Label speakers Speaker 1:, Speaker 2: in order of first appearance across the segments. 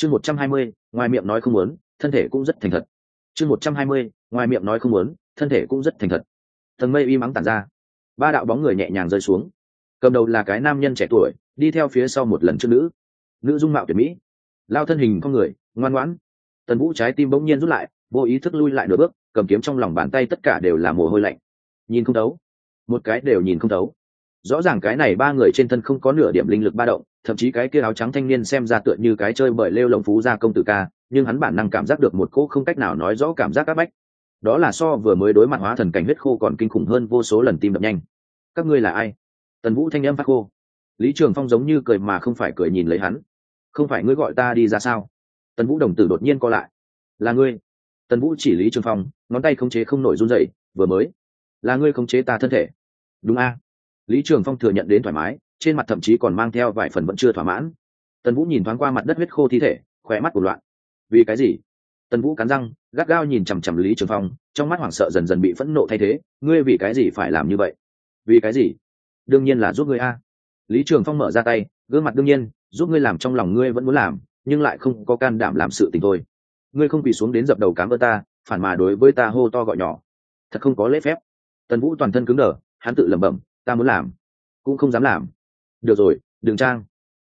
Speaker 1: chương một trăm hai mươi, ngoài miệng nói không muốn, thân thể cũng rất thành thật. Chương một trăm hai mươi, ngoài miệng nói không muốn, thân thể cũng rất thành thật. Tầng mây y mắng tản ra. Ba đạo bóng người nhẹ nhàng rơi xuống. Cầm đầu là cái nam nhân trẻ tuổi, đi theo phía sau một lần trước nữ. Nữ dung mạo tuyệt mỹ. Lao thân hình con người, ngoan ngoãn. Tần vũ trái tim bỗng nhiên rút lại, vô ý thức lui lại nửa bước, cầm kiếm trong lòng bàn tay tất cả đều là mồ hôi lạnh. Nhìn không thấu. Một cái đều nhìn không thấu rõ ràng cái này ba người trên thân không có nửa điểm linh lực ba động, thậm chí cái kia áo trắng thanh niên xem ra tựa như cái chơi bởi lêu lồng phú gia công tử ca, nhưng hắn bản năng cảm giác được một cỗ không cách nào nói rõ cảm giác áp bách. Đó là so vừa mới đối mặt hóa thần cảnh huyết khô còn kinh khủng hơn vô số lần tim đập nhanh. Các ngươi là ai? Tần vũ thanh âm phát khô. Lý trường phong giống như cười mà không phải cười nhìn lấy hắn. Không phải ngươi gọi ta đi ra sao? Tần vũ đồng tử đột nhiên co lại. Là ngươi. Tần vũ chỉ lý trường phong, ngón tay khống chế không nổi run dậy vừa mới. Là ngươi khống chế ta thân thể. Đúng a lý trường phong thừa nhận đến thoải mái, trên mặt thậm chí còn mang theo vài phần vẫn chưa thỏa mãn. Tần vũ nhìn thoáng qua mặt đất huyết khô thi thể khỏe mắt của loạn. Vì cái gì? Tần vũ cắn răng, gắt gao nhìn chằm chằm lý trường phong, trong mắt hoảng sợ dần dần bị phẫn nộ thay thế. Ngươi vì cái gì phải làm như vậy? Vì cái gì? Đương nhiên là giúp ngươi a. Lý trường phong mở ra tay, gương mặt đương nhiên, giúp ngươi làm trong lòng ngươi vẫn muốn làm, nhưng lại không có can đảm làm sự tình thôi. Ngươi không quỳ xuống đến dập đầu cám ơn ta, phản mà đối với ta hô to gọi nhỏ. Thật không có lễ phép. Tần vũ toàn thân cứng đờ, hắn tự lẩm bẩm ta muốn làm. Cũng không dám làm. Được rồi, đừng trang.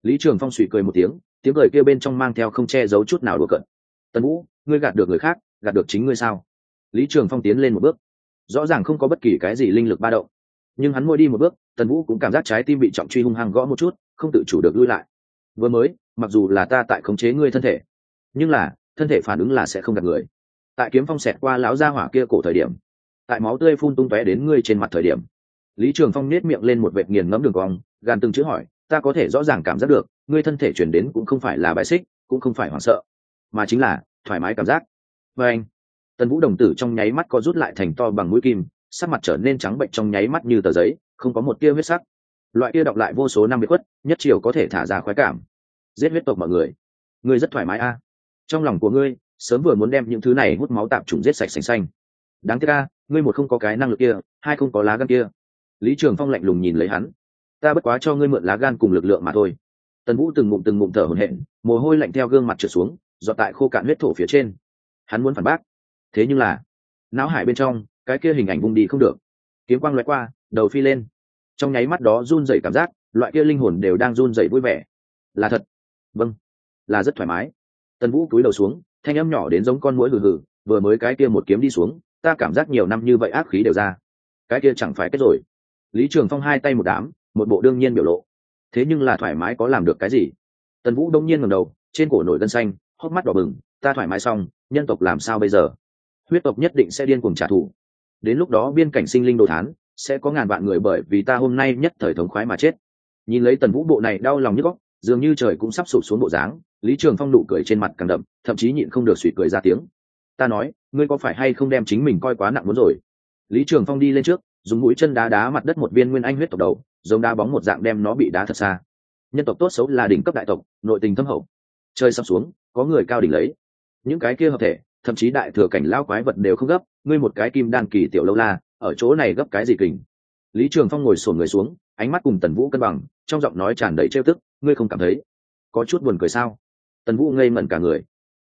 Speaker 1: Lý trường phong suy cười một tiếng tiếng cười kia bên trong mang theo không che giấu chút nào đùa cận tần vũ, ngươi gạt được người khác, gạt được chính ngươi sao? Lý trường phong tiến lên một bước. Rõ ràng không có bất kỳ cái gì linh lực ba động. Nhưng hắn môi đi một bước, tần vũ cũng cảm giác trái tim bị trọng truy hung hăng gõ một chút, không tự chủ được lui lại. Vừa mới, mặc dù là ta tại khống chế ngươi thân thể, nhưng là, thân thể phản ứng là sẽ không gạt người. Tại kiếm phong xẹt qua lão gia hỏa kia cổ thời điểm, tại máu tươi phun tung tóe đến ngươi trên mặt thời điểm lý trường phong nết miệng lên một vệt nghiền ngẫm đường cong gan từng chữ hỏi, ta có thể rõ ràng cảm giác được, ngươi thân thể chuyển đến cũng không phải là bài xích, cũng không phải hoảng sợ, mà chính là thoải mái cảm giác. Và anh, tần vũ đồng tử trong nháy mắt có rút lại thành to bằng mũi kim, sắc mặt trở nên trắng bệnh trong nháy mắt như tờ giấy, không có một tia huyết sắc. Loại kia đọc lại vô số năm bị khuất, nhất chiều có thể thả ra khoái cảm. Giết huyết tộc mọi người. Ngươi rất thoải mái a. Trong lòng của ngươi, sớm vừa muốn đem những thứ này hút máu tạp trùng giết sạch sành xanh. Đáng tiếc a, ngươi một không có cái năng lực kia, hai không có lá gan kia lý trường phong lạnh lùng nhìn lấy hắn. Ta bất quá cho ngươi mượn lá gan cùng lực lượng mà thôi. Tần vũ từng ngụm từng ngụm thở hổn hển, mồ hôi lạnh theo gương mặt trượt xuống dọn tại khô cạn huyết thổ phía trên. Hắn muốn phản bác. Thế nhưng là, não hải bên trong, cái kia hình ảnh vung đi không được. Kiếm quang loại qua, đầu phi lên. Trong nháy mắt đó run dậy cảm giác, loại kia linh hồn đều đang run dậy vui vẻ. Là thật. Vâng. Là rất thoải mái. Tần vũ cúi đầu xuống, thanh âm nhỏ đến giống con mũi hừ hừ, vừa mới cái kia một kiếm đi xuống, ta cảm giác nhiều năm như vậy ác khí đều ra. Cái kia chẳng phải kết rồi lý trường phong hai tay một đám, một bộ đương nhiên biểu lộ. Thế nhưng là thoải mái có làm được cái gì? Tần vũ đông nhiên ngầm đầu, trên cổ nổi gân xanh, hốc mắt đỏ bừng, ta thoải mái xong, nhân tộc làm sao bây giờ? Huyết tộc nhất định sẽ điên cùng trả thù. Đến lúc đó biên cảnh sinh linh đồ thán sẽ có ngàn vạn người bởi vì ta hôm nay nhất thời thống khoái mà chết. Nhìn lấy tần vũ bộ này đau lòng nhức góc dường như trời cũng sắp sụp xuống bộ dáng, lý trường phong nụ cười trên mặt càng đậm, thậm chí nhịn không được suy cười ra tiếng. Ta nói, ngươi có phải hay không đem chính mình coi quá nặng muốn rồi? Lý trường phong đi lên trước dùng mũi chân đá đá mặt đất một viên nguyên anh huyết tộc đầu, giống đá bóng một dạng đem nó bị đá thật xa. Nhân tộc tốt xấu là đỉnh cấp đại tộc, nội tình thâm hậu. Chơi sắp xuống, có người cao đỉnh lấy. Những cái kia hợp thể, thậm chí đại thừa cảnh lao quái vật đều không gấp, ngươi một cái kim đan kỳ tiểu lâu la, ở chỗ này gấp cái gì kình? Lý trường phong ngồi sổn người xuống, ánh mắt cùng tần vũ cân bằng, trong giọng nói tràn đầy trêu tức, ngươi không cảm thấy có chút buồn cười sao? Tần vũ ngây mẩn cả người.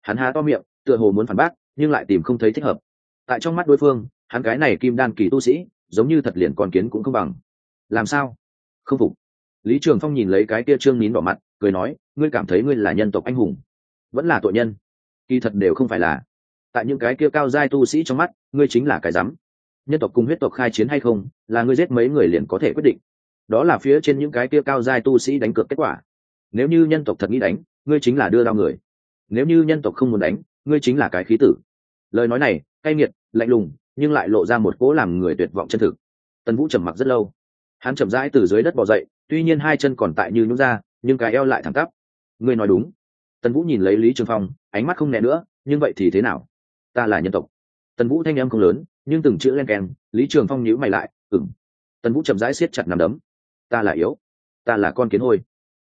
Speaker 1: Hắn há to miệng, tựa hồ muốn phản bác, nhưng lại tìm không thấy thích hợp. Tại trong mắt đối phương, hắn cái này kim đan kỳ tu sĩ giống như thật liền con kiến cũng không bằng. Làm sao? Không phục. Lý trường phong nhìn lấy cái kia trương nín đỏ mặt, cười nói, ngươi cảm thấy ngươi là nhân tộc anh hùng, vẫn là tội nhân. Kỳ thật đều không phải là. Tại những cái kia cao giai tu sĩ trong mắt, ngươi chính là cái rắm. Nhân tộc cùng huyết tộc khai chiến hay không, là ngươi giết mấy người liền có thể quyết định. Đó là phía trên những cái kia cao giai tu sĩ đánh cược kết quả. Nếu như nhân tộc thật nghĩ đánh, ngươi chính là đưa đao người. Nếu như nhân tộc không muốn đánh, ngươi chính là cái khí tử. Lời nói này, cay nghiệt, lạnh lùng nhưng lại lộ ra một cỗ làm người tuyệt vọng chân thực. Tần vũ trầm mặc rất lâu. Hắn chậm rãi từ dưới đất bỏ dậy, tuy nhiên hai chân còn tại như nhún ra, nhưng cái eo lại thẳng tắp. Ngươi nói đúng. Tần vũ nhìn lấy lý trường phong, ánh mắt không nẹ nữa, nhưng vậy thì thế nào? Ta là nhân tộc. Tần vũ thanh âm không lớn, nhưng từng chữ len keng, lý trường phong nhíu mày lại ừng tần vũ chậm rãi siết chặt nằm đấm. Ta là yếu. Ta là con kiến hôi.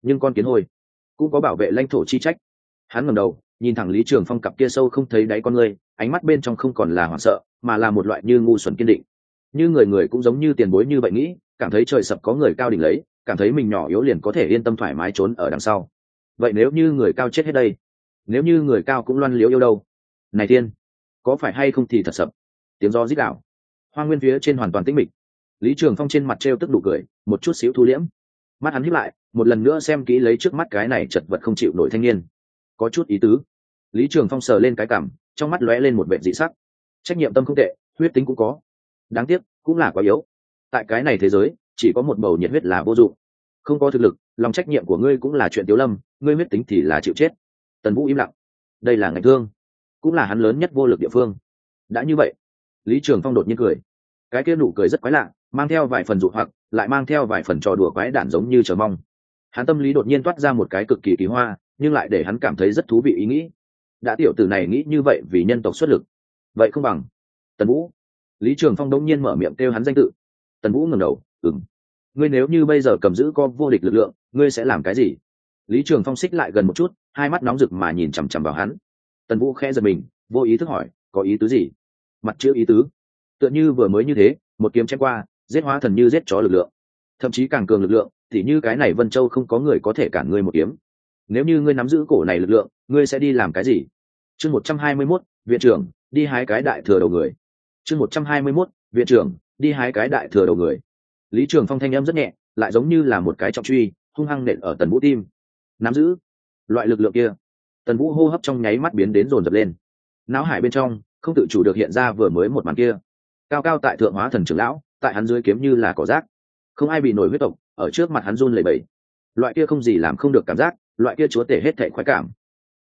Speaker 1: Nhưng con kiến hôi cũng có bảo vệ lãnh thổ chi trách. Hắn ngầm đầu, nhìn thẳng lý trường phong cặp kia sâu không thấy đáy con người ánh mắt bên trong không còn là hoảng sợ mà là một loại như ngu xuẩn kiên định. Như người người cũng giống như tiền bối như vậy nghĩ, cảm thấy trời sập có người cao đỉnh lấy, cảm thấy mình nhỏ yếu liền có thể yên tâm thoải mái trốn ở đằng sau. Vậy nếu như người cao chết hết đây, nếu như người cao cũng loan liếu yêu đâu? Này tiên có phải hay không thì thật sập? Tiếng do rít đạo hoa nguyên phía trên hoàn toàn tĩnh mịch. Lý trường phong trên mặt t r e o tức đủ cười, một chút xíu thu liễm. Mắt hắn hiếp lại, một lần nữa xem kỹ lấy trước mắt cái này chật vật không chịu nổi thanh niên. Có chút ý tứ. Lý trường phong sờ lên cái cảm trong mắt lóe lên một vệ dị sắc trách nhiệm tâm không tệ, huyết tính cũng có. Đáng tiếc, cũng là quá yếu. Tại cái này thế giới, chỉ có một bầu nhiệt huyết là vô dụng. Không có thực lực, lòng trách nhiệm của ngươi cũng là chuyện tiếu lâm, ngươi huyết tính thì là chịu chết. Tần vũ im lặng. Đây là ngành thương, cũng là hắn lớn nhất vô lực địa phương. Đã như vậy, lý trường phong đột nhiên cười. Cái kia nụ cười rất quái lạ, mang theo vài phần dụ hoặc, lại mang theo vài phần trò đùa quái đản giống như chờ mong. Hắn tâm lý đột nhiên toát ra một cái cực kỳ kỳ hoa, nhưng lại để hắn cảm thấy rất thú vị ý nghĩ. Đã tiểu tử này nghĩ như vậy vì nhân tộc xuất lực vậy không bằng. Tần vũ. Lý trường phong đông nhiên mở miệng kêu hắn danh tự. Tần vũ ngẩng đầu ừng ngươi nếu như bây giờ cầm giữ co vô địch lực lượng, ngươi sẽ làm cái gì? Lý trường phong xích lại gần một chút, hai mắt nóng rực mà nhìn chằm chằm vào hắn. Tần vũ khẽ giật mình, vô ý thức hỏi, có ý tứ gì? Mặt chữ ý tứ. Tựa như vừa mới như thế, một kiếm chém qua, giết hóa thần như giết chó lực lượng. Thậm chí càng cường lực lượng, thì như cái này vân châu không có người có thể cản ngươi một kiếm. Nếu như ngươi nắm giữ cổ này lực lượng, ngươi sẽ đi làm cái gì? Chương một trăm hai mươi mốt, viện trưởng đi hái cái đại thừa đầu người. Chương một trăm hai mươi mốt, viện trưởng, đi hái cái đại thừa đầu người. Lý trường phong thanh em rất nhẹ, lại giống như là một cái trọng truy, hung hăng nện ở tần vũ tim. Nắm giữ loại lực lượng kia, tần vũ hô hấp trong nháy mắt biến đến rồn rập lên. Não hải bên trong, không tự chủ được hiện ra vừa mới một màn kia. Cao cao tại thượng hóa thần trưởng lão, tại hắn dưới kiếm như là cỏ rác. Không ai bị nổi huyết tộc, ở trước mặt hắn run lẩy bẩy. Loại kia không gì làm không được cảm giác, loại kia chúa tể hết thảy khoái cảm.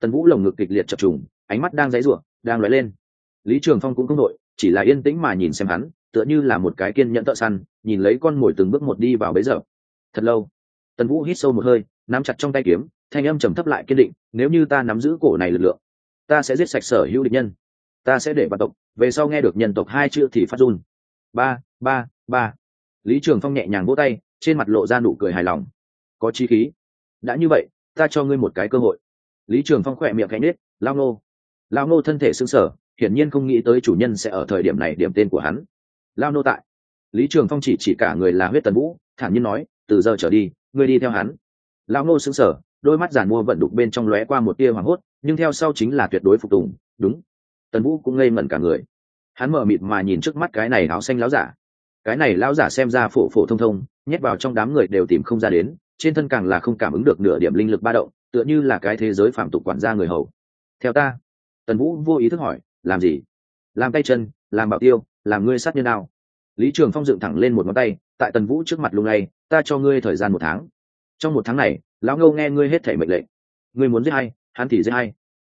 Speaker 1: Tần vũ lồng ngực kịch liệt chập trùng, ánh mắt đang dãy rủa, đang lóe lên lý trường phong cũng không đội, chỉ là yên tĩnh mà nhìn xem hắn, tựa như là một cái kiên nhẫn thợ săn, nhìn lấy con mồi từng bước một đi vào bấy giờ. Thật lâu, tần vũ hít sâu một hơi, nắm chặt trong tay kiếm, thanh âm trầm thấp lại kiên định, nếu như ta nắm giữ cổ này lực lượng, ta sẽ giết sạch sở hữu địch nhân. Ta sẽ để vạn tộc, về sau nghe được nhân tộc hai chữ thì phát run. Ba ba ba. Lý trường phong nhẹ nhàng vỗ tay, trên mặt lộ ra nụ cười hài lòng. Có chi khí. Đã như vậy, ta cho ngươi một cái cơ hội. Lý trường phong khỏe miệng cánh nết lao nô. Lao nô thân thể xứng sở hiển nhiên không nghĩ tới chủ nhân sẽ ở thời điểm này điểm tên của hắn. Lao nô tại. Lý trường phong chỉ chỉ cả người là huyết tần vũ, thản nhiên nói, từ giờ trở đi, ngươi đi theo hắn. Lao nô xứng sở đôi mắt giàn mua vận đục bên trong lóe qua một tia hoảng hốt, nhưng theo sau chính là tuyệt đối phục tùng, đúng. Tần vũ cũng ngây ngẩn cả người. Hắn mở mịt mà nhìn trước mắt cái này áo xanh láo giả. Cái này lão giả xem ra phổ phổ thông thông, nhét vào trong đám người đều tìm không ra đến, trên thân càng là không cảm ứng được nửa điểm linh lực ba động, tựa như là cái thế giới phạm tục quản gia người hầu. Theo ta. Tần vũ vô ý thức hỏi làm gì? Làm tay chân, làm bảo tiêu, làm ngươi sát nhân nào lý trường phong dựng thẳng lên một ngón tay, tại tần vũ trước mặt lung lay, ta cho ngươi thời gian một tháng. Trong một tháng này, lão ngâu nghe ngươi hết thể mệnh lệnh. Ngươi muốn giết hay hắn thì giết hay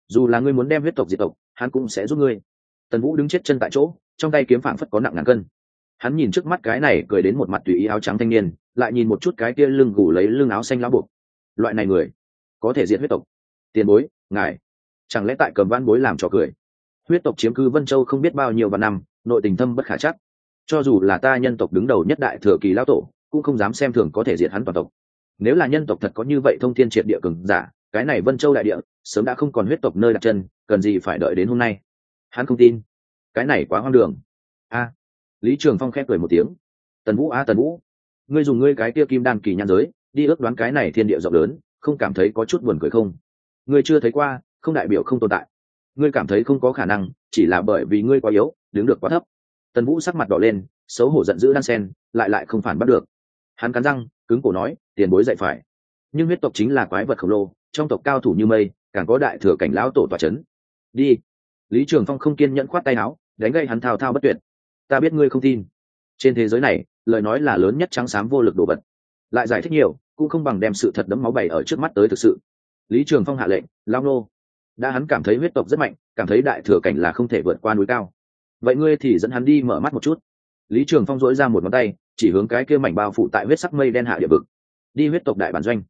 Speaker 1: dù là ngươi muốn đem huyết tộc diệt tộc, hắn cũng sẽ giúp ngươi. Tần vũ đứng chết chân tại chỗ, trong tay kiếm phảng phất có nặng ngàn cân. Hắn nhìn trước mắt cái này cười đến một mặt tùy ý áo trắng thanh niên, lại nhìn một chút cái kia lưng gù lấy lưng áo xanh lá buộc. Loại này người, có thể diệt huyết tộc. Tiền bối, ngài, chẳng lẽ tại cầm văn bối làm trò cười? Huyết tộc chiếm cư vân châu không biết bao nhiêu vạn năm, nội tình thâm bất khả chắc. Cho dù là ta nhân tộc đứng đầu nhất đại thừa kỳ lão tổ, cũng không dám xem thường có thể diệt hắn toàn tộc. Nếu là nhân tộc thật có như vậy thông thiên triệt địa cường giả, cái này vân châu đại địa, sớm đã không còn huyết tộc nơi đặt chân, cần gì phải đợi đến hôm nay? Hắn không tin. Cái này quá hoang đường. A. Lý trường phong khép cười một tiếng. Tần vũ a tần vũ. Ngươi dùng ngươi cái kia kim đan kỳ nhan giới, đi ước đoán cái này thiên địa rộng lớn, không cảm thấy có chút buồn cười không? Ngươi chưa thấy qua, không đại biểu không tồn tại ngươi cảm thấy không có khả năng, chỉ là bởi vì ngươi quá yếu, đứng được quá thấp. Tần vũ sắc mặt đỏ lên, xấu hổ giận dữ đan sen, lại lại không phản bắt được. Hắn cắn răng, cứng cổ nói, tiền bối dạy phải. Nhưng huyết tộc chính là quái vật khổng lồ, trong tộc cao thủ như mây, càng có đại thừa cảnh lão tổ tòa c h ấ n đi. Lý trường phong không kiên nhẫn khoát tay áo, đánh gây hắn thao thao bất tuyệt. Ta biết ngươi không tin. Trên thế giới này, lời nói là lớn nhất trắng xám vô lực đồ vật. Lại giải thích nhiều, cũng không bằng đem sự thật đấm máu bày ở trước mắt tới thực sự. Lý trường phong hạ lệnh, lao nô đã hắn cảm thấy huyết tộc rất mạnh, cảm thấy đại thừa cảnh là không thể vượt qua núi cao. Vậy ngươi thì dẫn hắn đi mở mắt một chút. Lý trường phong dỗi ra một ngón tay, chỉ hướng cái kia mảnh bao phủ tại huyết sắc mây đen hạ địa vực. Đi huyết tộc đại bản doanh.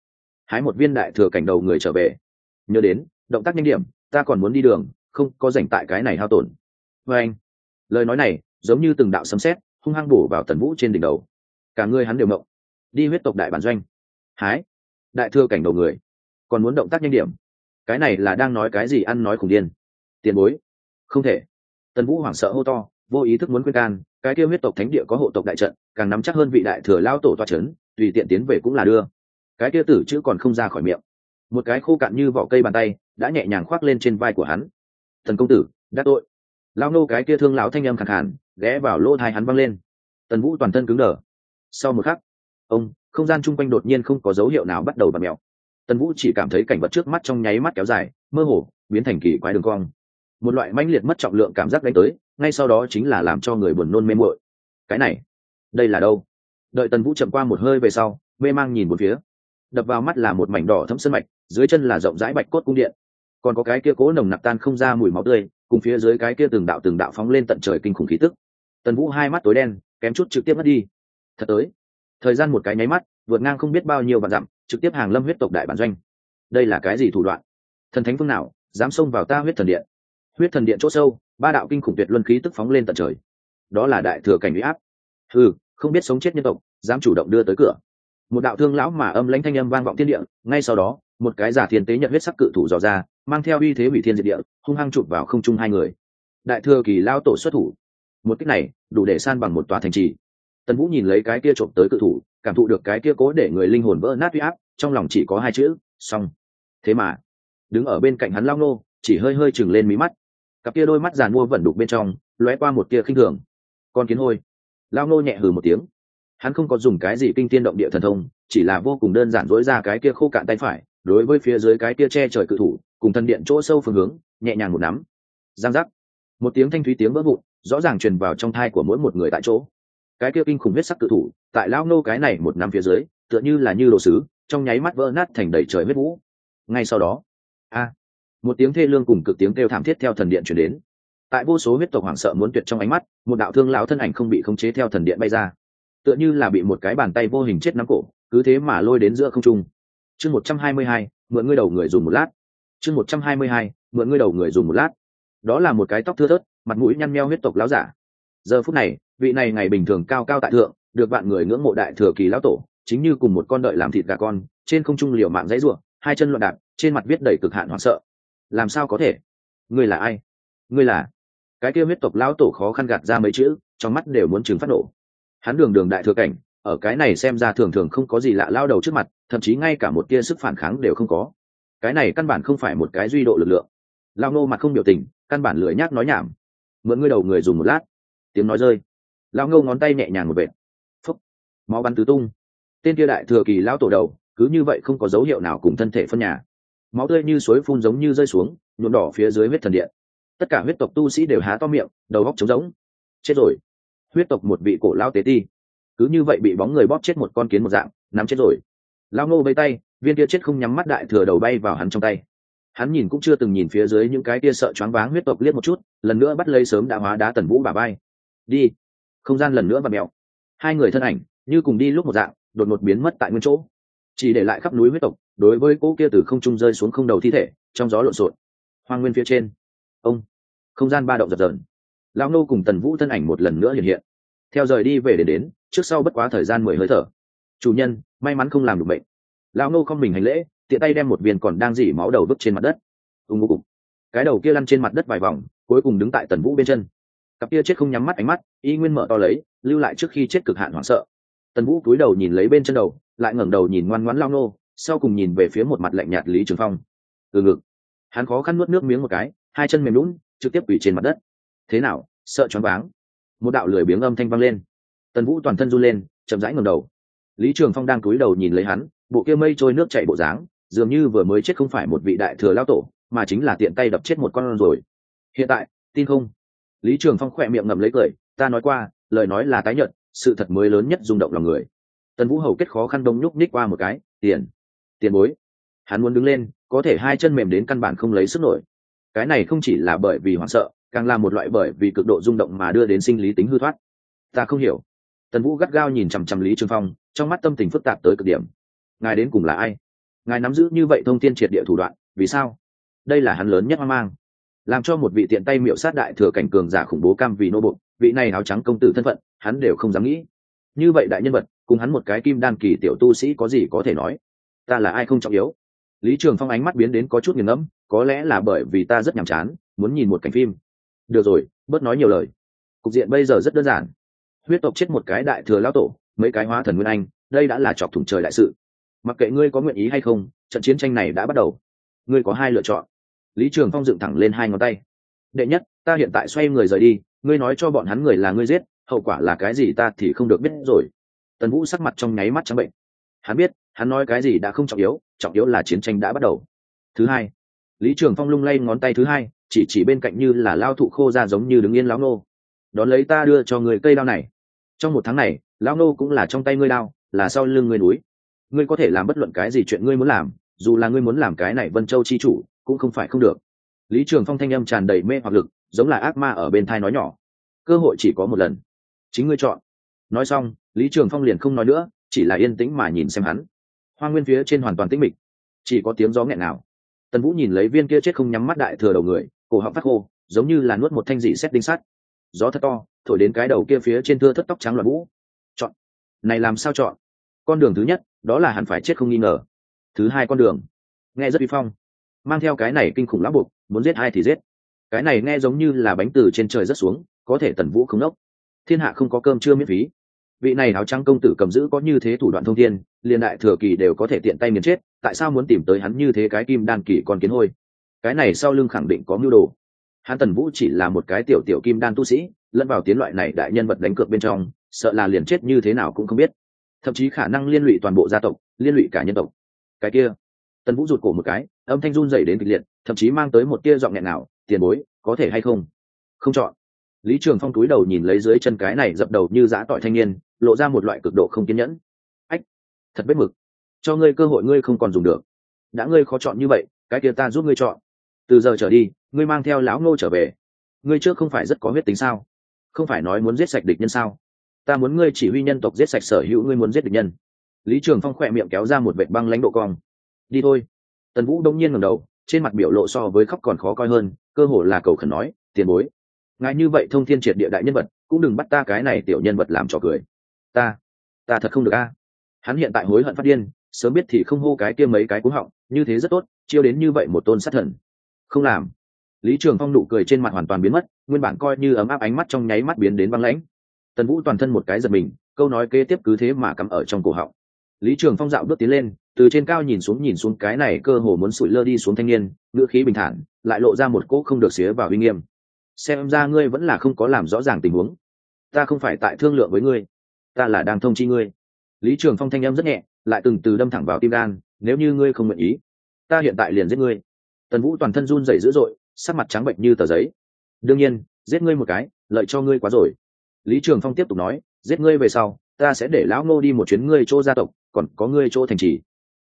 Speaker 1: Hái một viên đại thừa cảnh đầu người trở về. Nhớ đến, động tác nhanh điểm, ta còn muốn đi đường, không có dành tại cái này hao tổn. Vê anh, lời nói này, giống như từng đạo sấm sét, hung hăng bổ vào tần vũ trên đỉnh đầu. Cả người hắn đều mộng. Đi huyết tộc đại bản doanh. Hái, đại thừa cảnh đầu người. Còn muốn động tác nhanh điểm cái này là đang nói cái gì ăn nói khủng điên. Tiền bối. Không thể. Tần vũ hoảng sợ hô to, vô ý thức muốn khuyên can, cái kêu huyết tộc thánh địa có hộ tộc đại trận, càng nắm chắc hơn vị đại thừa lao tổ toa c h ấ n tùy tiện tiến về cũng là đưa. Cái kia tử chữ còn không ra khỏi miệng. Một cái khô cạn như vỏ cây bàn tay, đã nhẹ nhàng khoác lên trên vai của hắn. Thần công tử đắc tội. Lao nô cái kia thương lão thanh âm khẳng hẳn ghé vào lỗ thai hắn văng lên. Tần vũ toàn thân cứng đờ. Sau một khắc, ông, không gian chung quanh đột nhiên không có dấu hiệu nào bắt đầu bật mèo tần vũ chỉ cảm thấy cảnh vật trước mắt trong nháy mắt kéo dài, mơ hồ, biến thành kỳ quái đường cong. Một loại mãnh liệt mất trọng lượng cảm giác đánh tới, ngay sau đó chính là làm cho người buồn nôn mê muội. Cái này, đây là đâu? Đợi tần vũ chậm qua một hơi về sau, mê mang nhìn một phía. Đập vào mắt là một mảnh đỏ thấm sân mạch, dưới chân là rộng rãi bạch cốt cung điện. Còn có cái kia cố nồng nặc tan không ra mùi máu tươi, cùng phía dưới cái kia từng đạo từng đạo phóng lên tận trời kinh khủng khí tức. Tần vũ hai mắt tối đen, kém chút trực tiếp mất đi. Thật tới. Thời gian một cái nháy mắt vượt ngang không biết bao nhiêu vạn dặm, trực tiếp hàng lâm huyết tộc đại bản doanh. Đây là cái gì thủ đoạn? Thần thánh phương nào, dám xông vào ta huyết thần điện? Huyết thần điện chỗ sâu, ba đạo kinh khủng tuyệt luân khí tức phóng lên tận trời. Đó là đại thừa cảnh huy áp. Ừ không biết sống chết nhân tộc, dám chủ động đưa tới cửa. Một đạo thương lão mà âm lãnh thanh âm vang vọng thiên địa, ngay sau đó, một cái giả thiên tế nhận huyết sắc cự thủ dò ra, mang theo uy thế hủy thiên diệt địa, hung hăng chụp vào không trung hai người. Đại thừa kỳ lao tổ xuất thủ. Một cách này, đủ để san bằng một tòa thành trì. Tần vũ nhìn lấy cái kia trộm tới cự thủ cảm thụ được cái kia cố để người linh hồn vỡ nát huy áp, trong lòng chỉ có hai chữ, xong. Thế mà, đứng ở bên cạnh hắn lao nô chỉ hơi hơi chừng lên mí mắt. Cặp kia đôi mắt giàn mua vẩn đục bên trong, lóe qua một tia khinh thường. Con kiến hôi. Lao nô nhẹ hừ một tiếng. Hắn không có dùng cái gì kinh tiên động địa thần thông, chỉ là vô cùng đơn giản dối ra cái kia khô cạn tay phải, đối với phía dưới cái kia che trời cự thủ, cùng thần điện chỗ sâu phương hướng, nhẹ nhàng một nắm. Giang giác. Một tiếng thanh thúy tiếng vỡ vụn, rõ ràng truyền vào trong thai của mỗi một người tại chỗ cái kia kinh khủng huyết sắc cự thủ, tại lao nô cái này một năm phía dưới, tựa như là như đồ sứ, trong nháy mắt vỡ nát thành đầy trời huyết vũ. Ngay sau đó, a, một tiếng thê lương cùng cực tiếng kêu thảm thiết theo thần điện chuyển đến. Tại vô số huyết tộc hoảng sợ muốn tuyệt trong ánh mắt, một đạo thương lão thân ảnh không bị khống chế theo thần điện bay ra. Tựa như là bị một cái bàn tay vô hình chết nắm cổ, cứ thế mà lôi đến giữa không trung. Chương một trăm hai mươi hai, mượn ngươi đầu người dùng một lát. Chương một trăm hai mươi hai, mượn ngươi đầu người dùng một lát. Đó là một cái tóc thưa thớt, mặt mũi nhăn meo huyết tộc lão giả. Giờ phút này vị này ngày bình thường cao cao tại thượng, được bạn người ngưỡng mộ đại thừa kỳ lão tổ, chính như cùng một con đợi làm thịt gà con, trên không trung liều mạng dãy ruộng hai chân loạn đạp, trên mặt viết đầy cực hạn hoảng sợ. Làm sao có thể? Ngươi là ai? Ngươi là? Cái kia huyết tộc lão tổ khó khăn gạt ra mấy chữ, trong mắt đều muốn chừng phát nổ. Hắn đường đường đại thừa cảnh, ở cái này xem ra thường thường không có gì lạ lao đầu trước mặt, thậm chí ngay cả một tia sức phản kháng đều không có. Cái này căn bản không phải một cái duy độ lực lượng. Lao nô mặt không biểu tình, căn bản lười nhác nói nhảm. Mượn ngươi đầu người dùng một lát. Tiếng nói rơi lao ngâu ngón tay nhẹ nhàng một vệt. Phúc. Máu bắn tứ tung. Tên kia đại thừa kỳ lao tổ đầu, cứ như vậy không có dấu hiệu nào cùng thân thể phân nhà. Máu tươi như suối phun giống như rơi xuống, nhuộm đỏ phía dưới huyết thần điện. Tất cả huyết tộc tu sĩ đều há to miệng, đầu góc trống rỗng. Chết rồi. Huyết tộc một vị cổ lao tế ti. Cứ như vậy bị bóng người bóp chết một con kiến một dạng, nắm chết rồi. Lao ngô vây tay, viên kia chết không nhắm mắt đại thừa đầu bay vào hắn trong tay. Hắn nhìn cũng chưa từng nhìn phía dưới những cái kia sợ choáng váng huyết tộc liếc một chút, lần nữa bắt lấy sớm đã hóa đá tần vũ bà bay. Đi không gian lần nữa và mèo. Hai người thân ảnh, như cùng đi lúc một dạng, đột ngột biến mất tại nguyên chỗ. Chỉ để lại khắp núi huyết tộc, đối với cỗ kia từ không trung rơi xuống không đầu thi thể, trong gió lộn xộn. Hoang nguyên phía trên. Ông. Không gian ba động dập dờn. Lão nô cùng tần vũ thân ảnh một lần nữa hiện hiện. Theo rời đi về để đến, trước sau bất quá thời gian mười hơi thở. Chủ nhân, may mắn không làm được bệnh. Lão nô không mình hành lễ, tiện tay đem một viên còn đang dỉ máu đầu vứt trên mặt đất. Ưng ngô cục cái đầu kia lăn trên mặt đất vài vòng, cuối cùng đứng tại tần vũ bên chân cặp kia chết không nhắm mắt ánh mắt, y nguyên mở to lấy, lưu lại trước khi chết cực hạn hoảng sợ. Tần vũ cúi đầu nhìn lấy bên chân đầu, lại ngẩng đầu nhìn ngoan ngoãn lao nô, sau cùng nhìn về phía một mặt lạnh nhạt lý trường phong. Từ ngực, hắn khó khăn nuốt nước miếng một cái, hai chân mềm lún trực tiếp quỳ trên mặt đất. Thế nào, sợ choáng váng. Một đạo lười biếng âm thanh vang lên. Tần vũ toàn thân run lên, chậm rãi ngầm đầu. Lý trường phong đang cúi đầu nhìn lấy hắn, bộ kia mây trôi nước chạy bộ dáng, dường như vừa mới chết không phải một vị đại thừa lao tổ, mà chính là tiện tay đập chết một con rồi. Hiện tại, tin không? Lý trường phong khỏe miệng ngậm lấy cười, ta nói qua, lời nói là tái nhận sự thật mới lớn nhất rung động lòng người. Tần vũ hầu kết khó khăn đông nhúc ních qua một cái, tiền tiền bối. Hắn muốn đứng lên, có thể hai chân mềm đến căn bản không lấy sức nổi. Cái này không chỉ là bởi vì hoảng sợ, càng là một loại bởi vì cực độ rung động mà đưa đến sinh lý tính hư thoát. Ta không hiểu. Tần vũ gắt gao nhìn chằm chằm lý trường phong, trong mắt tâm tình phức tạp tới cực điểm. Ngài đến cùng là ai? Ngài nắm giữ như vậy thông tin triệt địa thủ đoạn, vì sao? Đây là hắn lớn nhất hoang mang làm cho một vị tiện tay miệu sát đại thừa cảnh cường giả khủng bố cam vì nô bục vị này áo trắng công tử thân phận, hắn đều không dám nghĩ. Như vậy đại nhân vật, cùng hắn một cái kim đan kỳ tiểu tu sĩ có gì có thể nói? Ta là ai không trọng yếu? Lý trường phong ánh mắt biến đến có chút nghiền ngẫm, có lẽ là bởi vì ta rất nhàm chán, muốn nhìn một cảnh phim. Được rồi, bớt nói nhiều lời. Cục diện bây giờ rất đơn giản. Huyết tộc chết một cái đại thừa lão tổ, mấy cái hóa thần nguyên anh, đây đã là chọc thủng trời đại sự. Mặc kệ ngươi có nguyện ý hay không, trận chiến tranh này đã bắt đầu. Ngươi có hai lựa chọn lý trường phong dựng thẳng lên hai ngón tay. Đệ nhất, ta hiện tại xoay người rời đi, ngươi nói cho bọn hắn người là ngươi giết, hậu quả là cái gì ta thì không được biết rồi. Tần vũ sắc mặt trong nháy mắt trắng bệnh. Hắn biết, hắn nói cái gì đã không trọng yếu trọng yếu là chiến tranh đã bắt đầu. Thứ hai, lý trường phong lung lay ngón tay thứ hai, chỉ chỉ bên cạnh như là lao thụ khô ra giống như đứng yên lão nô. Đón lấy ta đưa cho người cây đao này. Trong một tháng này, lão nô cũng là trong tay ngươi đao, là sau lưng ngươi núi. Ngươi có thể làm bất luận cái gì chuyện ngươi muốn làm, dù là ngươi muốn làm cái này vân châu chi chủ cũng không phải không được. Lý trường phong thanh âm tràn đầy mê hoặc lực, giống là ác ma ở bên thai nói nhỏ. Cơ hội chỉ có một lần. Chính ngươi chọn. Nói xong, lý trường phong liền không nói nữa, chỉ là yên tĩnh mà nhìn xem hắn. Hoa nguyên phía trên hoàn toàn tĩnh mịch. Chỉ có tiếng gió nghẹn nào tần vũ nhìn lấy viên kia chết không nhắm mắt đại thừa đầu người, cổ họng phát khô, giống như là nuốt một thanh dị xét đinh sắt. Gió thật to, thổi đến cái đầu kia phía trên thưa thất tóc trắng loạn vũ. Chọn. Này làm sao chọn? Con đường thứ nhất, đó là hẳn phải chết không nghi ngờ. Thứ hai con đường. Nghe rất uy phong mang theo cái này kinh khủng lắm buộc muốn giết ai thì giết. Cái này nghe giống như là bánh từ trên trời rất xuống, có thể tần vũ không đốc thiên hạ không có cơm chưa miễn phí. Vị này áo trắng công tử cầm giữ có như thế thủ đoạn thông thiên, liền đại thừa kỳ đều có thể tiện tay miền chết, tại sao muốn tìm tới hắn như thế cái kim đan kỳ còn kiến hôi? Cái này sau lưng khẳng định có mưu đồ. Hắn tần vũ chỉ là một cái tiểu tiểu kim đan tu sĩ, lẫn vào tiến loại này đại nhân vật đánh cược bên trong, sợ là liền chết như thế nào cũng không biết. Thậm chí khả năng liên lụy toàn bộ gia tộc, liên lụy cả nhân tộc. Cái kia tần vũ rụt cổ một cái, âm thanh run dày đến kịch liệt, thậm chí mang tới một tia giọng nghẹn nào tiền bối, có thể hay không? Không chọn. Lý trường phong túi đầu nhìn lấy dưới chân cái này dập đầu như giã tỏi thanh niên, lộ ra một loại cực độ không kiên nhẫn. Ách, thật vết mực. Cho ngươi cơ hội ngươi không còn dùng được. Đã ngươi khó chọn như vậy, cái kia ta giúp ngươi chọn. Từ giờ trở đi, ngươi mang theo lão ngô trở về. Ngươi trước không phải rất có huyết tính sao? Không phải nói muốn giết sạch địch nhân sao? Ta muốn ngươi chỉ huy nhân tộc giết sạch sở hữu ngươi muốn giết địch nhân. Lý trường phong khỏe miệng kéo ra một vệ băng lãnh độ cong đi thôi. Tần vũ đông nhiên ngầm đầu, trên mặt biểu lộ so với khóc còn khó coi hơn, cơ hồ là cầu khẩn nói, tiền bối, ngài như vậy thông thiên triệt địa đại nhân vật, cũng đừng bắt ta cái này tiểu nhân vật làm trò cười. Ta ta thật không được a. Hắn hiện tại hối hận phát điên, sớm biết thì không hô cái kia mấy cái cú họng, như thế rất tốt, chiêu đến như vậy một tôn sát thần. Không làm. Lý trường phong nụ cười trên mặt hoàn toàn biến mất, nguyên bản coi như ấm áp ánh mắt trong nháy mắt biến đến băng lãnh. Tần vũ toàn thân một cái giật mình, câu nói kế tiếp cứ thế mà cắm ở trong cổ họng. Lý trường phong dạo bước tiến lên từ trên cao nhìn xuống nhìn xuống cái này cơ hồ muốn sụi lơ đi xuống thanh niên, ngữ khí bình thản, lại lộ ra một cỗ không được xía vào uy nghiêm. Xem ra ngươi vẫn là không có làm rõ ràng tình huống. Ta không phải tại thương lượng với ngươi, ta là đang thông chi ngươi. Lý trường phong thanh â m rất nhẹ, lại từng từ đâm thẳng vào tim gan, nếu như ngươi không nguyện ý, ta hiện tại liền giết ngươi. Tần vũ toàn thân run rẩy dữ dội, sắc mặt trắng bệnh như tờ giấy. Đương nhiên, giết ngươi một cái, lợi cho ngươi quá rồi. Lý trường phong tiếp tục nói, giết ngươi về sau, ta sẽ để lão ngô đi một chuyến ngươi chỗ gia tộc, còn có ngươi chỗ thành trì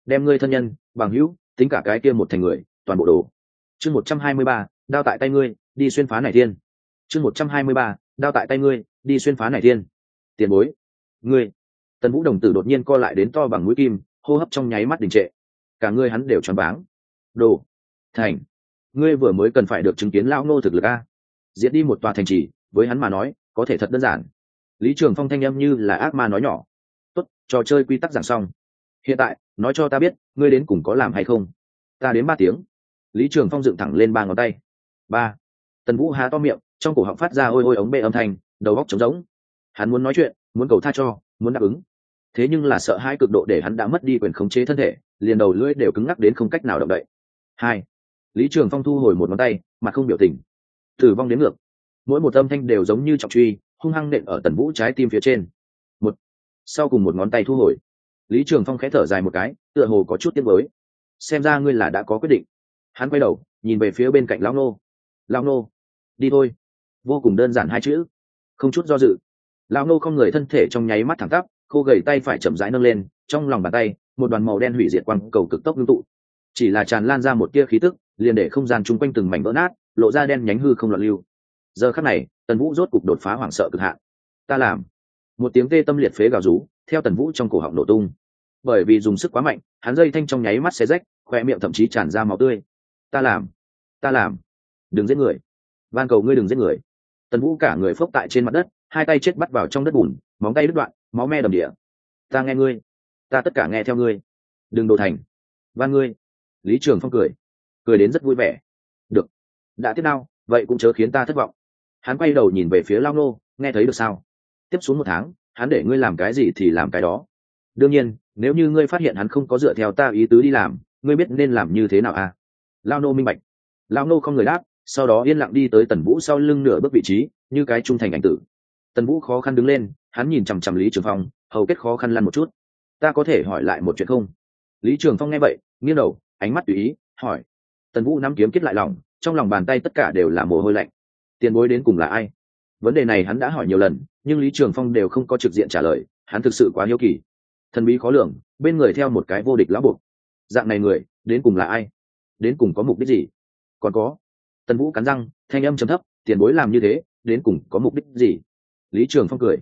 Speaker 1: đem ngươi thân nhân, bằng hữu, tính cả cái kia một thành người, toàn bộ đồ. Chương một trăm hai mươi ba, đao tại tay ngươi, đi xuyên phá này thiên. Chương một trăm hai mươi ba, đao tại tay ngươi, đi xuyên phá này thiên. Tiền bối. Ngươi. Tần vũ đồng tử đột nhiên co lại đến to bằng mũi kim, hô hấp trong nháy mắt đình trệ. Cả ngươi hắn đều choáng váng. Đồ. Thành. Ngươi vừa mới cần phải được chứng kiến lão nô thực lực a. Diễn đi một tòa thành trì, với hắn mà nói, có thể thật đơn giản. Lý trường phong thanh âm như là ác ma nói nhỏ. Tốt, trò chơi quy tắc giảng xong hiện tại, nói cho ta biết, ngươi đến cùng có làm hay không? Ta đến ba tiếng. Lý trường phong dựng thẳng lên ba ngón tay. Ba. Tần vũ há to miệng, trong cổ họng phát ra ôi ôi ống bê âm thanh, đầu góc trống rỗng. Hắn muốn nói chuyện, muốn cầu tha cho, muốn đáp ứng. Thế nhưng là sợ hai cực độ để hắn đã mất đi quyền khống chế thân thể, liền đầu lưỡi đều cứng ngắc đến không cách nào động đậy. Hai. Lý trường phong thu hồi một ngón tay mà không biểu tình. Tử vong đến ngược. Mỗi một âm thanh đều giống như trọng truy, hung hăng nện ở tần vũ trái tim phía trên. Một. Sau cùng một ngón tay thu hồi lý trường phong khẽ thở dài một cái, tựa hồ có chút tiếc với xem ra ngươi là đã có quyết định. Hắn quay đầu, nhìn về phía bên cạnh lão nô. Lão nô, đi thôi. Vô cùng đơn giản hai chữ. Không chút do dự. Lão nô không người thân thể trong nháy mắt thẳng tắp, khô gầy tay phải chậm rãi nâng lên, trong lòng bàn tay, một đoàn màu đen hủy diệt quang cầu cực tốc ngưng tụ. Chỉ là tràn lan ra một tia khí tức, liền để không gian chung quanh từng mảnh vỡ nát, lộ ra đen nhánh hư không loạn lưu. Giờ khắc này, tần vũ rốt cục đột phá hoảng sợ cực hạn. Ta làm một tiếng tê tâm liệt phế gào rú, theo tần vũ trong cổ họng nổ tung. Bởi vì dùng sức quá mạnh, hắn dây thanh trong nháy mắt xe rách, khoe miệng thậm chí tràn ra máu tươi. Ta làm ta làm, đừng giết người. Van cầu ngươi đừng giết người. Tần vũ cả người phốc tại trên mặt đất, hai tay chết bắt vào trong đất bùn, móng tay đứt đoạn, máu me đầm địa. Ta nghe ngươi, ta tất cả nghe theo ngươi. Đừng đồ thành. Van ngươi. Lý trường phong cười. Cười đến rất vui vẻ. Được. Đã tiếp nào vậy cũng chớ khiến ta thất vọng. Hắn quay đầu nhìn về phía lao nô, nghe thấy được sao? Tiếp xuống một tháng, hắn để ngươi làm cái gì thì làm cái đó. Đương nhiên, nếu như ngươi phát hiện hắn không có dựa theo ta ý tứ đi làm, ngươi biết nên làm như thế nào à? Lao nô minh bạch. Lão nô không người đáp, sau đó yên lặng đi tới tần vũ sau lưng nửa bước vị trí, như cái trung thành ảnh tử. Tần vũ khó khăn đứng lên, hắn nhìn chằm chằm lý trường phong, hầu kết khó khăn lăn một chút. Ta có thể hỏi lại một chuyện không? Lý trường phong nghe vậy, nghiêng đầu, ánh mắt tùy ý, hỏi. Tần vũ nắm kiếm kết lại lòng, trong lòng bàn tay tất cả đều là mồ hôi lạnh. Tiền bối đến cùng là ai? Vấn đề này hắn đã hỏi nhiều lần, nhưng lý trường phong đều không có trực diện trả lời, hắn thực sự quá hiếu kỳ. Thần bí khó lường, bên người theo một cái vô địch lão buộc. Dạng này người, đến cùng là ai? Đến cùng có mục đích gì? Còn có. Tần vũ cắn răng, thanh âm chấm thấp, tiền bối làm như thế, đến cùng có mục đích gì? Lý trường phong cười.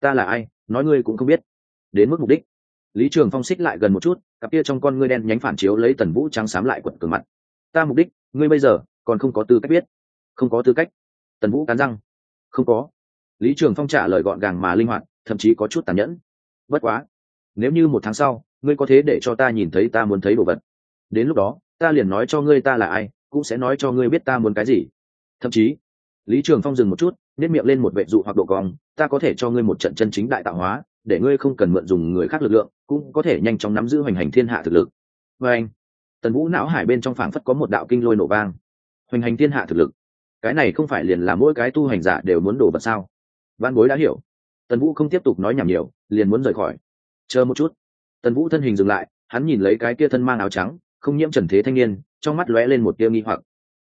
Speaker 1: Ta là ai? Nói ngươi cũng không biết. Đến mức mục đích. Lý trường phong xích lại gần một chút, cặp kia trong con ngươi đen nhánh phản chiếu lấy tần vũ trắng xám lại quật cường mặt. Ta mục đích, ngươi bây giờ còn không có tư cách biết. Không có tư cách. Tần vũ cắn răng không có. Lý trường phong trả lời gọn gàng mà linh hoạt, thậm chí có chút tàn nhẫn. Bất quá, nếu như một tháng sau, ngươi có thế để cho ta nhìn thấy ta muốn thấy đồ vật, đến lúc đó, ta liền nói cho ngươi ta là ai, cũng sẽ nói cho ngươi biết ta muốn cái gì. Thậm chí, lý trường phong dừng một chút nếp miệng lên một vệ dụ hoặc độ cong, ta có thể cho ngươi một trận chân chính đại tạo hóa, để ngươi không cần mượn dùng người khác lực lượng, cũng có thể nhanh chóng nắm giữ hoành hành thiên hạ thực lực. Và anh, tần vũ não hải bên trong phảng phất có một đạo kinh lôi nổ vang. Hoành hành thiên hạ thực lực cái này không phải liền là mỗi cái tu hành giả đều muốn đổ vật sao? Văn bối đã hiểu. Tần vũ không tiếp tục nói nhảm nhiều, liền muốn rời khỏi. Chờ một chút. Tần vũ thân hình dừng lại, hắn nhìn lấy cái kia thân mang áo trắng, không nhiễm trần thế thanh niên, trong mắt lóe lên một tia nghi hoặc.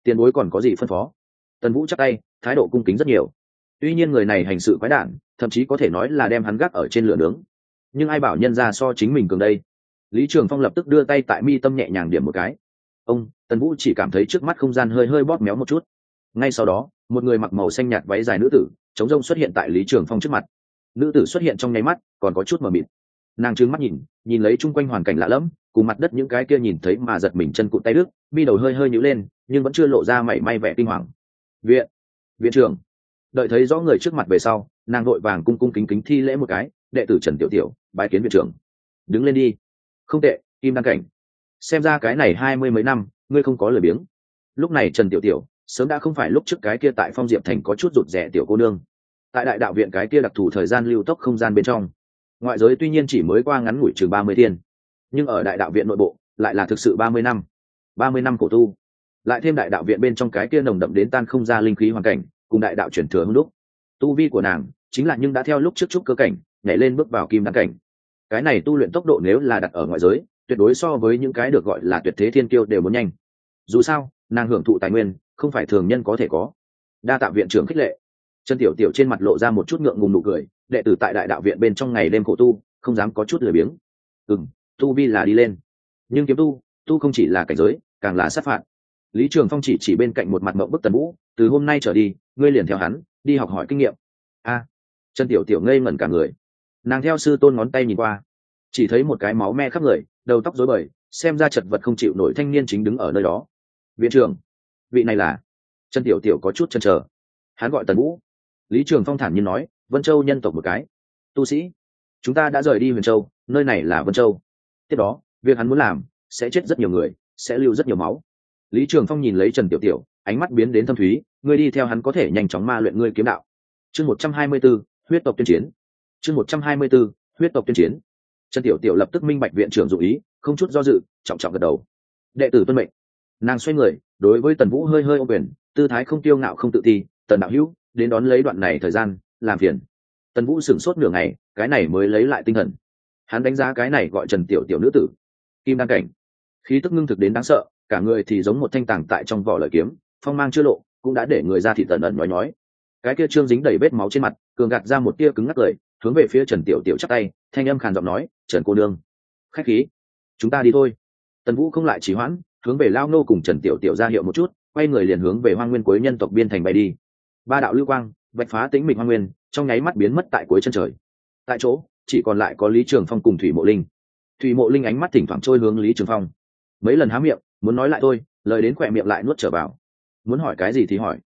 Speaker 1: Tiền bối còn có gì phân phó? Tần vũ chắc tay, thái độ cung kính rất nhiều. Tuy nhiên người này hành sự quái đản, thậm chí có thể nói là đem hắn gác ở trên lửa nướng. Nhưng ai bảo nhân ra so chính mình cường đây? Lý trường phong lập tức đưa tay tại mi tâm nhẹ nhàng điểm một cái. Ông, tần vũ chỉ cảm thấy trước mắt không gian hơi hơi bóp méo một chút ngay sau đó, một người mặc màu xanh nhạt váy dài nữ tử, chống rông xuất hiện tại lý trường phong trước mặt. Nữ tử xuất hiện trong nháy mắt, còn có chút mờ mịt. Nàng trứng mắt nhìn nhìn lấy chung quanh hoàn cảnh lạ lẫm, cùng mặt đất những cái kia nhìn thấy mà giật mình chân cụt tay đức mi đầu hơi hơi nhữ lên, nhưng vẫn chưa lộ ra mảy may vẻ kinh hoàng. Viện viện trưởng. Đợi thấy rõ người trước mặt về sau, nàng đội vàng cung cung kính kính thi lễ một cái, đệ tử trần tiểu tiểu, bái kiến viện trưởng. Đứng lên đi. Không tệ kim đăng cảnh. Xem ra cái này hai mươi mấy năm, ngươi không có lời biếng. Lúc này trần tiểu tiểu sớm đã không phải lúc trước cái kia tại phong diệp thành có chút rụt rẻ tiểu cô nương. Tại đại đạo viện cái kia đặc thù thời gian lưu tốc không gian bên trong, ngoại giới tuy nhiên chỉ mới qua ngắn ngủi chừng ba mươi thiên, nhưng ở đại đạo viện nội bộ lại là thực sự ba mươi năm, ba mươi năm cổ tu. Lại thêm đại đạo viện bên trong cái kia nồng đậm đến tan không ra linh khí hoàn cảnh, cùng đại đạo chuyển thừa hơn lúc tu vi của nàng chính là nhưng đã theo lúc trước chúc cơ cảnh, nhảy lên bước vào kim đăng cảnh. Cái này tu luyện tốc độ nếu là đặt ở ngoại giới, tuyệt đối so với những cái được gọi là tuyệt thế thiên kiêu đều muốn nhanh. Dù sao, nàng hưởng thụ tài nguyên không phải thường nhân có thể có. Đa tạ viện trưởng khích lệ. Chân tiểu tiểu trên mặt lộ ra một chút ngượng ngùng nụ cười đệ tử tại đại đạo viện bên trong ngày đêm khổ tu không dám có chút lười biếng. Ừ tu vi là đi lên. Nhưng kiếm tu tu không chỉ là cảnh giới càng là sát phạt. Lý trường phong chỉ chỉ bên cạnh một mặt mộng bức tần vũ từ hôm nay trở đi ngươi liền theo hắn đi học hỏi kinh nghiệm. A. À, chân tiểu tiểu ngây ngẩn cả người. Nàng theo sư tôn ngón tay nhìn qua chỉ thấy một cái máu me khắp người đầu tóc rối bời xem ra chật vật không chịu nổi thanh niên chính đứng ở nơi đó. Viện trưởng vị này là chân tiểu tiểu có chút chân chờ. Hắn gọi tần vũ. Lý trường phong thản nhiên nói, vân châu nhân tộc một cái. Tu sĩ. Chúng ta đã rời đi huyền châu, nơi này là vân châu. Tiếp đó, việc hắn muốn làm sẽ chết rất nhiều người, sẽ lưu rất nhiều máu. Lý trường phong nhìn lấy trần tiểu tiểu, ánh mắt biến đến thâm thúy, ngươi đi theo hắn có thể nhanh chóng ma luyện ngươi kiếm đạo. Chương một trăm hai mươi b ố huyết tộc tuyên chiến. Chương một trăm hai mươi b ố huyết tộc tuyên chiến. Trần tiểu tiểu lập tức minh bạch viện trưởng dụ ý, không chút do dự, trọng trọng gật đầu. Đệ tử tuân mệnh. Nàng xoay người đối với tần vũ hơi hơi ô quyền, tư thái không tiêu ngạo không tự ti, tần đạo hữu, đến đón lấy đoạn này thời gian, làm phiền. Tần vũ sửng sốt nửa ngày, cái này mới lấy lại tinh thần. Hắn đánh giá cái này gọi trần tiểu tiểu nữ tử. Kim đăng cảnh. Khí tức ngưng thực đến đáng sợ, cả người thì giống một thanh tàng tại trong vỏ lợi kiếm, phong mang chưa lộ, cũng đã để người ra thị tần ẩn nói nói cái kia trương dính đầy vết máu trên mặt, cường gạt ra một tia cứng ngắc cười, hướng về phía trần tiểu tiểu chắc tay, thanh âm khàn giọng nói, trần cô nương, khách khí, chúng ta đi thôi. Tần vũ không lại trì hoãn hướng về lao nô cùng trần tiểu tiểu ra hiệu một chút, quay người liền hướng về hoang nguyên cuối nhân tộc biên thành bay đi. Ba đạo lưu quang, vạch phá tĩnh mịch hoang nguyên, trong nháy mắt biến mất tại cuối chân trời. Tại chỗ, chỉ còn lại có lý trường phong cùng thủy mộ linh. Thủy mộ linh ánh mắt thỉnh thoảng trôi hướng lý trường phong. Mấy lần há miệng, muốn nói lại thôi lời đến khỏe miệng lại nuốt trở vào. Muốn hỏi cái gì thì hỏi.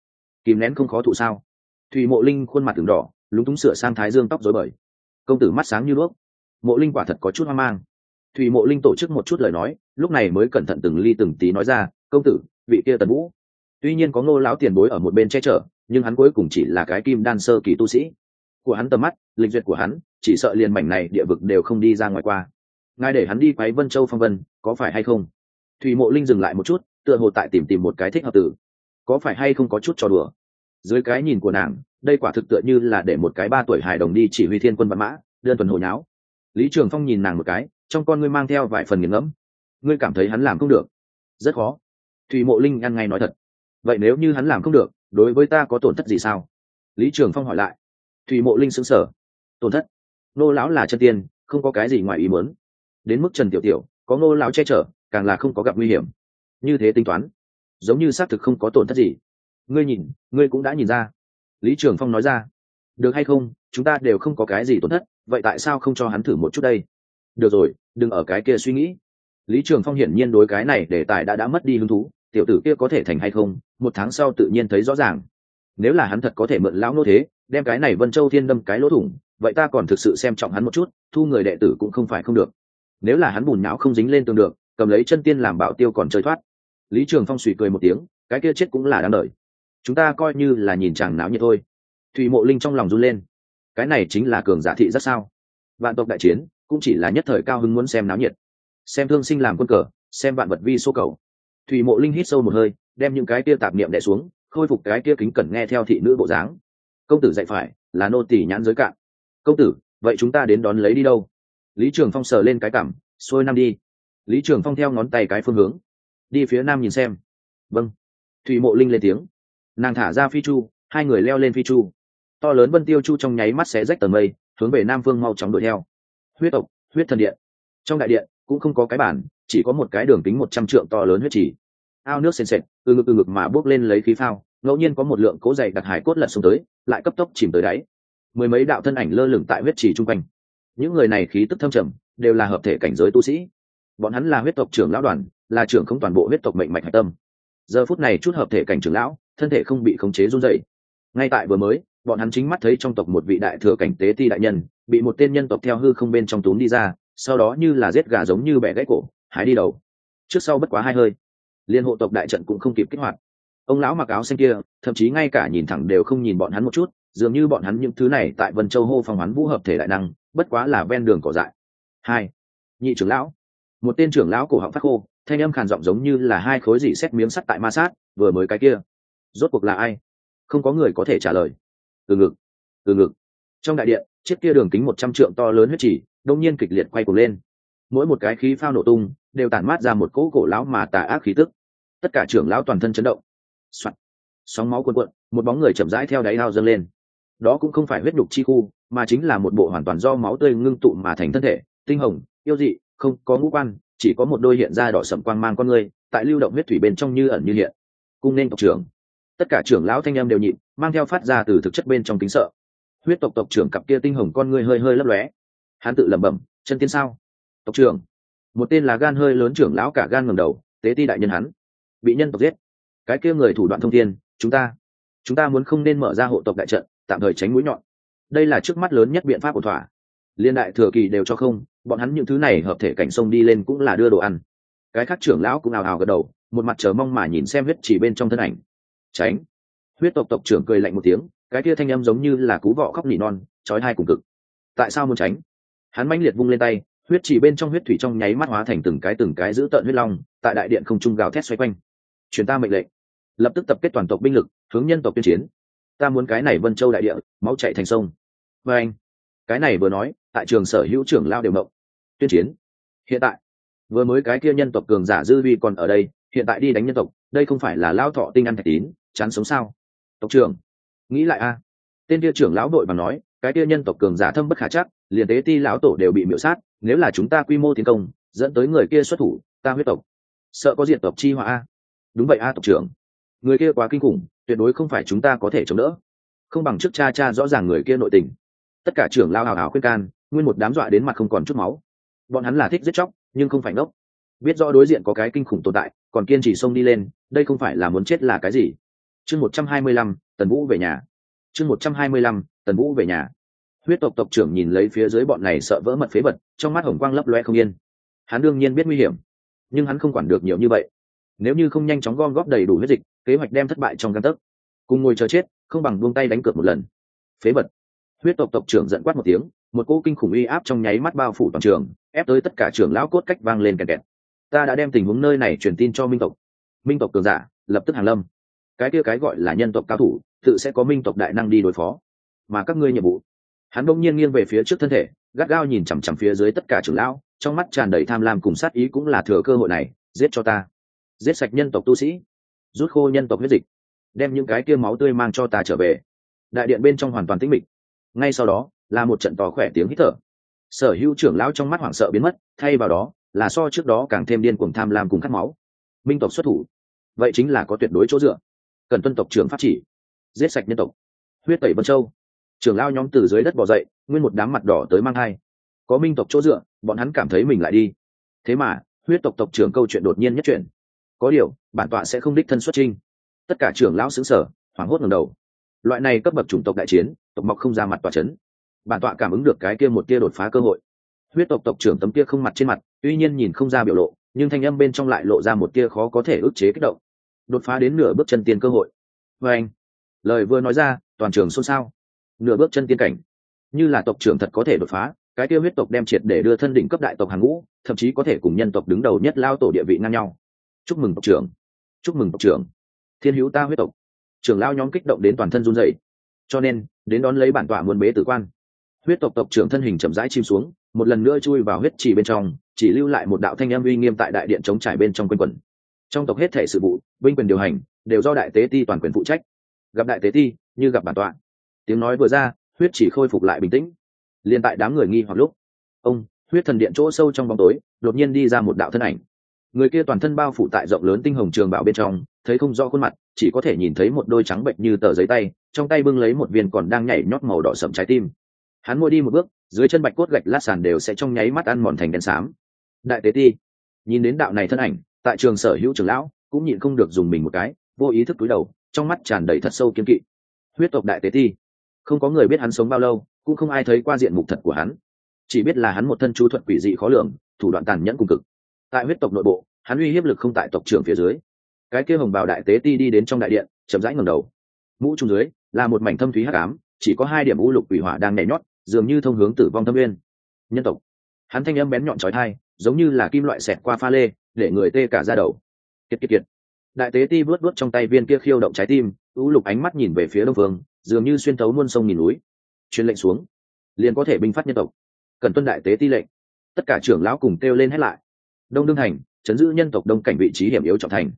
Speaker 1: Kìm nén không khó thụ sao? Thủy mộ linh khuôn mặt từng đỏ, lúng túng sửa sang thái dương tóc dối bời. Công tử mắt sáng như đuốc. Mộ linh quả thật có chút hoang mang thủy mộ linh tổ chức một chút lời nói, lúc này mới cẩn thận từng ly từng tí nói ra, công tử, vị kia tần vũ. Tuy nhiên có ngô lão tiền bối ở một bên che chở, nhưng hắn cuối cùng chỉ là cái kim đan sơ kỳ tu sĩ. Của hắn tầm mắt, lịch duyệt của hắn, chỉ sợ liền mảnh này địa vực đều không đi ra ngoài qua. Ngài để hắn đi quấy vân châu phong vân, có phải hay không? Thủy mộ linh dừng lại một chút, tựa hồ tại tìm tìm một cái thích hợp tử có phải hay không có chút trò đùa? Dưới cái nhìn của nàng, đây quả thực tựa như là để một cái ba tuổi hài đồng đi chỉ huy thiên quân văn mã, đơn thuần hồi nháo. Lý trường phong nhìn nàng một cái trong con ngươi mang theo vài phần nghiền ngẫm. Ngươi cảm thấy hắn làm không được. Rất khó. Thùy mộ linh ăn ngay nói thật. Vậy nếu như hắn làm không được, đối với ta có tổn thất gì sao? Lý trường phong hỏi lại. Thùy mộ linh xứng sở tổn thất? Nô lão là chân tiên, không có cái gì ngoài ý muốn. Đến mức trần tiểu tiểu, có nô lão che chở, càng là không có gặp nguy hiểm. Như thế tính toán, giống như xác thực không có tổn thất gì. Ngươi nhìn, ngươi cũng đã nhìn ra. Lý trường phong nói ra. Được hay không, chúng ta đều không có cái gì tổn thất, vậy tại sao không cho hắn thử một chút đây? Được rồi, đừng ở cái kia suy nghĩ. Lý trường phong hiển nhiên đối cái này để tài đã đã mất đi hứng thú, tiểu tử kia có thể thành hay không, một tháng sau tự nhiên thấy rõ ràng. Nếu là hắn thật có thể mượn lão nô thế, đem cái này vân châu thiên đâm cái lỗ thủng, vậy ta còn thực sự xem trọng hắn một chút, thu người đệ tử cũng không phải không được. Nếu là hắn bùn não không dính lên tường được, cầm lấy chân tiên làm bảo tiêu còn chơi thoát. Lý trường phong suy cười một tiếng, cái kia chết cũng là đáng đợi chúng ta coi như là nhìn chàng não như thôi. Thủy mộ linh trong lòng run lên. Cái này chính là cường giả thị rất sao? Vạn tộc đại chiến cũng chỉ là nhất thời cao hứng muốn xem náo nhiệt. Xem thương sinh làm quân cờ, xem vạn vật vi số cầu. Thủy mộ linh hít sâu một hơi, đem những cái kia tạp niệm đẻ xuống, khôi phục cái kia kính cẩn nghe theo thị nữ bộ dáng. Công tử dạy phải, là nô tỳ nhãn giới cạn. Công tử, vậy chúng ta đến đón lấy đi đâu? Lý trường phong sờ lên cái cảm, xuôi nam đi. Lý trường phong theo ngón tay cái phương hướng. Đi phía nam nhìn xem. Vâng. Thủy mộ linh lên tiếng. Nàng thả ra phi chu, hai người leo lên phi chu. To lớn vân tiêu chu trong nháy mắt xé rách tầng mây, hướng về nam phương mau chóng đuổi theo huyết tộc, huyết thần điện. Trong đại điện cũng không có cái bản chỉ có một cái đường kính một trăm trượng to lớn huyết chỉ ao nước sền sệt, từ ngực từ ngực mà bốc lên lấy khí phao, ngẫu nhiên có một lượng cố dày đặc hải cốt lật xuống tới, lại cấp tốc chìm tới đáy. Mười mấy đạo thân ảnh lơ lửng tại huyết trì chung quanh. Những người này khí tức thâm trầm, đều là hợp thể cảnh giới tu sĩ. Bọn hắn là huyết tộc trưởng lão đoàn, là trưởng không toàn bộ huyết tộc mệnh mạch hạch tâm. Giờ phút này chút hợp thể cảnh trưởng lão, thân thể không bị khống chế run dậy ngay tại vừa mới bọn hắn chính mắt thấy trong tộc một vị đại thừa cảnh tế ti đại nhân, bị một tên nhân tộc theo hư không bên trong túm đi ra, sau đó như là giết gà giống như bẻ gãy cổ, hái đi đầu. Trước sau bất quá hai hơi, liên hộ tộc đại trận cũng không kịp kích hoạt. Ông lão mặc áo xanh kia, thậm chí ngay cả nhìn thẳng đều không nhìn bọn hắn một chút, dường như bọn hắn những thứ này tại vân châu hô phòng hắn vũ hợp thể đại năng, bất quá là ven đường cỏ dại. Hai, nhị trưởng lão. Một tên trưởng lão cổ họng phát khô, thanh âm khàn giọng giống như là hai khối dỉ xét miếng sắt tại ma sát, vừa mới cái kia. Rốt cuộc là ai? Không có người có thể trả lời từ ngực từ ngực. Trong đại điện, chiếc kia đường kính một trăm trượng to lớn huyết chỉ, đông nhiên kịch liệt quay cuồng lên. Mỗi một cái khí phao nổ tung, đều tản mát ra một cỗ cổ lão mà tà ác khí tức. Tất cả trưởng lão toàn thân chấn động、Soạn. sóng máu cuồn cuộn, một bóng người chậm rãi theo đáy ao dâng lên. Đó cũng không phải huyết nhục chi khu, mà chính là một bộ hoàn toàn do máu tươi ngưng tụ mà thành thân thể, tinh hồng, yêu dị, không có ngũ quan, chỉ có một đôi hiện ra đỏ sậm quang mang con người, tại lưu động huyết thủy bên trong như ẩn như hiện. Cung nên tộc trưởng tất cả trưởng lão thanh em đều nhịn, mang theo phát ra từ thực chất bên trong kính sợ. Huyết tộc tộc trưởng cặp kia tinh hồng con người hơi hơi lấp lóe. Hắn tự lẩm bẩm, chân tiên sao? Tộc trưởng. Một tên là gan hơi lớn trưởng lão cả gan ngầm đầu, tế ti đại nhân hắn, bị nhân tộc giết. Cái kia người thủ đoạn thông thiên, chúng ta chúng ta muốn không nên mở ra hộ tộc đại trận, tạm thời tránh mũi nhọn. Đây là trước mắt lớn nhất biện pháp của thỏa. Liên đại thừa kỳ đều cho không, bọn hắn những thứ này hợp thể cảnh sông đi lên cũng là đưa đồ ăn. Cái khác trưởng lão cũng ào ào gật đầu, một mặt chờ mong mà nhìn xem huyết chỉ bên trong thân ảnh tránh. Huyết tộc tộc trưởng cười lạnh một tiếng, cái kia thanh âm giống như là cú vọ khóc nỉ non, trói hai cùng cực. Tại sao muốn tránh? Hắn mãnh liệt vung lên tay, huyết chỉ bên trong huyết thủy trong nháy mắt hóa thành từng cái từng cái giữ tợn huyết long, tại đại điện không trung gào thét xoay quanh. Truyền ta mệnh lệnh. Lập tức tập kết toàn tộc binh lực, hướng nhân tộc tuyên chiến. Ta muốn cái này vân châu đại địa, máu chạy thành sông. Và anh, cái này vừa nói, tại trường sở hữu trưởng lao đều mộng. Tuyên chiến. Hiện tại, vừa mới cái kia nhân tộc cường giả dư vi còn ở đây hiện tại đi đánh nhân tộc, đây không phải là lao thọ tinh ăn thạch tín, chán sống sao? Tộc trưởng, nghĩ lại a. Tên kia trưởng lão đội mà nói, cái kia nhân tộc cường giả thâm bất khả chắc, liền tế ti lão tổ đều bị miễu sát, nếu là chúng ta quy mô tiến công, dẫn tới người kia xuất thủ, ta huyết tộc, sợ có diện tộc chi họa a. Đúng vậy a, tộc trưởng. Người kia quá kinh khủng, tuyệt đối không phải chúng ta có thể chống đỡ. Không bằng trước cha cha rõ ràng người kia nội tình. Tất cả trưởng lao hào hào khuyên can, nguyên một đám dọa đến mặt không còn chút máu. Bọn hắn là thích giết chóc, nhưng không phải ngốc. Biết rõ đối diện có cái kinh khủng tồn tại còn kiên trì xông đi lên, đây không phải là muốn chết là cái gì? Chương một trăm hai mươi lăm, tần vũ về nhà. Chương một trăm hai mươi lăm, tần vũ về nhà. Huyết tộc tộc trưởng nhìn lấy phía dưới bọn này sợ vỡ mật phế vật, trong mắt hồng quang lấp loe không yên. Hắn đương nhiên biết nguy hiểm, nhưng hắn không quản được nhiều như vậy. Nếu như không nhanh chóng gom góp đầy đủ huyết dịch, kế hoạch đem thất bại trong căn tấc. Cùng ngồi chờ chết, không bằng buông tay đánh cược một lần. Phế vật. Huyết tộc tộc trưởng giận quát một tiếng, một cỗ kinh khủng uy áp trong nháy mắt bao phủ toàn trường, ép tới tất cả trưởng lão cốt cách vang lên kẹt kẹt ta đã đem tình huống nơi này truyền tin cho minh tộc. Minh tộc cường giả, lập tức hàng lâm. Cái kia cái gọi là nhân tộc cao thủ, tự sẽ có minh tộc đại năng đi đối phó. Mà các ngươi nhiệm vụ. Hắn bỗng nhiên nghiêng về phía trước thân thể, gắt gao nhìn chằm chằm phía dưới tất cả trưởng lão, trong mắt tràn đầy tham lam cùng sát ý cũng là thừa cơ hội này, giết cho ta. Giết sạch nhân tộc tu sĩ. Rút khô nhân tộc huyết dịch. Đem những cái kia máu tươi mang cho ta trở về. Đại điện bên trong hoàn toàn tĩnh mịch. Ngay sau đó, là một trận tò khỏe tiếng hít thở. Sở hữu trưởng lão trong mắt hoảng sợ biến mất, thay vào đó là so trước đó càng thêm điên cuồng tham lam cùng khát máu. Minh tộc xuất thủ, vậy chính là có tuyệt đối chỗ dựa. Cần tuân tộc trưởng pháp chỉ, giết sạch nhân tộc. Huyết tẩy vân châu, trưởng lao nhóm từ dưới đất bỏ dậy, nguyên một đám mặt đỏ tới mang hai có minh tộc chỗ dựa, bọn hắn cảm thấy mình lại đi. Thế mà, huyết tộc tộc trưởng câu chuyện đột nhiên nhất chuyện có điều, bản tọa sẽ không đích thân xuất trinh tất cả trưởng lão xứng sở hoảng hốt ngầm đầu. Loại này cấp bậc chủng tộc đại chiến, tộc mọc không ra mặt tọa c h ấ n bản tọa cảm ứng được cái kia một tia đột phá cơ hội. Huyết tộc tộc trưởng tấm kia không mặt trên mặt tuy nhiên nhìn không ra biểu lộ, nhưng thanh âm bên trong lại lộ ra một tia khó có thể ức chế kích động. Đột phá đến nửa bước chân tiên cơ hội. Vê anh, lời vừa nói ra, toàn trường xôn xao. Nửa bước chân tiên cảnh. Như là tộc trưởng thật có thể đột phá, cái tiêu huyết tộc đem triệt để đưa thân đỉnh cấp đại tộc hàng ngũ, thậm chí có thể cùng nhân tộc đứng đầu nhất lao tổ địa vị ngang nhau. Chúc mừng tộc trưởng. Chúc mừng tộc trưởng. Thiên hữu ta huyết tộc. Trưởng lao nhóm kích động đến toàn thân run dậy cho nên, đến đón lấy bản tọa muôn bế tử quan huyết tộc tộc trưởng thân hình chậm rãi chim xuống, một lần nữa chui vào huyết trì bên trong, chỉ lưu lại một đạo thanh em uy nghiêm tại đại điện chống trải bên trong quân quần trong tộc hết thể sự vụ, binh quyền điều hành, đều do đại tế ti toàn quyền phụ trách. Gặp đại tế ti, như gặp bản tọa. Tiếng nói vừa ra, huyết chỉ khôi phục lại bình tĩnh. Liền tại đám người nghi hoặc lúc, ông, huyết thần điện chỗ sâu trong bóng tối, đột nhiên đi ra một đạo thân ảnh. Người kia toàn thân bao phủ tại rộng lớn tinh hồng trường bảo bên trong, thấy không rõ khuôn mặt, chỉ có thể nhìn thấy một đôi trắng bệnh như tờ giấy tay, trong tay bưng lấy một viên còn đang nhảy nhót màu đỏ sậm trái tim hắn ngồi đi một bước, dưới chân bạch cốt gạch lát sàn đều sẽ trong nháy mắt ăn mòn thành đen xám. Đại tế ti, nhìn đến đạo này thân ảnh, tại trường sở hữu trường lão cũng nhịn không được dùng mình một cái, vô ý thức cúi đầu, trong mắt tràn đầy thật sâu kiên kỵ. Huyết tộc đại tế ti, không có người biết hắn sống bao lâu, cũng không ai thấy qua diện mục thật của hắn. Chỉ biết là hắn một thân chú thuật quỷ dị khó lường, thủ đoạn tàn nhẫn cùng cực. Tại huyết tộc nội bộ, hắn uy hiếp lực không tại tộc trưởng phía dưới. Cái kia hồng bào đại tế ti đi đến trong đại điện, chậm rãi ngầm đầu. Mũ trung dưới, là một mảnh thâm thúy hắc ám, chỉ có hai điểm u lục quỷ hỏa đang nhảy nhót dường như thông hướng tử vong thâm nguyên nhân tộc. Hắn thanh âm bén nhọn trói thai giống như là kim loại xẹt qua pha lê, để người tê cả ra đầu. Kiệt kiệt kiệt. Đại tế ti vớt vớt trong tay viên kia khiêu động trái tim u lục ánh mắt nhìn về phía đông phương, dường như xuyên thấu muôn sông nhìn núi. Truyền lệnh xuống. Liền có thể binh phát nhân tộc. Cần tuân đại tế ti lệnh. Tất cả trưởng lão cùng kêu lên hết lại. Đông đương thành, chấn giữ nhân tộc đông cảnh vị trí hiểm yếu trọng thành.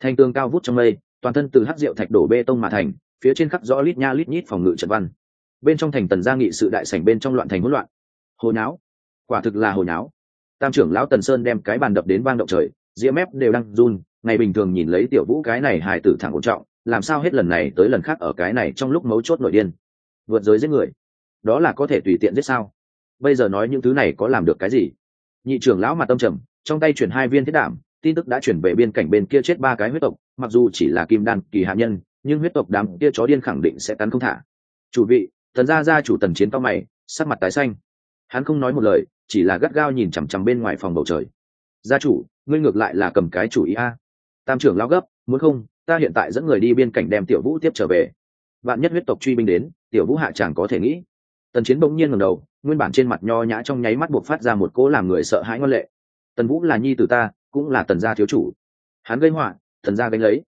Speaker 1: Thành tường cao vút trong mây, toàn thân từ hắc rượu thạch đổ bê tông mà thành, phía trên khắc rõ lít nha lít nhít phòng ngự trận văn bên trong thành tần gia nghị sự đại sảnh bên trong loạn thành hỗn loạn. Hồi náo quả thực là hồi náo tam trưởng lão tần sơn đem cái bàn đập đến vang động trời, ria mép đều đang run, ngày bình thường nhìn lấy tiểu vũ cái này hài tử thẳng ổn trọng, làm sao hết lần này tới lần khác ở cái này trong lúc mấu chốt nội điên. Vượt giới giết người. Đó là có thể tùy tiện giết sao? Bây giờ nói những thứ này có làm được cái gì? Nhị trưởng lão mặt tâm trầm, trong tay chuyển hai viên thiết đảm, tin tức đã chuyển về biên cảnh bên kia chết ba cái huyết tộc, mặc dù chỉ là kim đan kỳ hạ nhân, nhưng huyết tộc đám kia chó điên khẳng định sẽ cắn không thả. Chủ vị tần gia gia chủ tần chiến cao mày, sắc mặt tái xanh. Hắn không nói một lời, chỉ là gắt gao nhìn chằm chằm bên ngoài phòng bầu trời. Gia chủ, ngươi ngược lại là cầm cái chủ ý a. Tam trưởng lao gấp, muốn không, ta hiện tại dẫn người đi biên cảnh đem tiểu vũ tiếp trở về. Bạn nhất huyết tộc truy binh đến, tiểu vũ hạ chẳng có thể nghĩ. Tần chiến bỗng nhiên ngầm đầu, nguyên bản trên mặt nho nhã trong nháy mắt buộc phát ra một cỗ làm người sợ hãi ngoan lệ. Tần vũ là nhi t ta, cũng là tần gia thiếu chủ. Hắn gây họa, tần gia gánh lấy.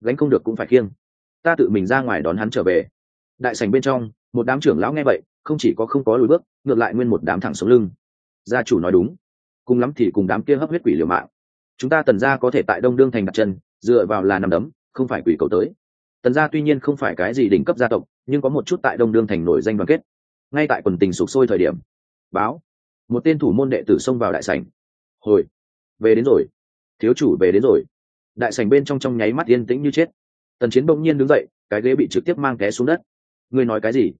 Speaker 1: Gánh không được cũng phải khiêng. Ta tự mình ra ngoài đón hắn trở về. Đại sành bên trong một đám trưởng lão nghe vậy, không chỉ có không có lùi bước, ngược lại nguyên một đám thẳng sống lưng. Gia chủ nói đúng. Cùng lắm thì cùng đám kia hấp huyết quỷ liều mạng. Chúng ta tần gia có thể tại đông đương thành đặt chân, dựa vào là nằm đấm, không phải quỷ cầu tới. Tần gia tuy nhiên không phải cái gì đỉnh cấp gia tộc, nhưng có một chút tại đông đương thành nổi danh đoàn kết. Ngay tại quần tình sụp sôi thời điểm, báo, một tên thủ môn đệ tử xông vào đại sảnh. Hồi, về đến rồi. Thiếu chủ về đến rồi. Đại sảnh bên trong trong nháy mắt yên tĩnh như chết. Tần chiến bỗng nhiên đứng dậy, cái ghế bị trực tiếp mang té xuống đất ngươi nói cái gì?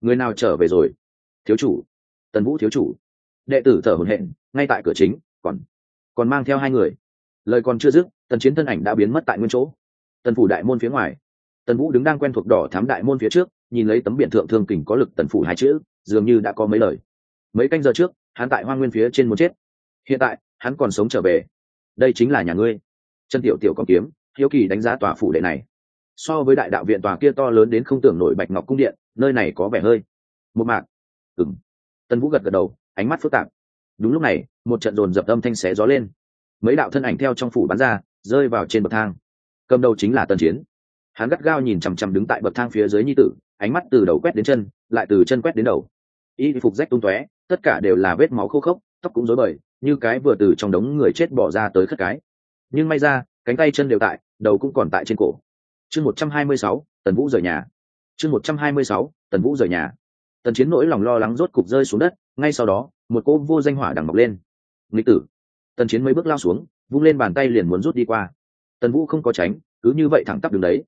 Speaker 1: Người nào trở về rồi? Thiếu chủ. Tần vũ thiếu chủ. Đệ tử thở hồn hẹn, ngay tại cửa chính còn còn mang theo hai người. Lời còn chưa dứt tần chiến thân ảnh đã biến mất tại nguyên chỗ. Tần phủ đại môn phía ngoài. Tần vũ đứng đang quen thuộc đỏ thám đại môn phía trước nhìn lấy tấm biển thượng thương kình có lực tần phủ hai chữ dường như đã có mấy lời. Mấy canh giờ trước hắn tại hoa nguyên phía trên muốn chết. Hiện tại hắn còn sống trở về. Đây chính là nhà ngươi. Chân tiểu tiểu còn kiếm hiếu kỳ đánh giá tòa phủ đệ này so với đại đạo viện tòa kia to lớn đến không tưởng nổi bạch ngọc cung điện, nơi này có vẻ hơi một mạc. Ừng tân vũ gật gật đầu, ánh mắt phức tạp. Đúng lúc này, một trận dồn dập âm thanh xé gió lên. Mấy đạo thân ảnh theo trong phủ bắn ra, rơi vào trên bậc thang. Cầm đầu chính là tần chiến. Hắn gắt gao nhìn chằm chằm đứng tại bậc thang phía dưới nhi tử, ánh mắt từ đầu quét đến chân, lại từ chân quét đến đầu. Y phục rách tung tóe, tất cả đều là vết máu khô khốc, tóc cũng rối bời, như cái vừa từ trong đống người chết bỏ ra tới khất cái. Nhưng may ra, cánh tay chân đều tại, đầu cũng còn tại trên cổ chương một trăm hai mươi sáu, tần vũ rời nhà. Chương một trăm hai mươi sáu, tần vũ rời nhà. Tần chiến nỗi lòng lo lắng rốt cục rơi xuống đất, ngay sau đó, một cô vô danh hỏa đằng mọc lên. Nghịch tử. Tần chiến mấy bước lao xuống, vung lên bàn tay liền muốn rút đi qua. Tần vũ không có tránh, cứ như vậy thẳng tắp đứng đấy.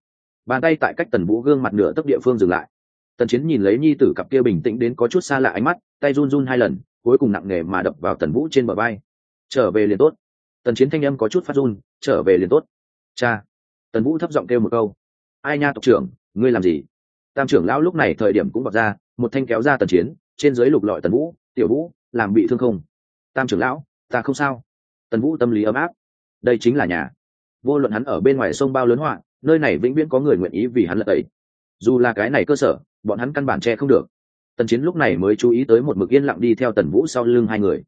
Speaker 1: Bàn tay tại cách tần vũ gương mặt nửa tấc địa phương dừng lại. Tần chiến nhìn lấy nhi tử cặp kia bình tĩnh đến có chút xa lạ ánh mắt, tay run run hai lần, cuối cùng nặng nề mà đập vào tần vũ trên bờ bay trở về liền tốt. Tần chiến thanh âm có chút phát run, trở về liền tốt. Cha tần vũ thấp giọng kêu một câu. Ai nha tộc trưởng, ngươi làm gì? Tam trưởng lão lúc này thời điểm cũng bật ra, một thanh kéo ra tần chiến, trên dưới lục lọi tần vũ, tiểu vũ, làm bị thương không? Tam trưởng lão, ta không sao. Tần vũ tâm lý ấm áp. Đây chính là nhà. Vô luận hắn ở bên ngoài sông bao lớn họa, nơi này vĩnh viễn có người nguyện ý vì hắn lợi ấy dù là cái này cơ sở, bọn hắn căn bản che không được. Tần chiến lúc này mới chú ý tới một mực yên lặng đi theo tần vũ sau lưng hai người.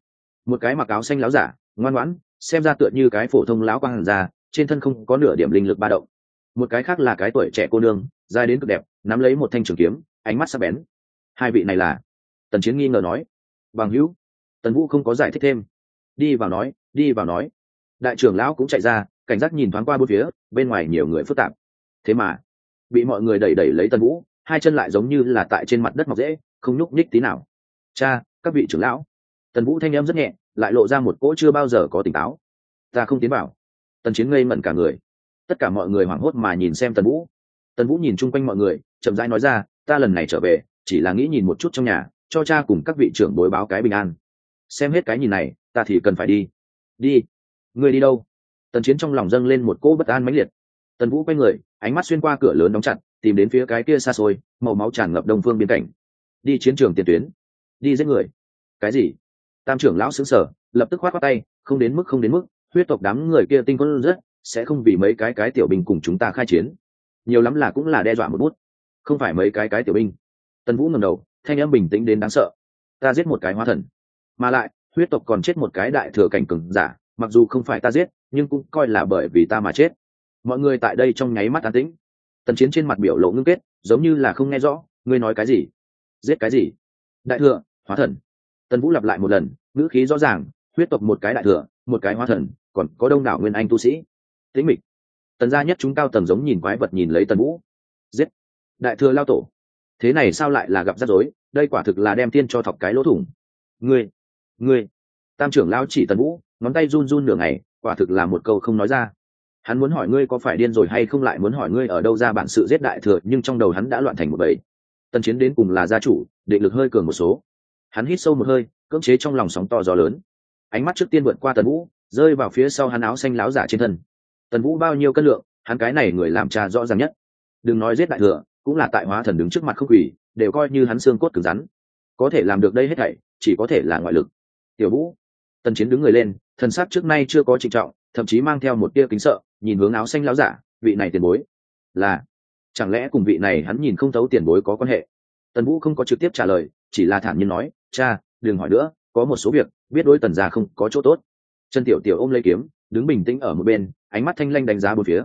Speaker 1: Một cái mặc áo xanh láo giả, ngoan ngoãn, xem ra tựa như cái phổ thông láo quang hàn ra trên thân không có nửa điểm linh lực ba động. Một cái khác là cái tuổi trẻ cô nương, dài đến cực đẹp, nắm lấy một thanh trường kiếm, ánh mắt sắc bén. Hai vị này là? Tần chiến nghi ngờ nói. Bằng hữu. Tần vũ không có giải thích thêm. Đi vào nói, đi vào nói. Đại trưởng lão cũng chạy ra, cảnh giác nhìn thoáng qua bốn phía, bên ngoài nhiều người phức tạp. Thế mà, bị mọi người đẩy đẩy lấy tần vũ, hai chân lại giống như là tại trên mặt đất mọc dễ, không nhúc nhích tí nào. Cha, các vị trưởng lão. Tần vũ thanh em rất nhẹ, lại lộ ra một cỗ chưa bao giờ có tỉnh táo. Ta không tiến vào tần chiến ngây mẩn cả người. Tất cả mọi người hoảng hốt mà nhìn xem tần vũ. Tần vũ nhìn chung quanh mọi người, chậm rãi nói ra, ta lần này trở về, chỉ là nghĩ nhìn một chút trong nhà, cho cha cùng các vị trưởng bối báo cái bình an. Xem hết cái nhìn này, ta thì cần phải đi. Đi? Người đi đâu? Tần chiến trong lòng dâng lên một cỗ bất an mãnh liệt. Tần vũ quay người, ánh mắt xuyên qua cửa lớn đóng chặt, tìm đến phía cái kia xa xôi, màu máu tràn ngập đông phương biên cảnh. Đi chiến trường tiền tuyến, đi giết người. Cái gì? Tam trưởng lão xứng sở lập tức khoát khoát tay, không đến mức, không đến mức huyết tộc đám người kia tinh quân rất, sẽ không vì mấy cái cái tiểu binh cùng chúng ta khai chiến. Nhiều lắm là cũng là đe dọa một bút. Không phải mấy cái cái tiểu binh. Tần vũ ngầm đầu, thanh âm bình tĩnh đến đáng sợ. Ta giết một cái hóa thần. Mà lại, huyết tộc còn chết một cái đại thừa cảnh cừng giả, mặc dù không phải ta giết, nhưng cũng coi là bởi vì ta mà chết. Mọi người tại đây trong nháy mắt an tĩnh. Tần chiến trên mặt biểu lộ ngưng kết, giống như là không nghe rõ, ngươi nói cái gì? Giết cái gì? Đại thừa, hóa thần. Tần vũ lặp lại một lần, ngữ khí rõ ràng, huyết tộc một cái đại thừa, một cái hóa thần còn có đông đảo nguyên anh tu sĩ. Tĩnh mịch. Tần gia nhất chúng cao tầng giống nhìn quái vật nhìn lấy tần vũ. Giết. Đại thừa lao tổ. Thế này sao lại là gặp rắc rối? Đây quả thực là đem tiên cho thọc cái lỗ thủng. Ngươi ngươi. Tam trưởng lao chỉ tần vũ, ngón tay run run nửa ngày, quả thực là một câu không nói ra. Hắn muốn hỏi ngươi có phải điên rồi hay không lại muốn hỏi ngươi ở đâu ra bản sự giết đại thừa, nhưng trong đầu hắn đã loạn thành một bầy. Tần chiến đến cùng là gia chủ, định lực hơi cường một số. Hắn hít sâu một hơi, cưỡng chế trong lòng sóng to gió lớn. Ánh mắt trước tiên vượt qua tần vũ rơi vào phía sau hắn áo xanh láo giả trên thân. Tần vũ bao nhiêu cân lượng, hắn cái này người làm cha rõ ràng nhất. Đừng nói giết đại thừa, cũng là tại hóa thần đứng trước mặt không quỷ đều coi như hắn xương cốt cứng rắn. Có thể làm được đây hết thảy, chỉ có thể là ngoại lực. Tiểu vũ, tần chiến đứng người lên, thần sắc trước nay chưa có trịnh trọng, thậm chí mang theo một tia kính sợ, nhìn hướng áo xanh láo giả, vị này tiền bối. Là, chẳng lẽ cùng vị này hắn nhìn không thấu tiền bối có quan hệ? Tần vũ không có trực tiếp trả lời, chỉ là thản nhiên nói, cha, đừng hỏi nữa, có một số việc, biết đôi tần gia không có chỗ tốt trần tiểu tiểu ôm lấy kiếm, đứng bình tĩnh ở một bên, ánh mắt thanh lanh đánh giá bốn phía.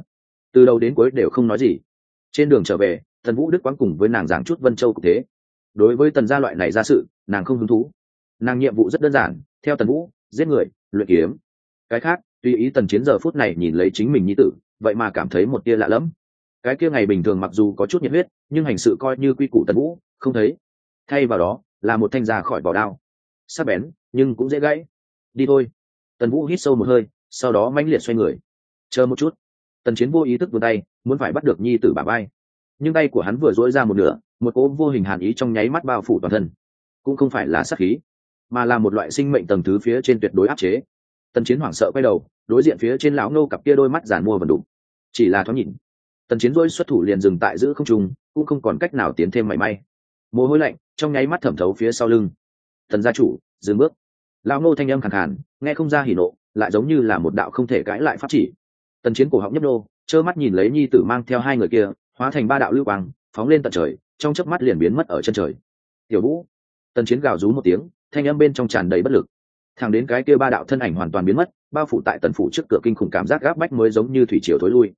Speaker 1: Từ đầu đến cuối đều không nói gì. Trên đường trở về, tần vũ đức quán cùng với nàng giảng chút vân châu cũng thế. Đối với tần gia loại này ra sự, nàng không hứng thú. Nàng nhiệm vụ rất đơn giản, theo tần vũ, giết người, luyện kiếm. Cái khác, tùy ý tần chiến giờ phút này nhìn lấy chính mình như tử, vậy mà cảm thấy một tia lạ lẫm. Cái kia ngày bình thường mặc dù có chút nhiệt huyết, nhưng hành sự coi như quy củ tần vũ, không thấy. Thay vào đó, là một thanh già khỏi vỏ đao. Sắc bén, nhưng cũng dễ gãy. Đi thôi tần vũ hít sâu một hơi, sau đó mãnh liệt xoay người. Chờ một chút. Tần chiến vô ý thức vươn tay, muốn phải bắt được nhi tử bà bay nhưng tay của hắn vừa dỗi ra một nửa, một cỗ vô hình hàn ý trong nháy mắt bao phủ toàn thân. Cũng không phải là sắc khí, mà là một loại sinh mệnh tầng thứ phía trên tuyệt đối áp chế. Tần chiến hoảng sợ quay đầu, đối diện phía trên lão nô cặp kia đôi mắt giàn mua vần đục. Chỉ là thoáng nhìn, tần chiến dỗi xuất thủ liền dừng tại giữ không trung, cũng không còn cách nào tiến thêm mảy may. Mồ hôi lạnh trong nháy mắt thẩm thấu phía sau lưng. Tần gia chủ, dừng bước lão nô thanh âm khẳng khàn, nghe không ra hỉ nộ, lại giống như là một đạo không thể cãi lại pháp chỉ. Tần chiến cổ họng nhấp nô, trơ mắt nhìn lấy nhi tử mang theo hai người kia, hóa thành ba đạo lưu quang, phóng lên tận trời, trong chớp mắt liền biến mất ở chân trời. Tiểu vũ. Tần chiến gào rú một tiếng, thanh âm bên trong tràn đầy bất lực. Thẳng đến cái kia ba đạo thân ảnh hoàn toàn biến mất, bao phủ tại tần phủ trước cửa kinh khủng cảm giác gáp bách mới giống như thủy triều thối lui.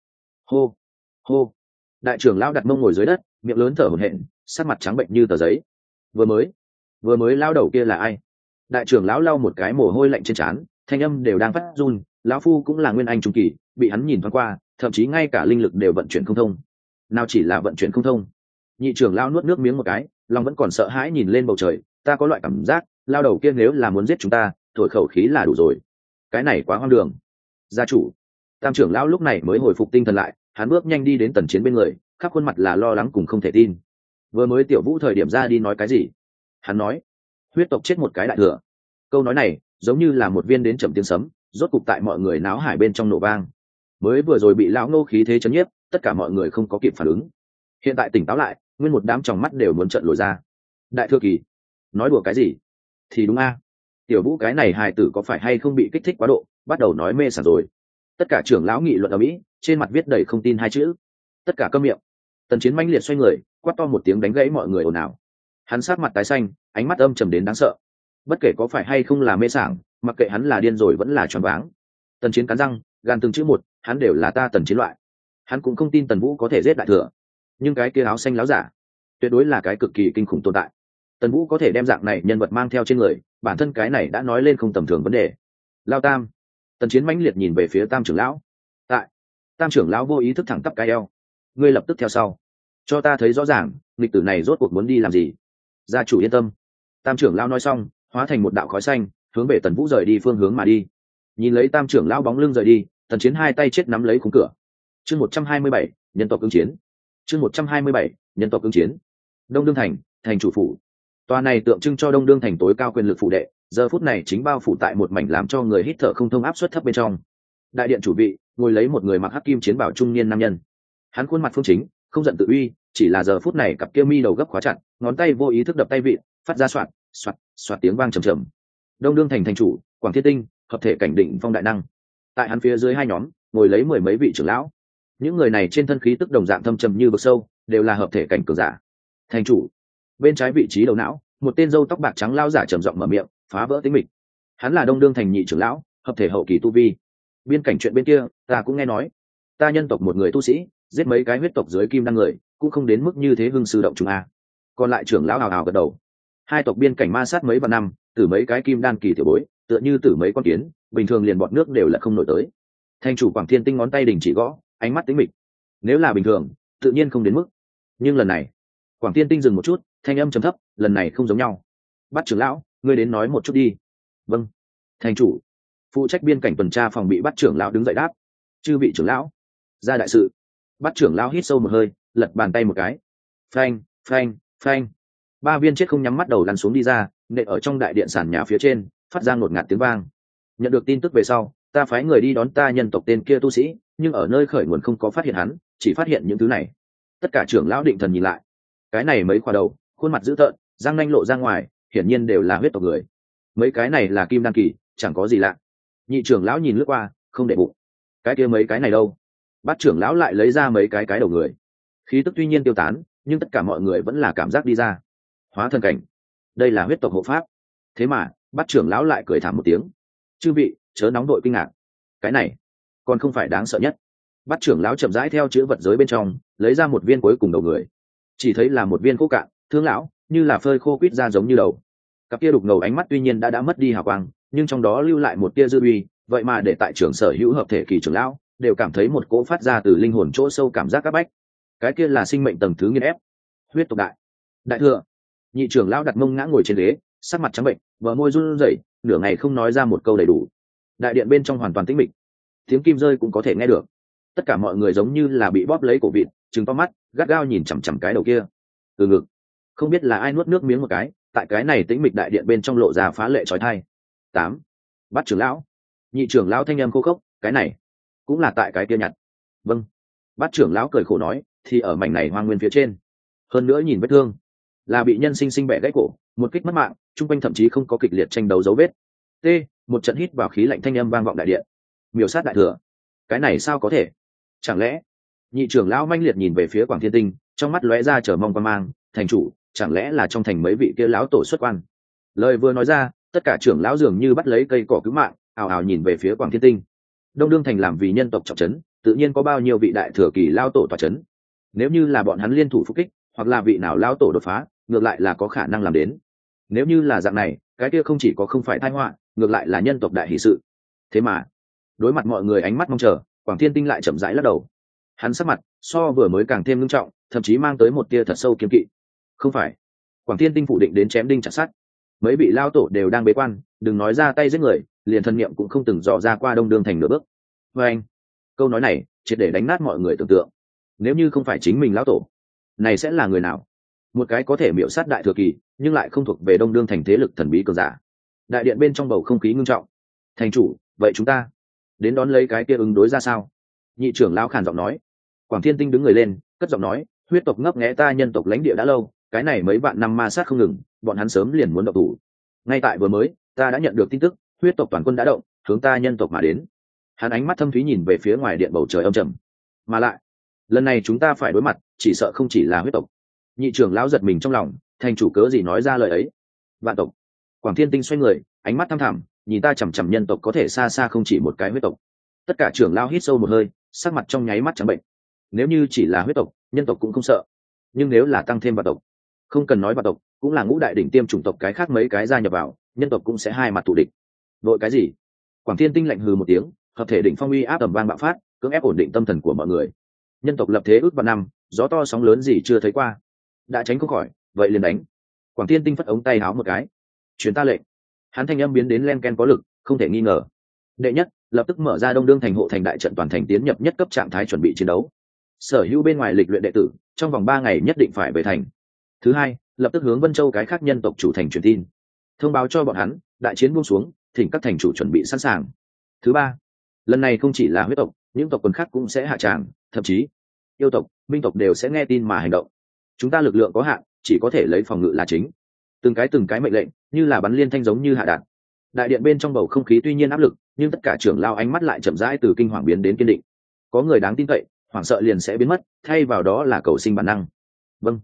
Speaker 1: Hô hô. Đại trưởng lão đặt mông ngồi dưới đất, miệng lớn thở hổn hển, sắc mặt trắng bệnh như tờ giấy. Vừa mới vừa mới lao đầu kia là ai? Đại trưởng lão lau một cái mồ hôi lạnh trên trán, thanh âm đều đang phát run, lão phu cũng là nguyên anh trung kỳ, bị hắn nhìn thoáng qua, thậm chí ngay cả linh lực đều vận chuyển không thông. Nào chỉ là vận chuyển không thông. Nhị trưởng lão nuốt nước miếng một cái, lòng vẫn còn sợ hãi nhìn lên bầu trời, ta có loại cảm giác, lao đầu kia nếu là muốn giết chúng ta, thổi khẩu khí là đủ rồi. Cái này quá hoang đường. Gia chủ. Tam trưởng lão lúc này mới hồi phục tinh thần lại, hắn bước nhanh đi đến tần chiến bên người, khắp khuôn mặt là lo lắng cùng không thể tin. Vừa mới tiểu vũ thời điểm ra đi nói cái gì? Hắn nói huyết tộc chết một cái đại thừa. Câu nói này, giống như là một viên đến chậm tiếng sấm, rốt cục tại mọi người náo hải bên trong nổ vang. Mới vừa rồi bị lão ngô khí thế chấn nhiếp, tất cả mọi người không có kịp phản ứng. Hiện tại tỉnh táo lại, nguyên một đám tròng mắt đều muốn trận lồi ra. Đại thừa kỳ, nói đùa cái gì? Thì đúng a. Tiểu vũ cái này hài tử có phải hay không bị kích thích quá độ, bắt đầu nói mê sảng rồi. Tất cả trưởng lão nghị luận ở mỹ, trên mặt viết đầy không tin hai chữ. Tất cả câm miệng. Tần chiến manh liệt xoay người, quát to một tiếng đánh gãy mọi người ồn ào. Hắn sát mặt tái xanh ánh mắt âm trầm đến đáng sợ. Bất kể có phải hay không là mê sảng, mặc kệ hắn là điên rồi vẫn là tròn váng. Tần chiến cắn răng gan từng chữ một, hắn đều là ta tần chiến loại. Hắn cũng không tin tần vũ có thể giết đại thừa. Nhưng cái kia áo xanh láo giả, tuyệt đối là cái cực kỳ kinh khủng tồn tại. Tần vũ có thể đem dạng này nhân vật mang theo trên người, bản thân cái này đã nói lên không tầm thường vấn đề. Lao tam. Tần chiến mãnh liệt nhìn về phía tam trưởng lão. Tại. Tam trưởng lão vô ý thức thẳng tắp cái eo. Ngươi lập tức theo sau. Cho ta thấy rõ ràng, nghịch tử này rốt cuộc muốn đi làm gì gia chủ yên tâm. Tam trưởng lão nói xong, hóa thành một đạo khói xanh, hướng về tần vũ rời đi phương hướng mà đi. Nhìn lấy tam trưởng lão bóng lưng rời đi, tần chiến hai tay chết nắm lấy khung cửa. Chương một trăm hai mươi bảy, nhân tộc ứng chiến. Chương một trăm hai mươi bảy, nhân tộc ứng chiến. Đông đương thành thành chủ phủ. Tòa này tượng trưng cho đông đương thành tối cao quyền lực phụ đệ, giờ phút này chính bao phủ tại một mảnh làm cho người hít thở không thông áp suất thấp bên trong. Đại điện chủ vị, ngồi lấy một người mặc hắc kim chiến bảo trung niên nam nhân. Hắn khuôn mặt phương chính, không giận tự uy chỉ là giờ phút này cặp kia mi đầu gấp khóa chặt, ngón tay vô ý thức đập tay vị phát ra soạt soạt soạt tiếng vang trầm trầm. Đông đương thành thành chủ, quảng thiên tinh, hợp thể cảnh định phong đại năng. Tại hắn phía dưới hai nhóm, ngồi lấy mười mấy vị trưởng lão. Những người này trên thân khí tức đồng dạng thâm trầm như vực sâu, đều là hợp thể cảnh cường giả. Thành chủ, bên trái vị trí đầu não, một tên dâu tóc bạc trắng lao giả trầm giọng mở miệng, phá vỡ tính mịch. Hắn là đông đương thành nhị trưởng lão, hợp thể hậu kỳ tu vi. Biên cảnh chuyện bên kia, ta cũng nghe nói. Ta nhân tộc một người tu sĩ, giết mấy cái huyết tộc dưới kim đăng người cũng không đến mức như thế hưng sư động chúng a. Còn lại trưởng lão hào hào gật đầu. Hai tộc biên cảnh ma sát mấy vạn năm từ mấy cái kim đan kỳ tiểu bối, tựa như từ mấy con kiến, bình thường liền bọn nước đều là không nổi tới. Thanh chủ quảng thiên tinh ngón tay đình chỉ gõ, ánh mắt tính mịch. Nếu là bình thường, tự nhiên không đến mức. Nhưng lần này, quảng thiên tinh dừng một chút, thanh âm trầm thấp, lần này không giống nhau. Bắt trưởng lão, ngươi đến nói một chút đi. Vâng. Thành chủ, phụ trách biên cảnh tuần tra phòng bị bắt trưởng lão đứng dậy đáp. Chư vị trưởng lão, ra đại sự. Bắt trưởng lão hít sâu một hơi lật bàn tay một cái. Phanh phanh phanh. Ba viên chết không nhắm mắt đầu lăn xuống đi ra nệ ở trong đại điện sàn nhà phía trên, phát ra ngột ngạt tiếng vang. Nhận được tin tức về sau, ta phái người đi đón ta nhân tộc tên kia tu sĩ, nhưng ở nơi khởi nguồn không có phát hiện hắn, chỉ phát hiện những thứ này. Tất cả trưởng lão định thần nhìn lại. Cái này mấy khoa đầu, khuôn mặt dữ tợn, răng nanh lộ ra ngoài, hiển nhiên đều là huyết tộc người. Mấy cái này là kim đan kỳ, chẳng có gì lạ. Nhị trưởng lão nhìn lướt qua, không để bụng. Cái kia mấy cái này đâu? Bắt trưởng lão lại lấy ra mấy cái cái đầu người khí tức tuy nhiên tiêu tán, nhưng tất cả mọi người vẫn là cảm giác đi ra. Hóa thân cảnh. Đây là huyết tộc hộ pháp. Thế mà bắt trưởng lão lại cười thảm một tiếng. Chư vị, chớ nóng đội kinh ngạc. Cái này, còn không phải đáng sợ nhất. Bắt trưởng lão chậm rãi theo chữ vật giới bên trong, lấy ra một viên cuối cùng đầu người. Chỉ thấy là một viên khô cạn, thương lão, như là phơi khô quýt ra giống như đầu. Cặp kia đục ngầu ánh mắt tuy nhiên đã đã mất đi hào quang, nhưng trong đó lưu lại một tia dư uy, vậy mà để tại trường sở hữu hợp thể kỳ trưởng lão, đều cảm thấy một cỗ phát ra từ linh hồn chỗ sâu cảm giác áp bách cái kia là sinh mệnh tầng thứ nghiên ép. Huyết tộc đại. Đại thừa. Nhị trưởng lão đặt mông ngã ngồi trên ghế, sắc mặt trắng bệnh vợ môi run rẩy, nửa ngày không nói ra một câu đầy đủ. Đại điện bên trong hoàn toàn tĩnh mịch. Tiếng kim rơi cũng có thể nghe được. Tất cả mọi người giống như là bị bóp lấy cổ vịt, trừng to mắt, gắt gao nhìn chằm chằm cái đầu kia. Từ ngực. Không biết là ai nuốt nước miếng một cái, tại cái này tĩnh mịch đại điện bên trong lộ ra phá lệ trói thai. Tám. Bắt trưởng lão. Nhị trưởng lão thanh em khô khốc, cái này cũng là tại cái kia nhặt. Vâng. Bắt trưởng lão cười khổ nói thì ở mảnh này hoang nguyên phía trên. Hơn nữa nhìn vết thương, là bị nhân sinh sinh bẻ gãy cổ, một kích mất mạng, chung quanh thậm chí không có kịch liệt tranh đấu dấu vết. T, một trận hít vào khí lạnh thanh âm vang vọng đại điện. Miểu sát đại thừa, cái này sao có thể? Chẳng lẽ, nhị trưởng lão manh liệt nhìn về phía quảng thiên tinh, trong mắt lóe ra chờ mong quan mang, thành chủ, chẳng lẽ là trong thành mấy vị kia lão tổ xuất quan? Lời vừa nói ra, tất cả trưởng lão dường như bắt lấy cây cỏ cứu mạng, ào ào nhìn về phía quảng thiên tinh. Đông đương thành làm vì nhân tộc trọng trấn, tự nhiên có bao nhiêu vị đại thừa kỳ lao tổ tòa trấn nếu như là bọn hắn liên thủ phục kích, hoặc là vị nào lao tổ đột phá, ngược lại là có khả năng làm đến. Nếu như là dạng này, cái kia không chỉ có không phải thai họa, ngược lại là nhân tộc đại hỷ sự. Thế mà, đối mặt mọi người ánh mắt mong chờ, quảng thiên tinh lại chậm rãi lắc đầu. Hắn sắc mặt so vừa mới càng thêm nghiêm trọng, thậm chí mang tới một tia thật sâu kiếm kỵ. Không phải. Quảng thiên tinh phủ định đến chém đinh chặt sát mấy vị lao tổ đều đang bế quan, đừng nói ra tay giết người, liền thân niệm cũng không từng dò ra qua đông đương thành nửa bước. Vê anh, câu nói này triệt để đánh nát mọi người tưởng tượng nếu như không phải chính mình lão tổ, này sẽ là người nào? Một cái có thể miễu sát đại thừa kỳ, nhưng lại không thuộc về đông đương thành thế lực thần bí cường giả. Đại điện bên trong bầu không khí ngưng trọng. Thành chủ, vậy chúng ta đến đón lấy cái kia ứng đối ra sao? Nhị trưởng lão khàn giọng nói. Quảng thiên tinh đứng người lên, cất giọng nói, huyết tộc ngấp nghẽ ta nhân tộc lãnh địa đã lâu, cái này mấy vạn năm ma sát không ngừng, bọn hắn sớm liền muốn độc thủ. Ngay tại vừa mới, ta đã nhận được tin tức, huyết tộc toàn quân đã động, hướng ta nhân tộc mà đến. Hắn ánh mắt thâm thúy nhìn về phía ngoài điện bầu trời âm trầm. Mà lại lần này chúng ta phải đối mặt, chỉ sợ không chỉ là huyết tộc. Nhị trưởng lão giật mình trong lòng, thành chủ cớ gì nói ra lời ấy? Vạn tộc. Quảng thiên tinh xoay người, ánh mắt thăm thẳm, nhìn ta chằm chằm nhân tộc có thể xa xa không chỉ một cái huyết tộc. Tất cả trưởng lão hít sâu một hơi, sắc mặt trong nháy mắt chẳng bệnh. Nếu như chỉ là huyết tộc, nhân tộc cũng không sợ. Nhưng nếu là tăng thêm vạn tộc, không cần nói vạn tộc, cũng là ngũ đại đỉnh tiêm chủng tộc cái khác mấy cái gia nhập vào, nhân tộc cũng sẽ hai mặt thù địch. Đội cái gì? Quảng thiên tinh lạnh hừ một tiếng, hợp thể đỉnh phong uy áp tầm vang bạo phát, cưỡng ép ổn định tâm thần của mọi người nhân tộc lập thế ước vạn năm, gió to sóng lớn gì chưa thấy qua. Đã tránh không khỏi, vậy liền đánh. Quảng thiên tinh phất ống tay háo một cái. Chuyến ta lệnh. Hắn thanh âm biến đến len ken có lực, không thể nghi ngờ. Đệ nhất, lập tức mở ra đông đương thành hộ thành đại trận toàn thành tiến nhập nhất cấp trạng thái chuẩn bị chiến đấu. Sở hữu bên ngoài lịch luyện đệ tử, trong vòng ba ngày nhất định phải về thành. Thứ hai, lập tức hướng vân châu cái khác nhân tộc chủ thành truyền tin. Thông báo cho bọn hắn, đại chiến buông xuống, thỉnh các thành chủ chuẩn bị sẵn sàng. Thứ ba, lần này không chỉ là huyết tộc, những tộc quần khác cũng sẽ hạ tràng thậm chí yêu tộc minh tộc đều sẽ nghe tin mà hành động. Chúng ta lực lượng có hạn, chỉ có thể lấy phòng ngự là chính. Từng cái từng cái mệnh lệnh, như là bắn liên thanh giống như hạ đạn. Đại điện bên trong bầu không khí tuy nhiên áp lực, nhưng tất cả trưởng lao ánh mắt lại chậm rãi từ kinh hoàng biến đến kiên định. Có người đáng tin cậy, hoảng sợ liền sẽ biến mất, thay vào đó là cầu sinh bản năng. Vâng.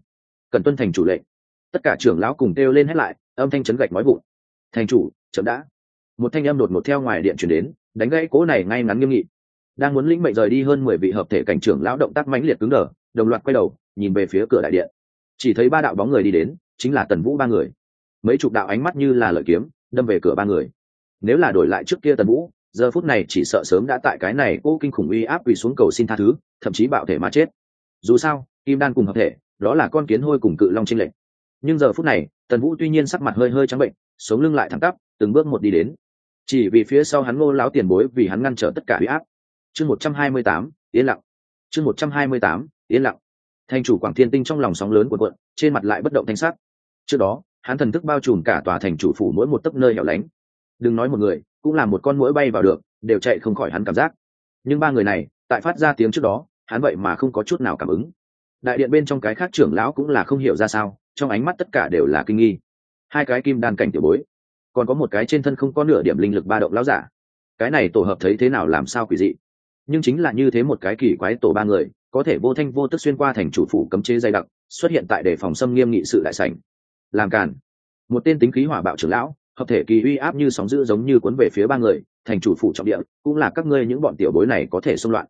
Speaker 1: Cần tuân thành chủ lệnh. Tất cả trưởng lão cùng kêu lên hết lại, âm thanh chấn gạch nói vụn. Thành chủ, chậm đã. Một thanh âm đột ngột theo ngoài điện chuyển đến, đánh gãy cố này ngay ngắn nghiêm nghị đang muốn lĩnh mệnh rời đi hơn mười vị hợp thể cảnh trưởng lão động tác mãnh liệt cứng đờ, đồng loạt quay đầu, nhìn về phía cửa đại điện. Chỉ thấy ba đạo bóng người đi đến, chính là tần vũ ba người. Mấy chục đạo ánh mắt như là lợi kiếm, đâm về cửa ba người. Nếu là đổi lại trước kia tần vũ, giờ phút này chỉ sợ sớm đã tại cái này cô kinh khủng uy áp quỳ xuống cầu xin tha thứ, thậm chí bạo thể mà chết. Dù sao, kim đan cùng hợp thể, đó là con kiến hôi cùng cự long tranh lệch. Nhưng giờ phút này, tần vũ tuy nhiên sắc mặt hơi hơi trắng bệnh, sống lưng lại thẳng tắp, từng bước một đi đến. Chỉ vì phía sau hắn ngô lão tiền bối vì hắn ngăn trở tất cả huy áp chương một trăm hai mươi tám, yên lặng. Chương một trăm hai mươi tám, yên lặng. Thành chủ quảng thiên tinh trong lòng sóng lớn của quận trên mặt lại bất động thanh sắc. Trước đó, hắn thần thức bao trùm cả tòa thành chủ phủ mỗi một tấc nơi hẻo lánh. Đừng nói một người, cũng là một con mũi bay vào được, đều chạy không khỏi hắn cảm giác. Nhưng ba người này, tại phát ra tiếng trước đó, hắn vậy mà không có chút nào cảm ứng. Đại điện bên trong cái khác trưởng lão cũng là không hiểu ra sao, trong ánh mắt tất cả đều là kinh nghi. Hai cái kim đan cảnh tiểu bối, còn có một cái trên thân không có nửa điểm linh lực ba động lão giả. Cái này tổ hợp thấy thế nào làm sao quỷ dị? Nhưng chính là như thế một cái kỳ quái tổ ba người, có thể vô thanh vô tức xuyên qua thành chủ phủ cấm chế dày đặc, xuất hiện tại đề phòng xâm nghiêm nghị sự đại sảnh. Làm càn. Một tên tính khí hỏa bạo trưởng lão, hợp thể kỳ uy áp như sóng dữ giống như cuốn về phía ba người, thành chủ phủ trọng địa, cũng là các ngươi những bọn tiểu bối này có thể xung loạn.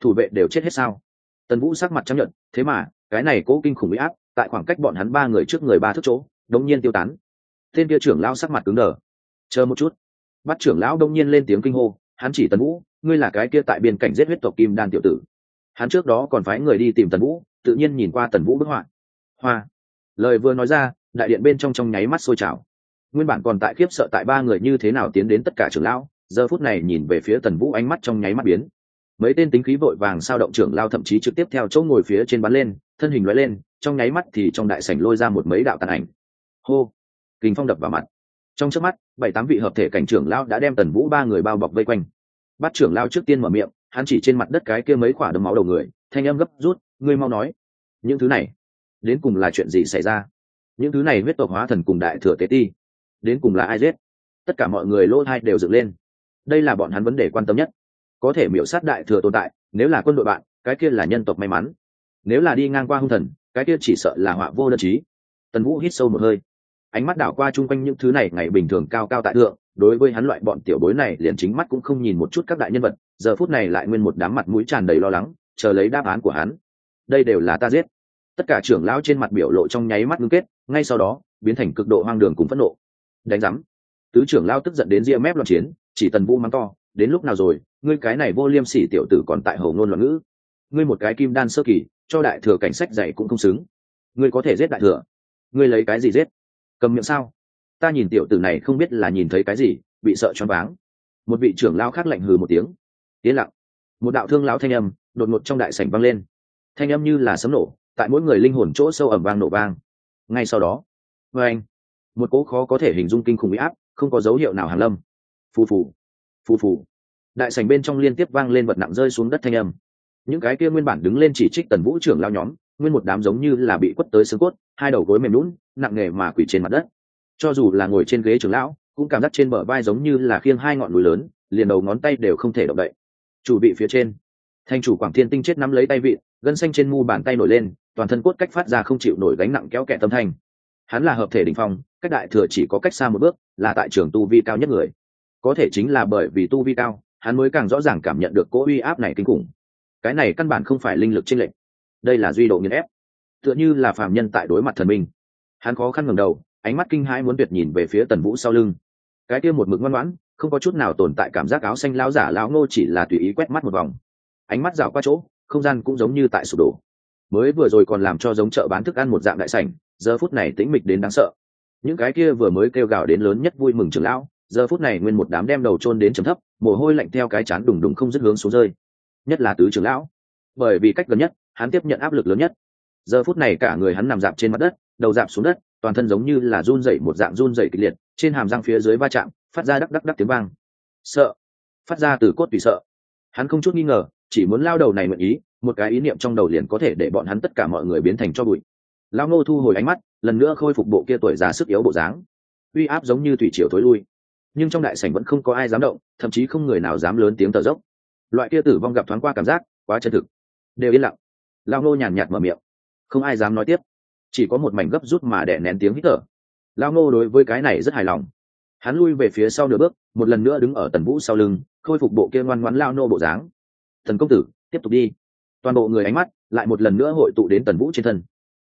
Speaker 1: Thủ vệ đều chết hết sao? Tần vũ sắc mặt chấp nhận thế mà, cái này cố kinh khủng uy áp, tại khoảng cách bọn hắn ba người trước người ba thước chỗ, đống nhiên tiêu tán. Tên kia trưởng lão sắc mặt cứng đờ. Chờ một chút. Bắt trưởng lão đông nhiên lên tiếng kinh hô, hắn chỉ tần vũ ngươi là cái kia tại biên cảnh giết huyết tộc kim đan tiểu tử. Hắn trước đó còn phái người đi tìm tần vũ, tự nhiên nhìn qua tần vũ bức họa. Hoa. Lời vừa nói ra, đại điện bên trong trong nháy mắt sôi trào. Nguyên bản còn tại khiếp sợ tại ba người như thế nào tiến đến tất cả trưởng lão, giờ phút này nhìn về phía tần vũ ánh mắt trong nháy mắt biến. Mấy tên tính khí vội vàng sao động trưởng lao thậm chí trực tiếp theo chỗ ngồi phía trên bắn lên, thân hình loại lên, trong nháy mắt thì trong đại sảnh lôi ra một mấy đạo tàn ảnh. Hô. Kinh phong đập vào mặt. Trong trước mắt, bảy tám vị hợp thể cảnh trưởng lao đã đem tần vũ ba người bao bọc vây quanh bắt trưởng lao trước tiên mở miệng, hắn chỉ trên mặt đất cái kia mấy quả đấm máu đầu người, thanh âm gấp rút, ngươi mau nói, những thứ này, đến cùng là chuyện gì xảy ra? Những thứ này huyết tộc hóa thần cùng đại thừa tế ti, đến cùng là ai giết? Tất cả mọi người lỗ hai đều dựng lên. Đây là bọn hắn vấn đề quan tâm nhất. Có thể miểu sát đại thừa tồn tại, nếu là quân đội bạn, cái kia là nhân tộc may mắn. Nếu là đi ngang qua hung thần, cái kia chỉ sợ là họa vô đơn trí. tần vũ hít sâu một hơi ánh mắt đảo qua chung quanh những thứ này ngày bình thường cao cao tại thượng, đối với hắn loại bọn tiểu bối này liền chính mắt cũng không nhìn một chút các đại nhân vật, giờ phút này lại nguyên một đám mặt mũi tràn đầy lo lắng, chờ lấy đáp án của hắn. Đây đều là ta giết. Tất cả trưởng lão trên mặt biểu lộ trong nháy mắt ngưng kết, ngay sau đó, biến thành cực độ hoang đường cùng phẫn nộ. Đánh giám. Tứ trưởng lao tức giận đến ria mép loạn chiến, chỉ tần vũ mắng to, đến lúc nào rồi, ngươi cái này vô liêm sỉ tiểu tử còn tại hầu ngôn loạn ngữ. Ngươi một cái kim đan sơ kỳ, cho đại thừa cảnh sách dạy cũng không xứng. Ngươi có thể giết đại thừa. Ngươi lấy cái gì giết? Cầm miệng sao? Ta nhìn tiểu tử này không biết là nhìn thấy cái gì, bị sợ choáng váng. Một vị trưởng lao khác lạnh hừ một tiếng. Yên lặng. Một đạo thương lão thanh âm đột ngột trong đại sảnh vang lên. Thanh âm như là sấm nổ, tại mỗi người linh hồn chỗ sâu ẩm vang nổ vang. Ngay sau đó vê anh. Một cỗ khó có thể hình dung kinh khủng bị áp, không có dấu hiệu nào hàn lâm. Phù phù. Phù phù. Đại sảnh bên trong liên tiếp vang lên vật nặng rơi xuống đất thanh âm. Những cái kia nguyên bản đứng lên chỉ trích tần vũ trưởng lao nhóm nguyên một đám giống như là bị quất tới xương cốt, hai đầu gối mềm lún nặng nề mà quỷ trên mặt đất. Cho dù là ngồi trên ghế trưởng lão, cũng cảm giác trên bờ vai giống như là khiêng hai ngọn núi lớn, liền đầu ngón tay đều không thể động đậy. Chủ vị phía trên, thanh chủ quảng thiên tinh chết nắm lấy tay vị, gân xanh trên mu bàn tay nổi lên, toàn thân cốt cách phát ra không chịu nổi gánh nặng kéo kẹ tâm thanh. Hắn là hợp thể đ ỉ n h phong, cách đại thừa chỉ có cách xa một bước, là tại trường tu vi cao nhất người. Có thể chính là bởi vì tu vi cao, hắn mới càng rõ ràng cảm nhận được cỗ uy áp này kinh khủng. Cái này căn bản không phải linh lực chênh lệch đây là duy độ nghiên ép. Tựa như là phàm nhân tại đối mặt thần minh. Hắn khó khăn ngầm đầu, ánh mắt kinh hãi muốn tuyệt nhìn về phía tần vũ sau lưng. Cái kia một mực ngoan ngoãn, không có chút nào tồn tại cảm giác áo xanh lão giả lão ngô chỉ là tùy ý quét mắt một vòng. Ánh mắt dạo qua chỗ, không gian cũng giống như tại sụp đổ. Mới vừa rồi còn làm cho giống chợ bán thức ăn một dạng đại sảnh, giờ phút này tĩnh mịch đến đáng sợ. Những cái kia vừa mới kêu gào đến lớn nhất vui mừng trưởng lão, giờ phút này nguyên một đám đem đầu chôn đến chấm thấp, mồ hôi lạnh theo cái chán đùng đùng không dứt hướng xuống rơi. Nhất là tứ trưởng lão. Bởi vì cách gần nhất hắn tiếp nhận áp lực lớn nhất. Giờ phút này cả người hắn nằm dạp trên mặt đất, đầu dạp xuống đất, toàn thân giống như là run rẩy một dạng run rẩy kịch liệt, trên hàm răng phía dưới va chạm, phát ra đắc đắc đắc tiếng vang. Sợ. Phát ra từ cốt tùy sợ. Hắn không chút nghi ngờ, chỉ muốn lao đầu này nguyện ý, một cái ý niệm trong đầu liền có thể để bọn hắn tất cả mọi người biến thành cho bụi. Lao ngô thu hồi ánh mắt, lần nữa khôi phục bộ kia tuổi già sức yếu bộ dáng. Uy áp giống như thủy triều thối lui. Nhưng trong đại sảnh vẫn không có ai dám động, thậm chí không người nào dám lớn tiếng tờ dốc. Loại kia tử vong gặp thoáng qua cảm giác, quá chân thực. Đều yên lặng lao ngô nhàn nhạt mở miệng. Không ai dám nói tiếp. Chỉ có một mảnh gấp rút mà đẻ nén tiếng hít thở. Lao ngô đối với cái này rất hài lòng. Hắn lui về phía sau nửa bước, một lần nữa đứng ở tần vũ sau lưng, khôi phục bộ kia ngoan ngoãn lao nô bộ dáng. Thần công tử, tiếp tục đi. Toàn bộ người ánh mắt lại một lần nữa hội tụ đến tần vũ trên thân.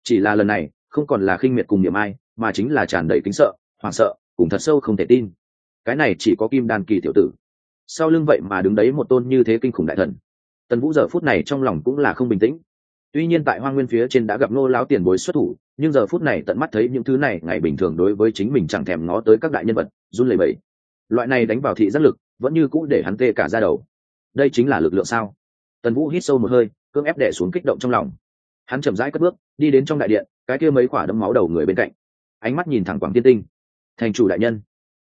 Speaker 1: Chỉ là lần này, không còn là khinh miệt cùng niềm ai, mà chính là tràn đầy kính sợ, hoảng sợ, cùng thật sâu không thể tin. Cái này chỉ có kim đan kỳ tiểu tử. Sau lưng vậy mà đứng đấy một tôn như thế kinh khủng đại thần. Tần vũ giờ phút này trong lòng cũng là không bình tĩnh tuy nhiên tại hoa nguyên phía trên đã gặp nô láo tiền bối xuất thủ, nhưng giờ phút này tận mắt thấy những thứ này ngày bình thường đối với chính mình chẳng thèm ngó tới các đại nhân vật, run lẩy bẩy. Loại này đánh vào thị giác lực, vẫn như cũ để hắn tê cả ra đầu. Đây chính là lực lượng sao? Tần vũ hít sâu một hơi, cưỡng ép đẻ xuống kích động trong lòng. Hắn chậm rãi cất bước, đi đến trong đại điện, cái kia mấy quả đấm máu đầu người bên cạnh. Ánh mắt nhìn thẳng quảng tiên tinh. Thành chủ đại nhân,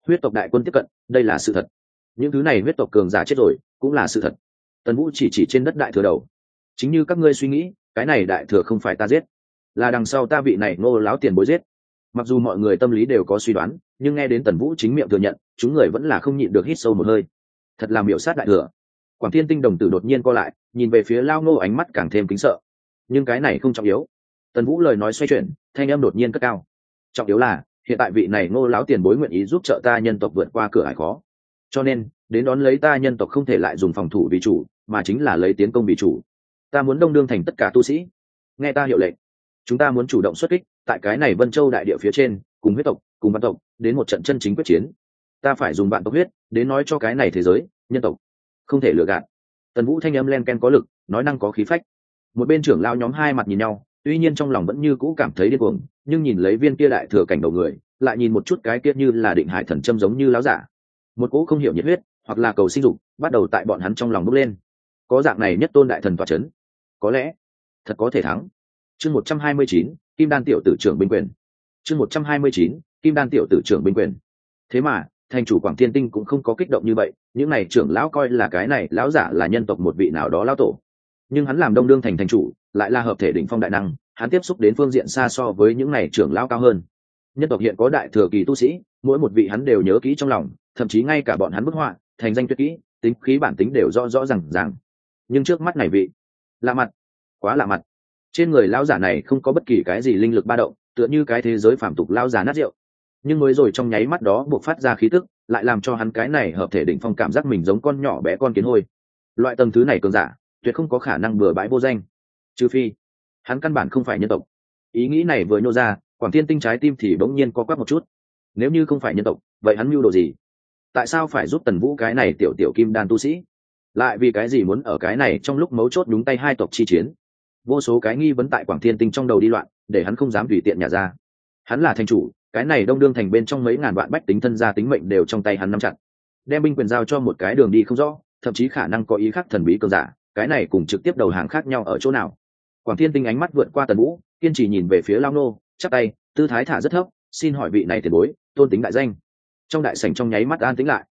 Speaker 1: huyết tộc đại quân tiếp cận, đây là sự thật. Những thứ này huyết tộc cường giả chết rồi, cũng là sự thật. Tần vũ chỉ chỉ trên đất đại thừa đầu. Chính như các ngươi suy nghĩ cái này đại thừa không phải ta giết, là đằng sau ta vị này ngô láo tiền bối giết. Mặc dù mọi người tâm lý đều có suy đoán, nhưng nghe đến tần vũ chính miệng thừa nhận, chúng người vẫn là không nhịn được hít sâu một hơi. Thật là miểu sát đại thừa. Quảng thiên tinh đồng tử đột nhiên co lại, nhìn về phía lao ngô ánh mắt càng thêm kính sợ. Nhưng cái này không trọng yếu. Tần vũ lời nói xoay chuyển, thanh em đột nhiên cất cao. Trọng yếu là, hiện tại vị này ngô láo tiền bối nguyện ý giúp trợ ta nhân tộc vượt qua cửa hải khó. Cho nên, đến đón lấy ta nhân tộc không thể lại dùng phòng thủ vì chủ, mà chính là lấy tiến công vì chủ ta muốn đông đương thành tất cả tu sĩ. Nghe ta hiệu lệnh, chúng ta muốn chủ động xuất kích tại cái này vân châu đại địa phía trên, cùng huyết tộc, cùng văn tộc, đến một trận chân chính quyết chiến. Ta phải dùng bạn tộc huyết đến nói cho cái này thế giới, nhân tộc, không thể lừa gạt. Tần vũ thanh âm len ken có lực, nói năng có khí phách. Một bên trưởng lao nhóm hai mặt nhìn nhau, tuy nhiên trong lòng vẫn như cũ cảm thấy điên cuồng, nhưng nhìn lấy viên kia đại thừa cảnh đầu người, lại nhìn một chút cái kia như là định hải thần châm giống như láo giả. Một cỗ không hiểu nhiệt huyết, hoặc là cầu sinh dục, bắt đầu tại bọn hắn trong lòng bốc lên. Có dạng này nhất tôn đại thần tòa c h ấ n có lẽ, thật có thể thắng. Chương một trăm hai mươi chín, kim đan tiểu tử trưởng binh quyền. Chương một trăm hai mươi chín, kim đan tiểu tử trưởng binh quyền. Thế mà, thành chủ quảng thiên tinh cũng không có kích động như vậy, những này trưởng lão coi là cái này, lão giả là nhân tộc một vị nào đó lão tổ. Nhưng hắn làm đông đương thành thành chủ, lại là hợp thể đỉnh phong đại năng, hắn tiếp xúc đến phương diện xa so với những này trưởng lão cao hơn. Nhân tộc hiện có đại thừa kỳ tu sĩ, mỗi một vị hắn đều nhớ kỹ trong lòng, thậm chí ngay cả bọn hắn bức họa, thành danh tuyệt kỹ, tính khí bản tính đều rõ rõ r à n g r à n g nhưng trước mắt này vị lạ mặt. Quá lạ mặt. Trên người lão giả này không có bất kỳ cái gì linh lực ba động, tựa như cái thế giới phạm tục lao giả nát rượu. Nhưng mới rồi trong nháy mắt đó buộc phát ra khí tức, lại làm cho hắn cái này hợp thể đỉnh phong cảm giác mình giống con nhỏ bé con kiến hôi. Loại tầng thứ này cường giả, tuyệt không có khả năng bừa bãi vô danh. Trừ phi, hắn căn bản không phải nhân tộc. Ý nghĩ này vừa nhô ra, quảng thiên tinh trái tim thì bỗng nhiên có quắc một chút. Nếu như không phải nhân tộc, vậy hắn mưu đồ gì? Tại sao phải giúp tần vũ cái này tiểu tiểu kim đan tu sĩ? Lại vì cái gì muốn ở cái này trong lúc mấu chốt đúng tay hai tộc chi chiến? Vô số cái nghi vấn tại quảng thiên tinh trong đầu đi loạn, để hắn không dám tùy tiện nhà ra. Hắn là thành chủ, cái này đông đương thành bên trong mấy ngàn vạn bách tính thân gia tính mệnh đều trong tay hắn nắm chặt. Đem binh quyền giao cho một cái đường đi không rõ, thậm chí khả năng có ý khác thần bí cường giả, cái này cùng trực tiếp đầu hàng khác nhau ở chỗ nào? Quảng thiên tinh ánh mắt vượt qua tần vũ, kiên trì nhìn về phía lao nô chắc tay, tư thái thả rất thấp, xin hỏi vị này tiền bối, tôn tính đại danh. Trong đại sảnh trong nháy mắt an tính lại.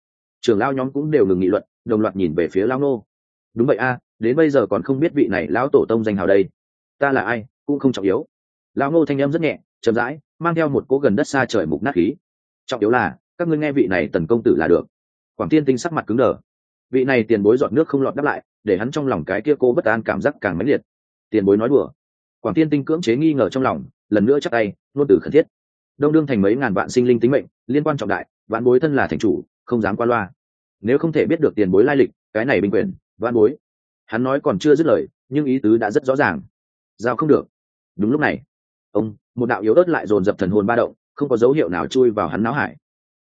Speaker 1: Trưởng lao nhóm cũng đều ngừng nghị luận đồng loạt nhìn về phía lao nô. Đúng vậy a, đến bây giờ còn không biết vị này lão tổ tông danh hào đây. Ta là ai, cũng không trọng yếu. Lao nô thanh em rất nhẹ, chậm rãi, mang theo một cỗ gần đất xa trời mục nát khí. Trọng yếu là, các ngươi nghe vị này tần công tử là được. Quảng thiên tinh sắc mặt cứng đờ. Vị này tiền bối giọt nước không lọt đáp lại, để hắn trong lòng cái kia cô bất an cảm giác càng mãnh liệt. Tiền bối nói đùa. Quảng thiên tinh cưỡng chế nghi ngờ trong lòng, lần nữa chắc tay nôn từ khẩn thiết. Đông đương thành mấy ngàn vạn sinh linh tính mệnh, liên quan trọng đại, vạn bối thân là thành chủ, không dám qua loa nếu không thể biết được tiền bối lai lịch, cái này bình quyền văn bối. Hắn nói còn chưa dứt lời, nhưng ý tứ đã rất rõ ràng. Giao không được. Đúng lúc này, ông, một đạo yếu ớt lại dồn dập thần hồn ba động, không có dấu hiệu nào chui vào hắn não hải.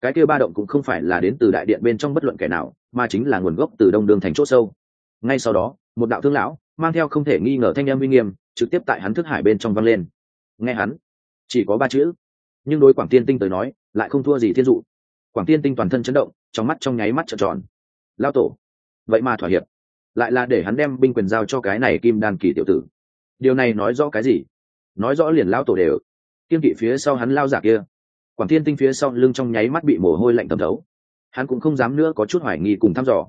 Speaker 1: Cái kia ba động cũng không phải là đến từ đại điện bên trong bất luận kẻ nào, mà chính là nguồn gốc từ đông đường thành c h ỗ sâu. Ngay sau đó, một đạo thương lão, mang theo không thể nghi ngờ thanh em uy nghiêm, trực tiếp tại hắn thức hải bên trong văng lên. Nghe hắn, chỉ có ba chữ. Nhưng đối quảng tiên tinh tới nói, lại không thua gì thiên dụ. Quảng tiên tinh toàn thân chấn động trong mắt trong nháy mắt trợn tròn. Lao tổ, vậy mà thỏa hiệp. Lại là để hắn đem binh quyền giao cho cái này kim đan kỳ tiểu tử. Điều này nói rõ cái gì? Nói rõ liền lao tổ đều. Kiên kỵ phía sau hắn lao giả kia. Quảng thiên tinh phía sau lưng trong nháy mắt bị mồ hôi lạnh thẩm thấu. Hắn cũng không dám nữa có chút hoài nghi cùng thăm dò.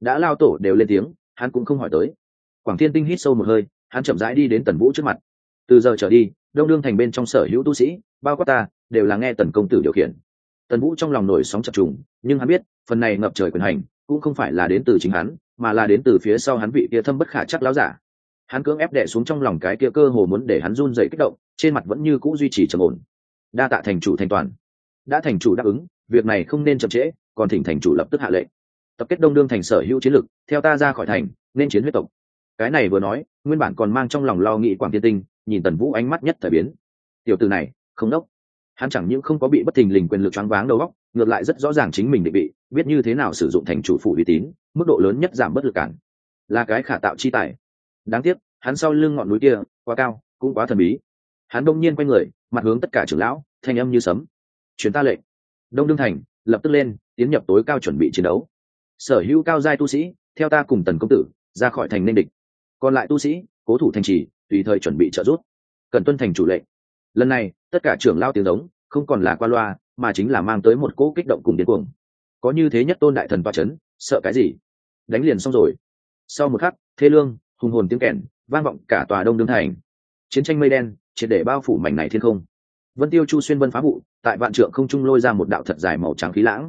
Speaker 1: Đã lao tổ đều lên tiếng, hắn cũng không hỏi tới. Quảng thiên tinh hít sâu một hơi, hắn chậm rãi đi đến tần vũ trước mặt. Từ giờ trở đi, đông đương thành bên trong sở hữu tu sĩ, bao quát ta, đều là nghe tần công tử điều khiển tần vũ trong lòng nổi sóng chập trùng, nhưng hắn biết, phần này ngập trời quyền hành cũng không phải là đến từ chính hắn, mà là đến từ phía sau hắn vị kia thâm bất khả chắc láo giả. Hắn cưỡng ép đẻ xuống trong lòng cái kia cơ hồ muốn để hắn run dậy kích động, trên mặt vẫn như c ũ duy trì trầm ổn. Đa tạ thành chủ thành toàn. Đã thành chủ đáp ứng, việc này không nên chậm trễ, còn thỉnh thành chủ lập tức hạ lệnh. Tập kết đông đương thành sở hữu chiến lực, theo ta ra khỏi thành, nên chiến huyết tộc. Cái này vừa nói, nguyên bản còn mang trong lòng lo nghĩ quảng tiên tinh, nhìn tần vũ ánh mắt nhất thời biến. Tiểu từ này, không đốc hắn chẳng những không có bị bất thình lình quyền lực choáng váng đầu óc, ngược lại rất rõ ràng chính mình định vị, biết như thế nào sử dụng thành chủ phủ uy tín, mức độ lớn nhất giảm bất lực cản. Là cái khả tạo chi tài. Đáng tiếc, hắn sau lưng ngọn núi kia, quá cao, cũng quá thần bí. Hắn đông nhiên quay người, mặt hướng tất cả trưởng lão, thanh âm như sấm. Chuyến ta lệnh. Đông đương thành, lập tức lên, tiến nhập tối cao chuẩn bị chiến đấu. Sở hữu cao giai tu sĩ, theo ta cùng tần công tử, ra khỏi thành nên địch. Còn lại tu sĩ, cố thủ thành trì, tùy thời chuẩn bị trợ giúp. Cần tuân thành chủ lệnh lần này, tất cả trưởng lao tiếng giống, không còn là qua loa, mà chính là mang tới một cỗ kích động cùng điên cuồng. Có như thế nhất tôn đại thần toa c h ấ n sợ cái gì? Đánh liền xong rồi. Sau một khắc thế lương, hùng hồn tiếng kèn, vang vọng cả tòa đông đương thành. Chiến tranh mây đen, triệt để bao phủ mảnh này thiên không. Vân tiêu chu xuyên vân phá vụ, tại vạn trượng không trung lôi ra một đạo thật dài màu trắng khí lãng.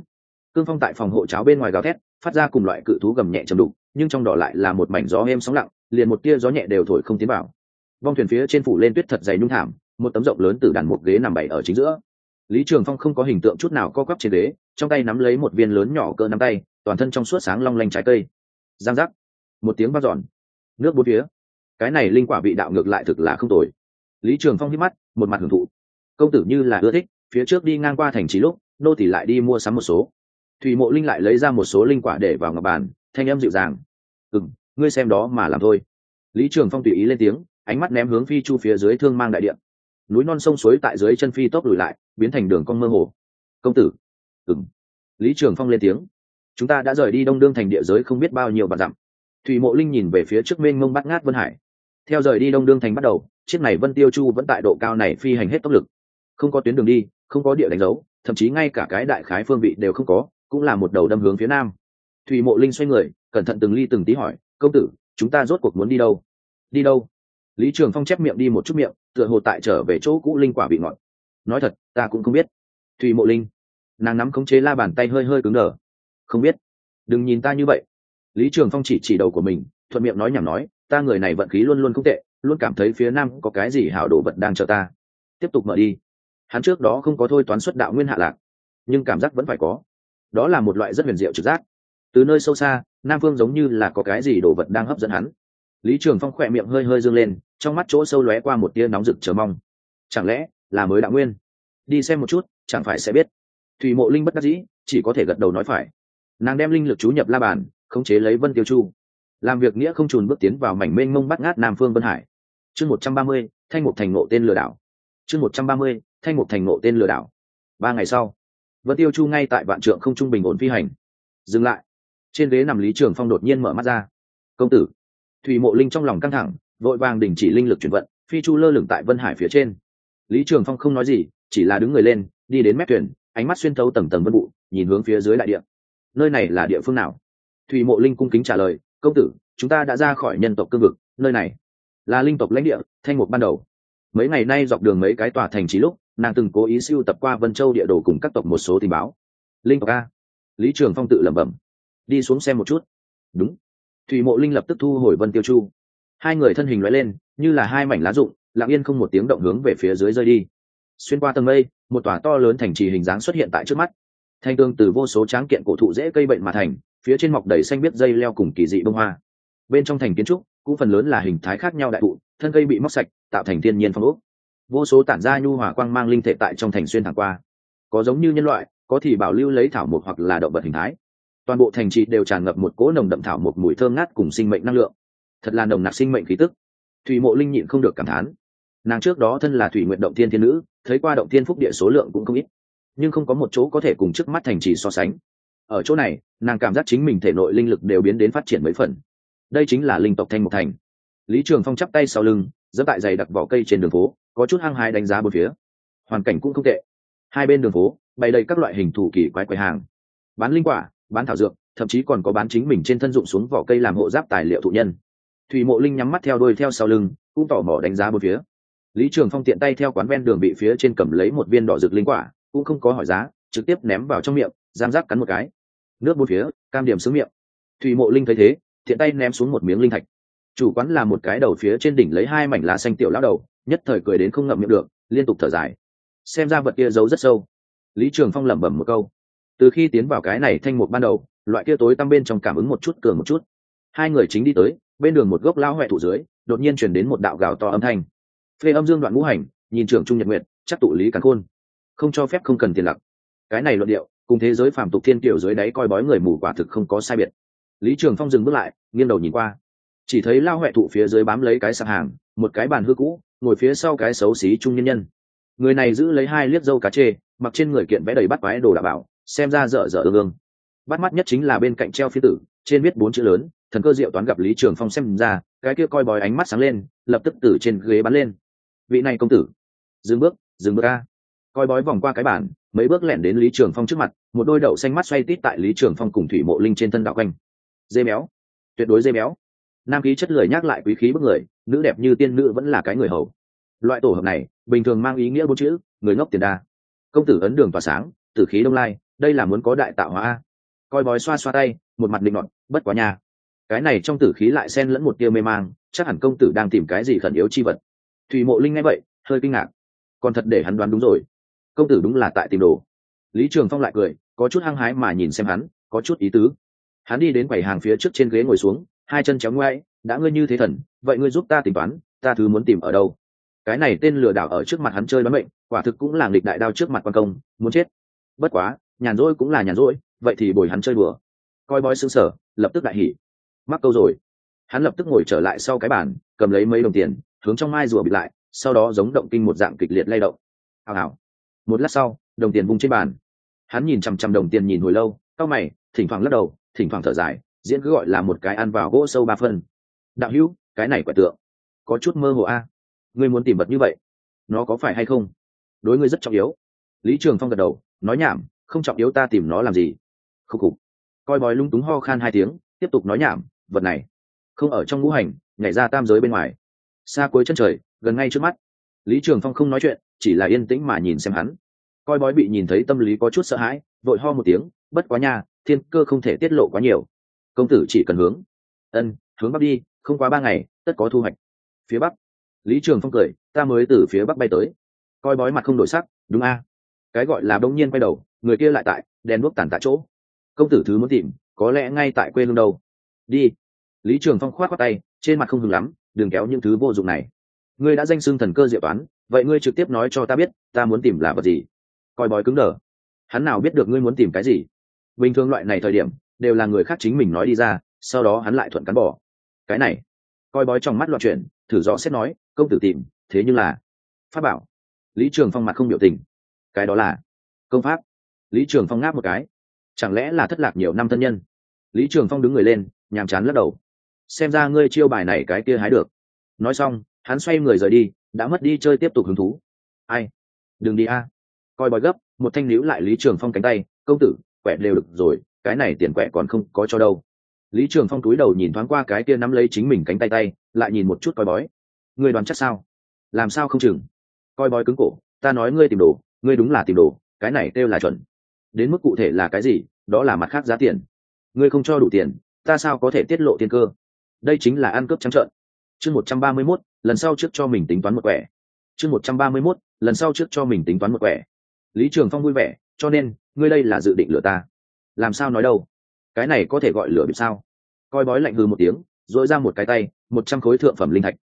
Speaker 1: Cương phong tại phòng hộ cháo bên ngoài gào thét, phát ra cùng loại cự thú gầm nhẹ chầm đục, nhưng trong đỏ lại là một mảnh gió êm sóng lặng, liền một tia gió nhẹ đều thổi không tiến vào. Vong thuyền phía trên phủ lên tuyết thật dày nhung thảm một tấm rộng lớn từ đàn một ghế nằm bày ở chính giữa. Lý trường phong không có hình tượng chút nào co quắp trên ghế, trong tay nắm lấy một viên lớn nhỏ cỡ nắm tay, toàn thân trong suốt sáng long lanh trái cây. Giang giác. Một tiếng vang giòn nước bốn phía. Cái này linh quả bị đạo ngược lại thực là không tồi. Lý trường phong hít mắt, một mặt hưởng thụ. Công tử như là ưa thích, phía trước đi ngang qua thành trí lúc, nô tỷ lại đi mua sắm một số. Thủy mộ linh lại lấy ra một số linh quả để vào ngọc bàn, thanh âm dịu dàng. Ừ m ngươi xem đó mà làm thôi. Lý trường phong tùy ý lên tiếng, ánh mắt ném hướng phi chu phía dưới thương mang đại điện núi non sông suối tại dưới chân phi tốc lùi lại, biến thành đường con mơ hồ. Công tử. Ừng lý trường phong lên tiếng. Chúng ta đã rời đi đông đương thành địa giới không biết bao nhiêu bàn dặm. Thủy mộ linh nhìn về phía trước mênh mông bắt ngát vân hải. Theo rời đi đông đương thành bắt đầu, chiếc này vân tiêu chu vẫn tại độ cao này phi hành hết tốc lực. Không có tuyến đường đi, không có địa đánh dấu, thậm chí ngay cả cái đại khái phương vị đều không có, cũng là một đầu đâm hướng phía nam. Thủy mộ linh xoay người, cẩn thận từng ly từng tí hỏi, công tử, chúng ta rốt cuộc muốn đi đâu? Đi đâu? Lý trường phong chép miệng đi một chút miệng tựa hồ tại trở về chỗ cũ linh quả bị ngọt. Nói thật, ta cũng không biết. Thùy mộ linh, nàng nắm khống chế la bàn tay hơi hơi cứng đờ. Không biết. Đừng nhìn ta như vậy. Lý trường phong chỉ chỉ đầu của mình, thuận miệng nói nhảm nói, ta người này vận khí luôn luôn không tệ, luôn cảm thấy phía nam có cái gì hảo đồ vật đang chờ ta. Tiếp tục mở đi. Hắn trước đó không có thôi toán xuất đạo nguyên hạ lạc, nhưng cảm giác vẫn phải có. Đó là một loại rất huyền diệu trực giác. Từ nơi sâu xa, nam phương giống như là có cái gì đồ vật đang hấp dẫn hắn lý trường phong khỏe miệng hơi hơi dương lên, trong mắt chỗ sâu lóe qua một tia nóng rực chờ mong. Chẳng lẽ là mới đạo nguyên? Đi xem một chút, chẳng phải sẽ biết. Thủy mộ linh bất đắc dĩ, chỉ có thể gật đầu nói phải. Nàng đem linh lực chú nhập la bàn, khống chế lấy vân tiêu chu. Làm việc nghĩa không trùn bước tiến vào mảnh mênh mông bắt ngát nam phương vân hải. Chương một trăm ba mươi, thanh mục thành nộ tên lừa đảo. Chương một trăm ba mươi, thanh mục thành nộ tên lừa đảo. Ba ngày sau, vân tiêu chu ngay tại vạn trượng không trung bình ổn phi hành. Dừng lại. Trên ghế nằm lý trường phong đột nhiên mở mắt ra. Công tử thủy mộ linh trong lòng căng thẳng, vội vàng đình chỉ linh lực chuyển vận, phi chu lơ lửng tại vân hải phía trên. Lý trường phong không nói gì, chỉ là đứng người lên, đi đến mép thuyền, ánh mắt xuyên thấu tầng tầng vân vụ, nhìn hướng phía dưới đại địa. Nơi này là địa phương nào? Thủy mộ linh cung kính trả lời, công tử, chúng ta đã ra khỏi nhân tộc cương vực, nơi này là linh tộc lãnh địa, thanh mục ban đầu. Mấy ngày nay dọc đường mấy cái tòa thành trí lúc, nàng từng cố ý siêu tập qua vân châu địa đồ cùng các tộc một số tình báo. Linh tộc a. Lý trường phong tự lẩm bẩm, đi xuống xem một chút. Đúng thủy mộ linh lập tức thu hồi vân tiêu chu. Hai người thân hình loại lên, như là hai mảnh lá rụng, lặng yên không một tiếng động hướng về phía dưới rơi đi. Xuyên qua tầng mây, một tòa to lớn thành trì hình dáng xuất hiện tại trước mắt. Thanh tương từ vô số tráng kiện cổ thụ dễ cây bệnh mà thành, phía trên mọc đầy xanh biết dây leo cùng kỳ dị bông hoa. Bên trong thành kiến trúc, cũng phần lớn là hình thái khác nhau đại thụ, thân cây bị móc sạch, tạo thành thiên nhiên phong ốc. Vô số tản ra nhu hòa quang mang linh thể tại trong thành xuyên thẳng qua. Có giống như nhân loại, có thì bảo lưu lấy thảo mộc hoặc là động vật hình thái toàn bộ thành trì đều tràn ngập một cỗ nồng đậm thảo một mùi thơm ngát cùng sinh mệnh năng lượng. Thật là nồng nặc sinh mệnh khí tức. Thủy mộ linh nhịn không được cảm thán. Nàng trước đó thân là thủy nguyện động thiên thiên nữ, thấy qua động thiên phúc địa số lượng cũng không ít, nhưng không có một chỗ có thể cùng trước mắt thành trì so sánh. Ở chỗ này, nàng cảm giác chính mình thể nội linh lực đều biến đến phát triển mấy phần. Đây chính là linh tộc thanh một thành. Lý trường phong chắp tay sau lưng dẫm tại giày đặt vỏ cây trên đường phố, có chút hăng hái đánh giá một phía. Hoàn cảnh cũng không tệ. Hai bên đường phố, bày đầy các loại hình thủ kỳ quái quầy hàng. Bán linh quả bán thảo dược, thậm chí còn có bán chính mình trên thân dụng xuống vỏ cây làm hộ giáp tài liệu thụ nhân. Thủy mộ linh nhắm mắt theo đôi theo sau lưng, cũng tỏ mỏ đánh giá một phía. Lý trường phong tiện tay theo quán ven đường bị phía trên cầm lấy một viên đỏ rực linh quả, cũng không có hỏi giá, trực tiếp ném vào trong miệng giam giác cắn một cái. Nước bốn phía, cam điểm xứ miệng. Thủy mộ linh thấy thế, tiện tay ném xuống một miếng linh thạch. Chủ quán là một cái đầu phía trên đỉnh lấy hai mảnh lá xanh tiểu lão đầu, nhất thời cười đến không ngậm miệng được, liên tục thở dài. Xem ra vật kia giấu rất sâu. Lý trường phong lẩm bẩm một câu từ khi tiến vào cái này thanh mục ban đầu, loại kia tối tăm bên trong cảm ứng một chút, cường một chút. Hai người chính đi tới, bên đường một gốc lao huệ thủ dưới, đột nhiên chuyển đến một đạo gào to âm thanh. Phê âm dương đoạn ngũ hành, nhìn trưởng trung nhật nguyện chắc tụ lý cắn khôn. Không cho phép không cần tiền lặc. Cái này luận điệu, cùng thế giới phàm tục thiên kiểu dưới đáy coi bói người mù quả thực không có sai biệt. Lý trường phong dừng bước lại, nghiêng đầu nhìn qua. Chỉ thấy lao huệ thụ phía dưới bám lấy cái sạp hàng, một cái bàn hư cũ, ngồi phía sau cái xấu xí trung nhân nhân. Người này giữ lấy hai liếc dâu cá chê, mặc trên người kiện vẽ đầy bắt quái đồ đạo bảo xem ra dở dở ương ương. Bắt mắt nhất chính là bên cạnh treo phi tử, trên viết bốn chữ lớn, thần cơ diệu toán gặp lý trường phong xem ra, cái kia coi bói ánh mắt sáng lên, lập tức từ trên ghế bắn lên. Vị này công tử, dừng bước dừng bước ca coi bói vòng qua cái bản mấy bước lẻn đến lý trường phong trước mặt, một đôi đậu xanh mắt xoay tít tại lý trường phong cùng thủy mộ linh trên thân đạo quanh. Dê béo, tuyệt đối dê béo. Nam khí chất lười nhắc lại quý khí bức người, nữ đẹp như tiên nữ vẫn là cái người hầu. Loại tổ hợp này, bình thường mang ý nghĩa bốn chữ, người ngốc tiền đa. Công tử ấn đường tỏa sáng, tử khí đông lai đây là muốn có đại tạo hóa coi bói xoa xoa tay, một mặt định nọt, bất quá nhà cái này trong tử khí lại xen lẫn một tia mê mang, chắc hẳn công tử đang tìm cái gì khẩn yếu chi vật. Thủy mộ linh nghe vậy, hơi kinh ngạc. Còn thật để hắn đoán đúng rồi. Công tử đúng là tại tìm đồ. Lý trường phong lại cười, có chút hăng hái mà nhìn xem hắn, có chút ý tứ. Hắn đi đến quầy hàng phía trước trên ghế ngồi xuống, hai chân chéo ngoáy, đã ngươi như thế thần, vậy ngươi giúp ta tính toán, ta thứ muốn tìm ở đâu? Cái này tên lừa đảo ở trước mặt hắn chơi bắn mệnh, quả thực cũng là nghịch đại đao trước mặt quan công, muốn chết. Bất quá nhàn rỗi cũng là nhàn rỗi, vậy thì bồi hắn chơi bừa coi bói xứng sở lập tức đại hỉ. Mắc câu rồi. Hắn lập tức ngồi trở lại sau cái bàn, cầm lấy mấy đồng tiền, hướng trong mai rùa bịt lại, sau đó giống động kinh một dạng kịch liệt lay động. Hào hào. Một lát sau, đồng tiền vung trên bàn. Hắn nhìn chằm chằm đồng tiền nhìn hồi lâu, cau mày, thỉnh thoảng lắc đầu, thỉnh thoảng thở dài, diễn cứ gọi là một cái ăn vào gỗ sâu ba phân. Đạo hữu, cái này quả tượng, có chút mơ hồ a. Ngươi muốn tìm vật như vậy, nó có phải hay không? Đối ngươi rất trọng yếu. Lý trường phong gật đầu, nói nhảm không trọng yếu ta tìm nó làm gì. Khúc khục. Coi bói lung túng ho khan hai tiếng, tiếp tục nói nhảm, vật này. Không ở trong ngũ hành, nhảy ra tam giới bên ngoài. Xa cuối chân trời, gần ngay trước mắt. Lý trường phong không nói chuyện, chỉ là yên tĩnh mà nhìn xem hắn. Coi bói bị nhìn thấy tâm lý có chút sợ hãi, vội ho một tiếng, bất quá nha, thiên cơ không thể tiết lộ quá nhiều. Công tử chỉ cần hướng. Ân, hướng bắc đi, không quá ba ngày, tất có thu hoạch. Phía bắc. Lý trường phong cười, ta mới từ phía bắc bay tới. Coi bói mặt không đổi sắc, đúng a cái gọi là đông nhiên quay đầu, người kia lại tại, đèn đuốc tàn tại chỗ. Công tử thứ muốn tìm, có lẽ ngay tại quê lương đâu. Đi. Lý trường phong khoát khoát tay, trên mặt không hừng lắm, đừng kéo những thứ vô dụng này. Ngươi đã danh xưng thần cơ diệu toán, vậy ngươi trực tiếp nói cho ta biết, ta muốn tìm là vật gì? Coi bói cứng đờ. Hắn nào biết được ngươi muốn tìm cái gì? Bình thường loại này thời điểm, đều là người khác chính mình nói đi ra, sau đó hắn lại thuận cắn bỏ. Cái này. Coi bói trong mắt loạn chuyển, thử rõ xét nói, công tử tìm, thế nhưng là. Pháp bảo. Lý trường phong mặt không biểu tình cái đó là công pháp. Lý trường phong ngáp một cái. Chẳng lẽ là thất lạc nhiều năm thân nhân? Lý trường phong đứng người lên, nhàm chán lắc đầu. Xem ra ngươi chiêu bài này cái kia hái được. Nói xong, hắn xoay người rời đi, đã mất đi chơi tiếp tục hứng thú. Ai? Đừng đi a. Coi bói gấp, một thanh níu lại lý trường phong cánh tay, công tử quẹ đều được rồi, cái này tiền quẹ còn không có cho đâu. Lý trường phong túi đầu nhìn thoáng qua cái kia nắm lấy chính mình cánh tay tay, lại nhìn một chút coi bói. Người đoán chắc sao? Làm sao không chừng? Coi bói cứng cổ, ta nói ngươi tìm đồ ngươi đúng là tìm đồ, cái này kêu là chuẩn. Đến mức cụ thể là cái gì, đó là mặt khác giá tiền. Ngươi không cho đủ tiền, ta sao có thể tiết lộ tiền cơ? Đây chính là ăn cướp trắng trợn. Chương một trăm ba mươi mốt, lần sau trước cho mình tính toán một quẻ. Chương một trăm ba mươi mốt, lần sau trước cho mình tính toán một quẻ. Lý trường phong vui vẻ, cho nên, ngươi đây là dự định lừa ta. Làm sao nói đâu? Cái này có thể gọi lửa bịp sao? Coi bói lạnh hư một tiếng dội ra một cái tay, một trăm khối thượng phẩm linh thạch.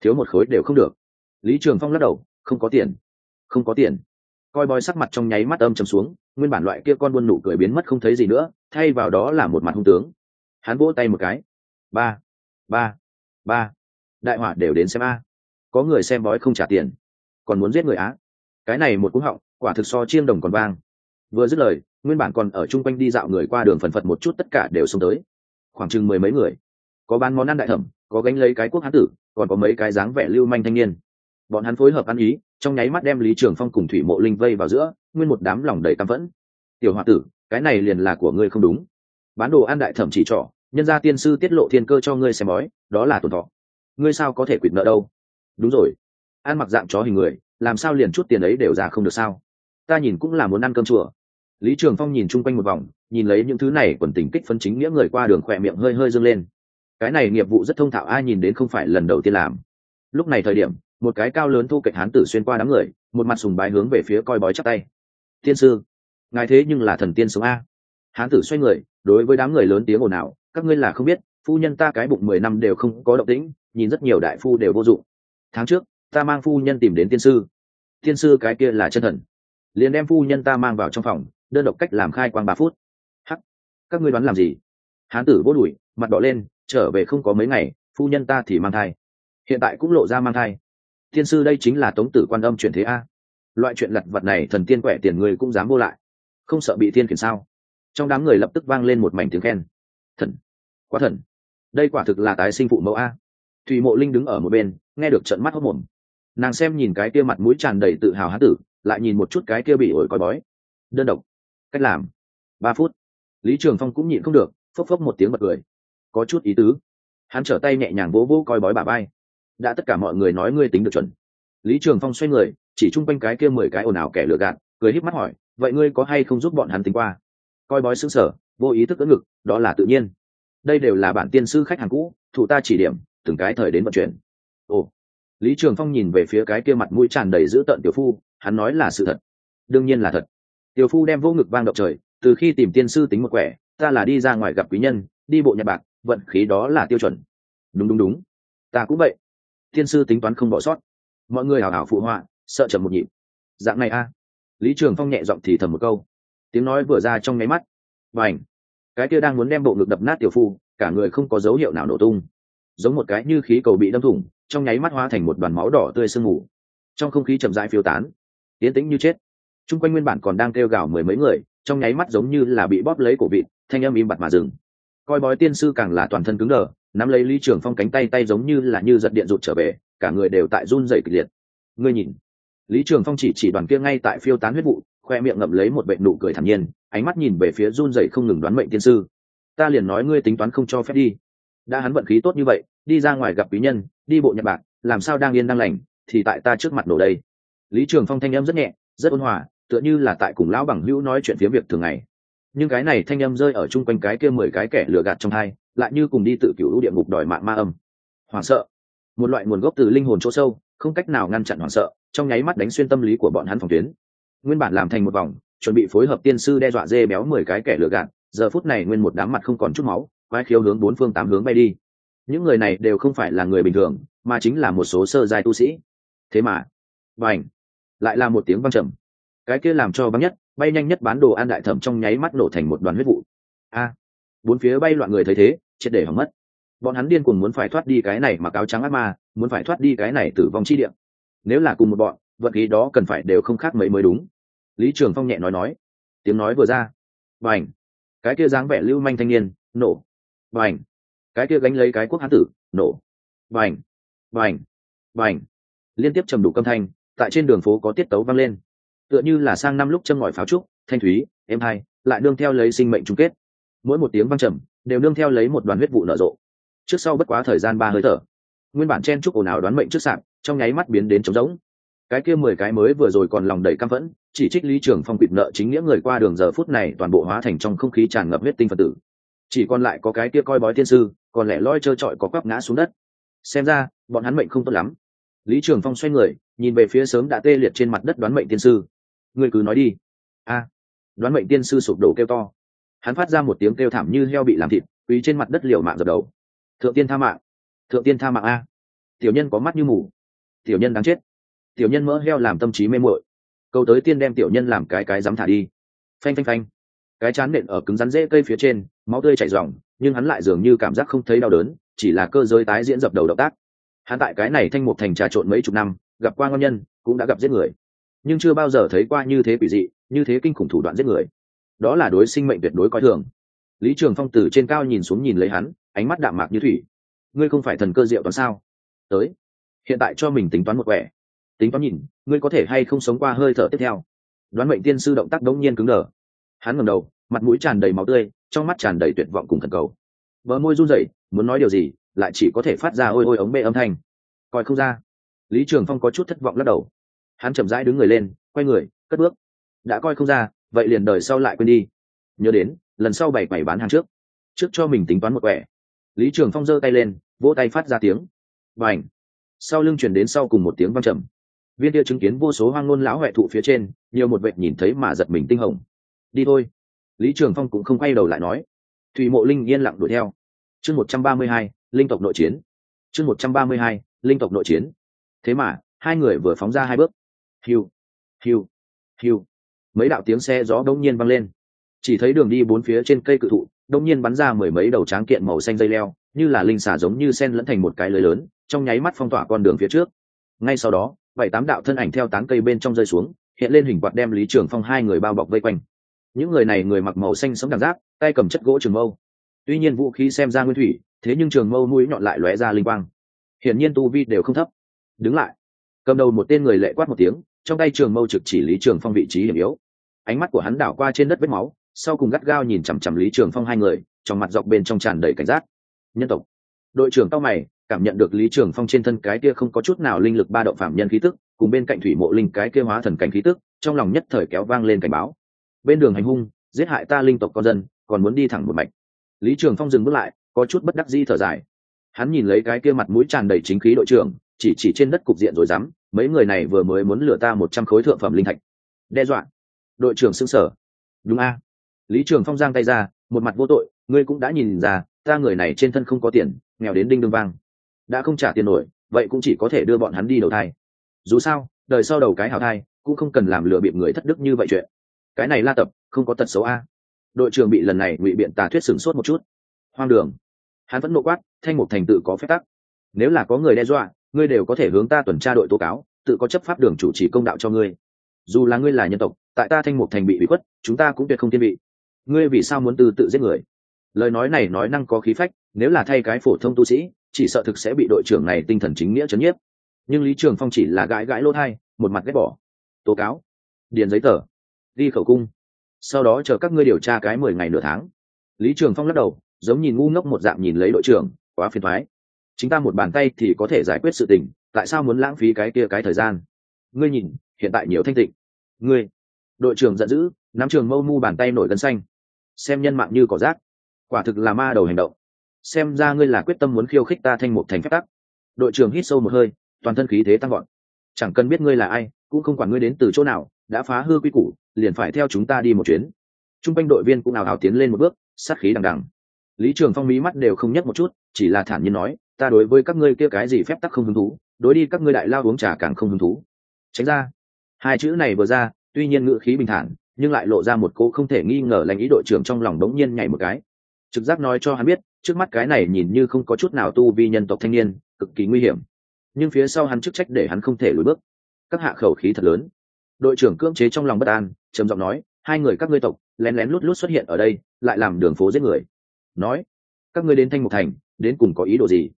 Speaker 1: Thiếu một khối đều không được. Lý trường phong lắc đầu, không có tiền. Không có tiền coi bói sắc mặt trong nháy mắt âm trầm xuống, nguyên bản loại kia con buôn nụ cười biến mất không thấy gì nữa, thay vào đó là một mặt hung tướng. Hắn vỗ tay một cái. Ba ba ba. Đại họa đều đến xem a. Có người xem bói không trả tiền, còn muốn giết người á. Cái này một cú họng, quả thực so chiêng đồng còn vang. Vừa dứt lời, nguyên bản còn ở chung quanh đi dạo người qua đường phần phật một chút tất cả đều xông tới. Khoảng chừng mười mấy người. Có bán món ăn đại thẩm, có gánh lấy cái quốc hán tử, còn có mấy cái dáng vẻ lưu manh thanh niên. Bọn hắn phối hợp ăn ý trong nháy mắt đem lý trường phong cùng thủy mộ linh vây vào giữa, nguyên một đám lòng đầy căm phẫn. Tiểu h o a tử, cái này liền là của ngươi không đúng. Bán đồ An đại thẩm chỉ trỏ, nhân gia tiên sư tiết lộ thiên cơ cho ngươi xem bói, đó là tổn thọ. Ngươi sao có thể quỵt nợ đâu? Đúng rồi. An mặc dạng chó hình người, làm sao liền chút tiền ấy đều ra không được sao? Ta nhìn cũng là muốn ăn cơm chùa. Lý trường phong nhìn chung quanh một vòng, nhìn lấy những thứ này quần tình kích phấn chính nghĩa người qua đường khỏe miệng hơi hơi dâng lên. Cái này nghiệp vụ rất thông thạo, ai nhìn đến không phải lần đầu tiên làm. Lúc này thời điểm một cái cao lớn thu kệch hán tử xuyên qua đám người, một mặt sùng bái hướng về phía coi bói chắc tay. Tiên sư, ngài thế nhưng là thần tiên sống a. Hán tử xoay người, đối với đám người lớn tiếng ồn ào, các ngươi là không biết, phu nhân ta cái bụng mười năm đều không có động tĩnh, nhìn rất nhiều đại phu đều vô dụng. Tháng trước, ta mang phu nhân tìm đến tiên sư. Tiên sư cái kia là chân thần. Liền đem phu nhân ta mang vào trong phòng, đơn độc cách làm khai quang ba phút. Hắc, các ngươi đoán làm gì? Hán tử vô đùi mặt đỏ lên, trở về không có mấy ngày, phu nhân ta thì mang thai. Hiện tại cũng lộ ra mang thai tiên sư đây chính là tống tử quan âm chuyển thế a. Loại chuyện lặt vặt này thần tiên quẻ tiền người cũng dám vô lại. Không sợ bị tiên khiển sao? Trong đám người lập tức vang lên một mảnh tiếng khen. Thần. Quá thần. Đây quả thực là tái sinh phụ mẫu a. Thùy mộ linh đứng ở một bên, nghe được trận mắt hốc mồm nàng xem nhìn cái kia mặt mũi tràn đầy tự hào hán tử, lại nhìn một chút cái kia bị ổi coi bói. Đơn độc. Cách làm. Ba phút. Lý trường phong cũng nhịn không được, phốc phốc một tiếng bật cười. Có chút ý tứ. Hắn trở tay nhẹ nhàng vỗ vỗ coi bói bà bay đã tất cả mọi người nói ngươi tính được chuẩn. Lý trường phong xoay người, chỉ chung quanh cái kia mười cái ồn ào kẻ lừa gạt, cười híp mắt hỏi, vậy ngươi có hay không giúp bọn hắn tính qua? Coi bói xứng sở vô ý thức ấn ngực, đó là tự nhiên. Đây đều là bản tiên sư khách hàng cũ, thủ ta chỉ điểm, từng cái thời đến vận chuyển. Ồ. Lý trường phong nhìn về phía cái kia mặt mũi tràn đầy dữ tợn tiểu phu, hắn nói là sự thật. Đương nhiên là thật. Tiểu phu đem vô ngực vang động trời, từ khi tìm tiên sư tính một quẻ, ta là đi ra ngoài gặp quý nhân, đi bộ nhật bạc, vận khí đó là tiêu chuẩn. Đúng đúng đúng. Ta cũng vậy tiên sư tính toán không bỏ sót. Mọi người hào hào phụ họa, sợ chậm một nhịp. Dạng này a. Lý trường phong nhẹ giọng thì thầm một câu. Tiếng nói vừa ra trong nháy mắt. Và ảnh cái kia đang muốn đem bộ ngực đập nát tiểu phu, cả người không có dấu hiệu nào nổ tung. Giống một cái như khí cầu bị đâm thủng, trong nháy mắt hóa thành một đoàn máu đỏ tươi sương mù. Trong không khí chậm rãi phiêu tán. Tiến tĩnh như chết. Chung quanh nguyên bản còn đang kêu gào mười mấy người, trong nháy mắt giống như là bị bóp lấy cổ vịt, thanh âm im bặt mà dừng. Coi bói tiên sư càng là toàn thân cứng đờ nắm lấy lý trường phong cánh tay tay giống như là như giật điện rụt trở về, cả người đều tại run dày kịch liệt. Ngươi nhìn, lý trường phong chỉ chỉ đoàn kia ngay tại phiêu tán huyết vụ, khoe miệng ngậm lấy một bệnh nụ cười thản nhiên, ánh mắt nhìn về phía run dày không ngừng đoán mệnh tiên sư. Ta liền nói ngươi tính toán không cho phép đi. Đã hắn vận khí tốt như vậy, đi ra ngoài gặp quý nhân, đi bộ nhật bản, làm sao đang yên đang lành, thì tại ta trước mặt nổ đây. Lý trường phong thanh âm rất nhẹ, rất ôn hòa, tựa như là tại cùng lão bằng hữu nói chuyện phía việc thường ngày. Nhưng cái này thanh âm rơi ở chung quanh cái kia mười cái kẻ lừa gạt trong hai lại như cùng đi tự cựu địa ngục đòi mạng ma âm. Hoảng sợ. Một loại nguồn gốc từ linh hồn chỗ sâu, không cách nào ngăn chặn hoảng sợ, trong nháy mắt đánh xuyên tâm lý của bọn hắn phòng tuyến. Nguyên bản làm thành một vòng, chuẩn bị phối hợp tiên sư đe dọa dê béo mười cái kẻ lừa gạt, giờ phút này nguyên một đám mặt không còn chút máu, quái khiếu hướng bốn phương tám hướng bay đi. Những người này đều không phải là người bình thường, mà chính là một số sơ giai tu sĩ. Thế mà và ảnh lại là một tiếng văng trầm. Cái kia làm cho băng nhất, bay nhanh nhất bán đồ ăn đại thẩm trong nháy mắt nổ thành một đoàn huyết vụ. A bốn phía bay loạn người thấy thế, triệt để hỏng mất. Bọn hắn điên cuồng muốn phải thoát đi cái này mà cáo trắng ác ma, muốn phải thoát đi cái này tử vong chi điện nếu là cùng một bọn, vận khí đó cần phải đều không khác mấy mới đúng. Lý trường phong nhẹ nói nói. Tiếng nói vừa ra. Và ảnh cái kia dáng vẻ lưu manh thanh niên, nổ. Và ảnh cái kia gánh lấy cái quốc hán tử, nổ. Và ảnh và ảnh và ảnh liên tiếp trầm đủ âm thanh, tại trên đường phố có tiết tấu vang lên. Tựa như là sang năm lúc châm ngòi pháo trúc, thanh thúy em hai lại đương theo lấy sinh mệnh chung kết mỗi một tiếng vang trầm đều nương theo lấy một đoàn huyết vụ nở rộ. Trước sau bất quá thời gian ba hơi thở, nguyên bản chen chúc ồn ào đoán mệnh trước sạn trong nháy mắt biến đến trống rỗng. Cái kia mười cái mới vừa rồi còn lòng đầy căm phẫn, chỉ trích lý trường phong quỵt nợ chính nghĩa người qua đường giờ phút này toàn bộ hóa thành trong không khí tràn ngập huyết tinh phật tử. Chỉ còn lại có cái kia coi bói thiên sư, còn lẻ loi trơ trọi có quắp ngã xuống đất. Xem ra, bọn hắn mệnh không tốt lắm. Lý trường phong xoay người, nhìn về phía sớm đã tê liệt trên mặt đất đoán mệnh tiên sư. Người cứ nói đi. A, đoán mệnh tiên sư sụp đổ kêu to hắn phát ra một tiếng kêu thảm như heo bị làm thịt quý trên mặt đất liều mạng dập đầu. Thượng tiên tha mạng, thượng tiên tha mạng a. Tiểu nhân có mắt như mù, tiểu nhân đáng chết. Tiểu nhân mỡ heo làm tâm trí mê muội. Câu tới tiên đem tiểu nhân làm cái cái dám thả đi. Phanh phanh phanh. Cái chán nện ở cứng rắn rễ cây phía trên, máu tươi chảy ròng, nhưng hắn lại dường như cảm giác không thấy đau đớn, chỉ là cơ giới tái diễn dập đầu động tác. Hắn tại cái này thanh một thành trà trộn mấy chục năm, gặp qua ngon nhân, cũng đã gặp giết người. Nhưng chưa bao giờ thấy qua như thế quỷ dị, như thế kinh khủng thủ đoạn giết người đó là đối sinh mệnh tuyệt đối coi thường. Lý trường phong từ trên cao nhìn xuống nhìn lấy hắn, ánh mắt đạm mạc như thủy. Ngươi không phải thần cơ diệu toán sao? Tới. Hiện tại cho mình tính toán một quẻ. Tính toán nhìn, ngươi có thể hay không sống qua hơi thở tiếp theo? Đoán mệnh tiên sư động tác đống nhiên cứng đờ. Hắn ngầm đầu, mặt mũi tràn đầy máu tươi, trong mắt tràn đầy tuyệt vọng cùng thần cầu. Vợ môi run rẩy, muốn nói điều gì, lại chỉ có thể phát ra ôi ôi ống bê âm thanh. Coi không ra. Lý trường phong có chút thất vọng lắc đầu. Hắn chậm rãi đứng người lên, quay người, cất bước. Đã coi không ra vậy liền đời sau lại quên đi. Nhớ đến, lần sau bảy bảy bán hàng trước trước cho mình tính toán một quẻ. Lý trường phong giơ tay lên, vỗ tay phát ra tiếng. Và ảnh sau lưng chuyển đến sau cùng một tiếng văng trầm. Viên tia chứng kiến vô số hoang ngôn lão huệ thụ phía trên, nhiều một vệ nhìn thấy mà giật mình tinh hồng. Đi thôi. Lý trường phong cũng không quay đầu lại nói. Thủy mộ linh yên lặng đuổi theo. Chương một trăm ba mươi hai, linh tộc nội chiến. Chương một trăm ba mươi hai, linh tộc nội chiến. Thế mà, hai người vừa phóng ra hai bước. Hiu! Hiu! Hiu! Mấy đạo tiếng xe gió đông nhiên văng lên. Chỉ thấy đường đi bốn phía trên cây cự thụ đông nhiên bắn ra mười mấy đầu tráng kiện màu xanh dây leo, như là linh xả giống như sen lẫn thành một cái lưới lớn, trong nháy mắt phong tỏa con đường phía trước. Ngay sau đó, bảy tám đạo thân ảnh theo tán cây bên trong rơi xuống, hiện lên hình quạt đem lý trường phong hai người bao bọc vây quanh. Những người này người mặc màu xanh sống cảm giác, tay cầm chất gỗ trường mâu. Tuy nhiên vũ khí xem ra nguyên thủy, thế nhưng trường mâu mũi nhọn lại lóe ra linh quang. Hiển nhiên tu vi đều không thấp. Đứng lại. Cầm đầu một tên người lệ quát một tiếng trong tay trường mâu trực chỉ lý trường phong vị trí hiểm yếu. Ánh mắt của hắn đảo qua trên đất vết máu, sau cùng gắt gao nhìn chằm chằm lý trường phong hai người, trong mặt dọc bên trong tràn đầy cảnh giác. Nhân tộc. Đội trưởng tao mày, cảm nhận được lý trường phong trên thân cái kia không có chút nào linh lực ba động phạm nhân khí tức, cùng bên cạnh thủy mộ linh cái kia hóa thần cảnh khí tức, trong lòng nhất thời kéo vang lên cảnh báo. Bên đường hành hung, giết hại ta linh tộc con dân, còn muốn đi thẳng một mạch. Lý trường phong dừng bước lại, có chút bất đắc di thở dài. Hắn nhìn lấy cái kia mặt mũi tràn đầy chính khí đội trưởng, chỉ chỉ trên đất cục diện rồi dám mấy người này vừa mới muốn lừa ta một trăm khối thượng phẩm linh thạch. Đe dọa. Đội trưởng xưng sở. Đúng a. Lý trường phong giang tay ra, một mặt vô tội, ngươi cũng đã nhìn ra, ta người này trên thân không có tiền, nghèo đến đinh đương vang. Đã không trả tiền nổi, vậy cũng chỉ có thể đưa bọn hắn đi đầu thai. Dù sao, đời sau đầu cái hào thai, cũng không cần làm lừa bịp người thất đức như vậy chuyện. Cái này la tập, không có tật xấu a. Đội trưởng bị lần này ngụy biện tà thuyết sửng sốt một chút. Hoang đường. Hắn vẫn nộ quát, thanh một thành tự có phép tắc. Nếu là có người đe dọa ngươi đều có thể hướng ta tuần tra đội tố cáo, tự có chấp pháp đường chủ trì công đạo cho ngươi. Dù là ngươi là nhân tộc, tại ta thanh mục thành bị bị khuất, chúng ta cũng tuyệt không thiên vị ngươi vì sao muốn từ tự giết người? Lời nói này nói năng có khí phách, nếu là thay cái phổ thông tu sĩ, chỉ sợ thực sẽ bị đội trưởng này tinh thần chính nghĩa chấn nhiếp. Nhưng lý trường phong chỉ là gãi gãi lỗ thai, một mặt ghét bỏ. Tố cáo. Điền giấy tờ. Đi khẩu cung. Sau đó chờ các ngươi điều tra cái mười ngày nửa tháng. Lý trường phong lắc đầu, giống nhìn ngu ngốc một dạng nhìn lấy đội trưởng, quá phiền thoái chính ta một bàn tay thì có thể giải quyết sự tình, tại sao muốn lãng phí cái kia cái thời gian? Ngươi nhìn, hiện tại nhiều thanh tịnh. Ngươi, đội trưởng giận dữ, nắm trường mâu mu bàn tay nổi gân xanh. Xem nhân mạng như cỏ rác. Quả thực là ma đầu hành động. Xem ra ngươi là quyết tâm muốn khiêu khích ta thanh một thành phép tắc. Đội trưởng hít sâu một hơi, toàn thân khí thế tăng gọn chẳng cần biết ngươi là ai, cũng không quản ngươi đến từ chỗ nào, đã phá hư quy củ, liền phải theo chúng ta đi một chuyến. T r u n g quanh đội viên cũng nào nào tiến lên một bước, sát khí đằng đằng. Lý trường phong mí mắt đều không nhấc một chút, chỉ là thản nhiên nói ta đối với các ngươi kia cái gì phép tắc không hứng thú, đối đi các ngươi đại lao uống trà càng không hứng thú. Tránh ra. Hai chữ này vừa ra, tuy nhiên ngữ khí bình thản, nhưng lại lộ ra một cô không thể nghi ngờ lành ý đội trưởng trong lòng đống nhiên nhảy một cái. Trực giác nói cho hắn biết, trước mắt cái này nhìn như không có chút nào tu vi nhân tộc thanh niên, cực kỳ nguy hiểm. Nhưng phía sau hắn chức trách để hắn không thể lùi bước. Các hạ khẩu khí thật lớn. Đội trưởng cưỡng chế trong lòng bất an, trầm giọng nói, hai người các ngươi tộc, lén lén lút lút xuất hiện ở đây, lại làm đường phố giết người. Nói, các ngươi đến thanh mục thành, đến cùng có ý đồ gì?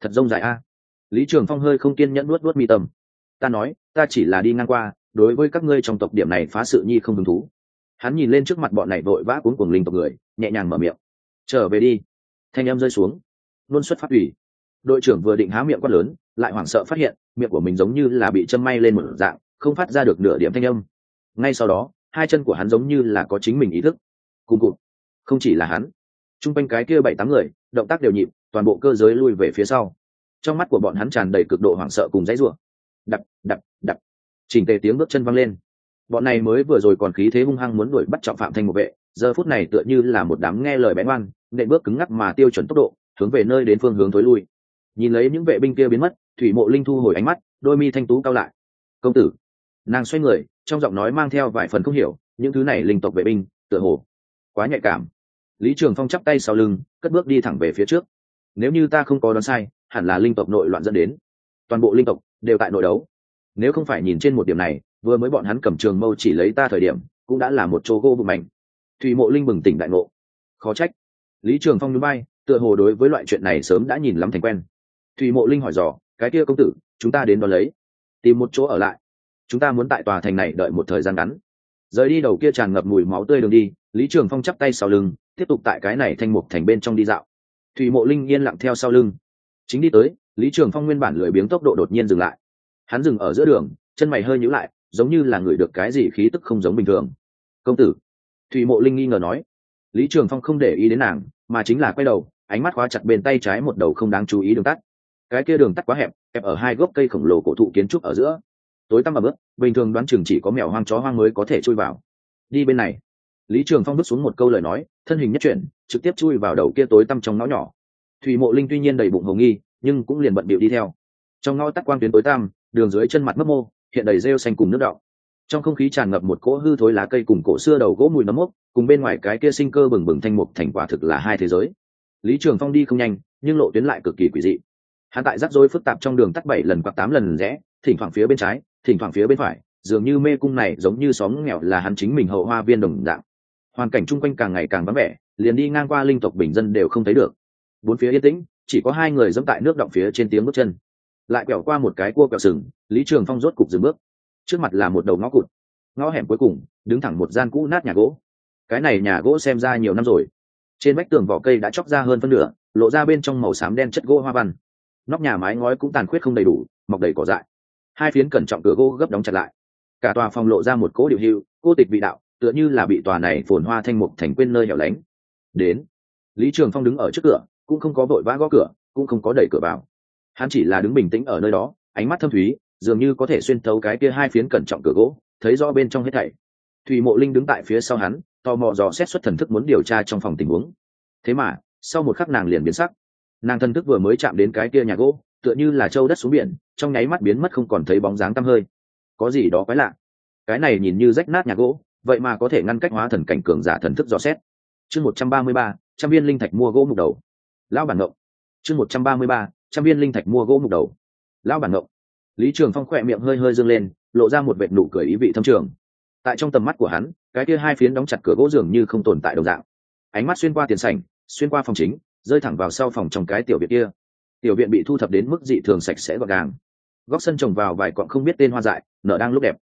Speaker 1: Thật rông dài a. Lý trường phong hơi không kiên nhẫn nuốt nuốt mi tâm. Ta nói, ta chỉ là đi ngang qua, đối với các ngươi trong tộc điểm này phá sự nhi không hứng thú. Hắn nhìn lên trước mặt bọn này vội vã cuốn cuồng linh tộc người, nhẹ nhàng mở miệng. Trở về đi. Thanh em rơi xuống. Luôn xuất phát ủy. Đội trưởng vừa định há miệng quát lớn, lại hoảng sợ phát hiện, miệng của mình giống như là bị châm may lên một dạng, không phát ra được nửa điểm thanh âm. Ngay sau đó, hai chân của hắn giống như là có chính mình ý thức. Cùng cụt. Không chỉ là hắn. T r u n g quanh cái kia bảy tám người, động tác đều nhịp toàn bộ cơ giới lui về phía sau. Trong mắt của bọn hắn tràn đầy cực độ hoảng sợ cùng dãy rủa. Đập đập đập. Chỉnh tề tiếng bước chân văng lên. Bọn này mới vừa rồi còn khí thế hung hăng muốn đuổi bắt trọng phạm thành một vệ, giờ phút này tựa như là một đám nghe lời bén oan, nệ bước cứng ngắc mà tiêu chuẩn tốc độ, hướng về nơi đến phương hướng thối lui. Nhìn lấy những vệ binh kia biến mất, thủy mộ linh thu hồi ánh mắt, đôi mi thanh tú cao lại. Công tử. Nàng xoay người, trong giọng nói mang theo vài phần không hiểu, những thứ này linh tộc vệ binh, tựa hồ quá nhạy cảm. Lý trường phong chắp tay sau lưng, cất bước đi thẳng về phía trước nếu như ta không có đoán sai, hẳn là linh tộc nội loạn dẫn đến. Toàn bộ linh tộc đều tại nội đấu. Nếu không phải nhìn trên một điểm này, vừa mới bọn hắn cầm trường mâu chỉ lấy ta thời điểm, cũng đã là một chỗ gô bụng mạnh. Thủy mộ linh bừng tỉnh đại ngộ. Khó trách. Lý trường phong núi bay tựa hồ đối với loại chuyện này sớm đã nhìn lắm thành quen. Thủy mộ linh hỏi dò, cái kia công tử, chúng ta đến đón lấy. Tìm một chỗ ở lại. Chúng ta muốn tại tòa thành này đợi một thời gian ngắn. Rời đi đầu kia tràn ngập mùi máu tươi đường đi, lý trường phong chắp tay sau lưng, tiếp tục tại cái này thanh mục thành bên trong đi dạo thủy mộ linh yên lặng theo sau lưng. Chính đi tới, lý trường phong nguyên bản lười biếng tốc độ đột nhiên dừng lại. Hắn dừng ở giữa đường, chân mày hơi nhữ lại, giống như là người được cái gì khí tức không giống bình thường. Công tử. Thủy mộ linh nghi ngờ nói. Lý trường phong không để ý đến nàng, mà chính là quay đầu, ánh mắt khóa chặt bên tay trái một đầu không đáng chú ý đường tắt. Cái kia đường tắt quá hẹp hẹp ở hai gốc cây khổng lồ cổ thụ kiến trúc ở giữa. Tối tăm mà bước, bình thường đoán chừng chỉ có mèo hoang chó hoang mới có thể chui vào. Đi bên này lý trường phong bước xuống một câu lời nói, thân hình nhất chuyển, trực tiếp chui vào đầu kia tối tăm trong ngõ nhỏ. Thủy mộ linh tuy nhiên đầy bụng hầu nghi, nhưng cũng liền bận bịu đi theo. Trong ngõ tắt quang tuyến tối tăm, đường dưới chân mặt mấp mô, hiện đầy rêu xanh cùng nước đọng. Trong không khí tràn ngập một cỗ hư thối lá cây cùng cổ xưa đầu gỗ mùi nấm mốc, cùng bên ngoài cái kia sinh cơ bừng bừng thanh mục thành quả thực là hai thế giới. Lý trường phong đi không nhanh, nhưng lộ tuyến lại cực kỳ quỷ dị. Hắn tại rắc rối phức tạp trong đường tắt bảy lần hoặc tám lần rẽ, thỉnh thoảng phía bên trái, thỉnh thoảng phía bên phải, dường như mê cung này giống như xóm nghèo là hắn chính mình hậu hoa viên đồng dạng hoàn cảnh chung quanh càng ngày càng vắng vẻ, liền đi ngang qua linh tộc bình dân đều không thấy được. Bốn phía yên tĩnh, chỉ có hai người dẫm tại nước động phía trên tiếng bước chân. Lại quẹo qua một cái cua quẹo sừng, lý trường phong rốt cục dừng bước. Trước mặt là một đầu ngõ cụt. Ngõ hẻm cuối cùng, đứng thẳng một gian cũ nát nhà gỗ. Cái này nhà gỗ xem ra nhiều năm rồi. Trên vách tường vỏ cây đã chóc ra hơn phân nửa, lộ ra bên trong màu xám đen chất gỗ hoa văn. Nóc nhà mái ngói cũng tàn khuyết không đầy đủ, mọc đầy cỏ dại. Hai phiến cẩn trọng cửa gỗ gấp đóng chặt lại. Cả tòa phòng lộ ra một cỗ điệu hưu, cô tịch vị đạo tựa như là bị tòa này phồn hoa thanh mục thành quên nơi hẻo lánh. Đến, lý trường phong đứng ở trước cửa, cũng không có vội vã gõ cửa, cũng không có đẩy cửa vào. Hắn chỉ là đứng bình tĩnh ở nơi đó, ánh mắt thâm thúy, dường như có thể xuyên thấu cái kia hai phiến cẩn trọng cửa gỗ, thấy rõ bên trong hết thảy. Thùy mộ linh đứng tại phía sau hắn, tò mò dò xét xuất thần thức muốn điều tra trong phòng tình huống. Thế mà, sau một khắc nàng liền biến sắc. Nàng thần thức vừa mới chạm đến cái kia nhà gỗ, tựa như là châu đất xuống biển, trong nháy mắt biến mất không còn thấy bóng dáng tăm hơi. Có gì đó quái lạ? Cái này nhìn như rách nát nhà gỗ vậy mà có thể ngăn cách hóa thần cảnh cường giả thần thức dò xét. Chương một trăm ba mươi ba, trăm viên linh thạch mua gỗ mục đầu. Lão bản ngộng. Chương một trăm ba mươi ba, trăm viên linh thạch mua gỗ mục đầu. Lão bản ngộng. Lý trường phong khỏe miệng hơi hơi dâng lên, lộ ra một vệt nụ cười ý vị thâm trường. Tại trong tầm mắt của hắn, cái kia hai phiến đóng chặt cửa gỗ dường như không tồn tại đồng dạng. Ánh mắt xuyên qua tiền sảnh, xuyên qua phòng chính, rơi thẳng vào sau phòng trong cái tiểu viện kia. Tiểu viện bị thu thập đến mức dị thường sạch sẽ gọn gàng. Góc sân trồng vào vài cọng không biết tên hoa dại, nở đang lúc đẹp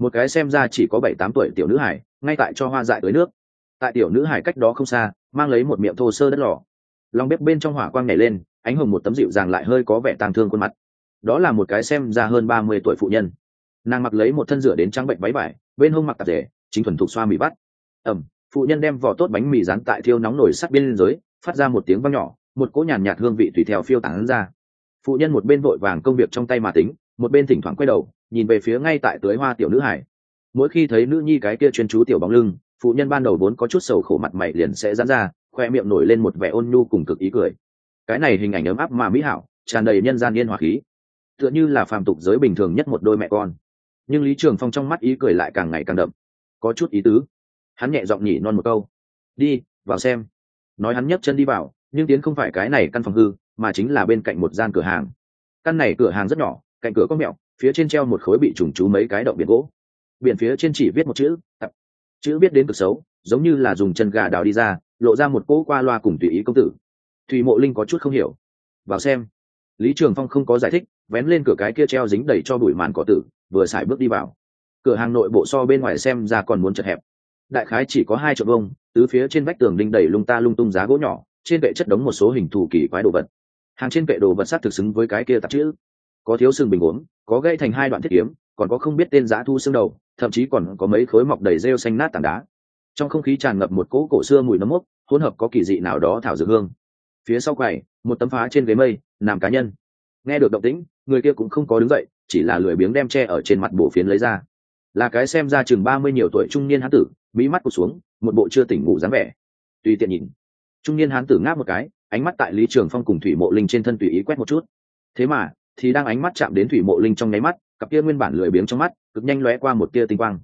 Speaker 1: một cái xem ra chỉ có bảy tám tuổi tiểu nữ hải, ngay tại cho hoa dại tới nước. Tại tiểu nữ hải cách đó không xa, mang lấy một miệng thô sơ đất lò. Lòng bếp bên trong hỏa quang nhảy lên, ánh hồng một tấm dịu dàng lại hơi có vẻ tàng thương khuôn mặt. Đó là một cái xem ra hơn ba mươi tuổi phụ nhân. Nàng mặc lấy một thân rửa đến trắng bệnh váy vải, bên hông mặc tạp rể chính thuần thục xoa mì bắt ẩm, phụ nhân đem vỏ tốt bánh mì rán tại thiêu nóng nổi sắt bên dưới, phát ra một tiếng vang nhỏ, một cỗ nhàn nhạt hương vị tùy theo phiêu tán ra. Phụ nhân một bên vội vàng công việc trong tay mà tính một bên thỉnh thoảng quay đầu, nhìn về phía ngay tại tưới hoa tiểu nữ hải. Mỗi khi thấy nữ nhi cái kia chuyên chú tiểu bóng lưng, phụ nhân ban đầu vốn có chút sầu khổ mặt mày liền sẽ dán ra, khoe miệng nổi lên một vẻ ôn nhu cùng cực ý cười. Cái này hình ảnh ấm áp mà mỹ hảo, tràn đầy nhân gian yên hòa khí. Tựa như là phàm tục giới bình thường nhất một đôi mẹ con. Nhưng lý trường phong trong mắt ý cười lại càng ngày càng đậm. Có chút ý tứ. Hắn nhẹ giọng nhỉ non một câu. Đi, vào xem. Nói hắn nhấc chân đi vào, nhưng tiến không phải cái này căn phòng hư, mà chính là bên cạnh một gian cửa hàng. Căn này cửa hàng rất nhỏ cạnh cửa có mẹo, phía trên treo một khối bị trùng chú mấy cái động biển gỗ. Biển phía trên chỉ viết một chữ, tập. Chữ viết đến cực xấu, giống như là dùng chân gà đào đi ra, lộ ra một cỗ qua loa cùng tùy ý công tử. Thùy mộ linh có chút không hiểu. Vào xem. Lý trường phong không có giải thích, vén lên cửa cái kia treo dính đầy cho bụi màn cỏ tử, vừa xài bước đi vào. Cửa hàng nội bộ so bên ngoài xem ra còn muốn chật hẹp. Đại khái chỉ có hai chợ vông tứ phía trên vách tường đinh đầy lung ta lung tung giá gỗ nhỏ, trên vệ chất đống một số hình thù kỳ quái đồ vật. Hàng trên vệ đồ vật sát thực xứng với cái kia tạp chữ có thiếu xương bình uống, có gây thành hai đoạn thiết kiếm, còn có không biết tên giã thu xương đầu, thậm chí còn có mấy khối mọc đầy rêu xanh nát tảng đá. Trong không khí tràn ngập một cỗ cổ xưa mùi nấm mốc, hỗn hợp có kỳ dị nào đó thảo dược hương. Phía sau quầy, một tấm phá trên ghế mây, nằm cá nhân. Nghe được động tĩnh, người kia cũng không có đứng dậy, chỉ là lười biếng đem tre ở trên mặt bổ phiến lấy ra. Là cái xem ra chừng ba mươi nhiều tuổi trung niên hán tử, mỹ mắt cụt xuống, một bộ chưa tỉnh ngủ dáng vẻ. Tùy tiện nhìn. Trung niên hán tử ngáp một cái, ánh mắt tại lý trường phong cùng thủy mộ linh trên thân tùy ý quét một chút. Thế mà thì đang ánh mắt chạm đến thủy mộ linh trong nháy mắt, cặp kia nguyên bản lười biếng trong mắt, cực nhanh lóe qua một tia tinh quang.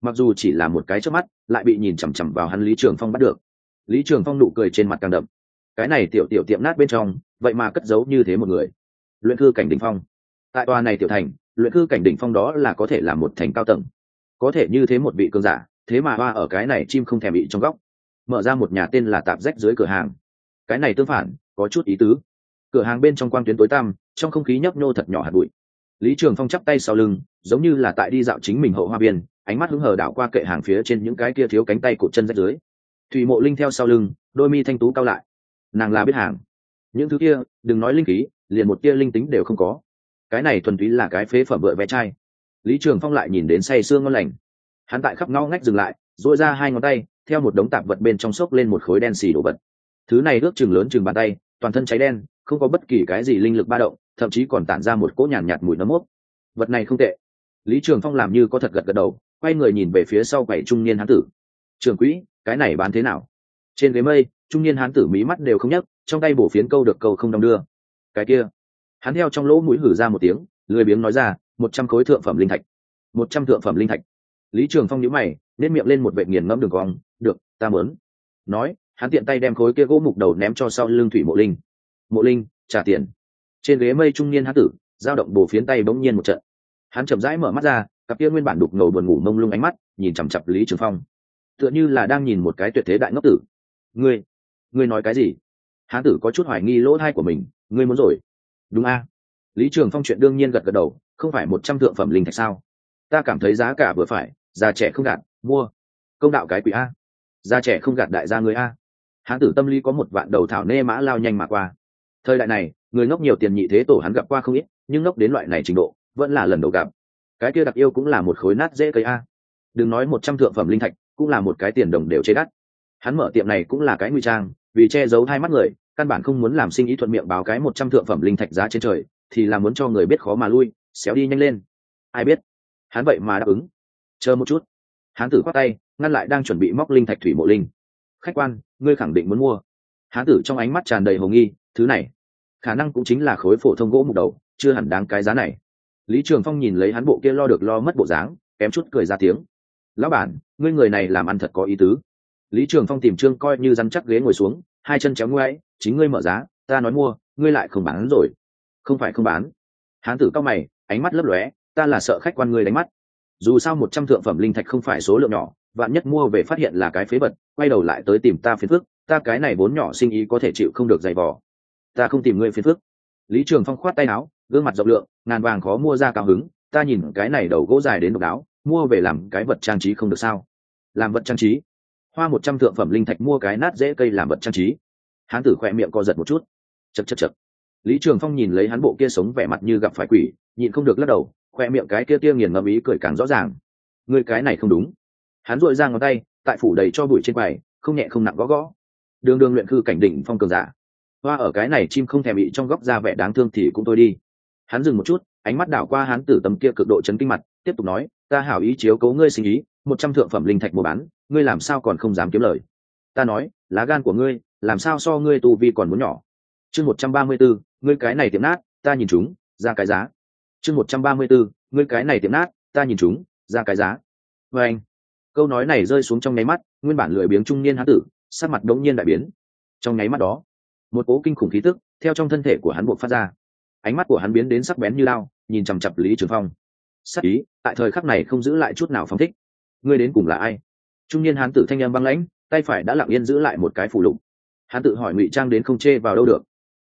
Speaker 1: Mặc dù chỉ là một cái trước mắt, lại bị nhìn chằm chằm vào hắn lý trường phong bắt được. Lý trường phong nụ cười trên mặt càng đậm. Cái này tiểu tiểu tiệm nát bên trong, vậy mà cất giấu như thế một người. Luyện cư cảnh đỉnh phong. Tại tòa này tiểu thành, luyện cư cảnh đỉnh phong đó là có thể là một thành cao tầng. Có thể như thế một vị cơn giả, thế mà hoa ở cái này chim không thèm bị trong góc. Mở ra một nhà tên là tạp rách dưới cửa hàng. Cái này tương phản, có chút ý tứ cửa hàng bên trong quang tuyến tối tăm, trong không khí nhấp nhô thật nhỏ hạt bụi. Lý trường phong chắp tay sau lưng, giống như là tại đi dạo chính mình hậu hoa biên ánh mắt hứng hờ đảo qua kệ hàng phía trên những cái kia thiếu cánh tay cột chân rách dưới. Thủy mộ linh theo sau lưng, đôi mi thanh tú cao lại. Nàng là biết hàng. Những thứ kia, đừng nói linh khí, liền một tia linh tính đều không có. Cái này thuần túy là cái phế phẩm vợ vẽ chai. Lý trường phong lại nhìn đến say sương ngon lành. Hắn tại khắp ngõ ngách dừng lại dội ra hai ngón tay, theo một đống tạp vật bên trong xốc lên một khối đen xì đổ vật. Thứ này ước chừng lớn chừng bàn tay, toàn thân cháy đen không có bất kỳ cái gì linh lực ba động thậm chí còn tản ra một cỗ nhàn nhạt, nhạt mùi nấm mốc. Vật này không tệ. Lý trường phong làm như có thật gật gật đầu quay người nhìn về phía sau quầy trung niên hán tử. Trường quỹ cái này bán thế nào? Trên ghế mây trung niên hán tử mí mắt đều không nhấc trong tay bổ phiến câu được câu không đong đưa. Cái kia. Hắn theo trong lỗ mũi hử ra một tiếng lười biếng nói ra một trăm khối thượng phẩm linh thạch. Một trăm thượng phẩm linh thạch. Lý trường phong nhíu mày nếp miệng lên một vệ nghiền ngẫm đường cong được ta mớn nói hắn tiện tay đem khối kia gỗ mục đầu ném cho sau lưng thủy mộ linh mộ linh, trả tiền. Trên ghế mây trung niên hán tử giao động bồ phiến tay bỗng nhiên một trận. Hắn chậm rãi mở mắt ra, cặp kia nguyên bản đục ngầu buồn ngủ mông lung ánh mắt, nhìn chằm chặp lý trường phong. Tựa như là đang nhìn một cái tuyệt thế đại ngốc tử. Ngươi ngươi nói cái gì? Hán tử có chút hoài nghi lỗ thai của mình. Ngươi muốn rồi. Đúng a. Lý trường phong chuyện đương nhiên gật gật đầu, không phải một trăm thượng phẩm linh thạch sao? Ta cảm thấy giá cả vừa phải, già trẻ không gạt, mua. Công đạo cái quỷ a. Già trẻ không gạt đại gia người a. Hán tử tâm lý có một vạn đầu thảo nê mã lao nhanh mà qua thời đại này, người ngốc nhiều tiền nhị thế tổ hắn gặp qua không ít, nhưng ngốc đến loại này trình độ, vẫn là lần đầu gặp. Cái kia đặc yêu cũng là một khối nát dễ cây a. Đừng nói một trăm thượng phẩm linh thạch, cũng là một cái tiền đồng đều chế đắt. Hắn mở tiệm này cũng là cái nguy trang, vì che giấu hai mắt người, căn bản không muốn làm sinh ý thuận miệng báo cái một trăm thượng phẩm linh thạch giá trên trời, thì là muốn cho người biết khó mà lui, xéo đi nhanh lên. Ai biết? Hắn vậy mà đáp ứng. Chờ một chút. Hắn tử khoác tay, ngăn lại đang chuẩn bị móc linh thạch thủy mộ linh. Khách quan, ngươi khẳng định muốn mua. Hán tử trong ánh mắt tràn đầy hồ nghi, thứ này khả năng cũng chính là khối phổ thông gỗ mục đầu, chưa hẳn đáng cái giá này. Lý trường phong nhìn lấy hắn bộ kia lo được lo mất bộ dáng, kém chút cười ra tiếng. Lão bản, ngươi người này làm ăn thật có ý tứ. Lý trường phong tìm trương coi như rắn chắc ghế ngồi xuống, hai chân chéo ngoáy, chính ngươi mở giá, ta nói mua, ngươi lại không bán rồi. Không phải không bán. Hán tử cao mày, ánh mắt lấp lóe, ta là sợ khách quan ngươi đánh mắt. Dù sao một trăm thượng phẩm linh thạch không phải số lượng nhỏ, vạn nhất mua về phát hiện là cái phế vật, quay đầu lại tới tìm ta phiền phức, ta cái này vốn nhỏ sinh ý có thể chịu không được dày vò ta không tìm ngươi phiền phức. Lý trường phong khoát tay áo, gương mặt rộng lượng, ngàn vàng khó mua ra cao hứng, ta nhìn cái này đầu gỗ dài đến độc đáo, mua về làm cái vật trang trí không được sao? Làm vật trang trí? Hoa một trăm thượng phẩm linh thạch mua cái nát dễ cây làm vật trang trí. Hán tử khỏe miệng co giật một chút. Chật chật chật lý trường phong nhìn lấy hắn bộ kia sống vẻ mặt như gặp phải quỷ, nhịn không được lắc đầu khoe miệng cái kia tia nghiền ngẫm ý cười càng rõ ràng. Người cái này không đúng. Hắn dội ra ngón tay, tại phủ đầy cho bụi trên quầy, không nhẹ không nặng gõ gõ. Đường đường luyện khư cảnh đỉnh phong cường giả hoa ở cái này chim không thèm bị trong góc ra vẻ đáng thương thì cũng tôi đi. Hắn dừng một chút, ánh mắt đảo qua hắn tử tầm kia cực độ chấn kinh mặt, tiếp tục nói, ta hảo ý chiếu cố ngươi sinh ý, một trăm thượng phẩm linh thạch mua bán, ngươi làm sao còn không dám kiếm lời? Ta nói, lá gan của ngươi, làm sao so ngươi tu vi còn muốn nhỏ? Chương một trăm ba mươi bốn ngươi cái này tiệm nát, ta nhìn chúng, ra cái giá. Chương một trăm ba mươi bốn ngươi cái này tiệm nát, ta nhìn chúng, ra cái giá. Vê anh, câu nói này rơi xuống trong nháy mắt, nguyên bản lười biếng trung niên hán tử, sắc mặt đống nhiên đại biến. Trong nháy mắt đó một cố kinh khủng khí tức theo trong thân thể của hắn buộc phát ra. Ánh mắt của hắn biến đến sắc bén như lao, nhìn chằm chặp lý trường phong. Sắc ý, tại thời khắc này không giữ lại chút nào phong thích. Ngươi đến cùng là ai? Trung niên hán tử thanh em băng lãnh, tay phải đã lặng yên giữ lại một cái phủ lục. Hắn tự hỏi ngụy trang đến không chê vào đâu được.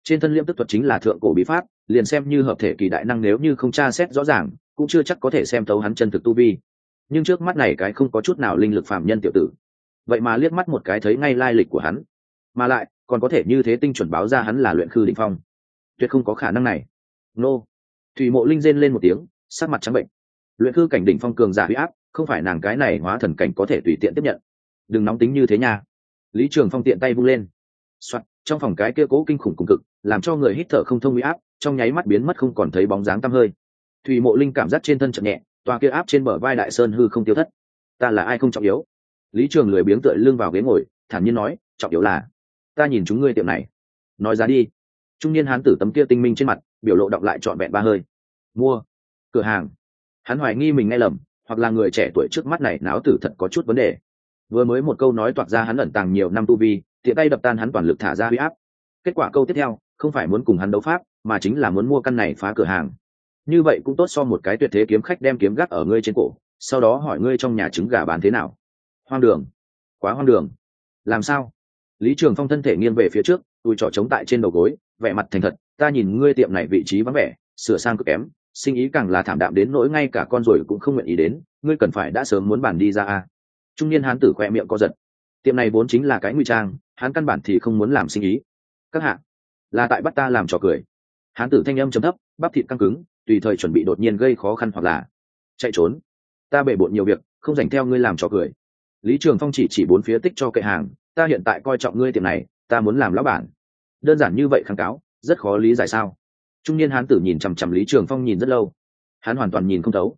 Speaker 1: Trên thân liêm tức thuật chính là thượng cổ bí pháp, liền xem như hợp thể kỳ đại năng nếu như không tra xét rõ ràng, cũng chưa chắc có thể xem tấu hắn chân thực tu vi. Nhưng trước mắt này cái không có chút nào linh lực phạm nhân tiểu tử. Vậy mà liếc mắt một cái thấy ngay lai lịch của hắn. Mà lại còn có thể như thế tinh chuẩn báo ra hắn là luyện khư định phong. Tuyệt không có khả năng này. Nô. Thủy mộ linh rên lên một tiếng sắc mặt trắng bệnh. Luyện khư cảnh đỉnh phong cường giả huy áp không phải nàng cái này hóa thần cảnh có thể tùy tiện tiếp nhận. Đừng nóng tính như thế nha. Lý trường phong tiện tay vung lên. Soạn, trong phòng cái kia cố kinh khủng cùng cực làm cho người hít thở không thông huy áp trong nháy mắt biến mất không còn thấy bóng dáng tăm hơi. Thủy mộ linh cảm giác trên thân chậm nhẹ tòa kia áp trên bờ vai đại sơn hư không tiêu thất. Ta là ai không trọng yếu? Lý trường lười biếng tựa lưng vào ghế ngồi thản nhiên nói trọng yếu là ta nhìn chúng ngươi tiệm này. Nói ra đi. Trung niên hán tử tấm kia tinh minh trên mặt, biểu lộ đọc lại trọn vẹn ba hơi. Mua. Cửa hàng. Hắn hoài nghi mình nghe lầm, hoặc là người trẻ tuổi trước mắt này não tử thật có chút vấn đề. Vừa mới một câu nói toạc ra hắn ẩn tàng nhiều năm tu vi, tiện tay đập tan hắn toàn lực thả ra huy áp. Kết quả câu tiếp theo, không phải muốn cùng hắn đấu pháp, mà chính là muốn mua căn này phá cửa hàng. Như vậy cũng tốt so một cái tuyệt thế kiếm khách đem kiếm gác ở ngươi trên cổ, sau đó hỏi ngươi trong nhà trứng gà bán thế nào. Hoang đường. Quá hoang đường. Làm sao? Lý trường phong thân thể nghiêng về phía trước tôi trỏ trống tại trên đầu gối, vẻ mặt thành thật, ta nhìn ngươi tiệm này vị trí vắng vẻ, sửa sang cực kém, sinh ý càng là thảm đạm đến nỗi ngay cả con rồi cũng không nguyện ý đến, ngươi cần phải đã sớm muốn bản đi ra a. Trung niên hán tử khoe miệng có giật. Tiệm này vốn chính là cái nguy trang, hắn căn bản thì không muốn làm sinh ý. Các hạ, là tại bắt ta làm trò cười. Hán tử thanh âm chấm thấp, bắp thịt căng cứng, tùy thời chuẩn bị đột nhiên gây khó khăn hoặc là chạy trốn. Ta bể bộn nhiều việc, không dành theo ngươi làm trò cười. Lý trường phong chỉ chỉ bốn phía tích cho kệ hàng ta hiện tại coi trọng ngươi tiệm này, ta muốn làm lão bản. Đơn giản như vậy kháng cáo, rất khó lý giải sao. Trung niên hán tử nhìn chằm chằm lý trường phong nhìn rất lâu. Hắn hoàn toàn nhìn không thấu.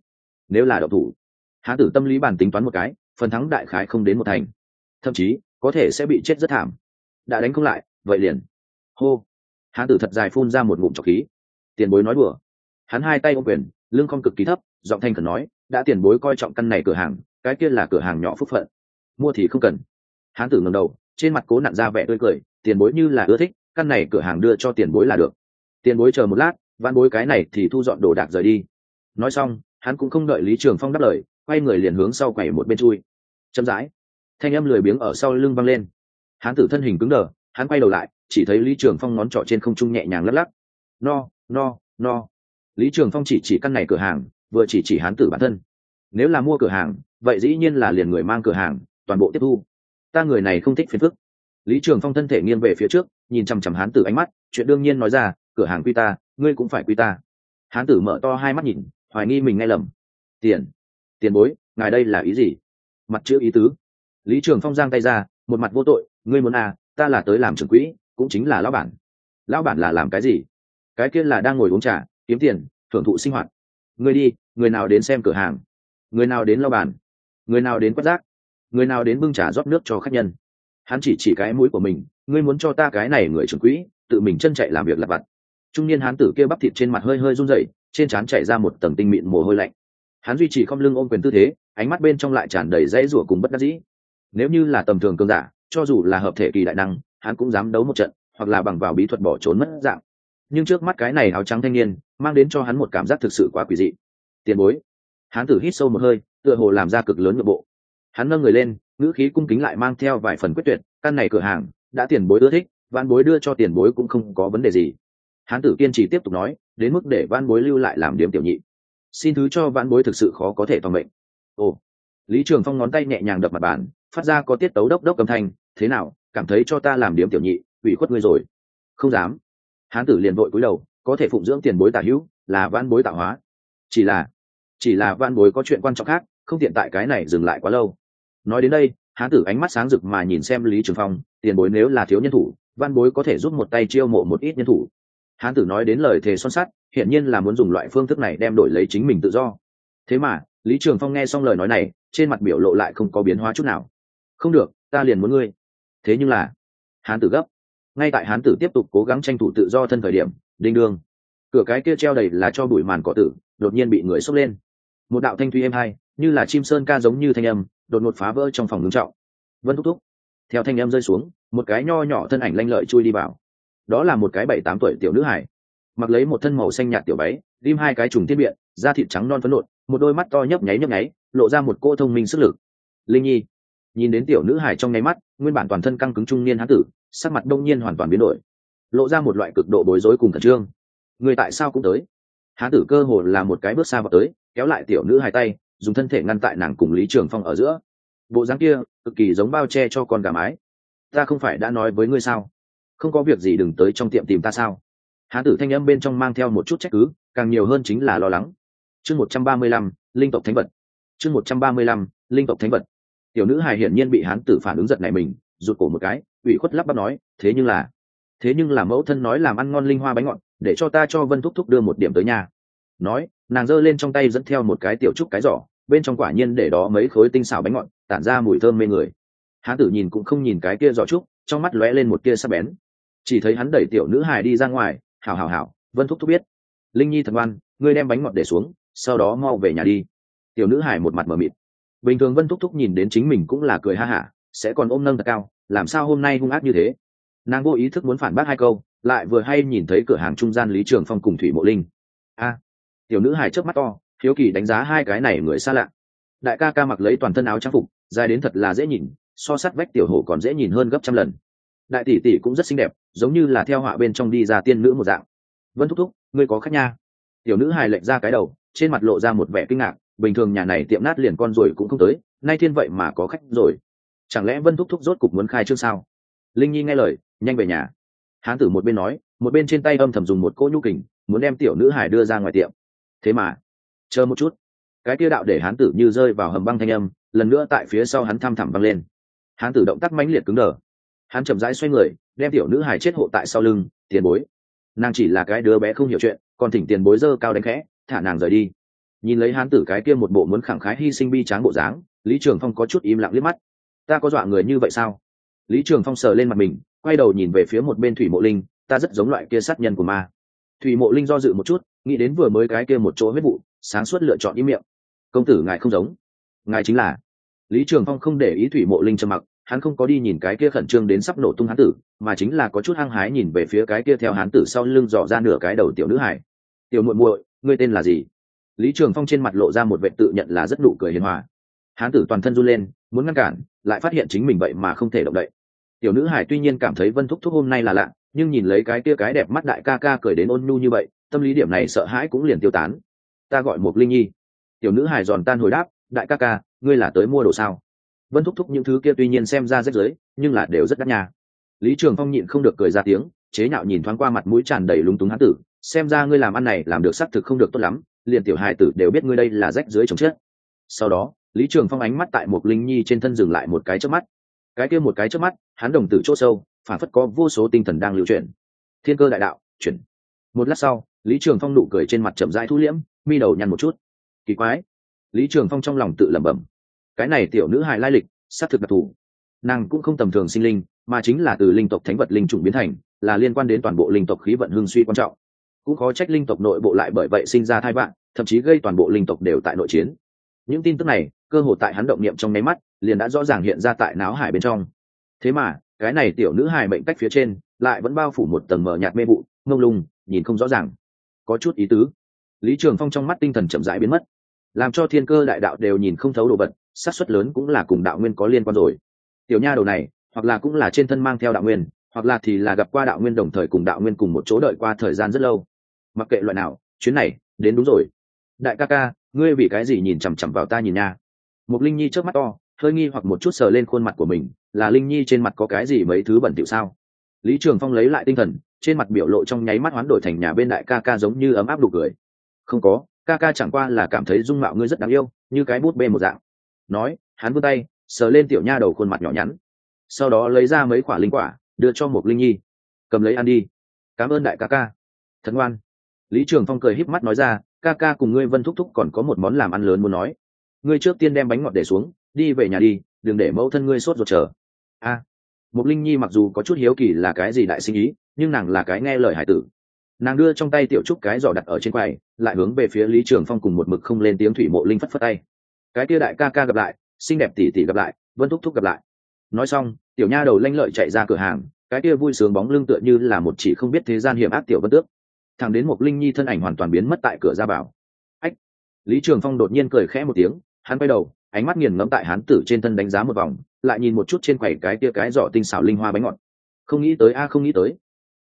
Speaker 1: Nếu là đậu thủ, hán tử tâm lý bản tính toán một cái, phần thắng đại khái không đến một thành. Thậm chí, có thể sẽ bị chết rất thảm. Đã đánh không lại, vậy liền. Hô. Hán tử thật dài phun ra một ngụm trọc khí. Tiền bối nói đùa. Hắn hai tay ô quyền, lưng không cực kỳ thấp, giọng thanh cần nói, đã tiền bối coi trọng căn này cửa hàng, cái kia là cửa hàng nhỏ phúc phận. Mua thì không cần hán tử ngầm đầu, trên mặt cố nặn ra vẻ tươi cười, tiền bối như là ưa thích, căn này cửa hàng đưa cho tiền bối là được. Tiền bối chờ một lát văn bối cái này thì thu dọn đồ đạc rời đi. Nói xong, hắn cũng không đợi lý trường phong đáp lời, quay người liền hướng sau quẩy một bên chui. Chậm rãi, thanh âm lười biếng ở sau lưng văng lên. Hắn tử thân hình cứng đờ, hắn quay đầu lại, chỉ thấy lý trường phong ngón trỏ trên không trung nhẹ nhàng lắc lắc. No no no. Lý trường phong chỉ chỉ căn này cửa hàng, vừa chỉ chỉ hán tử bản thân. Nếu là mua cửa hàng, vậy dĩ nhiên là liền người mang cửa hàng, toàn bộ tiếp thu ta người này không thích phiền phức. Lý trường phong thân thể nghiêng về phía trước, nhìn chằm chằm hán tử ánh mắt, chuyện đương nhiên nói ra, cửa hàng quy ta, ngươi cũng phải quy ta. Hán tử mở to hai mắt nhìn, hoài nghi mình nghe lầm. Tiền tiền bối, ngài đây là ý gì? Mặt chữ ý tứ. Lý trường phong giang tay ra, một mặt vô tội, ngươi muốn à ta là tới làm trưởng quỹ, cũng chính là lão bản. Lão bản là làm cái gì? Cái kia là đang ngồi uống trà, kiếm tiền, thưởng thụ sinh hoạt. Ngươi đi, người nào đến xem cửa hàng? Người nào đến lao bản người nào đến quét rác? Người nào đến bưng trà rót nước cho khách nhân. Hắn chỉ chỉ cái mũi của mình, ngươi muốn cho ta cái này người trưởng quỹ, tự mình chân chạy làm việc lặt vặt. Trung niên hán tử kia bắp thịt trên mặt hơi hơi run rẩy, trên trán chạy ra một tầng tinh mịn mồ hôi lạnh. Hắn duy trì không lưng ôm quyền tư thế, ánh mắt bên trong lại tràn đầy dãy rủa cùng bất đắc dĩ. Nếu như là tầm thường cường giả, cho dù là hợp thể kỳ đại năng, hắn cũng dám đấu một trận, hoặc là bằng vào bí thuật bỏ trốn mất dạng. Nhưng trước mắt cái này áo trắng thanh niên, mang đến cho hắn một cảm giác thực sự quá quỷ dị. Tiền bối. Hán tử hít sâu một hơi, tựa hồ làm ra cực lớn nội bộ hắn nâng người lên, ngữ khí cung kính lại mang theo vài phần quyết tuyệt, căn này cửa hàng, đã tiền bối ưa thích van bối đưa cho tiền bối cũng không có vấn đề gì. Hán tử kiên trì tiếp tục nói, đến mức để van bối lưu lại làm điểm tiểu nhị. Xin thứ cho van bối thực sự khó có thể toàn mệnh. Ồ. Lý trường phong ngón tay nhẹ nhàng đập mặt bàn, phát ra có tiết tấu đốc đốc âm thanh, thế nào, cảm thấy cho ta làm điểm tiểu nhị, ủy khuất ngươi rồi? Không dám. Hán tử liền vội cúi đầu, có thể phụng dưỡng tiền bối tả hữu, là van bối tạo hóa. Chỉ là chỉ là van bối có chuyện quan trọng khác, không tiện tại cái này dừng lại quá lâu nói đến đây, hán tử ánh mắt sáng rực mà nhìn xem lý trường phong, tiền bối nếu là thiếu nhân thủ, văn bối có thể giúp một tay chiêu mộ một ít nhân thủ. Hán tử nói đến lời thề son sắt, hiển nhiên là muốn dùng loại phương thức này đem đổi lấy chính mình tự do. Thế mà, lý trường phong nghe xong lời nói này, trên mặt biểu lộ lại không có biến hóa chút nào. Không được, ta liền muốn ngươi. Thế nhưng là, hán tử gấp. Ngay tại hán tử tiếp tục cố gắng tranh thủ tự do thân thời điểm, đinh đương. Cửa cái kia treo đầy là cho bụi màn cỏ tử, đột nhiên bị người xốc lên. Một đạo thanh thuy êm hai, như là chim sơn ca giống như thanh âm đột ngột phá vỡ trong phòng ngưng trọng. Vân thúc thúc. Theo thanh em rơi xuống, một cái nho nhỏ thân ảnh lanh lợi chui đi vào. Đó là một cái bảy tám tuổi tiểu nữ hải mặc lấy một thân màu xanh nhạt tiểu váy ghim hai cái trùng thiết biện, da thịt trắng non phấn nộn, một đôi mắt to nhấp nháy nhấp nháy, lộ ra một cô thông minh sức lực. Linh nhi. Nhìn đến tiểu nữ hải trong nháy mắt, nguyên bản toàn thân căng cứng trung niên hán tử, sắc mặt đông nhiên hoàn toàn biến đổi. Lộ ra một loại cực độ bối rối cùng khẩn trương. Người tại sao cũng tới? Hán tử cơ hồ là một cái bước xa vào tới, kéo lại tiểu nữ hai tay dùng thân thể ngăn tại nàng cùng lý trường phong ở giữa. Bộ dáng kia, cực kỳ giống bao che cho con gà mái. Ta không phải đã nói với ngươi sao? Không có việc gì đừng tới trong tiệm tìm ta sao? Hán tử thanh âm bên trong mang theo một chút trách cứ, càng nhiều hơn chính là lo lắng. Chương một trăm ba mươi lăm, linh tộc thánh vật. Chương một trăm ba mươi lăm, linh tộc thánh vật. Tiểu nữ hài hiển nhiên bị hán tử phản ứng giật này mình, rụt cổ một cái, ủy khuất lắp bắp nói, thế nhưng là, thế nhưng là mẫu thân nói làm ăn ngon linh hoa bánh ngọt, để cho ta cho vân thúc thúc đưa một điểm tới nhà. Nói, nàng giơ lên trong tay dẫn theo một cái tiểu trúc cái giỏ bên trong quả nhiên để đó mấy khối tinh xảo bánh ngọt, tản ra mùi thơm mê người. Hán tử nhìn cũng không nhìn cái kia giỏ trúc, trong mắt lóe lên một kia sắc bén. Chỉ thấy hắn đẩy tiểu nữ hài đi ra ngoài, hảo hảo hảo, vân thúc thúc biết. Linh nhi thật ngoan, ngươi đem bánh ngọt để xuống, sau đó mau về nhà đi. Tiểu nữ hài một mặt mờ mịt. Bình thường vân thúc thúc nhìn đến chính mình cũng là cười ha hả, sẽ còn ôm nâng thật cao, làm sao hôm nay hung ác như thế? Nàng vô ý thức muốn phản bác hai câu, lại vừa hay nhìn thấy cửa hàng trung gian lý trường phong cùng thủy mộ linh. A, tiểu nữ hài trước mắt to hiếu kỳ đánh giá hai cái này người xa lạ. Đại ca ca mặc lấy toàn thân áo trang phục, dài đến thật là dễ nhìn, so sát vách tiểu hổ còn dễ nhìn hơn gấp trăm lần. Đại tỷ tỷ cũng rất xinh đẹp, giống như là theo họa bên trong đi ra tiên nữ một dạng. Vân thúc thúc, ngươi có khách nha. Tiểu nữ hài lệch ra cái đầu, trên mặt lộ ra một vẻ kinh ngạc, bình thường nhà này tiệm nát liền con rồi cũng không tới, nay thiên vậy mà có khách rồi. Chẳng lẽ vân thúc thúc rốt cục muốn khai trương sao? Linh nhi nghe lời, nhanh về nhà. Hán tử một bên nói, một bên trên tay âm thầm dùng một cỗ nhu kình, muốn đem tiểu nữ hải đưa ra ngoài tiệm. Thế mà chờ một chút. Cái kia đạo để hán tử như rơi vào hầm băng thanh âm, lần nữa tại phía sau hắn thăm thẳm băng lên. Hán tử động tác mãnh liệt cứng đờ. Hắn chậm rãi xoay người, đem tiểu nữ hải chết hộ tại sau lưng, tiền bối. Nàng chỉ là cái đứa bé không hiểu chuyện, còn thỉnh tiền bối dơ cao đánh khẽ, thả nàng rời đi. Nhìn lấy hán tử cái kia một bộ muốn khẳng khái hy sinh bi tráng bộ dáng, lý trường phong có chút im lặng liếc mắt. Ta có dọa người như vậy sao? Lý trường phong sờ lên mặt mình, quay đầu nhìn về phía một bên thủy mộ linh, ta rất giống loại kia sát nhân của ma. Thủy mộ linh do dự một chút, nghĩ đến vừa mới cái kia một chỗ huyết vụ sáng suốt lựa chọn ý miệng. Công tử ngài không giống. Ngài chính là. Lý trường phong không để ý thủy mộ linh trầm mặc, hắn không có đi nhìn cái kia khẩn trương đến sắp nổ tung hán tử, mà chính là có chút hăng hái nhìn về phía cái kia theo hán tử sau lưng dò ra nửa cái đầu tiểu nữ hải. Tiểu muội muội, ngươi tên là gì? Lý trường phong trên mặt lộ ra một vệ tự nhận là rất nụ cười hiền hòa. Hán tử toàn thân run lên, muốn ngăn cản, lại phát hiện chính mình vậy mà không thể động đậy. Tiểu nữ hải tuy nhiên cảm thấy vân thúc thúc hôm nay là lạ, nhưng nhìn lấy cái kia cái đẹp mắt đại ca ca cười đến ôn nhu như vậy, tâm lý điểm này sợ hãi cũng liền tiêu tán ta gọi một linh nhi. Tiểu nữ hải giòn tan hồi đáp, đại ca ca, ngươi là tới mua đồ sao? Vân thúc thúc những thứ kia tuy nhiên xem ra rách rưới nhưng là đều rất đắt nhà lý trường phong nhịn không được cười ra tiếng, chế nhạo nhìn thoáng qua mặt mũi tràn đầy lúng túng hán tử, xem ra ngươi làm ăn này làm được xác thực không được tốt lắm, liền tiểu hài tử đều biết ngươi đây là rách dưới chồng chết. Sau đó, lý trường phong ánh mắt tại một linh nhi trên thân dừng lại một cái trước mắt. Cái kia một cái trước mắt, hắn đồng tử chỗ sâu, phản phất có vô số tinh thần đang lưu chuyển. Thiên cơ đại đạo, chuyển. Một lát sau, lý trường phong nụ cười trên mặt chậm rãi thu liễm mi đầu nhăn một chút. Kỳ quái. Lý trường phong trong lòng tự lẩm bẩm. Cái này tiểu nữ hài lai lịch s á thực đặc thù. Nàng cũng không tầm thường sinh linh, mà chính là từ linh tộc thánh vật linh chủng biến thành, là liên quan đến toàn bộ linh tộc khí vận hương suy quan trọng. Cũng khó trách linh tộc nội bộ lại bởi vậy sinh ra thai vạn, thậm chí gây toàn bộ linh tộc đều tại nội chiến. Những tin tức này, cơ hồ tại hắn động niệm trong nháy mắt, liền đã rõ ràng hiện ra tại náo hải bên trong. Thế mà, cái này tiểu nữ hài mệnh cách phía trên, lại vẫn bao phủ một tầng mờ nhạt mê vụ, mông lung, nhìn không rõ ràng. Có chút ý tứ lý trường phong trong mắt tinh thần chậm rãi biến mất. Làm cho thiên cơ đại đạo đều nhìn không thấu đồ vật sát xuất lớn cũng là cùng đạo nguyên có liên quan rồi. Tiểu nha đầu này, hoặc là cũng là trên thân mang theo đạo nguyên, hoặc là thì là gặp qua đạo nguyên đồng thời cùng đạo nguyên cùng một chỗ đợi qua thời gian rất lâu. Mặc kệ loại nào, chuyến này, đến đúng rồi. Đại ca ca, ngươi vì cái gì nhìn chằm chằm vào ta nhìn nha? Một linh nhi trước mắt to, hơi nghi hoặc một chút sờ lên khuôn mặt của mình, là linh nhi trên mặt có cái gì mấy thứ bẩn thỉu sao? Lý trường phong lấy lại tinh thần, trên mặt biểu lộ trong nháy mắt hoán đổi thành nhà bên đại ca ca giống như ấm áp đủ cười không có ca ca chẳng qua là cảm thấy dung mạo ngươi rất đáng yêu như cái bút bê một dạng. Nói hắn vươn tay sờ lên tiểu nha đầu khuôn mặt nhỏ nhắn. Sau đó lấy ra mấy quả linh quả đưa cho một linh nhi. Cầm lấy ăn đi. Cảm ơn đại ca ca. Thật ngoan. Lý trường phong cười híp mắt nói ra ca ca cùng ngươi vân thúc thúc còn có một món làm ăn lớn muốn nói. Ngươi trước tiên đem bánh ngọt để xuống đi về nhà đi đừng để mẫu thân ngươi sốt ruột chờ. A. Một Linh Nhi mặc dù có chút hiếu kỳ là cái gì đại sinh ý, nhưng nàng là cái nghe lời hải tử. Nàng đưa trong tay tiểu trúc cái giỏ đặt ở trên quầy, lại hướng về phía Lý Trường Phong cùng một mực không lên tiếng thủy mộ linh phất phất tay. Cái kia đại ca ca gặp lại, xinh đẹp tỷ tỷ gặp lại, Vân thúc thúc gặp lại. Nói xong, tiểu nha đầu lanh lợi chạy ra cửa hàng, cái kia vui sướng bóng lưng tựa như là một chỉ không biết thế gian hiểm ác tiểu vân tước. Thẳng đến một Linh Nhi thân ảnh hoàn toàn biến mất tại cửa ra vào. Ách. Lý Trường Phong đột nhiên cười khẽ một tiếng, hắn quay đầu, ánh mắt nghiền ngẫm tại hán tử trên thân đánh giá một vòng, lại nhìn một chút trên quầy cái kia cái giỏ tinh xảo linh hoa bánh ngọt không nghĩ tới a không nghĩ tới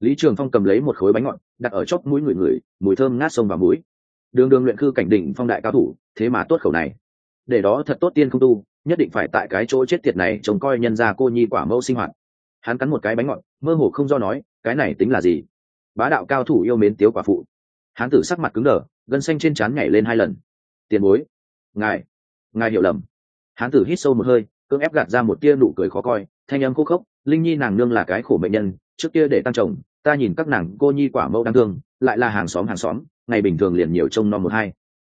Speaker 1: lý trường phong cầm lấy một khối bánh ngọt, đặt ở chóp mũi người người, mùi thơm ngát sông vào mũi. Đường đường luyện cư cảnh đỉnh phong đại cao thủ, thế mà tốt khẩu này. Để đó thật tốt tiên không tu, nhất định phải tại cái chỗ chết tiệt này trông coi nhân ra cô nhi quả mẫu sinh hoạt. Hắn cắn một cái bánh ngọt, mơ hồ không do nói, cái này tính là gì? Bá đạo cao thủ yêu mến tiếu quả phụ. Hán tử sắc mặt cứng đờ, gân xanh trên trán nhảy lên hai lần. Tiền bối. Ngài. Ngài hiểu lầm. Hán tử hít sâu một hơi, cưỡng ép gạt ra một tia nụ cười khó coi, thanh âm khô khốc, linh nhi nàng nương là cái khổ mệnh nhân, trước kia để tăng chồng ta nhìn các nàng cô nhi quả mẫu đáng thương, lại là hàng xóm hàng xóm, ngày bình thường liền nhiều trông non một hai.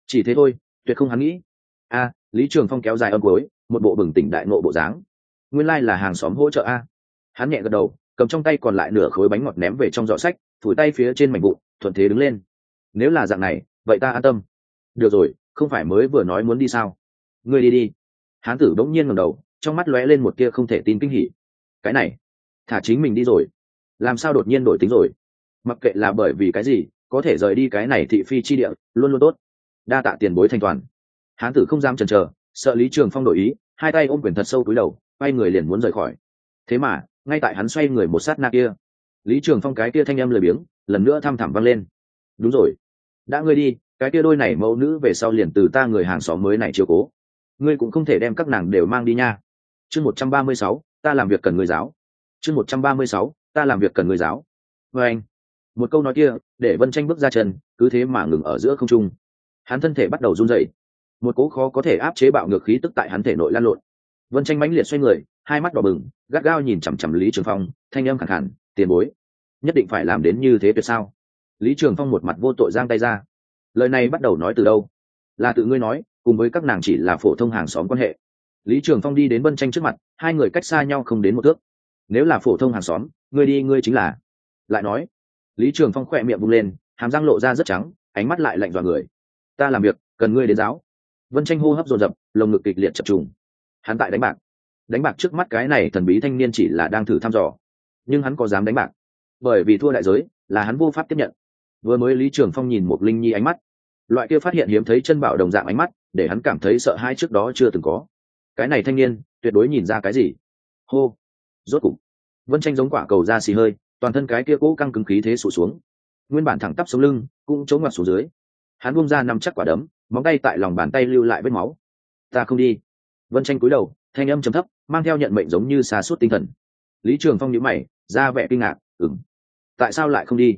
Speaker 1: Chỉ thế thôi, tuyệt không hắn nghĩ. A, lý trường phong kéo dài âm cuối, một bộ bừng tỉnh đại nộ bộ dáng. Nguyên lai là hàng xóm hỗ trợ a. Hắn nhẹ gật đầu, cầm trong tay còn lại nửa khối bánh ngọt ném về trong giỏ sách, thủi tay phía trên mảnh vụn, thuận thế đứng lên. Nếu là dạng này, vậy ta an tâm. Được rồi, không phải mới vừa nói muốn đi sao? Ngươi đi đi. Hán tử bỗng nhiên ngầm đầu, trong mắt lóe lên một kia không thể tin kinh hỉ. Cái này, thả chính mình đi rồi làm sao đột nhiên đổi tính rồi? Mặc kệ là bởi vì cái gì, có thể rời đi cái này thị phi chi địa, luôn luôn tốt. Đa tạ tiền bối thanh toàn. Hán tử không dám chần chờ, sợ lý trường phong đổi ý, hai tay ôm quyền thật sâu túi đầu, quay người liền muốn rời khỏi. Thế mà, ngay tại hắn xoay người một sát na kia, lý trường phong cái kia thanh âm lười biếng, lần nữa thăm thẳm văng lên. Đúng rồi. Đã ngươi đi, cái kia đôi này mẫu nữ về sau liền từ ta người hàng xóm mới này chiều cố. Ngươi cũng không thể đem các nàng đều mang đi nha. Chương một trăm ba mươi sáu, ta làm việc cần người giáo. Chương một trăm ba mươi sáu ta làm việc cần người giáo. Vê anh, một câu nói kia, để vân tranh bước ra chân, cứ thế mà ngừng ở giữa không trung. Hắn thân thể bắt đầu run dậy một cố khó có thể áp chế bạo ngược khí tức tại hắn thể nội lan lộn. Vân tranh mãnh liệt xoay người, hai mắt đỏ bừng, gắt gao nhìn chằm chằm lý trường phong, thanh âm khẳng hẳn tiền bối, nhất định phải làm đến như thế tuyệt sao? Lý trường phong một mặt vô tội giang tay ra. Lời này bắt đầu nói từ đâu? Là tự ngươi nói, cùng với các nàng chỉ là phổ thông hàng xóm quan hệ. Lý trường phong đi đến vân tranh trước mặt, hai người cách xa nhau không đến một thước. Nếu là phổ thông hàng xóm ngươi đi, ngươi chính là. Lại nói, lý trường phong khỏe miệng bung lên, hàm răng lộ ra rất trắng, ánh mắt lại lạnh dọa người. Ta làm việc, cần ngươi đến giáo. Vân tranh hô hấp dồn dập, lồng ngực kịch liệt chập trùng. Hắn tại đánh bạc. Đánh bạc trước mắt cái này thần bí thanh niên chỉ là đang thử thăm dò. Nhưng hắn có dám đánh bạc. Bởi vì thua đại giới, là hắn vô pháp tiếp nhận. Vừa mới lý trường phong nhìn một linh nhi ánh mắt. Loại kia phát hiện hiếm thấy chân bảo đồng dạng ánh mắt, để hắn cảm thấy sợ hai trước đó chưa từng có. Cái này thanh niên, tuyệt đối nhìn ra cái gì? Hô. Rốt cục vân tranh giống quả cầu ra xì hơi, toàn thân cái kia cũ căng cứng khí thế sụt xuống. Nguyên bản thẳng tắp sống lưng, cũng chống ngoặt xuống dưới. Hắn buông ra nằm chắc quả đấm, móng tay tại lòng bàn tay lưu lại vết máu. Ta không đi. Vân tranh cúi đầu, thanh âm trầm thấp, mang theo nhận mệnh giống như xa suốt tinh thần. Lý trường phong nhíu mày, ra vẻ kinh ngạc ừng tại sao lại không đi?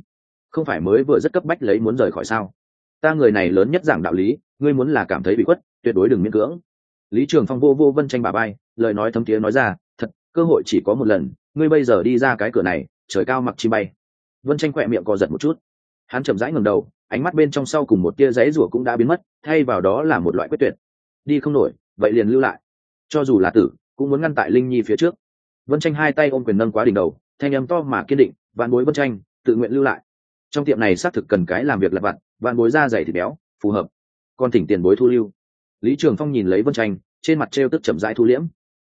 Speaker 1: Không phải mới vừa rất cấp bách lấy muốn rời khỏi sao? Ta người này lớn nhất giảng đạo lý, ngươi muốn là cảm thấy bị khuất, tuyệt đối đừng miễn cưỡng. Lý trường phong vô vô vân tranh bà bay, lời nói thấm tía nói ra, thật, cơ hội chỉ có một lần ngươi bây giờ đi ra cái cửa này, trời cao mặc chi bay. Vân tranh khỏe miệng co giật một chút. Hắn chậm rãi ngầm đầu, ánh mắt bên trong sau cùng một tia giấy rủa cũng đã biến mất, thay vào đó là một loại quyết tuyệt. Đi không nổi, vậy liền lưu lại. Cho dù là tử, cũng muốn ngăn tại linh nhi phía trước. Vân tranh hai tay ôm quyền nâng quá đỉnh đầu, thanh âm to mà kiên định, vạn bối vân tranh tự nguyện lưu lại. Trong tiệm này xác thực cần cái làm việc lặt vặt, vạn bối da dày thịt béo, phù hợp. Còn thỉnh tiền bối thu lưu. Lý trường phong nhìn lấy vân tranh trên mặt t r e o tức chậm rãi thu liễm.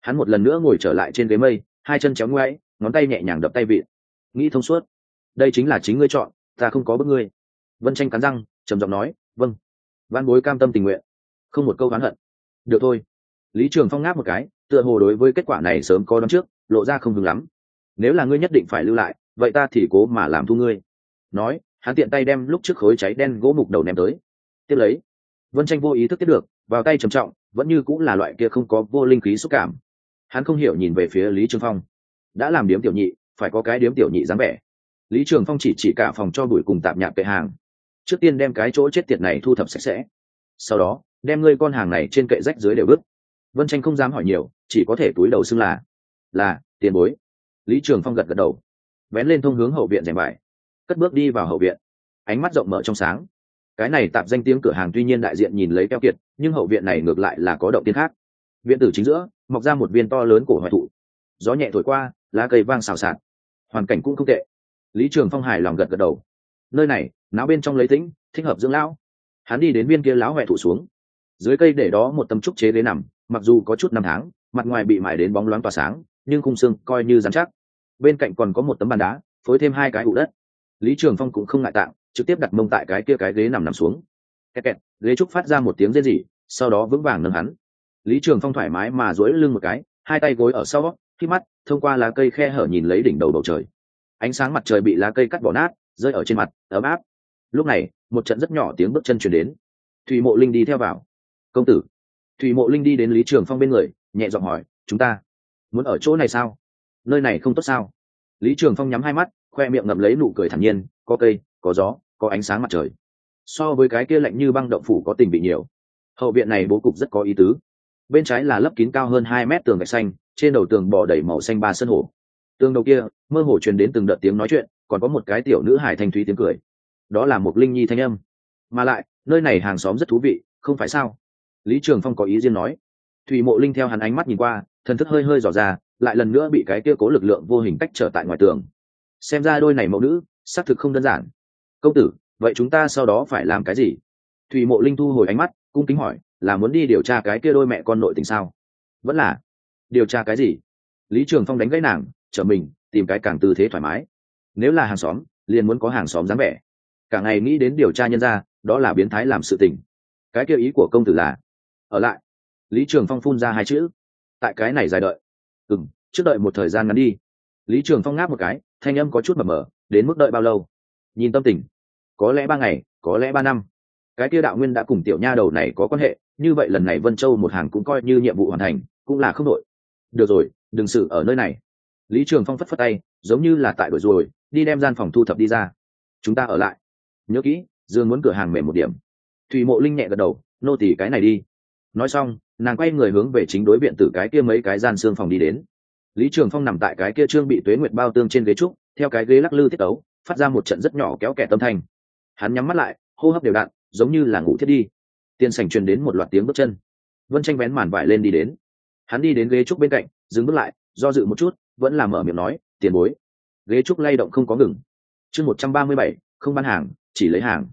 Speaker 1: Hắn một lần nữa ngồi trở lại trên ghế mây hai chân chéo ngoáy, ngón tay nhẹ nhàng đập tay vịn. Nghĩ thông suốt. Đây chính là chính ngươi chọn, ta không có bức ngươi. Vân tranh cắn răng, trầm giọng nói vâng. Văn bối cam tâm tình nguyện. Không một câu oán hận. Được thôi. Lý trường phong ngáp một cái, tựa hồ đối với kết quả này sớm có đón trước, lộ ra không hứng lắm. Nếu là ngươi nhất định phải lưu lại, vậy ta thì cố mà làm thu ngươi. Nói, hắn tiện tay đem lúc trước khối cháy đen gỗ mục đầu ném tới. Tiếp lấy, vân tranh vô ý thức tiếp được, vào tay trầm trọng, vẫn như cũng là loại kia không có vô linh khí xúc cảm hắn không hiểu nhìn về phía lý trường phong. Đã làm điếm tiểu nhị, phải có cái điếm tiểu nhị dáng vẻ. Lý trường phong chỉ chỉ cả phòng cho đuổi cùng tạp nhạc kệ hàng. Trước tiên đem cái chỗ chết tiệt này thu thập sạch sẽ. Sau đó, đem ngươi con hàng này trên kệ rách dưới đều bước vân tranh không dám hỏi nhiều, chỉ có thể túi đầu xưng là là, tiền bối. Lý trường phong gật gật đầu. Vén lên thông hướng hậu viện rèm bài. Cất bước đi vào hậu viện. Ánh mắt rộng mở trong sáng. Cái này tạp danh tiếng cửa hàng tuy nhiên đại diện nhìn lấy keo kiệt, nhưng hậu viện này ngược lại là có động tiên khác viện tử chính giữa, mọc ra một viên to lớn cổ hoại thụ. Gió nhẹ thổi qua, lá cây vang xào xạc. Hoàn cảnh cũng không tệ. Lý trường phong hài lòng gật gật đầu. Nơi này náo bên trong lấy tĩnh, thích hợp dưỡng lão. Hắn đi đến viên kia lão huệ thụ xuống. Dưới cây để đó một tấm trúc chế ghế nằm, mặc dù có chút năm tháng, mặt ngoài bị mải đến bóng loáng tỏa sáng, nhưng khung xương coi như dán chắc. Bên cạnh còn có một tấm bàn đá, phối thêm hai cái ụ đất. Lý trường phong cũng không ngại tạng trực tiếp đặt mông tại cái kia cái ghế nằm nằm xuống. Kẹt kẹt, ghế trúc phát ra một tiếng rên rỉ, sau đó vững vàng nâng hắn lý trường phong thoải mái mà dối lưng một cái, hai tay gối ở sau, khi mắt thông qua lá cây khe hở nhìn lấy đỉnh đầu bầu trời. Ánh sáng mặt trời bị lá cây cắt bỏ nát, rơi ở trên mặt, ấm áp. Lúc này, một trận rất nhỏ tiếng bước chân chuyển đến. Thủy mộ linh đi theo vào. Công tử. Thủy mộ linh đi đến lý trường phong bên người, nhẹ giọng hỏi, chúng ta muốn ở chỗ này sao? Nơi này không tốt sao? Lý trường phong nhắm hai mắt, khoe miệng ngậm lấy nụ cười thản nhiên, có cây, có gió, có ánh sáng mặt trời. So với cái kia lạnh như băng động phủ có tình bị nhiều. Hậu viện này bố cục rất có ý tứ bên trái là lấp kín cao hơn hai mét tường gạch xanh, trên đầu tường bò đầy màu xanh ba sân hồ. Tường đầu kia, mơ hồ truyền đến từng đợt tiếng nói chuyện, còn có một cái tiểu nữ hải thanh thúy tiếng cười. Đó là một linh nhi thanh âm. Mà lại, nơi này hàng xóm rất thú vị, không phải sao? Lý trường phong có ý riêng nói. Thủy mộ linh theo hắn ánh mắt nhìn qua, thần thức hơi hơi dò ra, lại lần nữa bị cái kia cố lực lượng vô hình cách trở tại ngoài tường. Xem ra đôi này mẫu nữ, xác thực không đơn giản. Công tử, vậy chúng ta sau đó phải làm cái gì? Thủy mộ linh thu hồi ánh mắt, cung kính hỏi là muốn đi điều tra cái kia đôi mẹ con nội tình sao? Vẫn là, điều tra cái gì? Lý trường phong đánh gãy nàng trở mình, tìm cái càng tư thế thoải mái. Nếu là hàng xóm, liền muốn có hàng xóm dáng vẻ. Cả ngày nghĩ đến điều tra nhân ra đó là biến thái làm sự tình. Cái kia ý của công tử là, ở lại. Lý trường phong phun ra hai chữ. Tại cái này dài đợi. Ừ m trước đợi một thời gian ngắn đi. Lý trường phong ngáp một cái, thanh âm có chút mờ mờ, đến mức đợi bao lâu? Nhìn tâm tình. Có lẽ ba ngày, có lẽ ba năm cái kia đạo nguyên đã cùng tiểu nha đầu này có quan hệ, như vậy lần này vân châu một hàng cũng coi như nhiệm vụ hoàn thành, cũng là không đội được rồi, đừng xử ở nơi này. Lý trường phong phất phất tay, giống như là tại đổi rồi, đi đem gian phòng thu thập đi ra. Chúng ta ở lại. Nhớ kỹ, dương muốn cửa hàng mềm một điểm. Thùy mộ linh nhẹ gật đầu, nô tỉ cái này đi. Nói xong, nàng quay người hướng về chính đối viện tử cái kia mấy cái gian xương phòng đi đến. Lý trường phong nằm tại cái kia trương bị tuế nguyệt bao tương trên ghế trúc, theo cái ghế lắc lư tiết ấu phát ra một trận rất nhỏ kéo kẻ tâm thanh. Hắn nhắm mắt lại, hô hấp đều đặn giống như là ngủ thiết đi. Tiền sảnh truyền đến một loạt tiếng bước chân. Vân tranh vén màn vải lên đi đến. Hắn đi đến ghế trúc bên cạnh, dừng bước lại, do dự một chút, vẫn làm mở miệng nói, tiền bối. Ghế trúc lay động không có ngừng. Chương một trăm ba mươi bảy, không bán hàng, chỉ lấy hàng.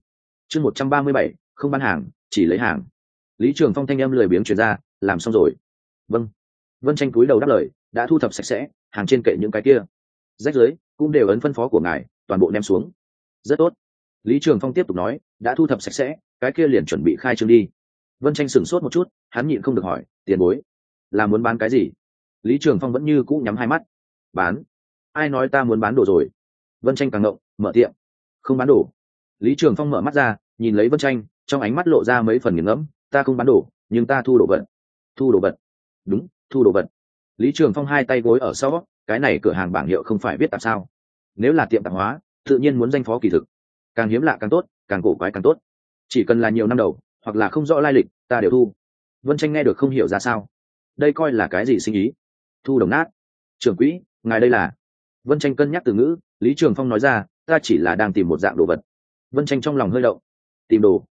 Speaker 1: Chương một trăm ba mươi bảy, không bán hàng, chỉ lấy hàng. Lý trường phong thanh em lười biếng chuyển ra, làm xong rồi. Vâng. Vân tranh cúi đầu đáp lời, đã thu thập sạch sẽ, hàng trên kệ những cái kia. Rách dưới, cũng đều ấn phân phó của ngài, toàn bộ đem xuống. Rất tốt lý trường phong tiếp tục nói, đã thu thập sạch sẽ, cái kia liền chuẩn bị khai trương đi. Vân tranh sửng sốt một chút, hắn nhịn không được hỏi, tiền bối, là muốn bán cái gì? Lý trường phong vẫn như cũ nhắm hai mắt. Bán? Ai nói ta muốn bán đồ rồi? Vân tranh càng ngộng, mở tiệm. Không bán đồ. Lý trường phong mở mắt ra, nhìn lấy vân tranh trong ánh mắt lộ ra mấy phần nghiền ngẫm, ta không bán đồ, nhưng ta thu đồ vật. Thu đồ vật? Đúng, thu đồ vật. Lý trường phong hai tay gối ở sau, cái này cửa hàng bảng hiệu không phải biết tạp sao. Nếu là tiệm tạp hóa, tự nhiên muốn danh phó kỳ thực càng hiếm lạ càng tốt, càng cổ quái càng tốt. Chỉ cần là nhiều năm đầu, hoặc là không rõ lai lịch, ta đều thu. Vân tranh nghe được không hiểu ra sao. Đây coi là cái gì sinh ý? Thu đồng nát. Trưởng quỹ, ngài đây là? Vân tranh cân nhắc từ ngữ, lý trường phong nói ra, ta chỉ là đang tìm một dạng đồ vật. Vân tranh trong lòng hơi động. Tìm đồ.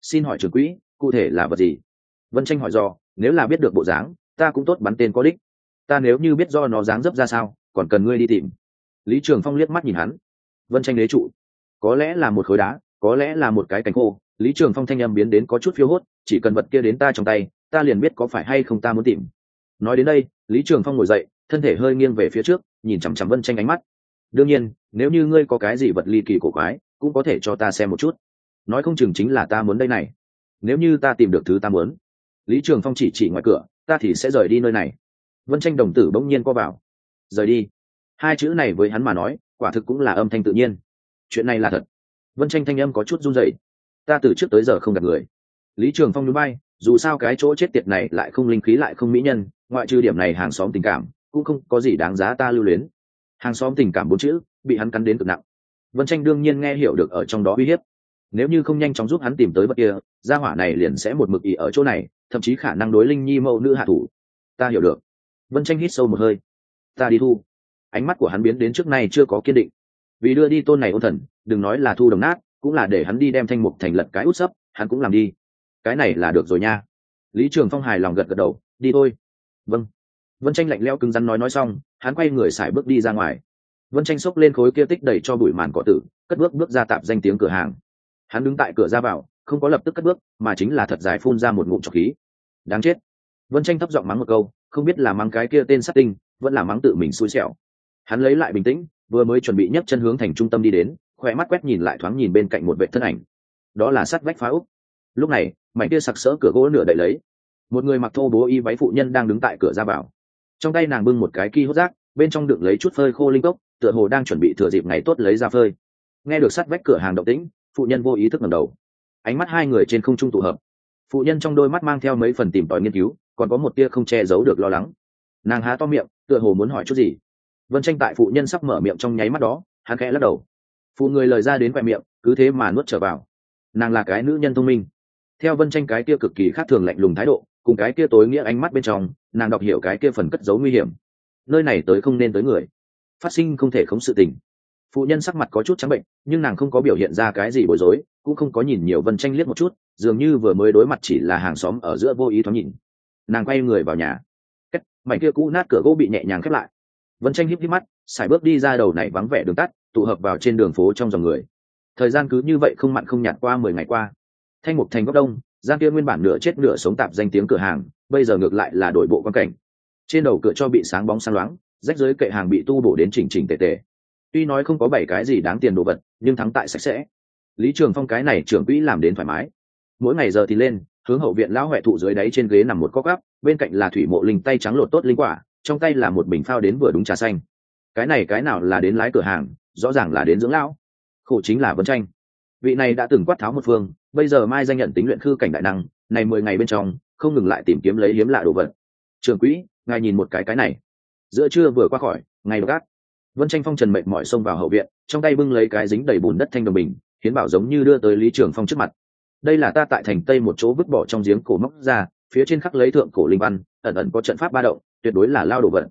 Speaker 1: Xin hỏi trưởng quỹ, cụ thể là vật gì? Vân tranh hỏi do nếu là biết được bộ dáng, ta cũng tốt bắn tên có đích. Ta nếu như biết do nó dáng dấp ra sao, còn cần ngươi đi tìm. Lý trường phong liếc mắt nhìn hắn. Vân tranh đế trụ có lẽ là một khối đá, có lẽ là một cái cánh khô. Lý trường phong thanh âm biến đến có chút phiêu hốt, chỉ cần vật kia đến ta trong tay, ta liền biết có phải hay không ta muốn tìm. Nói đến đây, lý trường phong ngồi dậy, thân thể hơi nghiêng về phía trước, nhìn chằm chằm vân tranh ánh mắt. Đương nhiên, nếu như ngươi có cái gì vật ly kỳ cổ quái, cũng có thể cho ta xem một chút. Nói không chừng chính là ta muốn đây này. Nếu như ta tìm được thứ ta muốn, lý trường phong chỉ chỉ ngoài cửa, ta thì sẽ rời đi nơi này. Vân tranh đồng tử bỗng nhiên co vào. Rời đi. Hai chữ này với hắn mà nói, quả thực cũng là âm thanh tự nhiên chuyện này là thật. Vân tranh thanh âm có chút run rẩy. Ta từ trước tới giờ không gặp người. Lý trường phong núi bay dù sao cái chỗ chết tiệt này lại không linh khí lại không mỹ nhân, ngoại trừ điểm này hàng xóm tình cảm, cũng không có gì đáng giá ta lưu luyến. Hàng xóm tình cảm bốn chữ, bị hắn cắn đến cực nặng. Vân tranh đương nhiên nghe hiểu được ở trong đó uy hiếp. Nếu như không nhanh chóng giúp hắn tìm tới vật kia, gia hỏa này liền sẽ một mực ý ở chỗ này, thậm chí khả năng đối linh nhi mẫu nữ hạ thủ. Ta hiểu được. Vân tranh hít sâu một hơi. Ta đi thu. Ánh mắt của hắn biến đến trước nay chưa có kiên định vì đưa đi tôn này ôn thần, đừng nói là thu đồng nát, cũng là để hắn đi đem thanh mục thành lật cái út sấp, hắn cũng làm đi. Cái này là được rồi nha. Lý trường phong hài lòng gật gật đầu, đi thôi. Vâng. Vân tranh lạnh leo cứng rắn nói nói xong, hắn quay người xài bước đi ra ngoài. Vân tranh xốc lên khối kia tích đầy cho bụi màn cỏ tử, cất bước bước ra tạp danh tiếng cửa hàng. Hắn đứng tại cửa ra vào, không có lập tức cất bước, mà chính là thật dài phun ra một ngụm trọc khí. Đáng chết. Vân tranh thấp giọng mắng một câu, không biết là mắng cái kia tên sát tinh, vẫn là mắng tự mình xui xẻo. Hắn lấy lại bình tĩnh vừa mới chuẩn bị nhấc chân hướng thành trung tâm đi đến khoe mắt quét nhìn lại thoáng nhìn bên cạnh một vệ thân ảnh. Đó là sắt vách phá úc lúc này, mảnh kia sặc sỡ cửa gỗ nửa đậy lấy. Một người mặc thô bố y váy phụ nhân đang đứng tại cửa ra vào. Trong tay nàng bưng một cái ki hốt rác, bên trong đựng lấy chút phơi khô linh cốc, tựa hồ đang chuẩn bị thừa dịp ngày tốt lấy ra phơi. Nghe được sắt vách cửa hàng động tĩnh, phụ nhân vô ý thức ngầm đầu. Ánh mắt hai người trên không trung tụ hợp. Phụ nhân trong đôi mắt mang theo mấy phần tìm tòi nghiên cứu, còn có một tia không che giấu được lo lắng. Nàng há to miệng, tựa hồ muốn hỏi chút gì vân tranh tại phụ nhân sắp mở miệng trong nháy mắt đó, hắn khẽ lắc đầu. Phụ người lời ra đến khoe miệng, cứ thế mà nuốt trở vào. Nàng là cái nữ nhân thông minh. Theo vân tranh cái kia cực kỳ khác thường lạnh lùng thái độ, cùng cái kia tối nghĩa ánh mắt bên trong, nàng đọc hiểu cái kia phần cất giấu nguy hiểm. Nơi này tới không nên tới người. Phát sinh không thể không sự tình. Phụ nhân sắc mặt có chút trắng bệnh, nhưng nàng không có biểu hiện ra cái gì bối rối, cũng không có nhìn nhiều vân tranh liếc một chút, dường như vừa mới đối mặt chỉ là hàng xóm ở giữa vô ý thoáng nhìn. Nàng quay người vào nhà. Cách, mảnh kia cũ nát cửa gỗ bị nhẹ nhàng khép lại vân tranh híp híp mắt sải bước đi ra đầu này vắng vẻ đường tắt, tụ hợp vào trên đường phố trong dòng người. Thời gian cứ như vậy không mặn không nhạt qua mười ngày qua. Thanh mục thành góc đông, gian kia nguyên bản nửa chết nửa sống tạp danh tiếng cửa hàng, bây giờ ngược lại là đổi bộ quan cảnh. Trên đầu cửa cho bị sáng bóng sáng loáng, rách dưới kệ hàng bị tu bổ đến chỉnh chỉnh tề tề. Tuy nói không có bảy cái gì đáng tiền đồ vật, nhưng thắng tại sạch sẽ. Lý trường phong cái này trưởng quỹ làm đến thoải mái. Mỗi ngày giờ thì lên, hướng hậu viện lão huệ thụ dưới đáy trên ghế nằm một cóc gắp bên cạnh là thủy mộ linh tay trắng lột tốt linh quả trong tay là một bình phao đến vừa đúng trà xanh. Cái này cái nào là đến lái cửa hàng, rõ ràng là đến dưỡng lão. Khổ chính là vân tranh vị này đã từng quát tháo một phương, bây giờ mai danh nhận tính luyện khư cảnh đại năng, này mười ngày bên trong, không ngừng lại tìm kiếm lấy hiếm lạ đồ vật. Trường quỹ, ngài nhìn một cái cái này. Giữa trưa vừa qua khỏi, ngày gác vân tranh phong trần mệnh mọi xông vào hậu viện, trong tay bưng lấy cái dính đầy bùn đất thanh đồng bình, hiến bảo giống như đưa tới lý trường phong trước mặt. Đây là ta tại thành tây một chỗ vứt bỏ trong giếng cổ móc ra, phía trên khắc lấy thượng cổ linh văn, ẩn ẩn có trận pháp ba động tuyệt đối là lao đổ vật.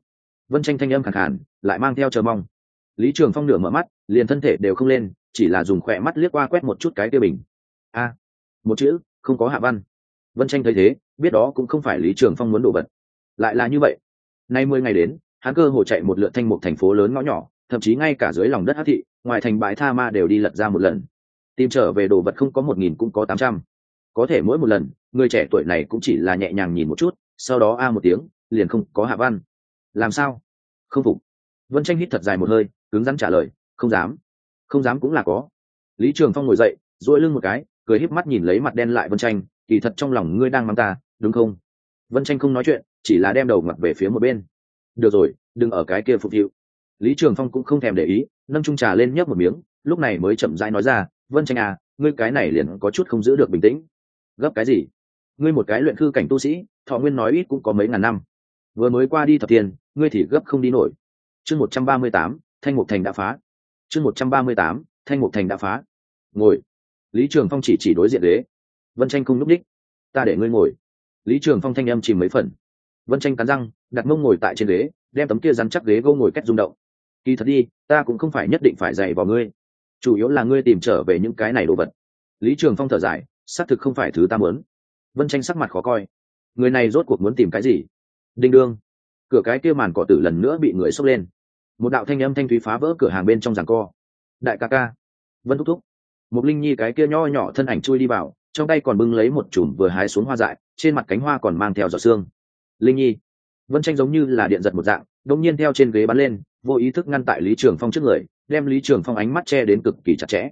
Speaker 1: Vân tranh thanh âm khẳng khản lại mang theo chờ mong. Lý trường phong nửa mở mắt, liền thân thể đều không lên, chỉ là dùng khỏe mắt liếc qua quét một chút cái tiêu bình. A, một chữ, không có hạ văn. Vân tranh thấy thế, biết đó cũng không phải lý trường phong muốn đổ vật. Lại là như vậy. Nay mười ngày đến, hắn cơ hồ chạy một lượt thanh một thành phố lớn ngõ nhỏ, thậm chí ngay cả dưới lòng đất hát thị, ngoài thành bãi tha ma đều đi lật ra một lần. Tìm trở về đồ vật không có một nghìn cũng có tám trăm. Có thể mỗi một lần, người trẻ tuổi này cũng chỉ là nhẹ nhàng nhìn một chút, sau đó a một tiếng liền không có hạ văn. Làm sao? Không phục. Vân tranh hít thật dài một hơi, cứng rắn trả lời, không dám. Không dám cũng là có. Lý trường phong ngồi dậy dội lưng một cái, cười híp mắt nhìn lấy mặt đen lại vân tranh, kỳ thật trong lòng ngươi đang mang ta, đúng không? Vân tranh không nói chuyện, chỉ là đem đầu mặt về phía một bên. Được rồi, đừng ở cái kia phục vụ lý trường phong cũng không thèm để ý, nâng trung trà lên nhấp một miếng, lúc này mới chậm rãi nói ra, vân tranh à ngươi cái này liền có chút không giữ được bình tĩnh. Gấp cái gì? Ngươi một cái luyện khư cảnh tu sĩ, thọ nguyên nói ít cũng có mấy ngàn năm vừa mới qua đi thập tiền ngươi thì gấp không đi nổi. Chương một trăm ba mươi tám, thanh mục thành đã phá. Chương một trăm ba mươi tám, thanh mục thành đã phá. Ngồi. Lý trường phong chỉ chỉ đối diện ghế. Vân tranh không n ú c đích. Ta để ngươi ngồi. Lý trường phong thanh âm chìm mấy phần. Vân tranh cắn răng, đặt mông ngồi tại trên ghế, đem tấm kia rắn chắc ghế gô ngồi cách rung động. Kỳ thật đi, ta cũng không phải nhất định phải dày vào ngươi. Chủ yếu là ngươi tìm trở về những cái này đồ vật. Lý trường phong thở dài, xác thực không phải thứ ta muốn. Vân tranh sắc mặt khó coi. Người này rốt cuộc muốn tìm cái gì? Đinh đương. Cửa cái kia màn cỏ tử lần nữa bị người xốc lên. Một đạo thanh âm thanh thúy phá vỡ cửa hàng bên trong giảng co. Đại ca ca. Vân thúc thúc. Một linh nhi cái kia nho nhỏ thân ảnh chui đi vào, trong tay còn bưng lấy một chùm vừa hái xuống hoa dại, trên mặt cánh hoa còn mang theo giọt xương linh nhi. Vân tranh giống như là điện giật một dạng đông nhiên theo trên ghế bắn lên, vô ý thức ngăn tại lý trường phong trước người, đem lý trường phong ánh mắt che đến cực kỳ chặt chẽ.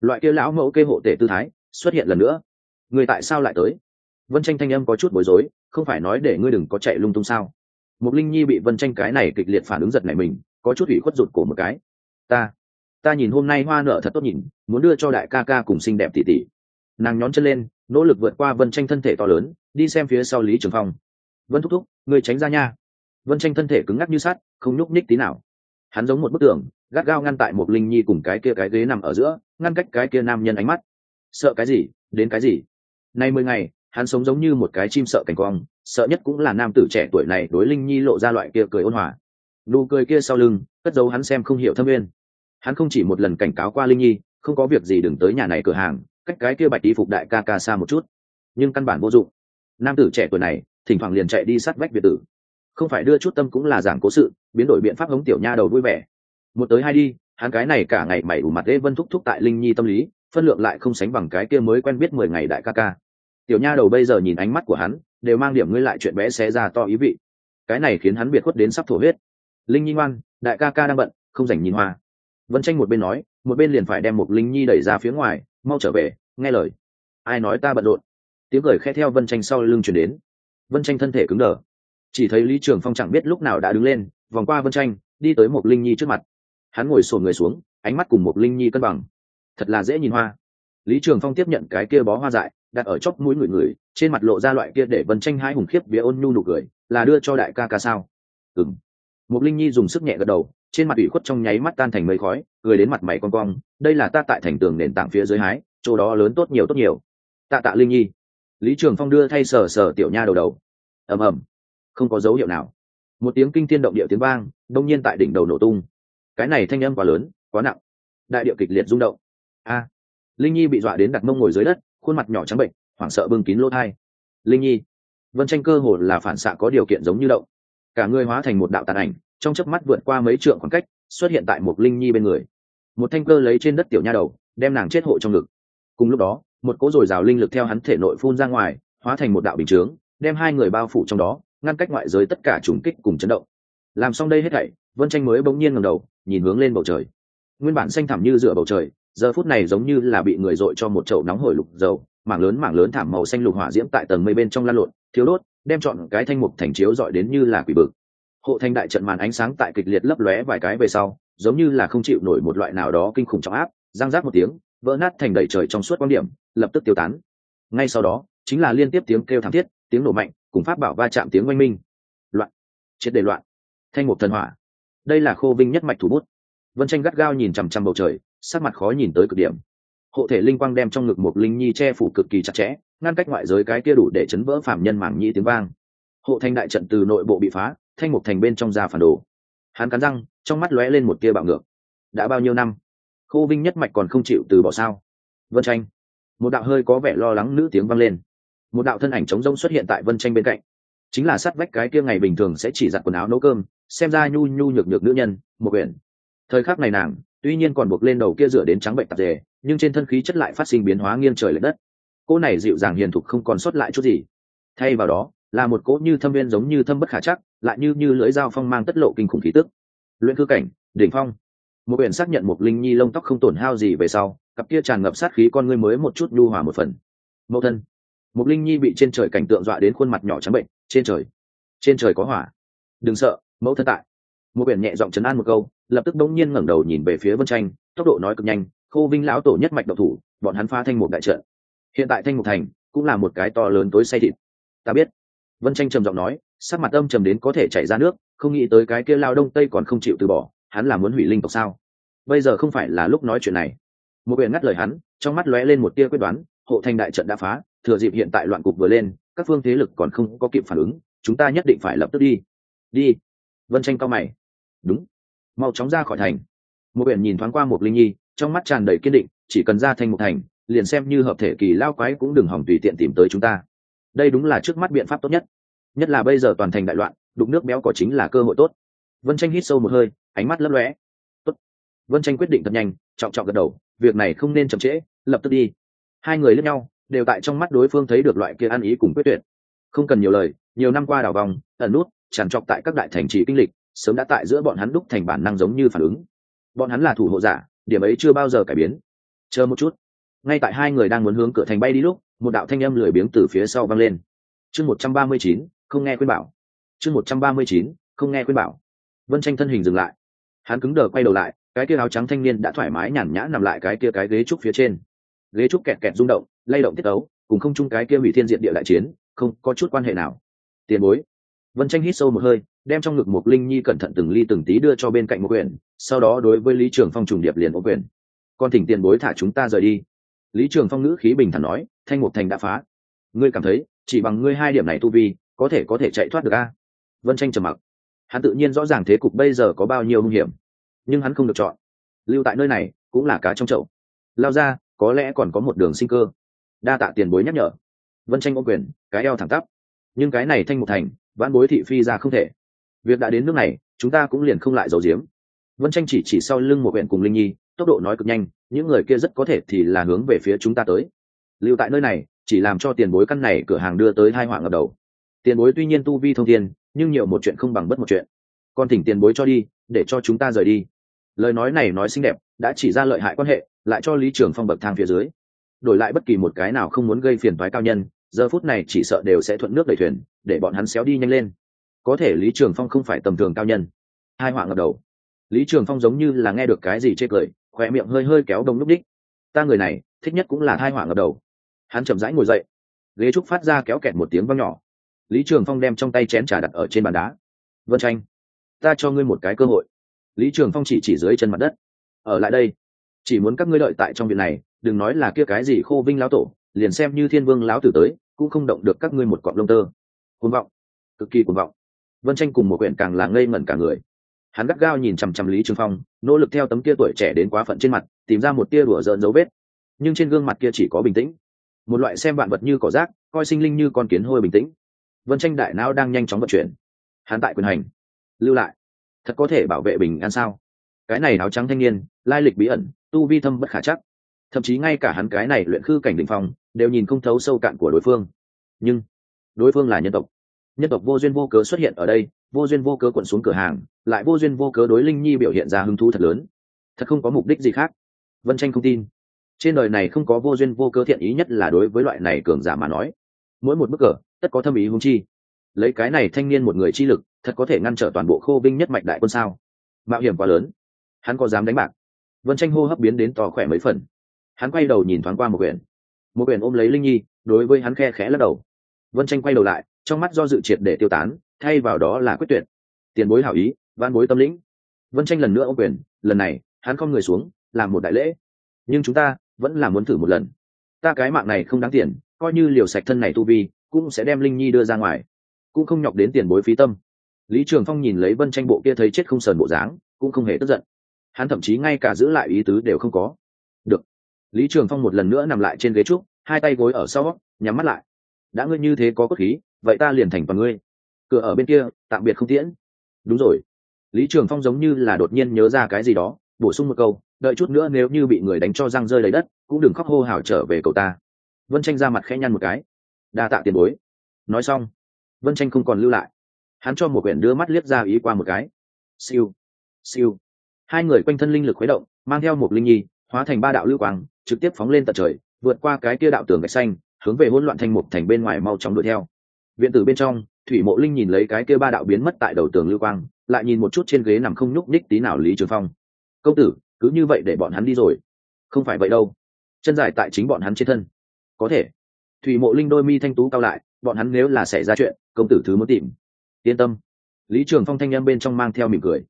Speaker 1: Loại kia lão mẫu kê hộ tể tư thái, xuất hiện lần nữa. Người tại sao lại tới? Vân tranh thanh âm có chút bối rối, không phải nói để ngươi đừng có chạy lung tung sao? Mục linh nhi bị vân tranh cái này kịch liệt phản ứng giật này mình, có chút ủy khuất rụt cổ một cái. Ta ta nhìn hôm nay hoa nở thật tốt nhìn, muốn đưa cho đại ca ca cùng xinh đẹp tỷ tỷ. Nàng nhón chân lên, nỗ lực vượt qua vân tranh thân thể to lớn, đi xem phía sau lý trường phong. Vân thúc thúc người tránh ra nha. Vân tranh thân thể cứng ngắc như sắt, không nhúc nhích tí nào. Hắn giống một bức tường, gắt gao ngăn tại một linh nhi cùng cái kia cái ghế nằm ở giữa, ngăn cách cái kia nam nhân ánh mắt. Sợ cái gì, đến cái gì? Nay mười ngày hắn sống giống như một cái chim sợ cảnh quang, sợ nhất cũng là nam tử trẻ tuổi này đối linh nhi lộ ra loại kia cười ôn hòa. Nụ cười kia sau lưng, cất dấu hắn xem không hiểu thâm nguyên hắn không chỉ một lần cảnh cáo qua linh nhi, không có việc gì đừng tới nhà này cửa hàng, cách cái kia bạch đi phục đại ca ca xa một chút. Nhưng căn bản vô dụng. Nam tử trẻ tuổi này, thỉnh thoảng liền chạy đi sát vách biệt tử. Không phải đưa chút tâm cũng là giảng cố sự, biến đổi biện pháp hống tiểu nha đầu vui vẻ. Một tới hai đi, hắn cái này cả ngày mày ủ mặt ê vân thúc thúc tại linh nhi tâm lý, phân lượng lại không sánh bằng cái kia mới quen biết mười ngày đại ca ca tiểu nha đầu bây giờ nhìn ánh mắt của hắn, đều mang điểm ngươi lại chuyện bé xé ra to ý vị. Cái này khiến hắn biệt khuất đến sắp thổ huyết. Linh nhi ngoan, đại ca ca đang bận, không dành nhìn hoa. Vân tranh một bên nói, một bên liền phải đem một linh nhi đẩy ra phía ngoài, mau trở về, nghe lời. Ai nói ta bận rộn? Tiếng cười khe theo vân tranh sau lưng chuyển đến. Vân tranh thân thể cứng đờ. Chỉ thấy lý trường phong chẳng biết lúc nào đã đứng lên, vòng qua vân tranh, đi tới một linh nhi trước mặt. Hắn ngồi sổ người xuống, ánh mắt cùng một linh nhi cân bằng. Thật là dễ nhìn hoa. Lý trường phong tiếp nhận cái kia bó hoa dại đặt ở chóp mũi người người, trên mặt lộ ra loại kia để vân tranh hai hùng khiếp bia ôn nhu nụ cười, là đưa cho đại ca ca sao? Ừng một linh nhi dùng sức nhẹ gật đầu, trên mặt ủy khuất trong nháy mắt tan thành mây khói, cười đến mặt mày con cong, đây là ta tại thành tường nền tảng phía dưới hái, chỗ đó lớn tốt nhiều tốt nhiều. Tạ tạ linh nhi. Lý trường phong đưa thay sờ sờ tiểu nha đầu đầu. Ầm ầm. Không có dấu hiệu nào. Một tiếng kinh thiên động địa tiếng vang, đông nhiên tại đỉnh đầu nổ tung. Cái này thanh âm quá lớn, quá nặng. Đại điệu kịch liệt rung động. A. Linh nhi bị dọa đến đặt mông ngồi dưới đất khuôn mặt nhỏ trắng bệnh, hoảng sợ bưng kín lỗ thai. Linh nhi, vân tranh cơ hồ là phản xạ có điều kiện giống như động. Cả người hóa thành một đạo tàn ảnh, trong chớp mắt vượt qua mấy trượng khoảng cách, xuất hiện tại một linh nhi bên người. Một thanh cơ lấy trên đất tiểu nha đầu, đem nàng chết hộ trong ngực. Cùng lúc đó, một cỗ dồi dào linh lực theo hắn thể nội phun ra ngoài, hóa thành một đạo bình chướng, đem hai người bao phủ trong đó, ngăn cách ngoại giới tất cả trùng kích cùng chấn động. Làm xong đây hết thảy, vân tranh mới bỗng nhiên ngầm đầu, nhìn hướng lên bầu trời. Nguyên bản xanh thẳm như dựa bầu trời giờ phút này giống như là bị người dội cho một chậu nóng hổi lục dầu, mảng lớn mảng lớn thảm màu xanh lục hỏa diễm tại tầng mây bên trong lan lộn thiếu đốt, đem chọn cái thanh mục thành chiếu dọi đến như là quỷ bực. Hộ thanh đại trận màn ánh sáng tại kịch liệt lấp lóe vài cái về sau, giống như là không chịu nổi một loại nào đó kinh khủng trọng áp giang rác một tiếng, vỡ nát thành đầy trời trong suốt quan điểm, lập tức tiêu tán. Ngay sau đó, chính là liên tiếp tiếng kêu thảm thiết, tiếng nổ mạnh, cùng pháp bảo va chạm tiếng oanh minh. Loạn, triệt đề loạn. Thanh mục thần hỏa. Đây là khô vinh nhất mạch thủ bút vân tranh gắt gao nhìn chằm chằm bầu trời, sắc mặt khó nhìn tới cực điểm. Hộ thể linh quang đem trong ngực một linh nhi che phủ cực kỳ chặt chẽ, ngăn cách ngoại giới cái kia đủ để chấn vỡ phạm nhân mảng nhĩ tiếng vang. Hộ thành đại trận từ nội bộ bị phá, thanh mục thành bên trong ra phản đồ. Hắn cắn răng, trong mắt lóe lên một tia bạo ngược. Đã bao nhiêu năm? Khô vinh nhất mạch còn không chịu từ bỏ sao? Vân tranh. Một đạo hơi có vẻ lo lắng nữ tiếng vang lên. Một đạo thân ảnh trống rông xuất hiện tại vân tranh bên cạnh. Chính là sát vách cái kia ngày bình thường sẽ chỉ giặt quần áo nấu cơm, xem ra nhu nhu nhược nhược nữ nhân, một quyển thời khắc này nàng, tuy nhiên còn buộc lên đầu kia rửa đến trắng bệnh tạp dề, nhưng trên thân khí chất lại phát sinh biến hóa nghiêng trời l ệ đất. Cô này dịu dàng hiền thục không còn sót lại chút gì. Thay vào đó, là một cỗ như thâm viên giống như thâm bất khả chắc, lại như như lưỡi dao phong mang tất lộ kinh khủng khí tức. Luyện cư cảnh, đỉnh phong. Một quyển xác nhận một linh nhi lông tóc không tổn hao gì về sau, cặp kia tràn ngập sát khí con ngươi mới một chút nhu hòa một phần. Mẫu thân. Một linh nhi bị trên trời cảnh tượng dọa đến khuôn mặt nhỏ trắng bệnh. Trên trời. Trên trời có hỏa. Đừng sợ, mẫu thân tại một biển nhẹ giọng chấn an một câu, lập tức bỗng nhiên ngẩng đầu nhìn về phía vân tranh tốc độ nói cực nhanh, khô vinh lão tổ nhất mạch độc thủ, bọn hắn phá thanh một đại trận. Hiện tại thanh một thành, cũng là một cái to lớn tối say thịt. Ta biết. Vân tranh trầm giọng nói, sắc mặt âm trầm đến có thể chảy ra nước, không nghĩ tới cái kia lao đông tây còn không chịu từ bỏ, hắn là muốn hủy linh tộc sao? Bây giờ không phải là lúc nói chuyện này. Một biển ngắt lời hắn, trong mắt lóe lên một tia quyết đoán, hộ thành đại trận đã phá, thừa dịp hiện tại loạn cục vừa lên, các phương thế lực còn không có kịp phản ứng, chúng ta nhất định phải lập tức đi. Đi vân tranh cao mày. Đúng. Mau chóng ra khỏi thành. Một biển nhìn thoáng qua một linh nhi, trong mắt tràn đầy kiên định, chỉ cần ra thành một thành, liền xem như hợp thể kỳ lao quái cũng đừng hỏng tùy tiện tìm tới chúng ta. Đây đúng là trước mắt biện pháp tốt nhất. Nhất là bây giờ toàn thành đại loạn đục nước béo cỏ chính là cơ hội tốt. Vân tranh hít sâu một hơi, ánh mắt lấp lóe. Tốt. Vân tranh quyết định thật nhanh, trọng trọng gật đầu, việc này không nên chậm trễ, lập tức đi. Hai người lẫn nhau, đều tại trong mắt đối phương thấy được loại kia ăn ý cùng quyết tuyệt. Không cần nhiều lời, nhiều năm qua đảo vòng, ẩn nút tràn trọc tại các đại thành trì kinh lịch, sớm đã tại giữa bọn hắn đúc thành bản năng giống như phản ứng. Bọn hắn là thủ hộ giả, điểm ấy chưa bao giờ cải biến. Chờ một chút. Ngay tại hai người đang muốn hướng cửa thành bay đi lúc, một đạo thanh âm lười biếng từ phía sau vang lên. Chương một trăm ba mươi chín, không nghe khuyên bảo. Chương một trăm ba mươi chín, không nghe khuyên bảo. Vân tranh thân hình dừng lại. Hắn cứng đờ quay đầu lại, cái kia áo trắng thanh niên đã thoải mái nhàn nhã nằm lại cái kia cái ghế trúc phía trên. Ghế trúc kẹt kẹt rung động, lay động tiết ấu cùng không chung cái kia hủy thiên diện địa đại chiến, không có chút quan hệ nào. Tiền bối vân tranh hít sâu một hơi, đem trong ngực một linh nhi cẩn thận từng ly từng tí đưa cho bên cạnh một quyền sau đó đối với lý trường phong trùng điệp liền ô quyền. Con thỉnh tiền bối thả chúng ta rời đi. Lý trường phong ngữ khí bình thản nói, thanh mục thành đã phá. Ngươi cảm thấy, chỉ bằng ngươi hai điểm này tu vi, có thể có thể chạy thoát được a? Vân tranh trầm mặc. Hắn tự nhiên rõ ràng thế cục bây giờ có bao nhiêu nguy hiểm, nhưng hắn không được chọn. Lưu tại nơi này, cũng là cá trong chậu. Lao ra, có lẽ còn có một đường sinh cơ. Đa tạ tiền bối nhắc nhở. Vân tranh ô quyền, cái eo thẳng tắp. Nhưng cái này thanh một thành vãn bối thị phi ra không thể. Việc đã đến nước này, chúng ta cũng liền không lại giấu giếm. Vân tranh chỉ chỉ sau lưng một huyện cùng linh nhi, tốc độ nói cực nhanh, những người kia rất có thể thì là hướng về phía chúng ta tới. Lưu tại nơi này, chỉ làm cho tiền bối căn này cửa hàng đưa tới hai hoảng ngập đầu. Tiền bối tuy nhiên tu vi thông thiên, nhưng nhiều một chuyện không bằng bất một chuyện. Con thỉnh tiền bối cho đi, để cho chúng ta rời đi. Lời nói này nói xinh đẹp, đã chỉ ra lợi hại quan hệ, lại cho lý trường phong bậc thang phía dưới. Đổi lại bất kỳ một cái nào không muốn gây phiền thoái cao nhân, giờ phút này chỉ sợ đều sẽ thuận nước đẩy thuyền để bọn hắn xéo đi nhanh lên. Có thể lý trường phong không phải tầm thường cao nhân. Hai họa ngập đầu. Lý trường phong giống như là nghe được cái gì chê cười, khỏe miệng hơi hơi kéo đông núp đích. Ta người này, thích nhất cũng là hai họa ngập đầu. Hắn chậm rãi ngồi dậy. Ghế trúc phát ra kéo kẹt một tiếng văng nhỏ. Lý trường phong đem trong tay chén trà đặt ở trên bàn đá. Vân tranh ta cho ngươi một cái cơ hội. Lý trường phong chỉ chỉ dưới chân mặt đất. Ở lại đây. Chỉ muốn các ngươi đợi tại trong viện này, đừng nói là kia cái gì khô vinh lão tổ, liền xem như thiên vương lão tử tới, cũng không động được các ngươi một cọng lông tơ cuồng vọng, cực kỳ cuồng vọng. Vân tranh cùng một quyển càng là ngây ngẩn cả người. Hắn gắt gao nhìn chằm chằm lý trường phong, nỗ lực theo tấm kia tuổi trẻ đến quá phận trên mặt, tìm ra một tia đùa dợn dấu vết. Nhưng trên gương mặt kia chỉ có bình tĩnh. Một loại xem vạn vật như cỏ rác, coi sinh linh như con kiến hôi bình tĩnh. Vân tranh đại não đang nhanh chóng vận chuyển. Hắn tại quyền hành. Lưu lại. Thật có thể bảo vệ bình an sao? Cái này áo trắng thanh niên, lai lịch bí ẩn, tu vi thâm bất khả chắc. Thậm chí ngay cả hắn cái này luyện khư cảnh định phong, đều nhìn không thấu sâu cạn của đối phương. Nhưng đối phương là nhân tộc. Nhân tộc vô duyên vô cớ xuất hiện ở đây, vô duyên vô cớ quẩn xuống cửa hàng, lại vô duyên vô cớ đối linh nhi biểu hiện ra hứng thú thật lớn. Thật không có mục đích gì khác. Vân tranh không tin. Trên đời này không có vô duyên vô cớ thiện ý nhất là đối với loại này cường giả mà nói. Mỗi một bức cờ, tất có thâm ý hung chi. Lấy cái này thanh niên một người chi lực, thật có thể ngăn trở toàn bộ khô binh nhất mạch đại quân sao? Mạo hiểm quá lớn. Hắn có dám đánh bạc? Vân tranh hô hấp biến đến to khỏe mấy phần. Hắn quay đầu nhìn thoáng qua một quyển. Một quyển ôm lấy linh nhi, đối với hắn khe khẽ lắc đầu vân tranh quay đầu lại, trong mắt do dự triệt để tiêu tán, thay vào đó là quyết tuyệt. Tiền bối hảo ý van bối tâm lĩnh. Vân tranh lần nữa ô quyền, lần này, hắn không người xuống, làm một đại lễ. Nhưng chúng ta vẫn là muốn thử một lần. Ta cái mạng này không đáng tiền, coi như liều sạch thân này tu vi, cũng sẽ đem linh nhi đưa ra ngoài. Cũng không nhọc đến tiền bối phí tâm. Lý trường phong nhìn lấy vân tranh bộ kia thấy chết không sờn bộ dáng, cũng không hề tức giận. Hắn thậm chí ngay cả giữ lại ý tứ đều không có. Được. Lý trường phong một lần nữa nằm lại trên ghế trúc, hai tay gối ở sau, nhắm mắt lại đã ngươi như thế có cốt khí, vậy ta liền thành toàn ngươi. Cửa ở bên kia, tạm biệt không tiễn. Đúng rồi. Lý trường phong giống như là đột nhiên nhớ ra cái gì đó, bổ sung một câu, đợi chút nữa nếu như bị người đánh cho răng rơi lấy đất, cũng đừng khóc hô hào trở về cậu ta. Vân tranh ra mặt khẽ nhăn một cái. Đa tạ tiền bối. Nói xong, vân tranh không còn lưu lại. Hắn cho một quyển đưa mắt liếc ra ý qua một cái. Siêu. Siêu. Hai người quanh thân linh lực khuấy động, mang theo một linh nhi, hóa thành ba đạo lưu quang, trực tiếp phóng lên tận trời, vượt qua cái kia đạo tường gạch xanh hướng về hỗn loạn thành một thành bên ngoài mau chóng đuổi theo. Viện tử bên trong, thủy mộ linh nhìn lấy cái kia ba đạo biến mất tại đầu tường lưu quang, lại nhìn một chút trên ghế nằm không nhúc ních tí nào lý trường phong. Công tử, cứ như vậy để bọn hắn đi rồi. Không phải vậy đâu. Chân dài tại chính bọn hắn trên thân. Có thể. Thủy mộ linh đôi mi thanh tú cao lại, bọn hắn nếu là xảy ra chuyện, công tử thứ muốn tìm. Yên tâm. Lý trường phong thanh â m bên trong mang theo mỉm cười.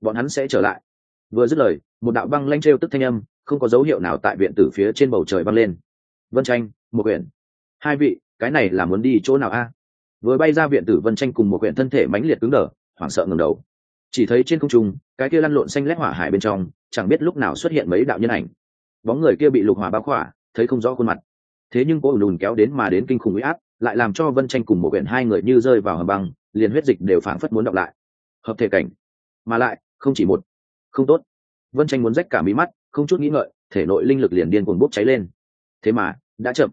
Speaker 1: Bọn hắn sẽ trở lại. Vừa dứt lời, một đạo băng lanh t r e o tức thanh âm, không có dấu hiệu nào tại viện tử phía trên bầu trời băng lên vân tranh một quyển. Hai vị, cái này là muốn đi chỗ nào a? Vừa bay ra viện tử vân tranh cùng một quyển thân thể mãnh liệt cứng đờ, hoảng sợ ngầm đầu. Chỉ thấy trên không trung, cái kia lăn lộn xanh lét hỏa hải bên trong, chẳng biết lúc nào xuất hiện mấy đạo nhân ảnh. Bóng người kia bị lục hỏa bao khỏa, thấy không rõ khuôn mặt. Thế nhưng cô lùn kéo đến mà đến kinh khủng huy áp, lại làm cho vân tranh cùng một quyển hai người như rơi vào hầm băng, liền huyết dịch đều phảng phất muốn đọc lại. Hợp thể cảnh. Mà lại, không chỉ một, không tốt. Vân tranh muốn rách cả mí mắt, không chút nghĩ ngợi, thể nội linh lực liền điên cuồng bốc cháy lên. Thế mà đã chậm.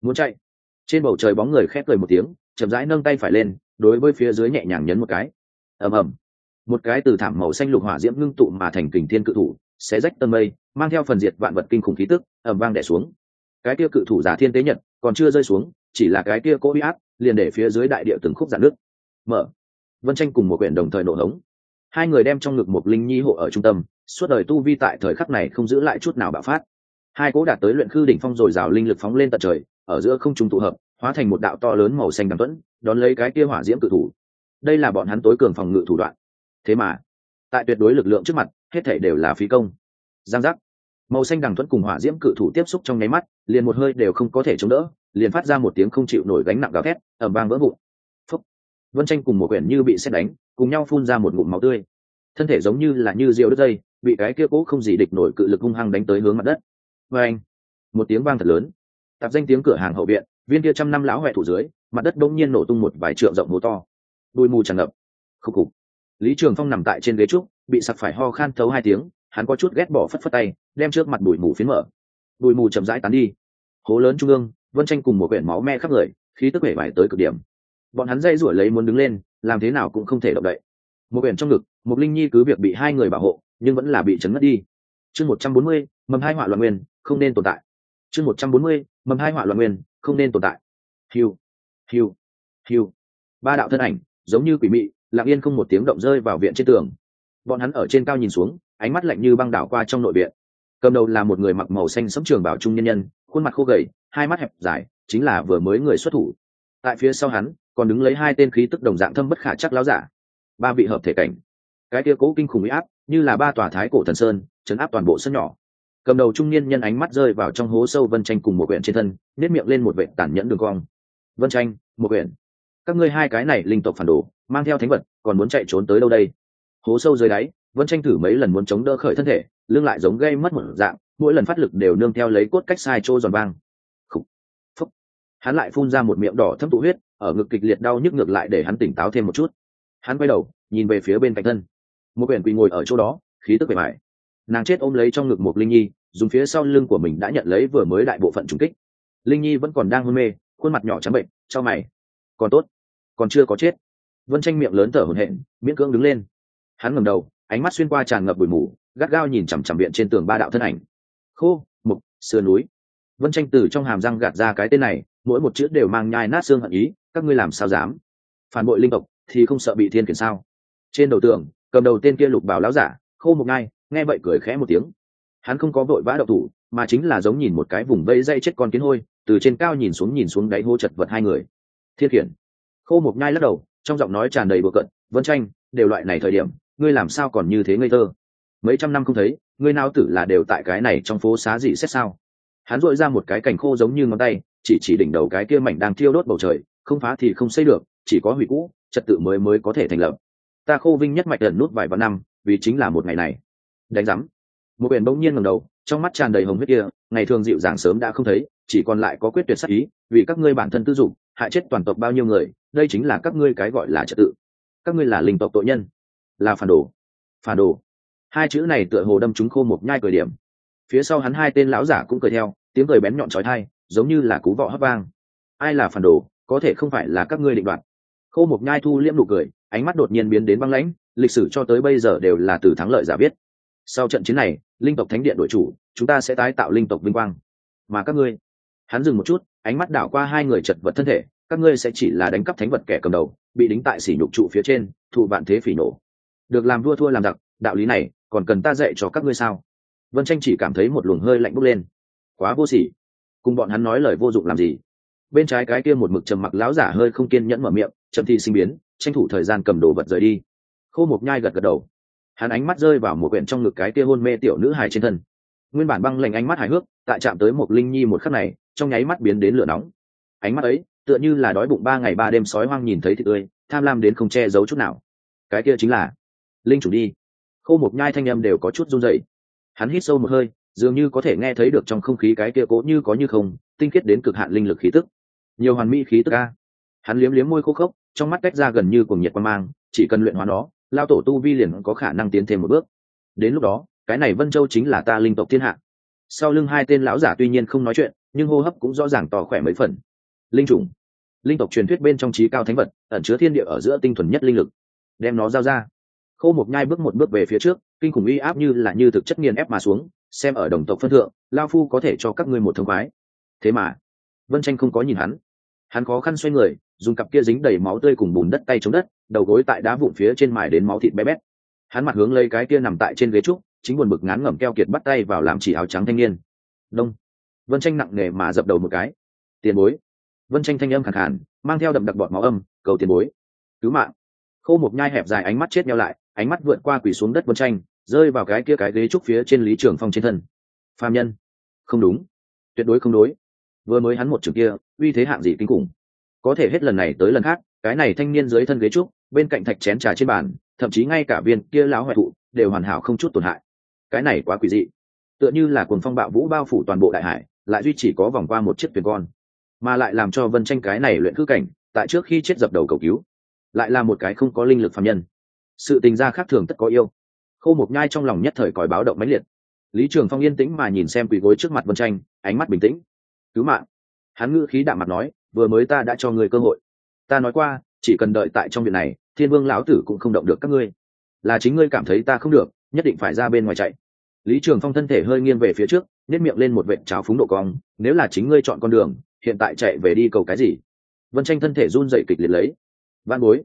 Speaker 1: Muốn chạy. Trên bầu trời bóng người khép cười một tiếng, chậm rãi nâng tay phải lên, đối với phía dưới nhẹ nhàng nhấn một cái. Ầm ầm. Một cái từ thảm màu xanh lục hỏa diễm ngưng tụ mà thành kình thiên cự thủ sẽ rách tân mây, mang theo phần diệt vạn vật kinh khủng khí tức, ầm vang đẻ xuống. Cái kia cự thủ giả thiên tế nhật, còn chưa rơi xuống, chỉ là cái kia cố uy áp, liền để phía dưới đại địa từng khúc giãn nước mở. Vân tranh cùng một quyển đồng thời nổ hống. Hai người đem trong ngực một linh nhi hộ ở trung tâm, suốt đời tu vi tại thời khắc này không giữ lại chút nào bạo phát hai cố đạt tới luyện khư đỉnh phong rồi rào linh lực phóng lên tận trời, ở giữa không trung tụ hợp, hóa thành một đạo to lớn màu xanh đằng tuẫn đón lấy cái kia hỏa diễm cự thủ. Đây là bọn hắn tối cường phòng ngự thủ đoạn. Thế mà, tại tuyệt đối lực lượng trước mặt, hết thể đều là phí công. Giang giác. Màu xanh đằng thuẫn cùng hỏa diễm cự thủ tiếp xúc trong nháy mắt, liền một hơi đều không có thể chống đỡ, liền phát ra một tiếng không chịu nổi gánh nặng gào thét ẩm vang vỡ vụn. Phúc. Vân tranh cùng một quyển như bị xét đánh, cùng nhau phun ra một ngụm máu tươi. Thân thể giống như là như rượu đất dây, bị cái kia cố không gì địch nổi cự lực hung hăng đánh tới hướng mặt đất và anh, một tiếng vang thật lớn. Tạp danh tiếng cửa hàng hậu viện, viên kia trăm năm lão huệ thủ dưới, mặt đất bỗng nhiên nổ tung một vài trượng rộng hố to. Đuôi mù tràn ngập. Khúc cục lý trường phong nằm tại trên ghế trúc, bị sặc phải ho khan thấu hai tiếng, hắn có chút ghét bỏ phất phất tay, đem trước mặt bụi mù phiến mở. Bụi mù chậm rãi tán đi. Hố lớn trung ương, vân tranh cùng một quyển máu me khắp người, khí tức vẻ vải tới cực điểm. Bọn hắn dây rủi lấy muốn đứng lên, làm thế nào cũng không thể động đậy. Một quyển trong ngực một linh nhi cứ việc bị hai người bảo hộ, nhưng vẫn là bị chấn ngất đi. Chương một trăm bốn mươi, mầm hai họa loạn nguyên không nên tồn tại. Chương một trăm bốn mươi, mầm hai họa loạn nguyên, không nên tồn tại. Hiu hiu hiu. Ba đạo thân ảnh, giống như quỷ mị, lặng yên không một tiếng động rơi vào viện trên tường. Bọn hắn ở trên cao nhìn xuống, ánh mắt lạnh như băng đảo qua trong nội viện. Cầm đầu là một người mặc màu xanh sẫm trường bảo trung nhân nhân, khuôn mặt khô gầy, hai mắt hẹp dài, chính là vừa mới người xuất thủ. Tại phía sau hắn, còn đứng lấy hai tên khí tức đồng dạng thâm bất khả chắc láo giả. Ba vị hợp thể cảnh. Cái kia cố kinh khủng uy áp, như là ba tòa thái cổ thần sơn, chấn áp toàn bộ sân nhỏ cầm đầu trung niên nhân ánh mắt rơi vào trong hố sâu vân tranh cùng một quyển trên thân nếp miệng lên một vệ tản nhẫn đường cong. Vân tranh một quyển các ngươi hai cái này linh tộc phản đồ mang theo thánh vật còn muốn chạy trốn tới đâu đây? Hố sâu dưới đáy vân tranh thử mấy lần muốn chống đỡ khởi thân thể lưng lại giống gây mất một dạng mỗi lần phát lực đều nương theo lấy cốt cách sai trô giòn vang. Khúc, Phúc. hắn lại phun ra một miệng đỏ thâm tụ huyết ở ngực kịch liệt đau nhức ngược lại để hắn tỉnh táo thêm một chút. Hắn quay đầu nhìn về phía bên cạnh thân. Một quyển quỳ ngồi ở chỗ đó khí tức bề mại nàng chết ôm lấy trong ngực một linh nhi, dùng phía sau lưng của mình đã nhận lấy vừa mới đại bộ phận trùng kích. Linh nhi vẫn còn đang hôn mê, khuôn mặt nhỏ trắng bệnh, cho mày. Còn tốt, còn chưa có chết. Vân tranh miệng lớn thở hổn hển, miễn cưỡng đứng lên. Hắn ngẩng đầu, ánh mắt xuyên qua tràn ngập bụi mù, gắt gao nhìn chằm chằm viện trên tường ba đạo thân ảnh. Khô, mục, sườn núi. Vân tranh từ trong hàm răng gạt ra cái tên này, mỗi một chữ đều mang nhai nát xương hận ý, các ngươi làm sao dám? Phản bội linh tộc thì không sợ bị thiên kiển sao? Trên đầu tường, cầm đầu tên kia lục bảo lão giả, khô một ngai nghe vậy cười khẽ một tiếng. Hắn không có vội vã đậu thủ, mà chính là giống nhìn một cái vùng vây dây chết con kiến hôi, từ trên cao nhìn xuống nhìn xuống đáy hô chật vật hai người. Thiên khiển khô một nhai lắc đầu, trong giọng nói tràn đầy bừa cận vân tranh, đều loại này thời điểm, ngươi làm sao còn như thế ngây thơ? Mấy trăm năm không thấy, ngươi nào tử là đều tại cái này trong phố xá dị xét sao? Hắn dội ra một cái cành khô giống như ngón tay, chỉ chỉ đỉnh đầu cái kia mảnh đang thiêu đốt bầu trời, không phá thì không xây được, chỉ có hủy cũ, trật tự mới mới có thể thành lập. Ta khô vinh nhất mạch lần nút vài vạn năm, vì chính là một ngày này đánh rắm một biển bỗng nhiên ngầm đầu, trong mắt tràn đầy hồng huyết kia, ngày thường dịu dàng sớm đã không thấy, chỉ còn lại có quyết tuyệt sắc ý, vì các ngươi bản thân tư dụng hại chết toàn tộc bao nhiêu người, đây chính là các ngươi cái gọi là trật tự. Các ngươi là linh tộc tội nhân. Là phản đồ. Phản đồ. Hai chữ này tựa hồ đâm chúng khô một nhai cười điểm. Phía sau hắn hai tên lão giả cũng cười theo, tiếng cười bén nhọn trói thai giống như là cú vọ hấp vang. Ai là phản đồ? Có thể không phải là các ngươi định đoạt. Khô một nhai thu liễm nụ cười, ánh mắt đột nhiên biến đến băng lãnh, lịch sử cho tới bây giờ đều là từ thắng lợi giả biết sau trận chiến này, linh tộc thánh điện đội chủ, chúng ta sẽ tái tạo linh tộc vinh quang. Mà các ngươi, hắn dừng một chút, ánh mắt đảo qua hai người chật vật thân thể, các ngươi sẽ chỉ là đánh cắp thánh vật kẻ cầm đầu, bị đính tại sỉ nhục trụ phía trên, thụ vạn thế phỉ nổ. Được làm vua thua làm giặc, đạo lý này, còn cần ta dạy cho các ngươi sao? Vân tranh chỉ cảm thấy một luồng hơi lạnh bốc lên. Quá vô sỉ. Cùng bọn hắn nói lời vô dụng làm gì? Bên trái cái kia một mực trầm mặc láo giả hơi không kiên nhẫn mở miệng, chậm thi sinh biến, tranh thủ thời gian cầm đồ vật rời đi. Khô một nhai gật gật đầu hắn ánh mắt rơi vào một quyển trong ngực cái kia hôn mê tiểu nữ hài trên thân. Nguyên bản băng lệnh ánh mắt hài hước, tại chạm tới một linh nhi một khắc này, trong nháy mắt biến đến lửa nóng. Ánh mắt ấy, tựa như là đói bụng ba ngày ba đêm sói hoang nhìn thấy thịt tươi, tham lam đến không che giấu chút nào. Cái kia chính là, linh chủ đi. Khô một nhai thanh âm đều có chút run dậy hắn hít sâu một hơi, dường như có thể nghe thấy được trong không khí cái kia cố như có như không, tinh khiết đến cực hạn linh lực khí tức. Nhiều hoàn mỹ khí tức a. Hắn liếm liếm môi khô khốc, trong mắt cách ra gần như cùng nhiệt quan mang, chỉ cần luyện hóa nó lao tổ tu vi liền có khả năng tiến thêm một bước. Đến lúc đó, cái này vân châu chính là ta linh tộc thiên hạ. Sau lưng hai tên lão giả tuy nhiên không nói chuyện, nhưng hô hấp cũng rõ ràng tỏ khỏe mấy phần. Linh chủng. Linh tộc truyền thuyết bên trong trí cao thánh vật, ẩn chứa thiên địa ở giữa tinh thuần nhất linh lực. Đem nó giao ra. Khô một nhai bước một bước về phía trước, kinh khủng uy áp như là như thực chất nghiền ép mà xuống, xem ở đồng tộc phân thượng, lao phu có thể cho các ngươi một thông khoái. Thế mà, vân tranh không có nhìn hắn. Hắn khó khăn xoay người dùng cặp kia dính đầy máu tươi cùng bùn đất tay chống đất, đầu gối tại đá vụn phía trên mài đến máu thịt bé bét. Hắn mặt hướng lấy cái kia nằm tại trên ghế trúc, chính buồn bực ngán ngẩm keo kiệt bắt tay vào làm chỉ áo trắng thanh niên. Đông. Vân tranh nặng nề mà dập đầu một cái. Tiền bối. Vân tranh thanh âm khẳng hẳn mang theo đậm đặc bọt máu âm, cầu tiền bối. Cứu mạng. Khô một nhai hẹp dài ánh mắt chết nhau lại, ánh mắt vượn qua quỳ xuống đất vân tranh, rơi vào cái kia cái ghế trúc phía trên lý trường phong trên thân. Phạm nhân. Không đúng. Tuyệt đối không đối. Vừa mới hắn một trường kia, uy thế hạng gì kinh khủng có thể hết lần này tới lần khác, cái này thanh niên dưới thân ghế trúc, bên cạnh thạch chén trà trên bàn, thậm chí ngay cả viên kia láo hoại thụ, đều hoàn hảo không chút tổn hại. Cái này quá quỷ dị. Tựa như là cuồng phong bạo vũ bao phủ toàn bộ đại hải, lại duy chỉ có vòng qua một chiếc thuyền con, mà lại làm cho vân tranh cái này luyện khư cảnh, tại trước khi chết dập đầu cầu cứu, lại là một cái không có linh lực phạm nhân. Sự tình gia khác thường tất có yêu. Khô một nhai trong lòng nhất thời còi báo động mãnh liệt. Lý trường phong yên tĩnh mà nhìn xem quỳ gối trước mặt vân tranh, ánh mắt bình tĩnh. Cứu mạng. Hắn ngữ khí đạm mặt nói vừa mới ta đã cho người cơ hội. Ta nói qua, chỉ cần đợi tại trong viện này, thiên vương lão tử cũng không động được các ngươi. Là chính ngươi cảm thấy ta không được, nhất định phải ra bên ngoài chạy. Lý trường phong thân thể hơi nghiêng về phía trước nhét miệng lên một vệ cháo phúng độ cong, nếu là chính ngươi chọn con đường, hiện tại chạy về đi cầu cái gì? Vân tranh thân thể run dậy kịch liệt lấy. Văn bối.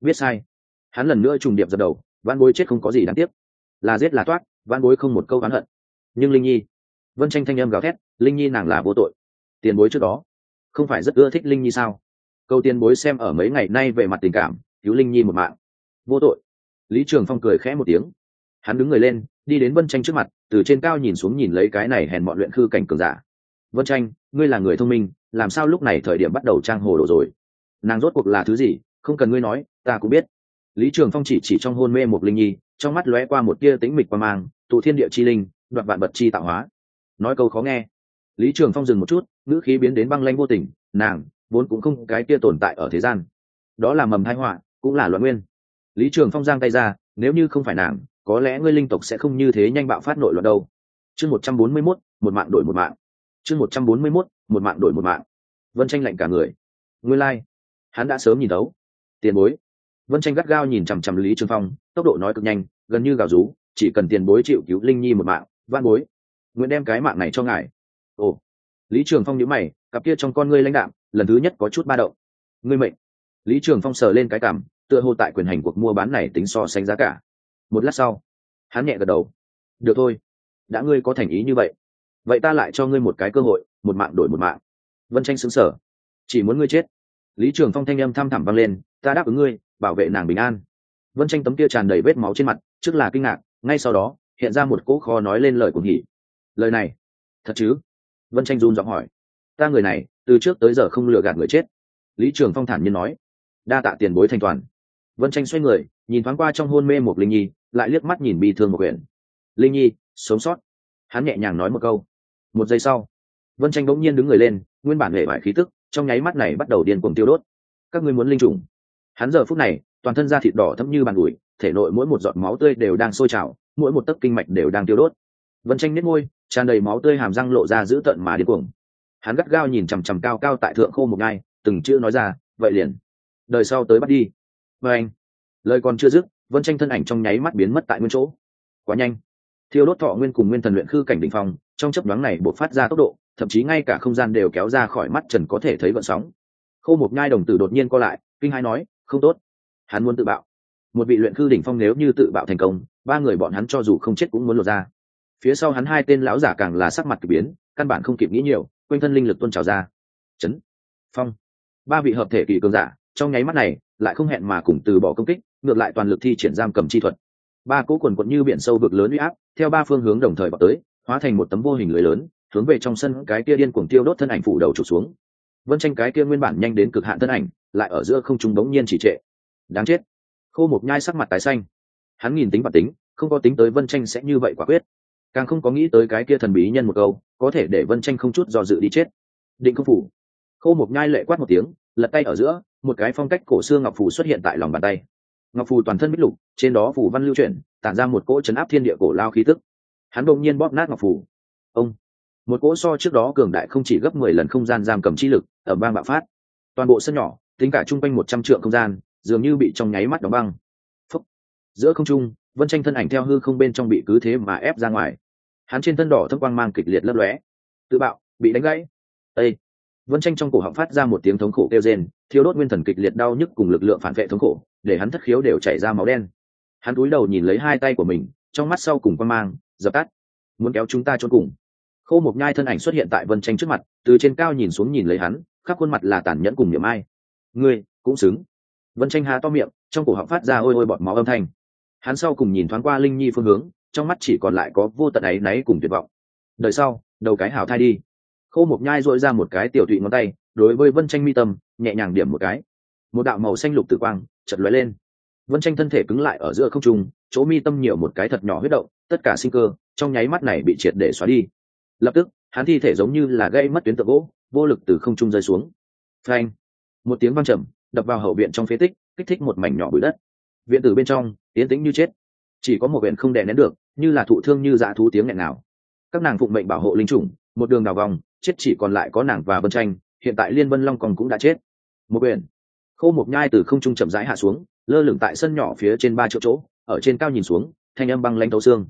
Speaker 1: Biết sai. Hắn lần nữa trùng điệp dập đầu văn bối chết không có gì đáng tiếc. Là giết là toát văn bối không một câu oán hận. Nhưng linh nhi. Vân tranh thanh âm gào thét, linh nhi nàng là vô tội. Tiền bối trước đó không phải rất ưa thích linh nhi sao? Câu tiên bối xem ở mấy ngày nay về mặt tình cảm, cứu linh nhi một mạng. Vô tội. Lý trường phong cười khẽ một tiếng. Hắn đứng người lên, đi đến vân tranh trước mặt, từ trên cao nhìn xuống nhìn lấy cái này hèn mọn luyện khư cảnh cường giả. Vân tranh ngươi là người thông minh, làm sao lúc này thời điểm bắt đầu trang hồ đồ rồi? Nàng rốt cuộc là thứ gì? Không cần ngươi nói, ta cũng biết. Lý trường phong chỉ chỉ trong hôn mê một linh nhi, trong mắt lóe qua một tia tĩnh mịch qua mang, tụ thiên địa chi linh, đoạt vạn bật chi tạo hóa. Nói câu khó nghe. Lý trường phong dừng một chút ngữ khí biến đến băng lanh vô tình, nàng vốn cũng không cái kia tồn tại ở thế gian. Đó là mầm thái họa, cũng là luận nguyên. Lý trường phong giang tay ra, nếu như không phải nàng, có lẽ ngươi linh tộc sẽ không như thế nhanh bạo phát nội loạn đâu. Chương một trăm bốn mươi mốt, một mạng đổi một mạng. Chương một trăm bốn mươi mốt, một mạng đổi một mạng. Vân tranh lạnh cả người. Ngươi lai、like. hắn đã sớm nhìn đấu tiền bối. Vân tranh gắt gao nhìn chằm chằm lý trường phong, tốc độ nói cực nhanh, gần như gào rú, chỉ cần tiền bối chịu cứu linh nhi một mạng van bối. Nguyện đem cái mạng này cho ngài. Ồ lý trường phong nhớ mày, cặp kia trong con ngươi lãnh đạm, lần thứ nhất có chút ba động. Ngươi mệnh. Lý trường phong sờ lên cái cảm, tựa hồ tại quyền hành cuộc mua bán này tính so sánh giá cả. Một lát sau, hắn nhẹ gật đầu. Được thôi. Đã ngươi có thành ý như vậy vậy ta lại cho ngươi một cái cơ hội, một mạng đổi một mạng. Vân tranh xứng sở chỉ muốn ngươi chết. Lý trường phong thanh âm thăm thẳm vang lên, ta đáp ứng ngươi, bảo vệ nàng bình an. Vân tranh tấm kia tràn đầy vết máu trên mặt, trước là kinh ngạc, ngay sau đó, hiện ra một cỗ kho nói lên lời cuồng hỉ. Lời này, thật chứ? Vân tranh run giọng hỏi. Ta người này, từ trước tới giờ không lừa gạt người chết. Lý trường phong thản nhiên nói. Đa tạ tiền bối thanh toàn. Vân tranh xoay người, nhìn thoáng qua trong hôn mê một linh nhi, lại liếc mắt nhìn bi thương một quyển. Linh nhi, sống sót. Hắn nhẹ nhàng nói một câu. Một giây sau, vân tranh bỗng nhiên đứng người lên, nguyên bản hệ vải khí tức, trong nháy mắt này bắt đầu điên cuồng tiêu đốt. Các ngươi muốn linh trùng. Hắn giờ phút này, toàn thân da thịt đỏ thấm như bàn ủi, thể nội mỗi một giọt máu tươi đều đang sôi trào, mỗi một tấc kinh mạch đều đang tiêu đốt. Vân tranh nết môi tràn đầy máu tươi hàm răng lộ ra giữ tận mà điên cuồng. Hắn gắt gao nhìn chằm chằm cao cao tại thượng khô một ngai, từng chữ nói ra, vậy liền, đời sau tới bắt đi. Vê anh, lời còn chưa dứt, vân tranh thân ảnh trong nháy mắt biến mất tại nguyên chỗ. Quá nhanh. Thiêu đốt thọ nguyên cùng nguyên thần luyện khư cảnh đ ỉ n h phong, trong chấp đoán này buộc phát ra tốc độ, thậm chí ngay cả không gian đều kéo ra khỏi mắt trần có thể thấy vận sóng. Khô một nhai đồng tử đột nhiên co lại, kinh hai nói, không tốt. Hắn muốn tự bạo. Một vị luyện khư đỉnh phong nếu như tự bạo thành công, ba người bọn hắn cho dù không chết cũng muốn lột ra phía sau hắn hai tên lão giả càng là sắc mặt k ỳ biến, căn bản không kịp nghĩ nhiều, quanh thân linh lực tuôn trào ra. Chấn. Phong. Ba vị hợp thể kỳ cường giả, trong nháy mắt này, lại không hẹn mà cùng từ bỏ công kích, ngược lại toàn lực thi triển giam cầm chi thuật. Ba cỗ quần quận như biển sâu vực lớn uy áp, theo ba phương hướng đồng thời vào tới, hóa thành một tấm vô hình lưới lớn, hướng về trong sân cái kia điên cuồng tiêu đốt thân ảnh phủ đầu trục xuống. Vân tranh cái kia nguyên bản nhanh đến cực hạn thân ảnh, lại ở giữa không trung bỗng nhiên chỉ trệ. Đáng chết. Khô một nhai sắc mặt tái xanh. Hắn nhìn tính và tính, không có tính tới vân tranh sẽ như vậy quả quyết càng không có nghĩ tới cái kia thần bí nhân một câu, có thể để vân tranh không chút do dự đi chết. Định công phủ. Khô một nhai lệ quát một tiếng, lật tay ở giữa, một cái phong cách cổ xưa ngọc phủ xuất hiện tại lòng bàn tay. Ngọc phù toàn thân bích lục, trên đó phủ văn lưu chuyển, tản ra một cỗ chấn áp thiên địa cổ lao khí tức. Hắn đột nhiên bóp nát ngọc phù. Ông! Một cỗ so trước đó cường đại không chỉ gấp mười lần không gian giam cầm chi lực ở bang bạo phát. Toàn bộ sân nhỏ, tính cả chung quanh một trăm trượng không gian, dường như bị trong nháy mắt đóng băng. Phúc. giữa không trung vân tranh thân ảnh theo hư không bên trong bị cứ thế mà ép ra ngoài. Hắn trên thân đỏ thâm quang mang kịch liệt lấp lóe. Tự bạo, bị đánh gãy. Ây vân tranh trong cổ họng phát ra một tiếng thống khổ kêu rên thiếu đốt nguyên thần kịch liệt đau nhức cùng lực lượng phản vệ thống khổ, để hắn thất khiếu đều chảy ra máu đen. Hắn cúi đầu nhìn lấy hai tay của mình, trong mắt sau cùng quan mang, dập tắt. Muốn kéo chúng ta cho cùng. Khô một nhai thân ảnh xuất hiện tại vân tranh trước mặt, từ trên cao nhìn xuống nhìn lấy hắn, khắp khuôn mặt là tàn nhẫn cùng niệm ai. Ngươi cũng xứng. Vân tranh há to miệng, trong cổ họng phát ra ôi ôi bọt máu âm thanh hắn sau cùng nhìn thoáng qua linh nhi phương hướng, trong mắt chỉ còn lại có vô tận áy náy cùng tuyệt vọng. Đời sau, đầu cái hảo thai đi. Khô một nhai dội ra một cái tiểu thụy ngón tay, đối với vân tranh mi tâm, nhẹ nhàng điểm một cái. Một đạo màu xanh lục tử quang chật lóe lên. Vân tranh thân thể cứng lại ở giữa không trung, chỗ mi tâm nhiều một cái thật nhỏ huyết động, tất cả sinh cơ trong nháy mắt này bị triệt để xóa đi. Lập tức, hắn thi thể giống như là gây mất tuyến tượng gỗ, vô lực từ không trung rơi xuống. Phanh! Một tiếng vang trầm, đập vào hậu viện trong phế tích, kích thích một mảnh nhỏ bụi đất. Viện tử bên trong tiến tĩnh như chết. Chỉ có một huyện không đè nén được, như là thụ thương như dã thú tiếng nghẹn nào các nàng phụng mệnh bảo hộ linh chủng, một đường đào vòng, chết chỉ còn lại có nàng và vân tranh, hiện tại liên vân long còn cũng đã chết. Một huyện khô một nhai từ không trung chậm rãi hạ xuống, lơ lửng tại sân nhỏ phía trên ba chỗ chỗ, ở trên cao nhìn xuống, thanh âm băng lãnh thấu xương.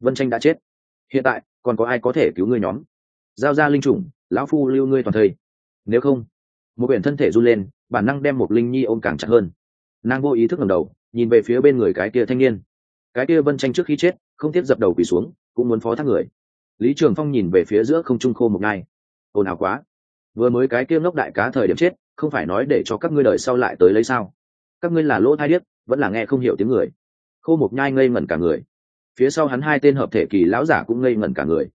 Speaker 1: Vân tranh đã chết. Hiện tại, còn có ai có thể cứu ngươi nhóm? Giao ra linh chủng, lão phu lưu ngươi toàn thây. Nếu không, một quyển thân thể run lên, bản năng đem một linh nhi ôm càng chặt hơn. Nàng vô ý thức ngầm đầu nhìn về phía bên người cái kia thanh niên. Cái kia vân tranh trước khi chết, không tiếp dập đầu quỳ xuống, cũng muốn phó thác người. Lý trường phong nhìn về phía giữa không trung khô một ngày ồn ào quá. Vừa mới cái kia ngốc đại cá thời điểm chết, không phải nói để cho các ngươi đời sau lại tới lấy sao? Các ngươi là lỗ thai điếc, vẫn là nghe không hiểu tiếng người. Khô một nhai ngây ngẩn cả người. Phía sau hắn hai tên hợp thể kỳ lão giả cũng ngây ngẩn cả người.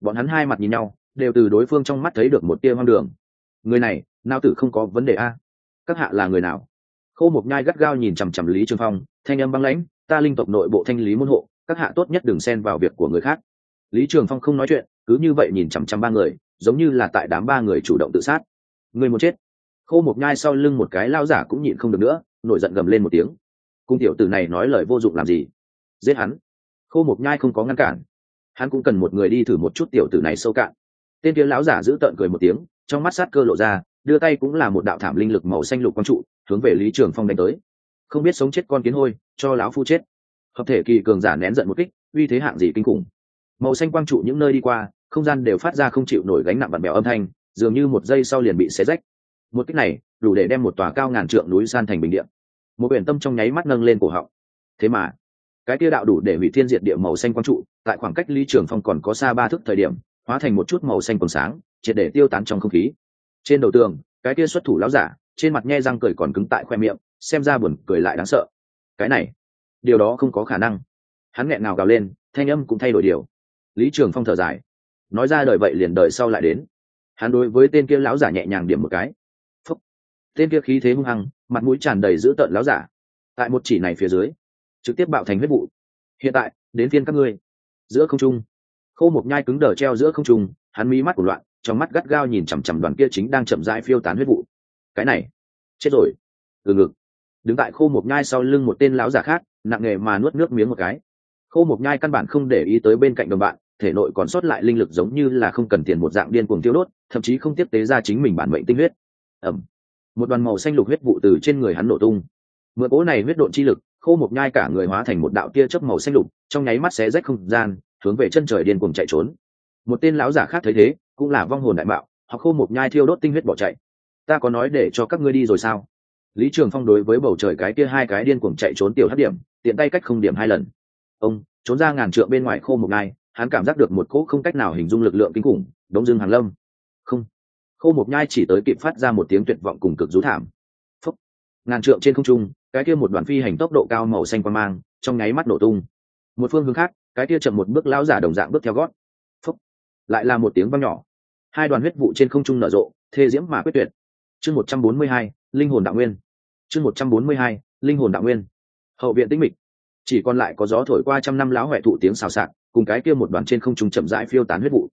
Speaker 1: Bọn hắn hai mặt nhìn nhau, đều từ đối phương trong mắt thấy được một tia hoang đường. Người này nao tử không có vấn đề a? Các hạ là người nào? Khô một nhai gắt gao nhìn chằm chằm lý trường phong, thanh âm băng lãnh, ta linh tộc nội bộ thanh lý môn hộ, các hạ tốt nhất đừng xen vào việc của người khác. Lý trường phong không nói chuyện, cứ như vậy nhìn chằm chằm ba người, giống như là tại đám ba người chủ động tự sát. Người một chết? Khô một nhai sau lưng một cái lao giả cũng nhịn không được nữa, nổi giận gầm lên một tiếng. Cung tiểu tử này nói lời vô dụng làm gì? Giết hắn. Khô một nhai không có ngăn cản. Hắn cũng cần một người đi thử một chút tiểu tử này sâu cạn. Tên kia lão giả giữ tợn cười một tiếng, trong mắt sát cơ lộ ra đưa tay cũng là một đạo thảm linh lực màu xanh lục quang trụ, hướng về lý trường phong đánh tới. Không biết sống chết con kiến hôi, cho lão phu chết. Hợp thể kỳ cường giả nén giận một kích, uy thế hạng gì kinh khủng. Màu xanh quang trụ những nơi đi qua, không gian đều phát ra không chịu nổi gánh nặng bặn bèo âm thanh, dường như một giây sau liền bị xé rách. Một kích này, đủ để đem một tòa cao ngàn trượng núi san thành bình điện một biển tâm trong nháy mắt nâng lên cổ họng. Thế mà, cái tia đạo đủ để hủy thiên diệt địa màu xanh quang trụ, tại khoảng cách ly trường phong còn có xa ba thước thời điểm, hóa thành một chút màu xanh còn sáng, triệt để tiêu tán trong không khí trên đầu tường, cái kia xuất thủ láo giả, trên mặt nhe răng cười còn cứng tại khoe miệng, xem ra buồn cười lại đáng sợ. Cái này, điều đó không có khả năng. Hắn nghẹn ngào gào lên, thanh âm cũng thay đổi điều. Lý trường phong thở dài. Nói ra đời vậy liền đời sau lại đến. Hắn đối với tên kia lão giả nhẹ nhàng điểm một cái. Phúc. tên kia khí thế hung hăng, mặt mũi tràn đầy dữ tợn lão giả. Tại một chỉ này phía dưới, trực tiếp bạo thành huyết vụ. Hiện tại, đến phiên các ngươi. Giữa không trung. Khô một nhai cứng đờ treo giữa không trung, hắn mí mắt của loạn trong mắt gắt gao nhìn chằm chằm đoàn kia chính đang chậm rãi phiêu tán huyết vụ. Cái này, chết rồi. Từ ngực. Đứng tại khô một nhai sau lưng một tên lão giả khác, nặng nề mà nuốt nước miếng một cái. Khô một nhai căn bản không để ý tới bên cạnh đồng bạn, thể nội còn sót lại linh lực giống như là không cần tiền một dạng điên cuồng tiêu đốt, thậm chí không tiếp tế ra chính mình bản mệnh tinh huyết. Ẩm một đoàn màu xanh lục huyết vụ từ trên người hắn nổ tung. Mượn cỗ này huyết độn chi lực, khô một nhai cả người hóa thành một đạo tia chớp màu xanh lục, trong nháy mắt xé rách không gian, hướng về chân trời điên cuồng chạy trốn. Một tên lão giả khác thấy thế cũng là vong hồn đại mạo hoặc khô một nhai thiêu đốt tinh huyết bỏ chạy. Ta có nói để cho các ngươi đi rồi sao? Lý trường phong đối với bầu trời cái kia hai cái điên cuồng chạy trốn tiểu hấp điểm, tiện tay cách không điểm hai lần. Ông, trốn ra ngàn trượng bên ngoài khô một nhai, hắn cảm giác được một cỗ không cách nào hình dung lực lượng kinh khủng, đống dưng hàng lâm. Không. Khô một nhai chỉ tới kịp phát ra một tiếng tuyệt vọng cùng cực rú thảm. Phúc. ngàn trượng trên không trung, cái kia một đoàn phi hành tốc độ cao màu xanh quang mang, trong nháy mắt nổ tung. Một phương hướng khác, cái kia chậm một bước lão giả đồng dạng bước theo gót lại là một tiếng vang nhỏ. Hai đoàn huyết vụ trên không trung nở rộ, thê diễm mà quyết tuyệt. Chương một trăm bốn mươi hai, linh hồn đạo nguyên. Chương một trăm bốn mươi hai, linh hồn đạo nguyên. Hậu viện tĩnh mịch. Chỉ còn lại có gió thổi qua trăm năm lão huệ thụ tiếng xào xạc, cùng cái kia một đoàn trên không trung chậm rãi phiêu tán huyết vụ.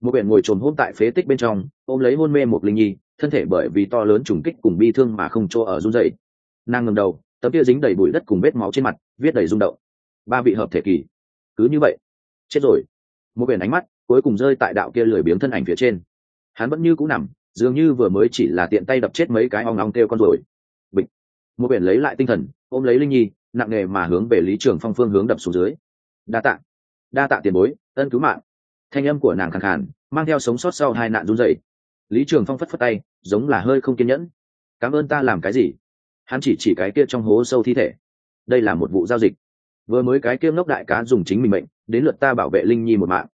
Speaker 1: Một biển ngồi trồn hôn tại phế tích bên trong, ôm lấy hôn mê một linh nhi, thân thể bởi vì to lớn trùng kích cùng bi thương mà không chỗ ở run dậy nàng ngầm đầu, tấm kia dính đầy bụi đất cùng vết máu trên mặt, viết đầy rung động. Ba vị hợp thể kỳ. Cứ như vậy. Chết rồi. Một biển ánh mắt cuối cùng rơi tại đạo kia lười biếng thân ảnh phía trên. Hắn vẫn như cũ nằm, dường như vừa mới chỉ là tiện tay đập chết mấy cái ong ong kêu con rồi. Bịch. Một biển lấy lại tinh thần, ôm lấy linh nhi, nặng nề mà hướng về lý trường phong phương hướng đập xuống dưới. Đa tạ. Đa tạ tiền bối, ân cứu mạng. Thanh âm của nàng khẳng khàn, mang theo sống sót sau hai nạn run dày lý trường phong phất phất tay, giống là hơi không kiên nhẫn. Cảm ơn ta làm cái gì? Hắn chỉ chỉ cái kia trong hố sâu thi thể. Đây là một vụ giao dịch. Vừa mới cái kia ngốc đại cá dùng chính mình mệnh, đến lượt ta bảo vệ linh nhi một mạng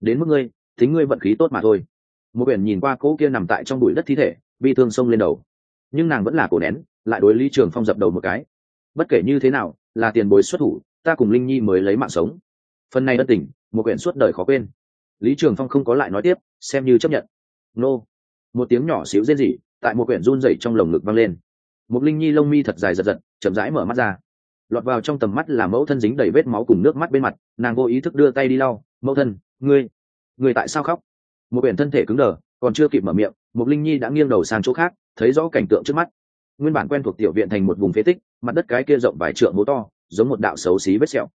Speaker 1: đến mức ngươi tính ngươi vận khí tốt mà thôi. Một biển nhìn qua cỗ kia nằm tại trong bụi đất thi thể, bi thương sông lên đầu. Nhưng nàng vẫn là cổ nén, lại đối lý trường phong dập đầu một cái. Bất kể như thế nào, là tiền bối xuất thủ, ta cùng linh nhi mới lấy mạng sống. Phần này ân tình, một quyển suốt đời khó quên. Lý trường phong không có lại nói tiếp, xem như chấp nhận. Nô. Một tiếng nhỏ xíu rên rỉ, tại một quyển run rẩy trong lồng ngực vang lên. Một linh nhi lông mi thật dài giật giật, chậm rãi mở mắt ra. Lọt vào trong tầm mắt là mẫu thân dính đầy vết máu cùng nước mắt bên mặt, nàng vô ý thức đưa tay đi lau mẫu thân, ngươi ngươi tại sao khóc? Một quyển thân thể cứng đờ, còn chưa kịp mở miệng một linh nhi đã nghiêng đầu sang chỗ khác, thấy rõ cảnh tượng trước mắt. Nguyên bản quen thuộc tiểu viện thành một vùng phế tích, mặt đất cái kia rộng vài trượng hố to, giống một đạo xấu xí vết sẹo.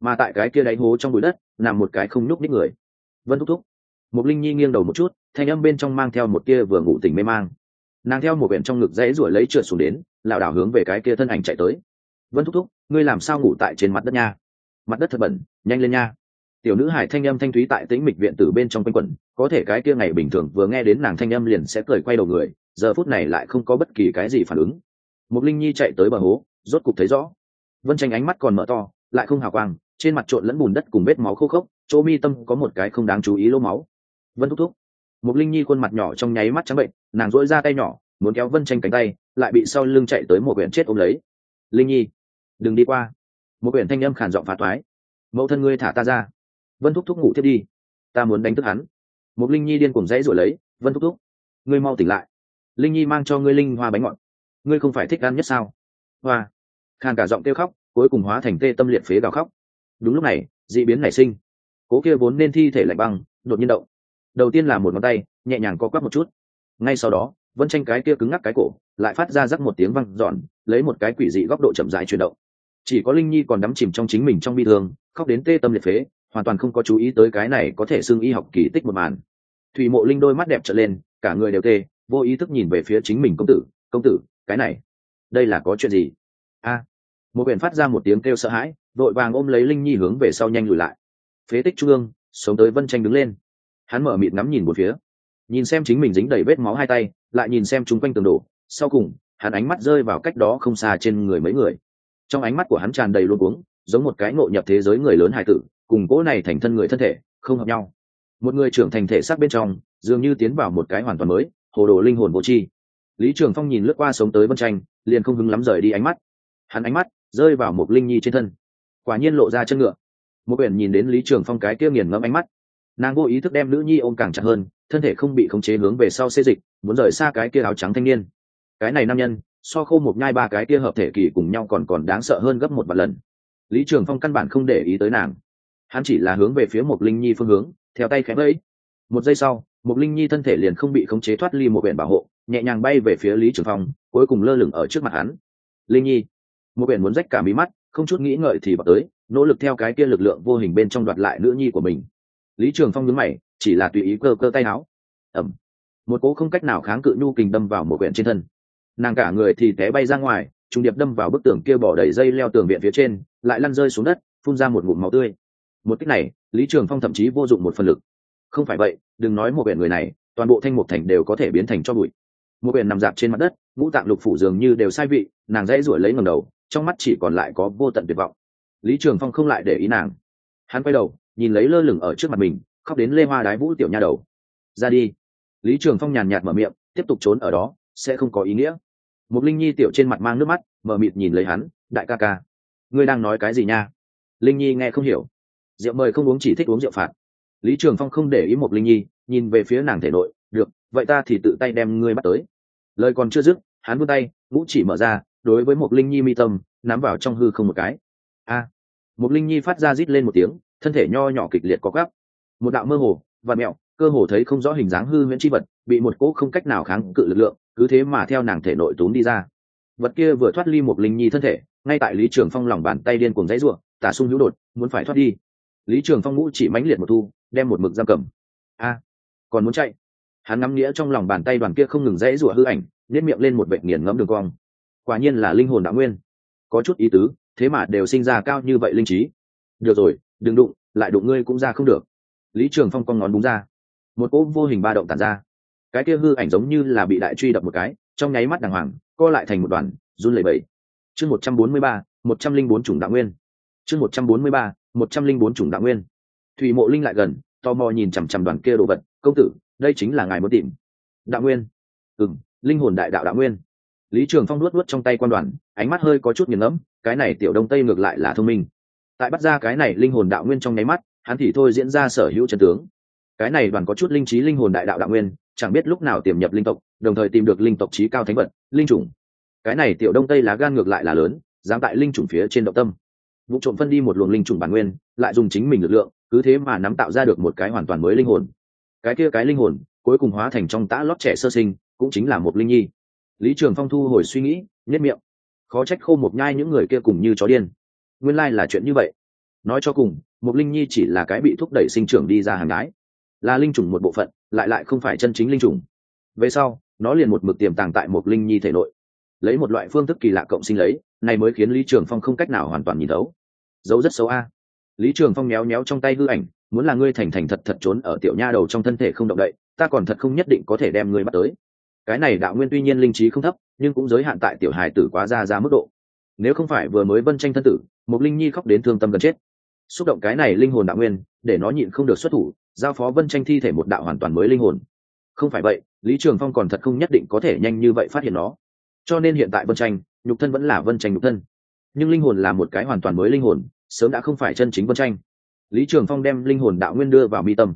Speaker 1: Mà tại cái kia đáy hố trong bụi đất, nằm một cái không nhúc ních người. Vân thúc thúc. Một linh nhi nghiêng đầu một chút, thanh âm bên trong mang theo một kia vừa ngủ tỉnh mê mang. Nàng theo một biển trong ngực dãy ruổi lấy trượt xuống đến, lảo đảo hướng về cái kia thân ảnh chạy tới. Vân thúc thúc, ngươi làm sao ngủ tại trên mặt đất nha? Mặt đất thật bẩn, nhanh lên nha tiểu nữ hải thanh âm thanh thúy tại tĩnh mịch viện tử bên trong quanh quẩn, có thể cái kia ngày bình thường vừa nghe đến nàng thanh âm liền sẽ cười quay đầu người, giờ phút này lại không có bất kỳ cái gì phản ứng. Một linh nhi chạy tới bờ hố, rốt cục thấy rõ. Vân tranh ánh mắt còn mở to, lại không hào quang, trên mặt trộn lẫn bùn đất cùng vết máu khô khốc, chỗ mi tâm có một cái không đáng chú ý lỗ máu. Vân thúc thúc. Một linh nhi khuôn mặt nhỏ trong nháy mắt trắng bệnh, nàng dỗi ra tay nhỏ, muốn kéo vân tranh cánh tay, lại bị sau lưng chạy tới một quyển chết ôm lấy. Linh nhi, đừng đi qua. Một quyển thanh âm khản giọng phá toái. Mẫu thân ngươi thả ta ra vân thúc thúc ngủ thiết đi. Ta muốn đánh thức hắn. Một linh nhi điên cùng dãy rồi lấy, vân thúc thúc, ngươi mau tỉnh lại. Linh nhi mang cho ngươi linh hoa bánh ngọt. Ngươi không phải thích ăn nhất sao? Hoa. Khàn cả giọng kêu khóc, cuối cùng hóa thành tê tâm liệt phế gào khóc. Đúng lúc này d ị biến nảy sinh. Cố kia vốn nên thi thể lạnh băng, đột nhiên động. Đầu tiên là một ngón tay, nhẹ nhàng co quắp một chút. Ngay sau đó, vân tranh cái kia cứng ngắc cái cổ, lại phát ra rắc một tiếng văng giòn lấy một cái quỷ dị góc độ chậm dài chuyển động. Chỉ có linh nhi còn đắm chìm trong chính mình trong bi thương, khóc đến tê tâm liệt phế hoàn toàn không có chú ý tới cái này có thể xưng y học kỳ tích một màn. Thủy mộ linh đôi mắt đẹp trở lên, cả người đều tê, vô ý thức nhìn về phía chính mình công tử công tử, cái này, đây là có chuyện gì? A. Một biển phát ra một tiếng kêu sợ hãi, vội vàng ôm lấy linh nhi hướng về sau nhanh lùi lại. Phế tích trung ương, sống tới vân tranh đứng lên. Hắn mở mịt ngắm nhìn một phía. Nhìn xem chính mình dính đầy vết máu hai tay, lại nhìn xem chung quanh tường đổ, sau cùng, hắn ánh mắt rơi vào cách đó không xa trên người mấy người. Trong ánh mắt của hắn tràn đầy luôn uống giống một cái ngộ nhập thế giới người lớn hài tử cùng cỗ này thành thân người thân thể không hợp nhau. Một người trưởng thành thể xác bên trong, dường như tiến vào một cái hoàn toàn mới, hồ đồ linh hồn vô tri lý trường phong nhìn lướt qua sống tới vân tranh, liền không hứng lắm rời đi ánh mắt. Hắn ánh mắt rơi vào một linh nhi trên thân. Quả nhiên lộ ra chân ngựa. Một quyển nhìn đến lý trường phong cái kia nghiền ngẫm ánh mắt. Nàng vô ý thức đem nữ nhi ôm càng chặt hơn, thân thể không bị khống chế hướng về sau xê dịch, muốn rời xa cái kia áo trắng thanh niên. Cái này nam nhân, so khô một nhai ba cái kia hợp thể kỳ cùng nhau còn còn đáng sợ hơn gấp một vài lần. Lý trường phong căn bản không để ý tới nàng hắn chỉ là hướng về phía một linh nhi phương hướng, theo tay khẽ vẫy. Một giây sau một linh nhi thân thể liền không bị khống chế thoát ly một biển bảo hộ, nhẹ nhàng bay về phía lý trường phong, cuối cùng lơ lửng ở trước mặt hắn. Linh nhi. Một biển muốn rách cả mí mắt, không chút nghĩ ngợi thì vào tới, nỗ lực theo cái kia lực lượng vô hình bên trong đoạt lại nữ nhi của mình. Lý trường phong nhướng mày, chỉ là tùy ý cơ cơ tay áo ẩm một cố không cách nào kháng cự nhu kình đâm vào một quyển trên thân. Nàng cả người thì té bay ra ngoài, trùng điệp đâm vào bức tường kia bỏ đầy dây leo tường viện phía trên, lại lăn rơi xuống đất, phun ra một ngụm máu tươi một cách này, lý trường phong thậm chí vô dụng một phần lực. Không phải vậy, đừng nói một quyển người này, toàn bộ thanh mục thành đều có thể biến thành cho bụi. Một quyển nằm dạp trên mặt đất, ngũ tạng lục phủ dường như đều sai vị, nàng dãy ruổi lấy ngầm đầu, trong mắt chỉ còn lại có vô tận tuyệt vọng. Lý trường phong không lại để ý nàng. Hắn quay đầu, nhìn lấy lơ lửng ở trước mặt mình, khóc đến lê hoa đái vũ tiểu nha đầu. Ra đi. Lý trường phong nhàn nhạt mở miệng, tiếp tục trốn ở đó, sẽ không có ý nghĩa. Một linh nhi tiểu trên mặt mang nước mắt, mở mịt nhìn lấy hắn, đại ca ca, ngươi đang nói cái gì nha? Linh nhi nghe không hiểu rượu mời không uống chỉ thích uống rượu phạt. Lý trường phong không để ý một linh nhi, nhìn về phía nàng thể nội, được, vậy ta thì tự tay đem ngươi bắt tới. Lời còn chưa dứt, hắn vươn tay, ngũ chỉ mở ra, đối với một linh nhi mi tâm, nắm vào trong hư không một cái. A! Một linh nhi phát ra rít lên một tiếng, thân thể nho nhỏ kịch liệt có gắp một đạo mơ hồ và mẹo, cơ hồ thấy không rõ hình dáng hư huyễn chi vật, bị một cỗ không cách nào kháng cự lực lượng, cứ thế mà theo nàng thể nội tốn đi ra. Vật kia vừa thoát ly một linh nhi thân thể, ngay tại lý trường phong lòng bàn tay điên cùng dãy ruộng tả sung hữu đột, muốn phải thoát đi lý trường phong ngũ chỉ mãnh liệt một thu, đem một mực giam cầm. A, còn muốn chạy? Hắn ngắm nghĩa trong lòng bàn tay đoàn kia không ngừng rẽ rủa hư ảnh nếp miệng lên một vệ nghiền ngẫm đường cong. Quả nhiên là linh hồn đã nguyên. Có chút ý tứ, thế mà đều sinh ra cao như vậy linh trí. Được rồi, đừng đụng, lại đụng ngươi cũng ra không được. Lý trường phong con ngón búng ra. Một cỗ vô hình ba động tàn ra. Cái kia hư ảnh giống như là bị đại truy đập một cái, trong nháy mắt đàng hoàng, co lại thành một đoàn, run lẩy bẩy. Chương một trăm bốn mươi ba, một trăm linh bốn chủng đạo nguyên. Chương một trăm bốn mươi ba một trăm linh bốn chủng đạo nguyên. Thủy mộ linh lại gần, tò mò nhìn chằm chằm đoàn kia đồ vật, công tử, đây chính là ngài muốn tìm đạo nguyên. Ừng linh hồn đại đạo đạo nguyên. Lý trường phong luốt luốt trong tay quan đoàn, ánh mắt hơi có chút nghiền ngẫm, cái này tiểu đông tây ngược lại là thông minh. Tại bắt ra cái này linh hồn đạo nguyên trong nháy mắt, hắn thì thôi diễn ra sở hữu chân tướng. Cái này đoàn có chút linh trí linh hồn đại đạo đạo nguyên, chẳng biết lúc nào tiềm nhập linh tộc, đồng thời tìm được linh tộc trí cao thánh vật, linh chủng. Cái này tiểu đông tây lá gan ngược lại là lớn, dám tại linh chủng phía trên động tâm vụ trộm phân đi một luồng linh trùng bản nguyên, lại dùng chính mình lực lượng, cứ thế mà nắm tạo ra được một cái hoàn toàn mới linh hồn. Cái kia cái linh hồn, cuối cùng hóa thành trong tã lót trẻ sơ sinh, cũng chính là một linh nhi. Lý trường phong thu hồi suy nghĩ nhất miệng. Khó trách khô một nhai những người kia cùng như chó điên. Nguyên lai、like、là chuyện như vậy. Nói cho cùng, một linh nhi chỉ là cái bị thúc đẩy sinh trưởng đi ra hàng gái. Là linh trùng một bộ phận, lại lại không phải chân chính linh trùng. Về sau, nó liền một mực tiềm tàng tại một linh nhi thể nội. Lấy một loại phương thức kỳ lạ cộng sinh lấy, này mới khiến lý trường phong không cách nào hoàn toàn nhìn thấu dấu rất xấu a. Lý trường phong méo méo trong tay hư ảnh, muốn là ngươi thành thành thật thật trốn ở tiểu nha đầu trong thân thể không động đậy, ta còn thật không nhất định có thể đem ngươi bắt tới. Cái này đạo nguyên tuy nhiên linh trí không thấp, nhưng cũng giới hạn tại tiểu hài tử quá ra ra mức độ. Nếu không phải vừa mới vân tranh thân tử một linh nhi khóc đến thương tâm gần chết. Xúc động cái này linh hồn đạo nguyên, để nó nhịn không được xuất thủ, giao phó vân tranh thi thể một đạo hoàn toàn mới linh hồn. Không phải vậy, lý trường phong còn thật không nhất định có thể nhanh như vậy phát hiện nó. Cho nên hiện tại vân tranh, nhục thân vẫn là vân tranh nhục thân nhưng linh hồn là một cái hoàn toàn mới linh hồn, sớm đã không phải chân chính vân tranh. Lý trường phong đem linh hồn đạo nguyên đưa vào mi tâm.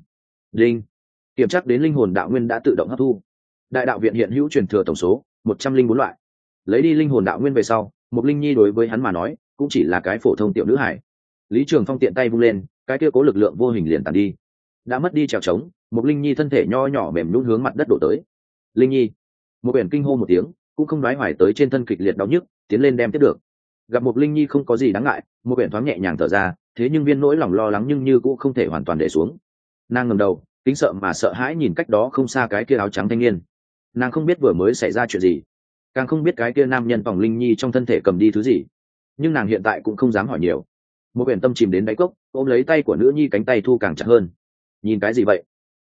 Speaker 1: Linh. Kiểm tra đến linh hồn đạo nguyên đã tự động hấp thu. Đại đạo viện hiện hữu truyền thừa tổng số, một trăm linh bốn loại. Lấy đi linh hồn đạo nguyên về sau một linh nhi đối với hắn mà nói, cũng chỉ là cái phổ thông tiểu nữ hải lý trường phong tiện tay vung lên, cái kia cố lực lượng vô hình liền tàn đi. Đã mất đi trèo trống một linh nhi thân thể nho nhỏ mềm nhún hướng mặt đất đổ tới. Linh nhi. Một biển kinh hô một tiếng, cũng không nói hoài tới trên thân kịch liệt đau nhức, tiến lên đem tiếp được gặp một linh nhi không có gì đáng ngại, một biển thoáng nhẹ nhàng thở ra, thế nhưng viên nỗi lòng lo lắng nhưng như cũng không thể hoàn toàn để xuống. Nàng ngầm đầu, kính sợ mà sợ hãi nhìn cách đó không xa cái kia áo trắng thanh niên. Nàng không biết vừa mới xảy ra chuyện gì. Càng không biết cái kia nam nhân vòng linh nhi trong thân thể cầm đi thứ gì. Nhưng nàng hiện tại cũng không dám hỏi nhiều. Một biển tâm chìm đến đáy cốc, ôm lấy tay của nữ nhi cánh tay thu càng chặt hơn. Nhìn cái gì vậy?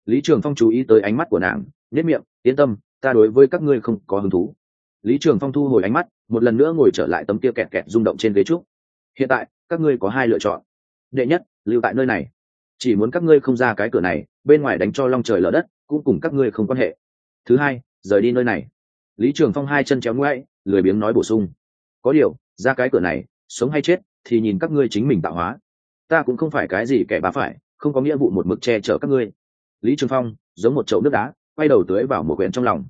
Speaker 1: Lý trường phong chú ý tới ánh mắt của nàng nhất miệng, yên tâm, ta đối với các ngươi không có hứng thú lý trường phong thu hồi ánh mắt, một lần nữa ngồi trở lại tấm kia kẹt kẹt rung động trên ghế trúc. Hiện tại, các ngươi có hai lựa chọn. Đệ nhất, lưu tại nơi này. Chỉ muốn các ngươi không ra cái cửa này, bên ngoài đánh cho long trời lở đất, cũng cùng các ngươi không quan hệ. Thứ hai, rời đi nơi này. Lý trường phong hai chân chéo ngoáy, lười biếng nói bổ sung. Có điều, ra cái cửa này, sống hay chết, thì nhìn các ngươi chính mình tạo hóa. Ta cũng không phải cái gì kẻ bá phải, không có nghĩa vụ một mực che chở các ngươi. Lý trường phong, giống một chậu nước đá, quay đầu tưới vào một quyển trong lòng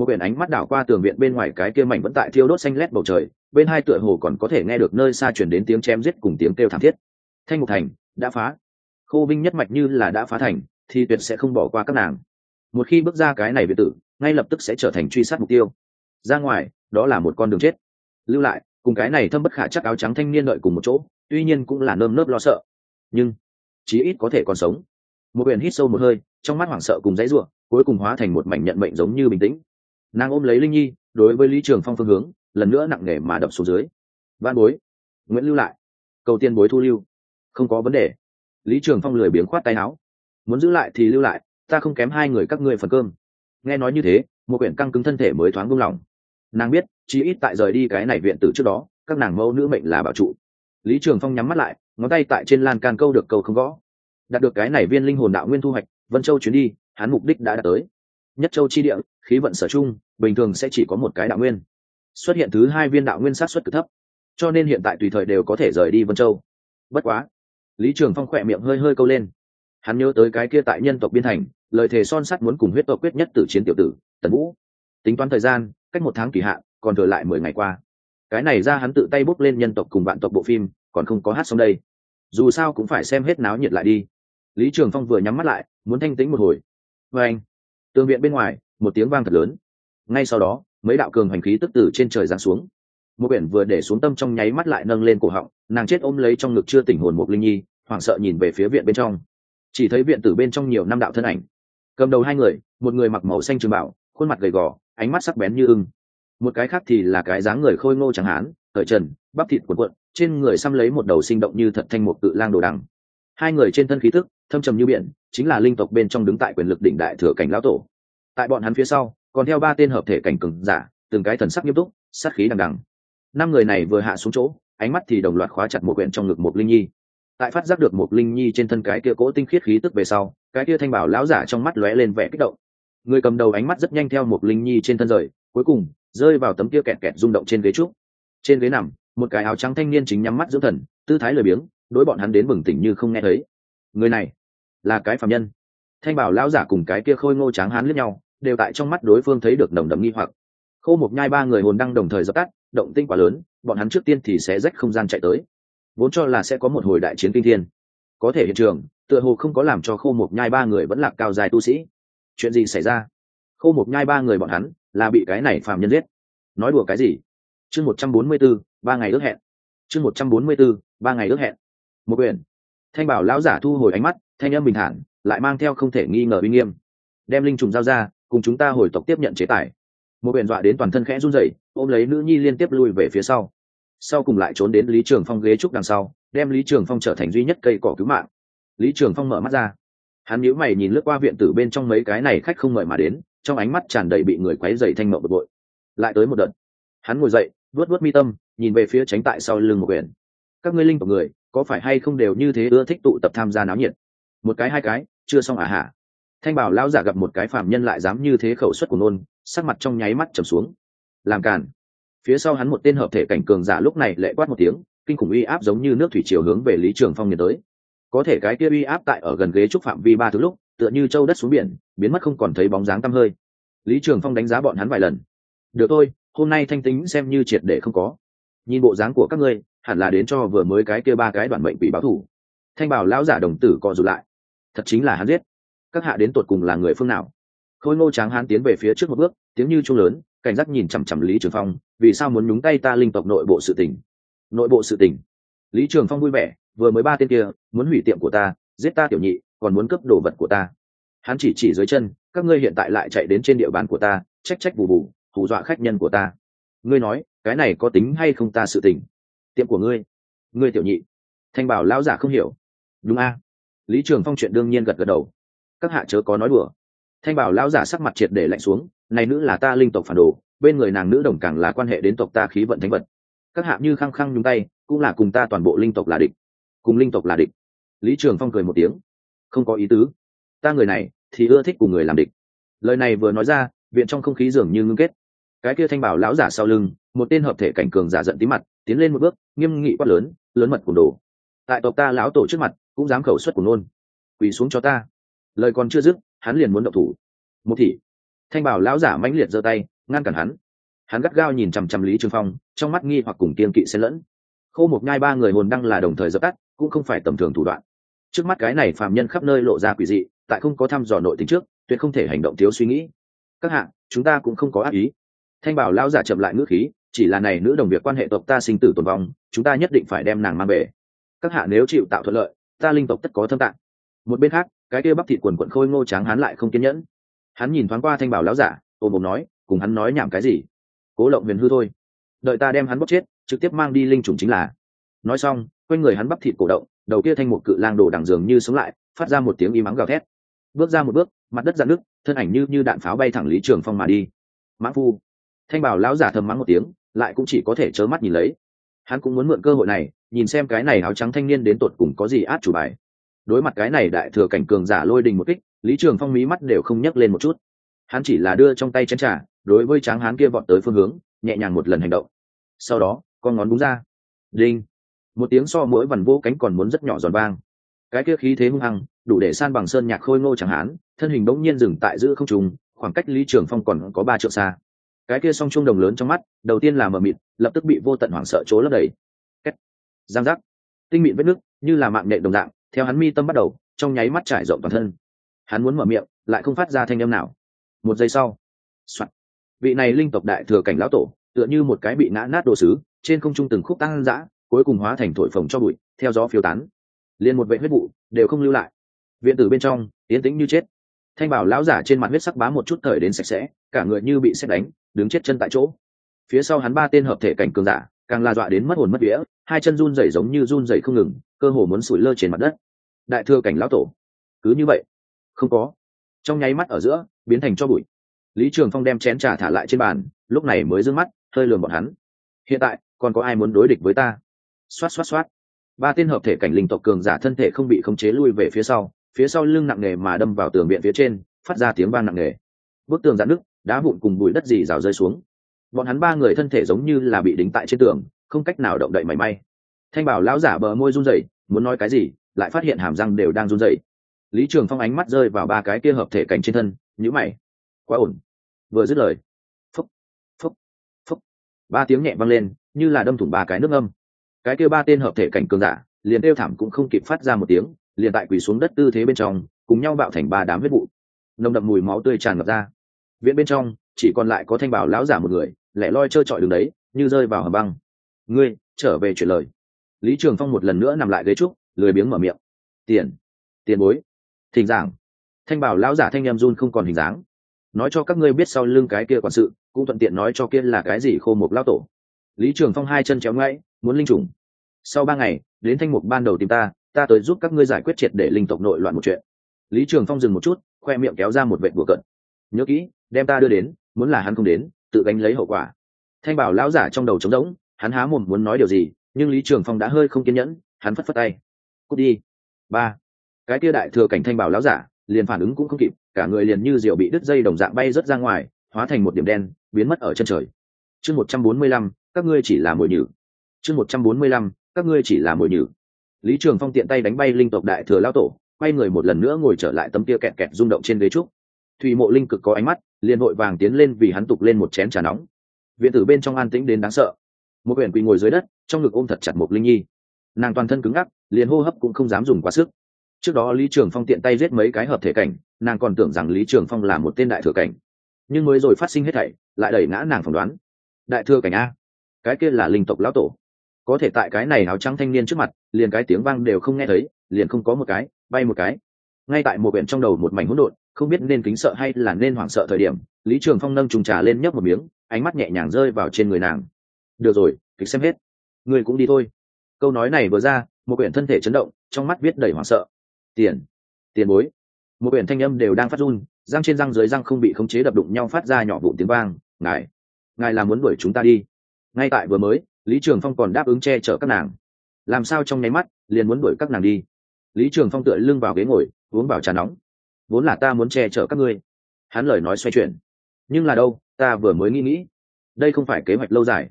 Speaker 1: một biển ánh mắt đảo qua tường viện bên ngoài cái kia mảnh vẫn tại thiêu đốt xanh lét bầu trời, bên hai tựa hồ còn có thể nghe được nơi xa chuyển đến tiếng chém giết cùng tiếng kêu thảm thiết. Thanh mục thành, đã phá. Khô vinh nhất mạch như là đã phá thành, thì tuyệt sẽ không bỏ qua các nàng. Một khi bước ra cái này biệt tử, ngay lập tức sẽ trở thành truy sát mục tiêu. Ra ngoài, đó là một con đường chết. Lưu lại, cùng cái này thâm bất khả chắc áo trắng thanh niên đợi cùng một chỗ, tuy nhiên cũng là nơm nớp lo sợ. Nhưng, chí ít có thể còn sống. Một biển hít sâu một hơi, trong mắt hoảng sợ cùng dãy ruộng cuối cùng hóa thành một mảnh nhận mệnh giống như bình tĩnh nàng ôm lấy linh nhi, đối với lý trường phong phương hướng, lần nữa nặng nề mà đập xuống dưới. Văn bối, nguyễn lưu lại. Cầu tiên bối thu lưu. Không có vấn đề. Lý trường phong lười biếng khoát tay áo. Muốn giữ lại thì lưu lại, ta không kém hai người các ngươi phần cơm. Nghe nói như thế, một quyển căng cứng thân thể mới thoáng buông lỏng. Nàng biết chỉ ít tại rời đi cái này viện tử trước đó, các nàng mẫu nữ mệnh là bảo trụ. Lý trường phong nhắm mắt lại, ngón tay tại trên lan can câu được câu không gõ. Đạt được cái này viên linh hồn đạo nguyên thu hoạch, vân châu chuyến đi, hắn mục đích đã đạt tới. Nhất châu chi địa khí vận sở chung, bình thường sẽ chỉ có một cái đạo nguyên. Xuất hiện thứ hai viên đạo nguyên sát xuất cực thấp. Cho nên hiện tại tùy thời đều có thể rời đi vân châu. Bất quá, lý trường phong khỏe miệng hơi hơi câu lên. Hắn nhớ tới cái kia tại nhân tộc biên thành, lời thề son sắt muốn cùng huyết tộc quyết nhất tử chiến tiểu tử, tần vũ. Tính toán thời gian, cách một tháng kỳ hạn, còn thừa lại mười ngày qua. Cái này ra hắn tự tay bốc lên nhân tộc cùng bạn tộc bộ phim, còn không có hát xong đây. Dù sao cũng phải xem hết náo nhiệt lại đi. Lý trường phong vừa nhắm mắt lại, muốn thanh tĩnh một hồi. Vê anh tương viện bên ngoài một tiếng vang thật lớn. Ngay sau đó, mấy đạo cường hành khí tức từ trên trời giáng xuống. Một biển vừa để xuống tâm trong nháy mắt lại nâng lên cổ họng, nàng chết ôm lấy trong ngực chưa tỉnh hồn một linh nhi, hoảng sợ nhìn về phía viện bên trong. Chỉ thấy viện tử bên trong nhiều năm đạo thân ảnh. Cầm đầu hai người, một người mặc màu xanh trường bảo, khuôn mặt gầy gò, ánh mắt sắc bén như ưng. Một cái khác thì là cái dáng người khôi ngô chẳng hạn cởi trần, bắp thịt cuộn cuộn, trên người xăm lấy một đầu sinh động như thật thanh một tự lang đồ đằng. Hai người trên thân khí thức thâm trầm như biển, chính là linh tộc bên trong đứng tại quyền lực đỉnh đại thừa cảnh lão tổ tại bọn hắn phía sau, còn theo ba tên hợp thể cảnh cường giả, từng cái thần sắc nghiêm túc, sát khí đằng đằng. Năm người này vừa hạ xuống chỗ, ánh mắt thì đồng loạt khóa chặt một quyển trong ngực một linh nhi. Tại phát giác được một linh nhi trên thân cái kia cỗ tinh khiết khí tức về sau, cái kia thanh bảo lão giả trong mắt lóe lên vẻ kích động. Người cầm đầu ánh mắt rất nhanh theo một linh nhi trên thân rời, cuối cùng, rơi vào tấm kia kẹt kẹt rung động trên ghế trúc. Trên ghế nằm, một cái áo trắng thanh niên chính nhắm mắt dưỡng thần, tư thái lười biếng, đối bọn hắn đến bừng tỉnh như không nghe thấy. Người này là cái phạm nhân. Thanh bảo lão giả cùng cái kia khôi ngô tráng hán lướt nhau đều tại trong mắt đối phương thấy được nồng đậm nghi hoặc. Khâu một nhai ba người hồn đăng đồng thời dập tắt, động tinh quá lớn, bọn hắn trước tiên thì sẽ rách không gian chạy tới. Vốn cho là sẽ có một hồi đại chiến kinh thiên. Có thể hiện trường, tựa hồ không có làm cho khô một nhai ba người vẫn là cao dài tu sĩ. Chuyện gì xảy ra? Khô một nhai ba người bọn hắn là bị cái này phàm nhân giết. Nói đùa cái gì? Chương một trăm bốn mươi b ố ba ngày ước hẹn. Chương một trăm bốn mươi b ba ngày ước hẹn. Một quyền thanh bảo lão giả thu hồi ánh mắt, thanh âm bình thản, lại mang theo không thể nghi ngờ uy nghiêm. Đem linh trùng giao ra cùng chúng ta hồi tộc tiếp nhận chế tài. Một quyển dọa đến toàn thân khẽ run rẩy, ôm lấy nữ nhi liên tiếp lui về phía sau. Sau cùng lại trốn đến lý trường phong ghế trúc đằng sau, đem lý trường phong trở thành duy nhất cây cỏ cứu mạng. Lý trường phong mở mắt ra. Hắn nhíu mày nhìn lướt qua viện tử bên trong mấy cái này khách không mời mà đến, trong ánh mắt tràn đầy bị người quấy dày thanh mộng bực bội. Lại tới một đợt. Hắn ngồi dậy, vuốt vuốt mi tâm, nhìn về phía tránh tại sau lưng một quyển các ngươi linh tộc người, có phải hay không đều như thế ưa thích tụ tập tham gia náo nhiệt? Một cái hai cái, chưa xong à hả? Thanh bảo lão giả gặp một cái phạm nhân lại dám như thế khẩu suất của nôn, sắc mặt trong nháy mắt trầm xuống. Làm càn. Phía sau hắn một tên hợp thể cảnh cường giả lúc này lệ quát một tiếng, kinh khủng uy áp giống như nước thủy chiều hướng về lý trường phong nhiệt tới. Có thể cái kia uy áp tại ở gần ghế trúc phạm vi ba thứ lúc, tựa như châu đất xuống biển, biến mất không còn thấy bóng dáng tăm hơi. Lý trường phong đánh giá bọn hắn vài lần. Được thôi, hôm nay thanh tính xem như triệt để không có. Nhìn bộ dáng của các ngươi, hẳn là đến cho vừa mới cái kia ba cái đoạn mệnh quỷ báo thủ. Thanh bảo lão giả đồng tử co rụt lại. Thật chính là hắn giết các hạ đến tột cùng là người phương nào? Khôi ngô tráng hán tiến về phía trước một bước, tiếng như trung lớn, cảnh giác nhìn chằm chằm lý trường phong, vì sao muốn nhúng tay ta linh tộc nội bộ sự tình? Nội bộ sự tình? Lý trường phong vui vẻ, vừa mới ba tên kia, muốn hủy tiệm của ta, giết ta tiểu nhị, còn muốn cướp đồ vật của ta. Hắn chỉ chỉ dưới chân, các ngươi hiện tại lại chạy đến trên địa bàn của ta, trách trách bù bù, hù dọa khách nhân của ta. Ngươi nói, cái này có tính hay không ta sự tình? Tiệm của ngươi? Ngươi tiểu nhị? Thanh bảo lão giả không hiểu. Đúng a. Lý trường phong chuyện đương nhiên gật gật đầu các hạ chớ có nói đùa. Thanh bảo lão giả sắc mặt triệt để lạnh xuống, này nữ là ta linh tộc phản đồ, bên người nàng nữ đồng càng là quan hệ đến tộc ta khí vận thánh vật. Các hạ như khăng khăng nhúng tay, cũng là cùng ta toàn bộ linh tộc là địch. Cùng linh tộc là địch. Lý trường phong cười một tiếng. Không có ý tứ. Ta người này, thì ưa thích cùng người làm địch. Lời này vừa nói ra, viện trong không khí dường như ngưng kết. Cái kia thanh bảo lão giả sau lưng, một tên hợp thể cảnh cường giả giận tí mặt, tiến lên một bước, nghiêm nghị quát lớn lớn mật cùng đồ. Tại tộc ta lão tổ trước mặt, cũng dám khẩu xuất của nôn quỳ xuống cho ta lời còn chưa dứt, hắn liền muốn động thủ. Một thị thanh bảo lão giả mãnh liệt giơ tay, ngăn cản hắn. Hắn gắt gao nhìn chằm chằm lý trường phong, trong mắt nghi hoặc cùng kiên kỵ xen lẫn. Khô một nhai ba người hồn đăng là đồng thời dập tắt, cũng không phải tầm thường thủ đoạn. Trước mắt cái này phàm nhân khắp nơi lộ ra quỷ dị, tại không có thăm dò nội tính trước, tuyệt không thể hành động thiếu suy nghĩ. Các hạng chúng ta cũng không có ác ý. Thanh bảo lão giả chậm lại ngữ khí, chỉ là này nữ đồng việc quan hệ tộc ta sinh tử tồn vong, chúng ta nhất định phải đem nàng mang về. Các hạ nếu chịu tạo thuận lợi, ta linh tộc tất có thâm tạng. Một bên khác cái kia bắp thịt quần quận khôi ngô tráng hắn lại không kiên nhẫn. Hắn nhìn thoáng qua thanh bảo lão giả, ôm ôm nói, cùng hắn nói nhảm cái gì? Cố lộng huyền hư thôi. Đợi ta đem hắn bóc chết, trực tiếp mang đi linh trùng chính là. Nói xong, quanh người hắn bắp thịt cổ động, đầu kia thanh một cự lang đổ đằng dường như sống lại, phát ra một tiếng y mắng gào thét. Bước ra một bước, mặt đất dạn nước thân ảnh như như đạn pháo bay thẳng lý trường phong mà đi. Mãn phu. Thanh bảo lão giả thầm mắng một tiếng, lại cũng chỉ có thể trớ mắt nhìn lấy. Hắn cũng muốn mượn cơ hội này, nhìn xem cái này áo trắng thanh niên đến tột cùng có gì át chủ bài đối mặt cái này đại thừa cảnh cường giả lôi đình một kích, lý trường phong mí mắt đều không nhấc lên một chút. Hắn chỉ là đưa trong tay chén trà, đối với tráng hán kia vọt tới phương hướng, nhẹ nhàng một lần hành động. Sau đó, con ngón búng ra. Đinh. Một tiếng so mỗi vằn vô cánh còn muốn rất nhỏ giòn vang. Cái kia khí thế hung hăng, đủ để san bằng sơn nhạc khôi ngô chẳng hán, thân hình bỗng nhiên dừng tại giữa không trùng khoảng cách lý trường phong còn có ba triệu xa. Cái kia song trung đồng lớn trong mắt, đầu tiên là mờ mịt, lập tức bị vô tận hoảng sợ trố lấp đầy. Kết. giang giác. Tinh mịn vết nước như là mạng nhện đồng dạng theo hắn mi tâm bắt đầu, trong nháy mắt trải rộng toàn thân. Hắn muốn mở miệng, lại không phát ra thanh âm nào. Một giây sau、Soạn. vị này linh tộc đại thừa cảnh lão tổ, tựa như một cái bị nã nát đồ sứ, trên không trung từng khúc tăng dã, cuối cùng hóa thành thổi phồng cho bụi, theo gió phiêu tán. Liền một vệ huyết vụ, đều không lưu lại. Viện tử bên trong yến tĩnh như chết. Thanh bảo lão giả trên mặt huyết sắc bá một chút thời đến sạch sẽ, cả người như bị xét đánh, đứng chết chân tại chỗ. Phía sau hắn ba tên hợp thể cảnh cường giả, càng là dọa đến mất hồn mất vía, hai chân run rẩy giống như run rẩy không ngừng cơ hồ muốn sủi lơ trên mặt đất. Đại thừa cảnh lão tổ, cứ như vậy? Không có. Trong nháy mắt ở giữa, biến thành cho bụi. Lý trường phong đem chén trà thả lại trên bàn, lúc này mới d mắt, hơi lườm bọn hắn. Hiện tại, còn có ai muốn đối địch với ta? Xoát xoát xoát. Ba tên hợp thể cảnh linh tộc cường giả thân thể không bị khống chế lui về phía sau phía sau lưng nặng nề mà đâm vào tường viện phía trên, phát ra tiếng vang nặng nề. Bức tường dạn nước đá vụn cùng bụi đất dì rào rơi xuống. Bọn hắn ba người thân thể giống như là bị đính tại trên tường, không cách nào động đậy mảy may thanh bảo lão giả bờ môi run rẩy, muốn nói cái gì, lại phát hiện hàm răng đều đang run rẩy. Lý trường phong ánh mắt rơi vào ba cái kia hợp thể cảnh trên thân nhữ mày. Quá ổn. Vừa dứt lời. Phúc phúc phúc. Ba tiếng nhẹ vang lên, như là đâm thủng ba cái nước âm. Cái kia ba tên hợp thể cảnh cường giả, liền đeo thảm cũng không kịp phát ra một tiếng, liền tại quỳ xuống đất tư thế bên trong, cùng nhau bạo thành ba đám huyết vụ. Nồng đậm mùi máu tươi tràn ngập ra. Viện bên trong, chỉ còn lại có thanh bảo lão giả một người, lẻ loi trơ trọi đường đấy, như rơi vào hầm băng. Ngươi, trở về chuyển lời lý trường phong một lần nữa nằm lại ghế trúc, lười biếng mở miệng. Tiền tiền bối. Thỉnh giảng. Thanh bảo lão giả thanh em run không còn hình dáng. Nói cho các ngươi biết sau lưng cái kia quản sự, cũng thuận tiện nói cho kia là cái gì khô một lao tổ. Lý trường phong hai chân chéo ngãy muốn linh trùng. Sau ba ngày, đến thanh mục ban đầu tìm ta ta tới giúp các ngươi giải quyết triệt để linh tộc nội loạn một chuyện. Lý trường phong dừng một chút, khoe miệng kéo ra một vệ bùa cận. Nhớ kỹ, đem ta đưa đến, muốn là hắn không đến, tự gánh lấy hậu quả. Thanh bảo lão giả trong đầu trống rỗng, hắn há mồm muốn nói điều gì nhưng lý trường phong đã hơi không kiên nhẫn, hắn phất phất tay. Cút đi. Ba. Cái kia đại thừa cảnh thanh bảo lão giả, liền phản ứng cũng không kịp, cả người liền như rượu bị đứt dây đồng dạng bay rớt ra ngoài, hóa thành một điểm đen, biến mất ở chân trời. Chương một trăm bốn mươi lăm, các ngươi chỉ là mồi nhử. Chương một trăm bốn mươi lăm, các ngươi chỉ là mồi nhử. Lý trường phong tiện tay đánh bay linh tộc đại thừa lao tổ, quay người một lần nữa ngồi trở lại tấm kia kẹt kẹt rung động trên ghế trúc. Thùy mộ linh cực có ánh mắt, liền vội vàng tiến lên vì hắn tục lên một chén trà nóng. Viện tử bên trong an tĩnh đến đáng sợ. Một quyển quỳ ngồi dưới đất trong ngực ôm thật chặt một linh nhi. Nàng toàn thân cứng ngắc, liền hô hấp cũng không dám dùng quá sức. Trước đó lý trường phong tiện tay giết mấy cái hợp thể cảnh, nàng còn tưởng rằng lý trường phong là một tên đại thừa cảnh. Nhưng mới rồi phát sinh hết thảy, lại đẩy ngã nàng phỏng đoán. Đại thừa cảnh a, cái kia là linh tộc lão tổ. Có thể tại cái này áo trắng thanh niên trước mặt, liền cái tiếng vang đều không nghe thấy, liền không có một cái, bay một cái. Ngay tại một biển trong đầu một mảnh hỗn độn, không biết nên kính sợ hay là nên hoảng sợ thời điểm, lý trường phong nâng trùng trà lên nhấp một miếng, ánh mắt nhẹ nhàng rơi vào trên người nàng. Được rồi, kịch xem hết người cũng đi thôi. Câu nói này vừa ra, một quyển thân thể chấn động, trong mắt viết đầy hoảng sợ. Tiền. Tiền bối. Một quyển thanh âm đều đang phát run, răng trên răng dưới răng không bị khống chế đập đụng nhau phát ra nhỏ vụ tiếng vang. Ngài. Ngài là muốn đuổi chúng ta đi. Ngay tại vừa mới, lý trường phong còn đáp ứng che chở các nàng. Làm sao trong nháy mắt, liền muốn đuổi các nàng đi? Lý trường phong tựa lưng vào ghế ngồi, uống vào trà nóng. Vốn là ta muốn che chở các ngươi. Hắn lời nói xoay chuyển. Nhưng là đâu, ta vừa mới nghĩ nghĩ. Đây không phải kế hoạch lâu dài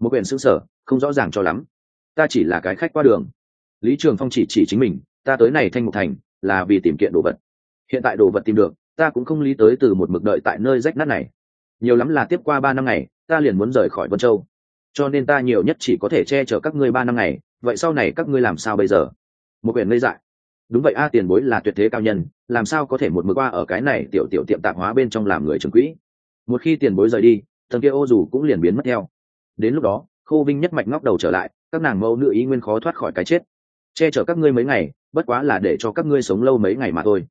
Speaker 1: một quyển xứng sở, không rõ ràng cho lắm. Ta chỉ là cái khách qua đường. Lý trường phong chỉ chỉ chính mình, ta tới này thanh mục thành, là vì tìm kiện đồ vật. Hiện tại đồ vật tìm được, ta cũng không lý tới từ một mực đợi tại nơi rách nát này. Nhiều lắm là tiếp qua ba năm ngày, ta liền muốn rời khỏi vân châu. Cho nên ta nhiều nhất chỉ có thể che chở các ngươi ba năm ngày, vậy sau này các ngươi làm sao bây giờ? Một quyển ngây dại. Đúng vậy a, tiền bối là tuyệt thế cao nhân, làm sao có thể một mực qua ở cái này tiểu tiểu tiệm tạp hóa bên trong làm người trưởng quỹ? Một khi tiền bối rời đi thần kia ô dù cũng liền biến mất theo đến lúc đó, khô vinh nhất mạch ngóc đầu trở lại, các nàng mẫu nữ ý nguyên khó thoát khỏi cái chết. Che chở các ngươi mấy ngày, bất quá là để cho các ngươi sống lâu mấy ngày mà thôi.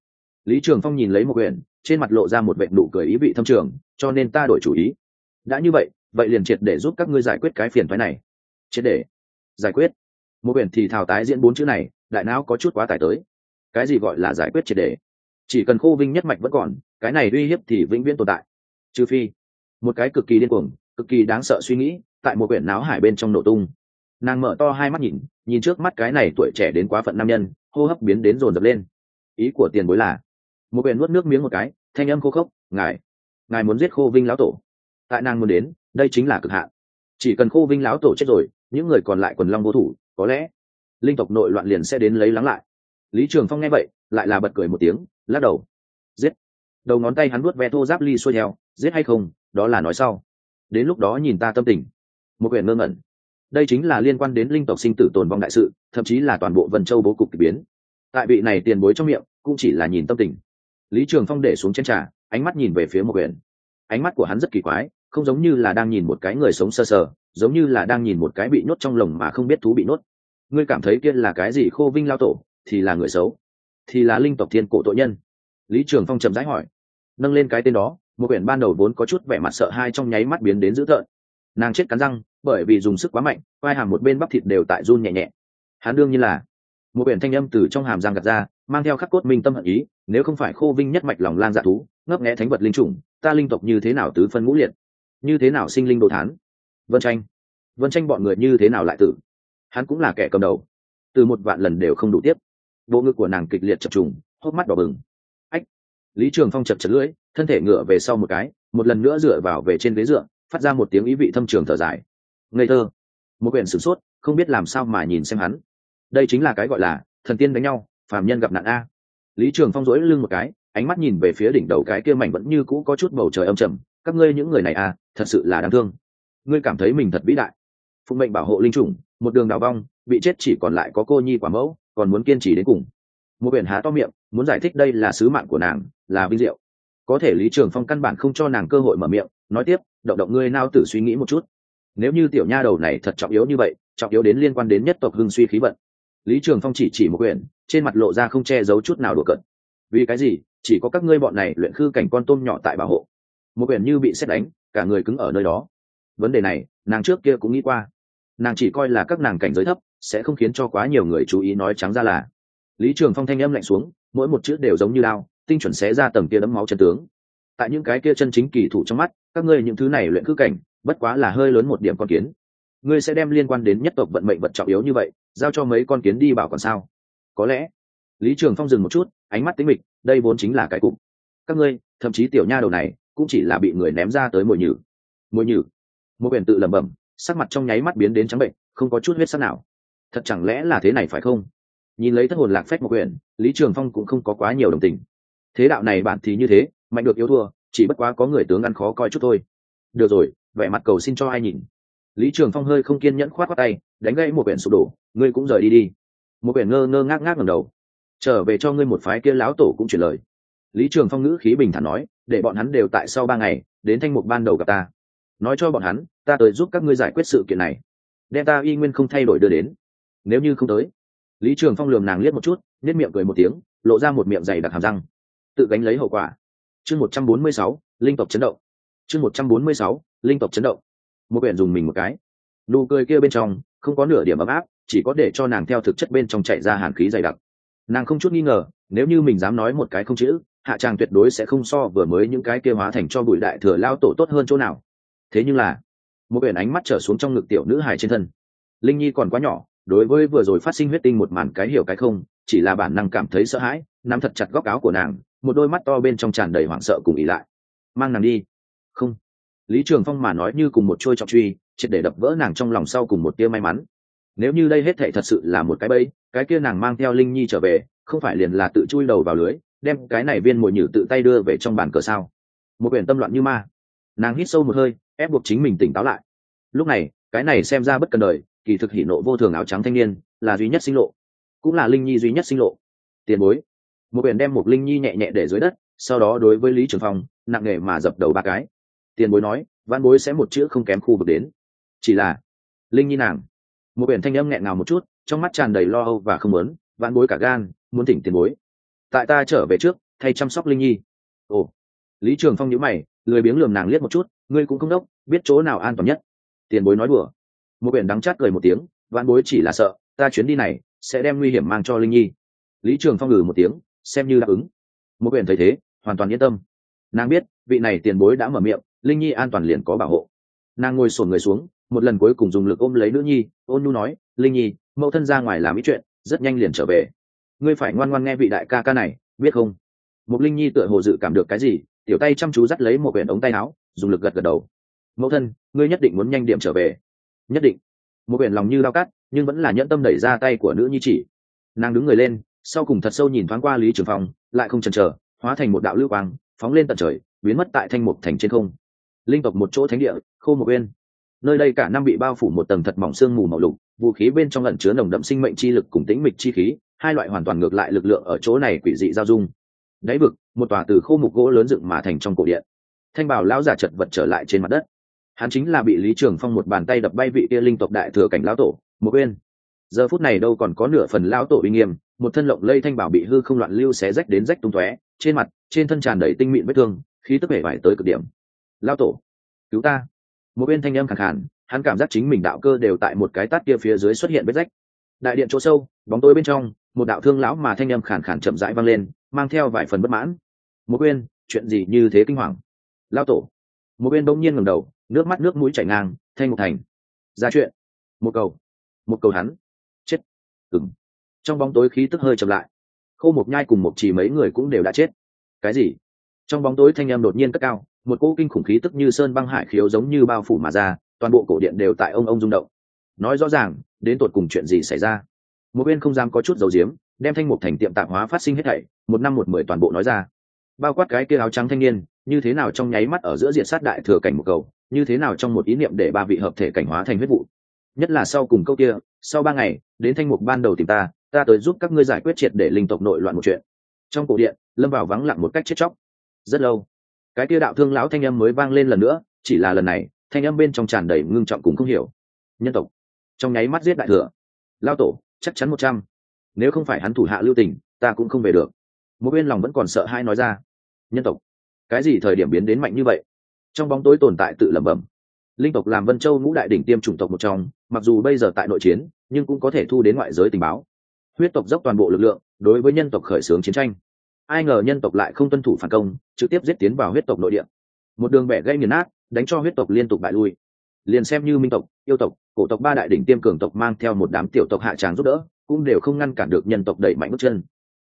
Speaker 1: Lý trường phong nhìn lấy một quyển, trên mặt lộ ra một vệ nụ cười ý vị thâm trường, cho nên ta đổi chủ ý. Đã như vậy vậy liền triệt để giúp các ngươi giải quyết cái phiền thoái này. Triệt để. Giải quyết. Một quyển thì thảo tái diễn bốn chữ này, đại não có chút quá tải tới. Cái gì gọi là giải quyết triệt để? Chỉ cần khô vinh nhất mạch vẫn còn, cái này uy hiếp thì vĩnh viễn tồn tại. Trừ phi, một cái cực kỳ điên cuồng, cực kỳ đáng sợ suy nghĩ tại một quyển náo hải bên trong nổ tung. Nàng mở to hai mắt nhìn nhìn trước mắt cái này tuổi trẻ đến quá phận nam nhân, hô hấp biến đến rồn rập lên. Ý của tiền bối là, một quyển nuốt nước miếng một cái, thanh âm khô khốc, ngài ngài muốn giết khô vinh lão tổ. Tại nàng muốn đến, đây chính là cực hạn. Chỉ cần khô vinh lão tổ chết rồi, những người còn lại quần long vô thủ, có lẽ linh tộc nội loạn liền sẽ đến lấy lắng lại. Lý trường phong nghe vậy, lại là bật cười một tiếng, lắc đầu. Giết. Đầu ngón tay hắn nuốt ve thô giáp ly xuôi theo, giết hay không, đó là nói sau. Đến lúc đó nhìn ta tâm tình một quyển ngơ ngẩn. Đây chính là liên quan đến linh tộc sinh tử tồn vong đại sự thậm chí là toàn bộ vân châu bố cục k ỳ biến. Tại vị này tiền bối trong miệng cũng chỉ là nhìn tâm tình. Lý trường phong để xuống trên trà ánh mắt nhìn về phía một quyển ánh mắt của hắn rất kỳ quái không giống như là đang nhìn một cái người sống sơ sờ, sờ giống như là đang nhìn một cái bị nhốt trong lồng mà không biết thú bị nhốt. Ngươi cảm thấy kia là cái gì khô vinh lao tổ thì là người xấu thì là linh tộc thiên cổ tội nhân. Lý trường phong chậm rãi hỏi. Nâng lên cái tên đó một quyển ban đầu vốn có chút vẻ mặt sợ hai trong nháy mắt biến đến dữ tợn nàng chết cắn răng, bởi vì dùng sức quá mạnh, vai hàm một bên bắp thịt đều tại run nhẹ nhẹ. Hắn đương nhiên là. Một biển thanh âm từ trong hàm răng gạt ra, mang theo khắc cốt minh tâm hận ý, nếu không phải khô vinh nhất mạch lòng lan dạ thú, ngấp nghẽ thánh vật linh chủng, ta linh tộc như thế nào tứ phân ngũ liệt? Như thế nào sinh linh đồ thán? Vân tranh. Vân tranh bọn người như thế nào lại tử? Hắn cũng là kẻ cầm đầu. Từ một vạn lần đều không đủ tiếp. Bộ ngực của nàng kịch liệt chập trùng, hốc mắt đỏ bừng. Ách! Lý trường phong chật chật lưỡi, thân thể ngựa về sau một cái, một lần nữa dựa vào về trên ghế dựa phát ra một tiếng ý vị thâm trường thở dài. Ngây thơ. Một quyển sửng sốt, không biết làm sao mà nhìn xem hắn. Đây chính là cái gọi là thần tiên đánh nhau, phàm nhân gặp nạn a. Lý trường phong rỗi lưng một cái, ánh mắt nhìn về phía đỉnh đầu cái kia mảnh vẫn như cũ có chút bầu trời âm trầm. Các ngươi những người này a, thật sự là đáng thương. Ngươi cảm thấy mình thật vĩ đại. Phụng mệnh bảo hộ linh chủng, một đường đào vong, bị chết chỉ còn lại có cô nhi quả mẫu, còn muốn kiên trì đến cùng. Một biển há to miệng, muốn giải thích đây là sứ mạng của nàng, là vinh diệu. Có thể lý trường phong căn bản không cho nàng cơ hội mở miệng nói tiếp, động động ngươi nao tử suy nghĩ một chút. Nếu như tiểu nha đầu này thật trọng yếu như vậy, trọng yếu đến liên quan đến nhất tộc hưng suy khí vận. Lý trường phong chỉ chỉ một quyển, trên mặt lộ ra không che giấu chút nào đùa cận vì cái gì? Chỉ có các ngươi bọn này luyện khư cảnh con tôm nhỏ tại bảo hộ. Một quyển như bị xét đánh, cả người cứng ở nơi đó. Vấn đề này, nàng trước kia cũng nghĩ qua. Nàng chỉ coi là các nàng cảnh giới thấp, sẽ không khiến cho quá nhiều người chú ý nói trắng ra là. Lý trường phong thanh âm lạnh xuống, mỗi một chữ đều giống như lao tinh chuẩn xé ra tầng kia đấm máu chân tướng. Tại những cái kia chân chính kỳ thủ trong mắt các ngươi những thứ này luyện cư cảnh, bất quá là hơi lớn một điểm con kiến. Ngươi sẽ đem liên quan đến nhất tộc vận mệnh vật trọng yếu như vậy, giao cho mấy con kiến đi bảo còn sao? Có lẽ. Lý trường phong dừng một chút, ánh mắt tính mịch, đây vốn chính là cái cụm các ngươi, thậm chí tiểu nha đầu này, cũng chỉ là bị người ném ra tới mồi nhử. Mồi nhử. Một quyền tự lẩm bẩm, sắc mặt trong nháy mắt biến đến trắng bệnh, không có chút huyết sắc nào. Thật chẳng lẽ là thế này phải không? Nhìn lấy thất hồn lạc phép một quyển lý trường phong cũng không có quá nhiều đồng tình. Thế đạo này bản thì như thế, mạnh được yếu thua chỉ bất quá có người tướng ăn khó coi chút thôi. Được rồi, vẻ mặt cầu xin cho ai nhìn? Lý trường phong hơi không kiên nhẫn khoát khoát tay, đánh gãy một quyển sụp đổ, ngươi cũng rời đi đi. Một quyển ngơ ngơ ngác ngác ngầm đầu. Trở về cho ngươi một phái kia láo tổ cũng chuyển lời. Lý trường phong ngữ khí bình thản nói, để bọn hắn đều tại sau ba ngày, đến thanh mục ban đầu gặp ta. Nói cho bọn hắn, ta tới giúp các ngươi giải quyết sự kiện này. Đem ta y nguyên không thay đổi đưa đến. Nếu như không tới, lý trường phong lườm nàng liếc một chút nết miệng cười một tiếng, lộ ra một miệng dày đặc hàm răng. Tự gánh lấy hậu quả chương một trăm bốn mươi sáu, linh tộc chấn động. Chương một trăm bốn mươi sáu, linh tộc chấn động. Một quyển dùng mình một cái. Nụ cười kia bên trong, không có nửa điểm ấm áp, chỉ có để cho nàng theo thực chất bên trong chạy ra hàn khí dày đặc. Nàng không chút nghi ngờ, nếu như mình dám nói một cái không chữ, hạ tràng tuyệt đối sẽ không so vừa mới những cái kia hóa thành cho bụi đại thừa lao tổ tốt hơn chỗ nào. Thế nhưng là, một biển ánh mắt trở xuống trong ngực tiểu nữ hài trên thân. Linh nhi còn quá nhỏ, đối với vừa rồi phát sinh huyết tinh một màn cái hiểu cái không, chỉ là bản năng cảm thấy sợ hãi, nắm thật chặt góc áo của nàng một đôi mắt to bên trong tràn đầy hoảng sợ cùng ý lại. Mang nàng đi. Không. Lý trường phong mà nói như cùng một trôi trọng truy, triệt để đập vỡ nàng trong lòng sau cùng một tia may mắn. Nếu như đây hết thệ thật sự là một cái bẫy, cái kia nàng mang theo linh nhi trở về, không phải liền là tự chui đầu vào lưới, đem cái này viên mồi nhử tự tay đưa về trong bàn cờ sao? Một quyển tâm loạn như ma. Nàng hít sâu một hơi, ép buộc chính mình tỉnh táo lại. Lúc này, cái này xem ra bất cần đời, kỳ thực hỉ nộ vô thường áo trắng thanh niên, là duy nhất sinh lộ. Cũng là linh nhi duy nhất sinh lộ. Tiền bối một biển đem một linh nhi nhẹ nhẹ để dưới đất, sau đó đối với lý trường phong, nặng nề mà dập đầu ba cái. Tiền bối nói, văn bối sẽ một chữ không kém khu vực đến. Chỉ là, linh nhi nàng. Một biển thanh âm nghẹn ngào một chút, trong mắt tràn đầy lo âu và không muốn, văn bối cả gan, muốn tỉnh tiền bối. Tại ta trở về trước, thay chăm sóc linh nhi. Ồ. Lý trường phong nhíu mày, lười biếng lườm nàng liếc một chút, ngươi cũng không đốc, biết chỗ nào an toàn nhất. Tiền bối nói đùa. Một biển đắng chát cười một tiếng, văn bối chỉ là sợ, ta chuyến đi này sẽ đem nguy hiểm mang cho linh nhi. Lý trường phong ngừ một tiếng xem như đáp ứng. Một biển thấy thế, hoàn toàn yên tâm. Nàng biết, vị này tiền bối đã mở miệng, linh nhi an toàn liền có bảo hộ. Nàng ngồi sổn người xuống, một lần cuối cùng dùng lực ôm lấy nữ nhi, ôn nhu nói, linh nhi, mẫu thân ra ngoài làm ít chuyện, rất nhanh liền trở về. Ngươi phải ngoan ngoan nghe vị đại ca ca này, biết không? Một linh nhi tựa hồ dự cảm được cái gì, tiểu tay chăm chú dắt lấy một quyển ống tay áo, dùng lực gật gật đầu. Mẫu thân, ngươi nhất định muốn nhanh điểm trở về. Nhất định. Một quyển lòng như lao cắt, nhưng vẫn là nhẫn tâm đẩy ra tay của nữ nhi chỉ. Nàng đứng người lên sau cùng thật sâu nhìn thoáng qua lý trường phong, lại không chần chờ, hóa thành một đạo lưu quang, phóng lên tận trời, biến mất tại thanh mục thành trên không. Linh tộc một chỗ thánh địa, khô một bên. Nơi đây cả năm bị bao phủ một tầng thật mỏng sương mù màu lục, vũ khí bên trong lẩn chứa nồng đậm sinh mệnh chi lực cùng tĩnh mịch chi khí, hai loại hoàn toàn ngược lại lực lượng ở chỗ này quỷ dị giao dung. Đáy vực, một tòa từ khô mục gỗ lớn dựng mà thành trong cổ điện. Thanh bảo lão giả chật vật trở lại trên mặt đất. Hắn chính là bị lý trường phong một bàn tay đập bay vị kia linh tộc đại thừa cảnh lão tổ, một bên giờ phút này đâu còn có nửa phần lão tổ uy nghiêm, một thân lộng lây thanh bảo bị hư không loạn lưu xé rách đến rách tung tóe, trên mặt, trên thân tràn đầy tinh mịn vết thương, khí tức vẻ vải tới cực điểm. Lão tổ, cứu ta. Một bên thanh âm khẳng khàn, hắn cảm giác chính mình đạo cơ đều tại một cái tát kia phía dưới xuất hiện vết rách. Đại điện chỗ sâu, bóng tối bên trong, một đạo thương lão mà thanh âm khàn khàn chậm rãi vang lên, mang theo vài phần bất mãn. Một bên, chuyện gì như thế kinh hoàng? Lao tổ. Một bên bỗng nhiên ngầm đầu, nước mắt nước mũi chảy ngang, thanh một thành. Ra chuyện. Một cầu. Một cầu hắn ừng trong bóng tối khí tức hơi chậm lại. Khô một nhai cùng một chỉ mấy người cũng đều đã chết. Cái gì? Trong bóng tối thanh em đột nhiên cất cao, một cỗ kinh khủng khí tức như sơn băng hải khiếu giống như bao phủ mà ra, toàn bộ cổ điện đều tại ông ông rung động. Nói rõ ràng, đến tột cùng chuyện gì xảy ra? Một bên không dám có chút dầu diếm đem thanh mục thành tiệm tạp hóa phát sinh hết thảy, một năm một mười toàn bộ nói ra. Bao quát cái kia áo trắng thanh niên, như thế nào trong nháy mắt ở giữa diện sát đại thừa cảnh một cầu, như thế nào trong một ý niệm để ba vị hợp thể cảnh hóa thành huyết vụ? Nhất là sau cùng câu kia, sau ba ngày, đến thanh mục ban đầu tìm ta ta tới giúp các ngươi giải quyết triệt để linh tộc nội loạn một chuyện. Trong cổ điện, lâm vào vắng lặng một cách chết chóc. Rất lâu, cái kia đạo thương lão thanh âm mới vang lên lần nữa, chỉ là lần này, thanh âm bên trong tràn đầy ngưng trọng cùng không hiểu. Nhân tộc, trong nháy mắt giết đại thừa. Lao tổ, chắc chắn một trăm. Nếu không phải hắn thủ hạ lưu tình, ta cũng không về được. Một bên lòng vẫn còn sợ hai nói ra. Nhân tộc, cái gì thời điểm biến đến mạnh như vậy? Trong bóng tối tồn tại tự lẩm bẩm. Linh tộc làm vân châu ngũ đại đỉnh tiêm chủng tộc một trong mặc dù bây giờ tại nội chiến, nhưng cũng có thể thu đến ngoại giới tình báo. Huyết tộc dốc toàn bộ lực lượng, đối với nhân tộc khởi xướng chiến tranh. Ai ngờ nhân tộc lại không tuân thủ phản công, trực tiếp giết tiến vào huyết tộc nội địa. Một đường bẻ gây nghiền nát, đánh cho huyết tộc liên tục bại lui. Liền xem như minh tộc, yêu tộc, cổ tộc ba đại đỉnh tiêm cường tộc mang theo một đám tiểu tộc hạ tràng giúp đỡ, cũng đều không ngăn cản được nhân tộc đẩy mạnh bước chân.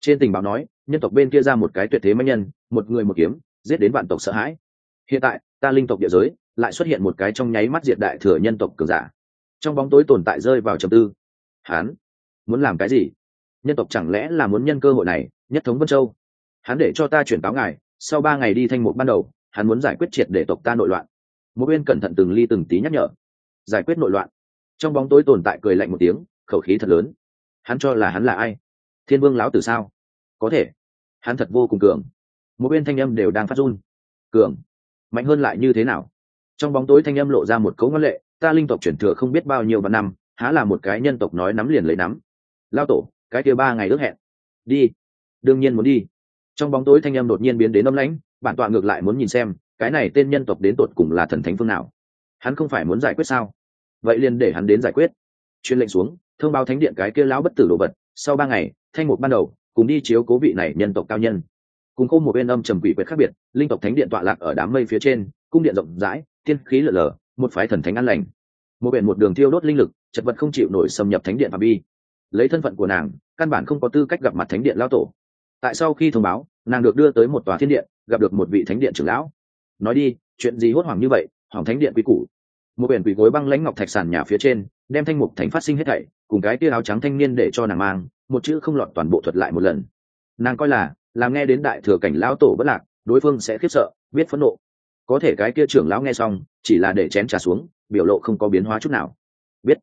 Speaker 1: Trên tình báo nói, nhân tộc bên kia ra một cái tuyệt thế mạnh nhân, một người một kiếm, giết đến vạn tộc sợ hãi. Hiện tại, ta linh tộc địa giới, lại xuất hiện một cái trong nháy mắt diệt đại thừa nhân tộc cường giả trong bóng tối tồn tại rơi vào trầm tư. Hắn muốn làm cái gì? Nhân tộc chẳng lẽ là muốn nhân cơ hội này, nhất thống vân châu? Hắn để cho ta chuyển cáo ngài, sau ba ngày đi thanh mục ban đầu, hắn muốn giải quyết triệt để tộc ta nội loạn. Một bên cẩn thận từng ly từng tí nhắc nhở. Giải quyết nội loạn. Trong bóng tối tồn tại cười lạnh một tiếng, khẩu khí thật lớn. Hắn cho là hắn là ai? Thiên vương lão tử sao? Có thể. Hắn thật vô cùng cường. Một bên thanh âm đều đang phát run. Cường. Mạnh hơn lại như thế nào? Trong bóng tối thanh âm lộ ra một cấu ngân lệ ta linh tộc chuyển thừa không biết bao nhiêu vạn năm, há là một cái nhân tộc nói nắm liền lấy nắm. Lao tổ, cái kia ba ngày ước hẹn. Đi. Đương nhiên muốn đi. Trong bóng tối thanh em đột nhiên biến đến âm lãnh, bản tọa ngược lại muốn nhìn xem, cái này tên nhân tộc đến tột cùng là thần thánh phương nào. Hắn không phải muốn giải quyết sao? Vậy liền để hắn đến giải quyết. Chuyên lệnh xuống, thông báo thánh điện cái kia lão bất tử đồ vật, sau ba ngày, thanh mục ban đầu, cùng đi chiếu cố vị này nhân tộc cao nhân. Cùng khâu một bên âm trầm quỷ quyệt khác biệt, linh tộc thánh điện tọa lạc ở đám mây phía trên, cung điện rộng rãi, tiên khí lở lở một phái thần thánh an lành. Một biển một đường thiêu đốt linh lực, chật vật không chịu nổi xâm nhập thánh điện phạm vi. Lấy thân phận của nàng, căn bản không có tư cách gặp mặt thánh điện lao tổ. Tại sau khi thông báo, nàng được đưa tới một tòa thiên điện, gặp được một vị thánh điện trưởng lão. Nói đi, chuyện gì hốt hoảng như vậy, hỏng thánh điện quý củ. Một biển quỷ gối băng lãnh ngọc thạch sàn nhà phía trên, đem thanh mục thành phát sinh hết thảy, cùng cái tia áo trắng thanh niên để cho nàng mang, một chữ không lọt toàn bộ thuật lại một lần. Nàng coi là, làm nghe đến đại thừa cảnh lão tổ bất lạc, đối phương sẽ khiếp sợ, biết phẫn nộ có thể cái kia trưởng lão nghe xong, chỉ là để chén trà xuống, biểu lộ không có biến hóa chút nào. Biết.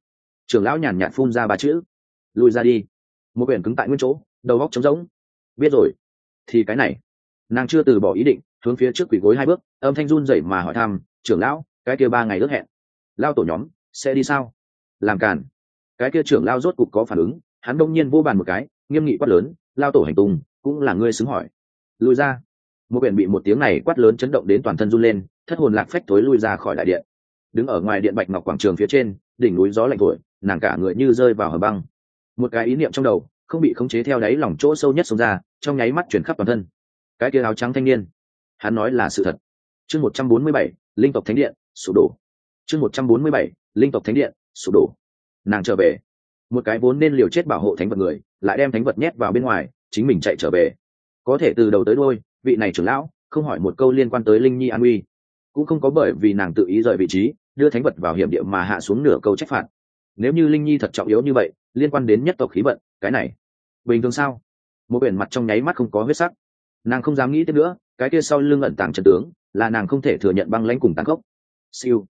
Speaker 1: Trưởng lão nhàn nhạt phun ra ba chữ. Lùi ra đi. Một quyển cứng tại nguyên chỗ, đầu góc trống rỗng. Biết rồi. Thì cái này. Nàng chưa từ bỏ ý định, hướng phía trước quỷ gối hai bước, âm thanh run rẩy mà hỏi thăm, trưởng lão, cái kia ba ngày ước hẹn. Lao tổ nhóm, sẽ đi sao? Làm càn. Cái kia trưởng lao rốt cục có phản ứng, hắn đông nhiên vô bàn một cái, nghiêm nghị quát lớn, lao tổ hành tung, cũng là ngươi xứng hỏi. Lùi ra một biển bị một tiếng này quát lớn chấn động đến toàn thân run lên, thất hồn lạc phách tối lui ra khỏi đại điện. Đứng ở ngoài điện bạch ngọc quảng trường phía trên, đỉnh núi gió lạnh thổi, nàng cả người như rơi vào hầm băng. Một cái ý niệm trong đầu, không bị khống chế theo đáy lòng chỗ sâu nhất xông ra, trong nháy mắt chuyển khắp toàn thân. Cái kia áo trắng thanh niên, hắn nói là sự thật. Chương một trăm bốn mươi bảy, linh tộc thánh điện, sụp đổ. Chương một trăm bốn mươi bảy, linh tộc thánh điện, sụp đổ. Nàng trở về. Một cái vốn nên liều chết bảo hộ thánh vật người, lại đem thánh vật nhét vào bên ngoài, chính mình chạy trở về. Có thể từ đầu tới đôi vị này trưởng lão, không hỏi một câu liên quan tới linh nhi an uy cũng không có bởi vì nàng tự ý rời vị trí, đưa thánh vật vào hiểm địa mà hạ xuống nửa câu trách phạt. Nếu như linh nhi thật trọng yếu như vậy, liên quan đến nhất tộc khí vận, cái này, bình thường sao? Một biển mặt trong nháy mắt không có huyết sắc. Nàng không dám nghĩ tiếp nữa, cái kia sau lưng ẩn tàng trần tướng, là nàng không thể thừa nhận băng lãnh cùng tàn khốc. Siêu.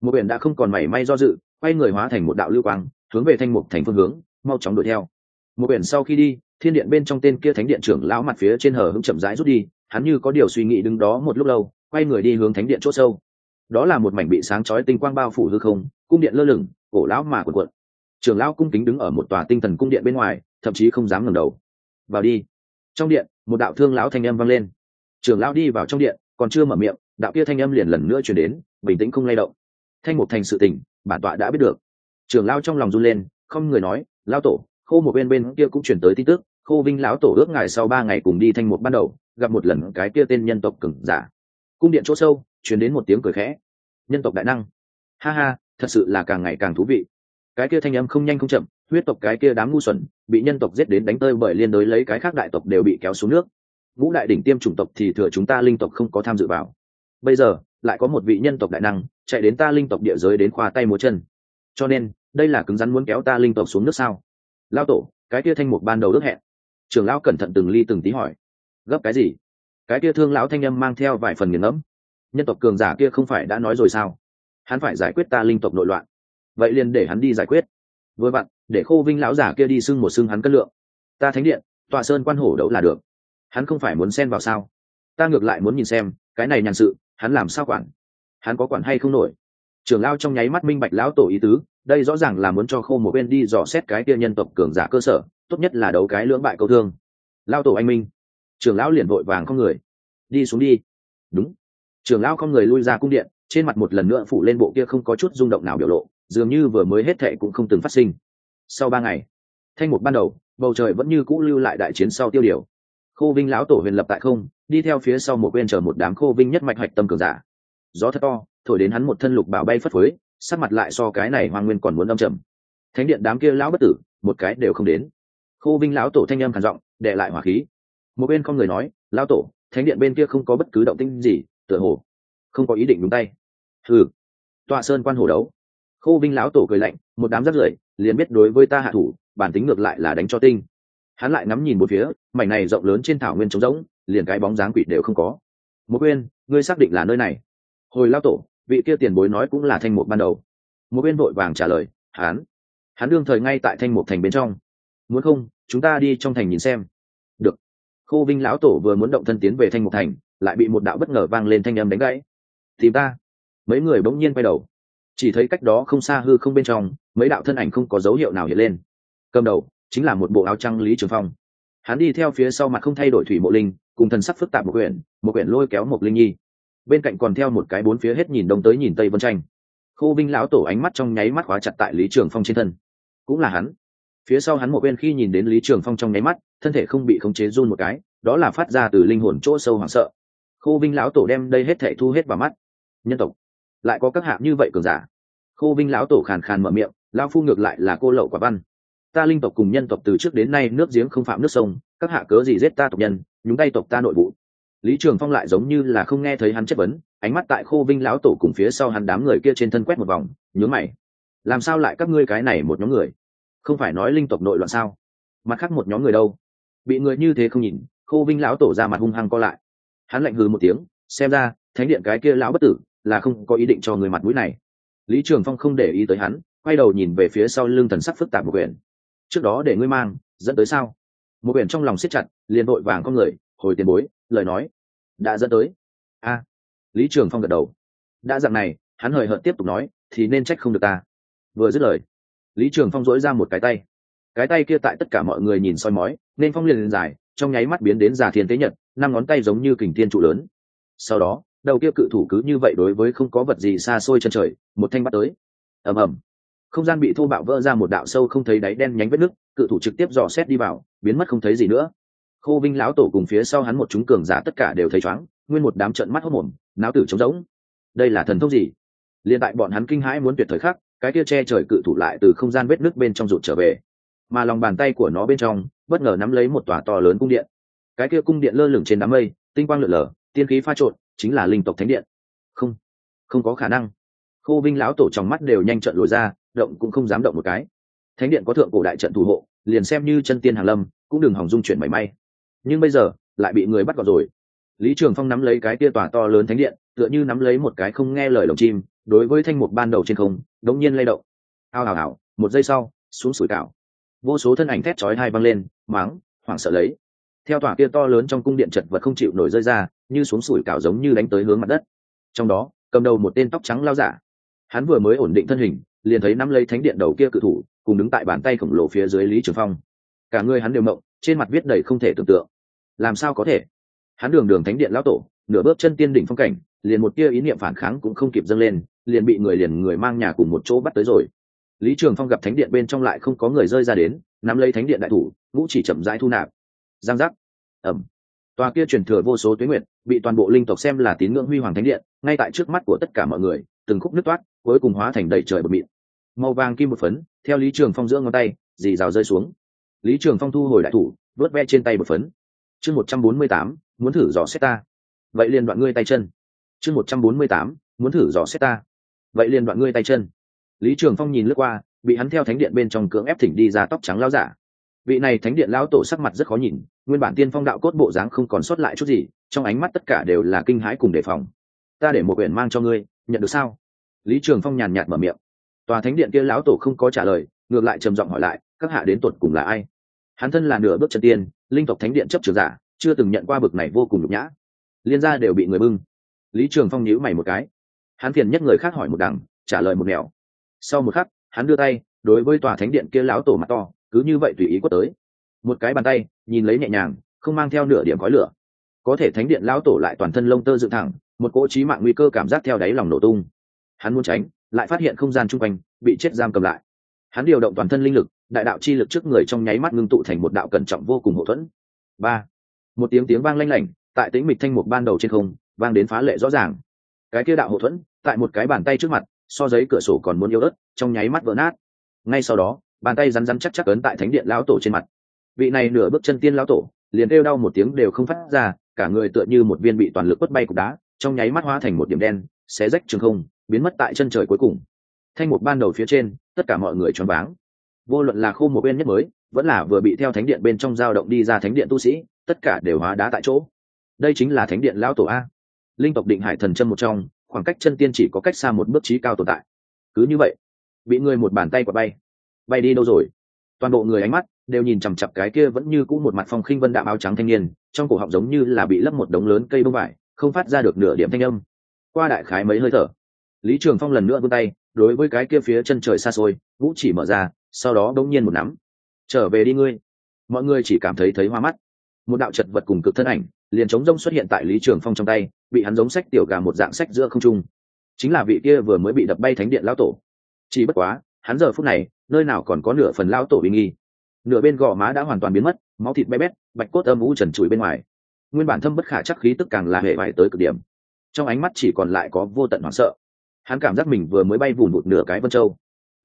Speaker 1: Một biển đã không còn mảy may do dự, quay người hóa thành một đạo lưu quang, hướng về thanh mục thành phương hướng, mau chóng đuổi theo. Một biển sau khi đi, thiên điện bên trong tên kia thánh điện trưởng lão mặt phía trên hở hững chậm rãi rút đi hắn như có điều suy nghĩ đứng đó một lúc lâu, quay người đi hướng thánh điện chỗ sâu. Đó là một mảnh bị sáng chói tinh quang bao phủ hư không, cung điện lơ lửng, cổ lão mà cuộn quận trưởng lão cung kính đứng ở một tòa tinh thần cung điện bên ngoài, thậm chí không dám ngẩng đầu. Vào đi. Trong điện, một đạo thương lão thanh âm vang lên. Trưởng lão đi vào trong điện, còn chưa mở miệng, đạo kia thanh âm liền lần nữa chuyển đến, bình tĩnh không lay động. Thanh một thành sự tình, bản tọa đã biết được. Trưởng lão trong lòng run lên, không người nói, lão tổ, khô một bên bên kia cũng chuyển tới tin tức, khô vinh lão tổ ước ngài sau ba ngày cùng đi thanh một ban đầu gặp một lần cái kia tên nhân tộc cừng giả. Cung điện chỗ sâu chuyển đến một tiếng cười khẽ. Nhân tộc đại năng. Ha ha, thật sự là càng ngày càng thú vị. Cái kia thanh âm không nhanh không chậm, huyết tộc cái kia đám ngu xuẩn, bị nhân tộc giết đến đánh tơi bởi liên đối lấy cái khác đại tộc đều bị kéo xuống nước. Ngũ đại đỉnh tiêm chủng tộc thì thừa chúng ta linh tộc không có tham dự vào. Bây giờ, lại có một vị nhân tộc đại năng, chạy đến ta linh tộc địa giới đến khoa tay múa chân. Cho nên, đây là cứng rắn muốn kéo ta linh tộc xuống nước sao? Lao tổ, cái kia thanh mục ban đầu ước hẹn. Trưởng lão cẩn thận từng ly từng tí hỏi gấp cái gì? Cái kia thương lão thanh â m mang theo vài phần nghiền ngẫm. Nhân tộc cường giả kia không phải đã nói rồi sao? Hắn phải giải quyết ta linh tộc nội loạn. Vậy liền để hắn đi giải quyết. Vừa vặn, để khô vinh lão giả kia đi xưng một xưng hắn cất lượng. Ta thánh điện tọa sơn quan hổ đấu là được. Hắn không phải muốn xen vào sao? Ta ngược lại muốn nhìn xem, cái này nhàn sự, hắn làm sao quản? Hắn có quản hay không nổi? Trưởng lao trong nháy mắt minh bạch lão tổ ý tứ, đây rõ ràng là muốn cho khô một bên đi dò xét cái kia nhân tộc cường giả cơ sở, tốt nhất là đấu cái lưỡng bại câu thương. Lao tổ anh minh trưởng lão liền vội vàng không người. Đi xuống đi. Đúng. Trưởng lão không người lui ra cung điện, trên mặt một lần nữa phủ lên bộ kia không có chút rung động nào biểu lộ, dường như vừa mới hết thệ cũng không từng phát sinh. Sau ba ngày, thanh một ban đầu, bầu trời vẫn như cũ lưu lại đại chiến sau tiêu điều. Khô vinh lão tổ huyền lập tại không, đi theo phía sau một bên chờ một đám khô vinh nhất mạch hoạch tâm cường giả. Gió thật to, thổi đến hắn một thân lục bảo bay phất phới, sắc mặt lại so cái này hoàng nguyên còn muốn âm trầm. Thánh điện đám kia lão bất tử, một cái đều không đến. Khô vinh lão tổ thanh âm khản giọng, đệ lại hỏa khí một bên không người nói, lão tổ, thánh điện bên kia không có bất cứ động tĩnh gì, tựa hồ không có ý định đúng tay. Hừ. Tọa sơn quan hồ đấu. Khô vinh lão tổ cười lạnh, một đám rắt rưởi, liền biết đối với ta hạ thủ, bản tính ngược lại là đánh cho tinh. Hắn lại ngắm nhìn một phía, mảnh này rộng lớn trên thảo nguyên trống rỗng, liền cái bóng dáng quỷ đều không có. Một bên, ngươi xác định là nơi này? Hồi lao tổ, vị kia tiền bối nói cũng là thanh mục ban đầu. Một bên vội vàng trả lời hắn hắn đương thời ngay tại thanh mục thành bên trong. Muốn không, chúng ta đi trong thành nhìn xem khô vinh lão tổ vừa muốn động thân tiến về thanh mục thành, lại bị một đạo bất ngờ vang lên thanh âm đánh gãy. Tìm ta. Mấy người bỗng nhiên quay đầu. Chỉ thấy cách đó không xa hư không bên trong, mấy đạo thân ảnh không có dấu hiệu nào hiện lên. Cầm đầu, chính là một bộ áo trăng lý trường phong. Hắn đi theo phía sau mặt không thay đổi thủy mộ linh, cùng thần sắc phức tạp một quyển một quyển lôi kéo một linh nhi. Bên cạnh còn theo một cái bốn phía hết nhìn đông tới nhìn tây vân tranh. Khô vinh lão tổ ánh mắt trong nháy mắt khóa chặt tại lý trường phong trên thân. Cũng là hắn. Phía sau hắn một bên khi nhìn đến lý trường phong trong nháy mắt thân thể không bị khống chế run một cái, đó là phát ra từ linh hồn chỗ sâu hoảng sợ. Khô vinh lão tổ đem đây hết thể thu hết vào mắt. Nhân tộc, lại có các hạng như vậy cường giả. Khô vinh lão tổ khàn khàn mở miệng, lão phu ngược lại là cô lậu quả văn. Ta linh tộc cùng nhân tộc từ trước đến nay nước giếng không phạm nước sông, các hạ cớ gì giết ta tộc nhân, nhúng tay tộc ta nội vụ? Lý trường phong lại giống như là không nghe thấy hắn chất vấn, ánh mắt tại khô vinh lão tổ cùng phía sau hắn đám người kia trên thân quét một vòng nhớ mày. Làm sao lại các ngươi cái này một nhóm người? Không phải nói linh tộc nội loạn sao? Mặt khác một nhóm người đâu? Bị người như thế không nhìn, khô vinh lão tổ ra mặt hung hăng co lại. Hắn lạnh hừ một tiếng, xem ra, thánh điện cái kia lão bất tử, là không có ý định cho người mặt mũi này. Lý trường phong không để ý tới hắn, quay đầu nhìn về phía sau lưng thần sắc phức tạp một quyển trước đó để ngươi mang, dẫn tới sao? Một quyển trong lòng siết chặt, liền vội vàng con người, hồi tiền bối, lời nói. Đã dẫn tới. A. Lý trường phong gật đầu. Đã dặn này, hắn hời hợt tiếp tục nói, thì nên trách không được ta. Vừa dứt lời, lý trường phong dỗi ra một cái tay cái tay kia tại tất cả mọi người nhìn soi mói, nên phong liền dài, trong nháy mắt biến đến già thiên tế nhật, năm ngón tay giống như kình thiên trụ lớn. Sau đó, đầu kia cự thủ cứ như vậy đối với không có vật gì xa xôi chân trời, một thanh bắt tới. Ầm ầm. Không gian bị thô bạo vỡ ra một đạo sâu không thấy đáy đen nhánh vết nứt, cự thủ trực tiếp dò xét đi vào, biến mất không thấy gì nữa. Khô vinh lão tổ cùng phía sau hắn một chúng cường giả tất cả đều thấy chóng, nguyên một đám trận mắt hốc mồm náo tử trống rỗng. Đây là thần thông gì? Liên tại bọn hắn kinh hãi muốn tuyệt thời khắc, cái kia che trời cự thủ lại từ không gian vết nước bên trong rụt trở về mà lòng bàn tay của nó bên trong, bất ngờ nắm lấy một tòa to lớn cung điện. Cái kia cung điện lơ lửng trên đám mây, tinh quang lượn lờ, tiên khí pha trộn, chính là linh tộc thánh điện. Không không có khả năng. Khô vinh lão tổ trong mắt đều nhanh trận lùi ra, động cũng không dám động một cái. Thánh điện có thượng cổ đại trận thủ hộ, liền xem như chân tiên hàng lâm, cũng đừng hỏng dung chuyển mảy may. Nhưng bây giờ, lại bị người bắt gọn rồi. Lý trường phong nắm lấy cái tia tòa to lớn thánh điện, tựa như nắm lấy một cái không nghe lời lồng chim, đối với thanh mục ban đầu trên không, đống nhiên lay động. Ao ào ào một giây sau, xuống sủi cảo vô số thân ảnh thét chói hai băng lên máng hoảng sợ lấy. Theo tòa kia to lớn trong cung điện chật vật không chịu nổi rơi ra, như xuống sủi cảo giống như đánh tới hướng mặt đất. Trong đó, cầm đầu một tên tóc trắng lao giả. Hắn vừa mới ổn định thân hình, liền thấy nắm lấy thánh điện đầu kia cự thủ, cùng đứng tại bàn tay khổng lồ phía dưới lý trường phong. Cả người hắn đều mộng, trên mặt viết đầy không thể tưởng tượng. Làm sao có thể? Hắn đường đường thánh điện lão tổ, nửa bước chân tiên đỉnh phong cảnh, liền một kia ý niệm phản kháng cũng không kịp dâng lên, liền bị người liền người mang nhà cùng một chỗ bắt tới rồi lý trường phong gặp thánh điện bên trong lại không có người rơi ra đến, nắm lấy thánh điện đại thủ, ngũ chỉ chậm rãi thu nạp. Giang giác. Ẩm tòa kia truyền thừa vô số tuyến nguyện bị toàn bộ linh tộc xem là tín ngưỡng huy hoàng thánh điện, ngay tại trước mắt của tất cả mọi người, từng khúc nứt toát, cuối cùng hóa thành đầy trời bờ mịn. Màu vàng kim một phấn, theo lý trường phong giữa ngón tay, dì rào rơi xuống. Lý trường phong thu hồi đại thủ, vớt ve trên tay một phấn. Chương một trăm bốn mươi tám, muốn thử dò xét ta. Vậy liền đoạn ngươi tay chân. Chương một trăm bốn mươi tám, muốn thử dò xét ta. Vậy liền đoạn ngươi tay chân lý trường phong nhìn lướt qua, bị hắn theo thánh điện bên trong cưỡng ép thỉnh đi ra tóc trắng lao giả. Vị này thánh điện lão tổ sắc mặt rất khó nhìn, nguyên bản tiên phong đạo cốt bộ dáng không còn sót lại chút gì, trong ánh mắt tất cả đều là kinh hãi cùng đề phòng. Ta để một quyển mang cho ngươi, nhận được sao? Lý trường phong nhàn nhạt mở miệng. Tòa thánh điện kia lão tổ không có trả lời, ngược lại trầm giọng hỏi lại, các hạ đến tột cùng là ai? Hắn thân là nửa bước chân tiên, linh tộc thánh điện chấp trường giả, chưa từng nhận qua bực này vô cùng nhục nhã. Liên gia đều bị người bưng. Lý trường phong nhíu mày một cái. Hắn phiền nhất người khác hỏi một đằng, trả lời một nẻo sau một khắc, hắn đưa tay, đối với tòa thánh điện kia lão tổ mặt to, cứ như vậy tùy ý quất tới. Một cái bàn tay, nhìn lấy nhẹ nhàng, không mang theo nửa điểm khói lửa. Có thể thánh điện lão tổ lại toàn thân lông tơ dựng thẳng, một cỗ trí mạng nguy cơ cảm giác theo đáy lòng nổ tung. Hắn muốn tránh, lại phát hiện không gian chung quanh, bị chết giam cầm lại. Hắn điều động toàn thân linh lực, đại đạo chi lực trước người trong nháy mắt ngưng tụ thành một đạo cẩn trọng vô cùng hậu thuẫn. Ba. Một tiếng tiếng vang lanh lảnh, tại tĩnh mịch thanh mục ban đầu trên không, vang đến phá lệ rõ ràng. Cái kia đạo hậu thuẫn, tại một cái bàn tay trước mặt so giấy cửa sổ còn muốn yêu đất trong nháy mắt vỡ nát. Ngay sau đó, bàn tay rắn rắn chắc chắc ấn tại thánh điện lão tổ trên mặt. Vị này nửa bước chân tiên lão tổ, liền kêu đau một tiếng đều không phát ra, cả người tựa như một viên bị toàn lực quất bay cục đá, trong nháy mắt hóa thành một điểm đen, xé rách trường không, biến mất tại chân trời cuối cùng. Thanh mục ban đầu phía trên, tất cả mọi người choáng váng. Vô luận là khô một bên nhất mới, vẫn là vừa bị theo thánh điện bên trong dao động đi ra thánh điện tu sĩ, tất cả đều hóa đá tại chỗ. Đây chính là thánh điện lão tổ a. Linh tộc định hải thần chân một trong khoảng cách chân tiên chỉ có cách xa một bước trí cao tồn tại. Cứ như vậy, bị người một bàn tay quả bay. Bay đi đâu rồi? Toàn bộ người ánh mắt đều nhìn chằm chặp cái kia vẫn như cũ một mặt phong khinh vân đạm áo trắng thanh niên, trong cổ họng giống như là bị lấp một đống lớn cây bông vải, không phát ra được nửa điểm thanh âm. Qua đại khái mấy hơi thở, lý trường phong lần nữa vươn tay, đối với cái kia phía chân trời xa xôi, vũ chỉ mở ra, sau đó đống nhiên một nắm. Trở về đi ngươi. Mọi người chỉ cảm thấy thấy hoa mắt. Một đạo chật vật cùng cực thân ảnh liền chống rông xuất hiện tại lý trường phong trong tay, bị hắn giống sách tiểu gà một dạng sách giữa không trung. Chính là vị kia vừa mới bị đập bay thánh điện lao tổ. Chỉ bất quá, hắn giờ phút này, nơi nào còn có nửa phần lao tổ bị nghi. Nửa bên gò má đã hoàn toàn biến mất, máu thịt bé bét, bạch cốt âm u trần trụi bên ngoài. Nguyên bản thâm bất khả chắc khí tức càng là hệ vải tới cực điểm. Trong ánh mắt chỉ còn lại có vô tận hoảng sợ. Hắn cảm giác mình vừa mới bay vùn một nửa cái vân châu,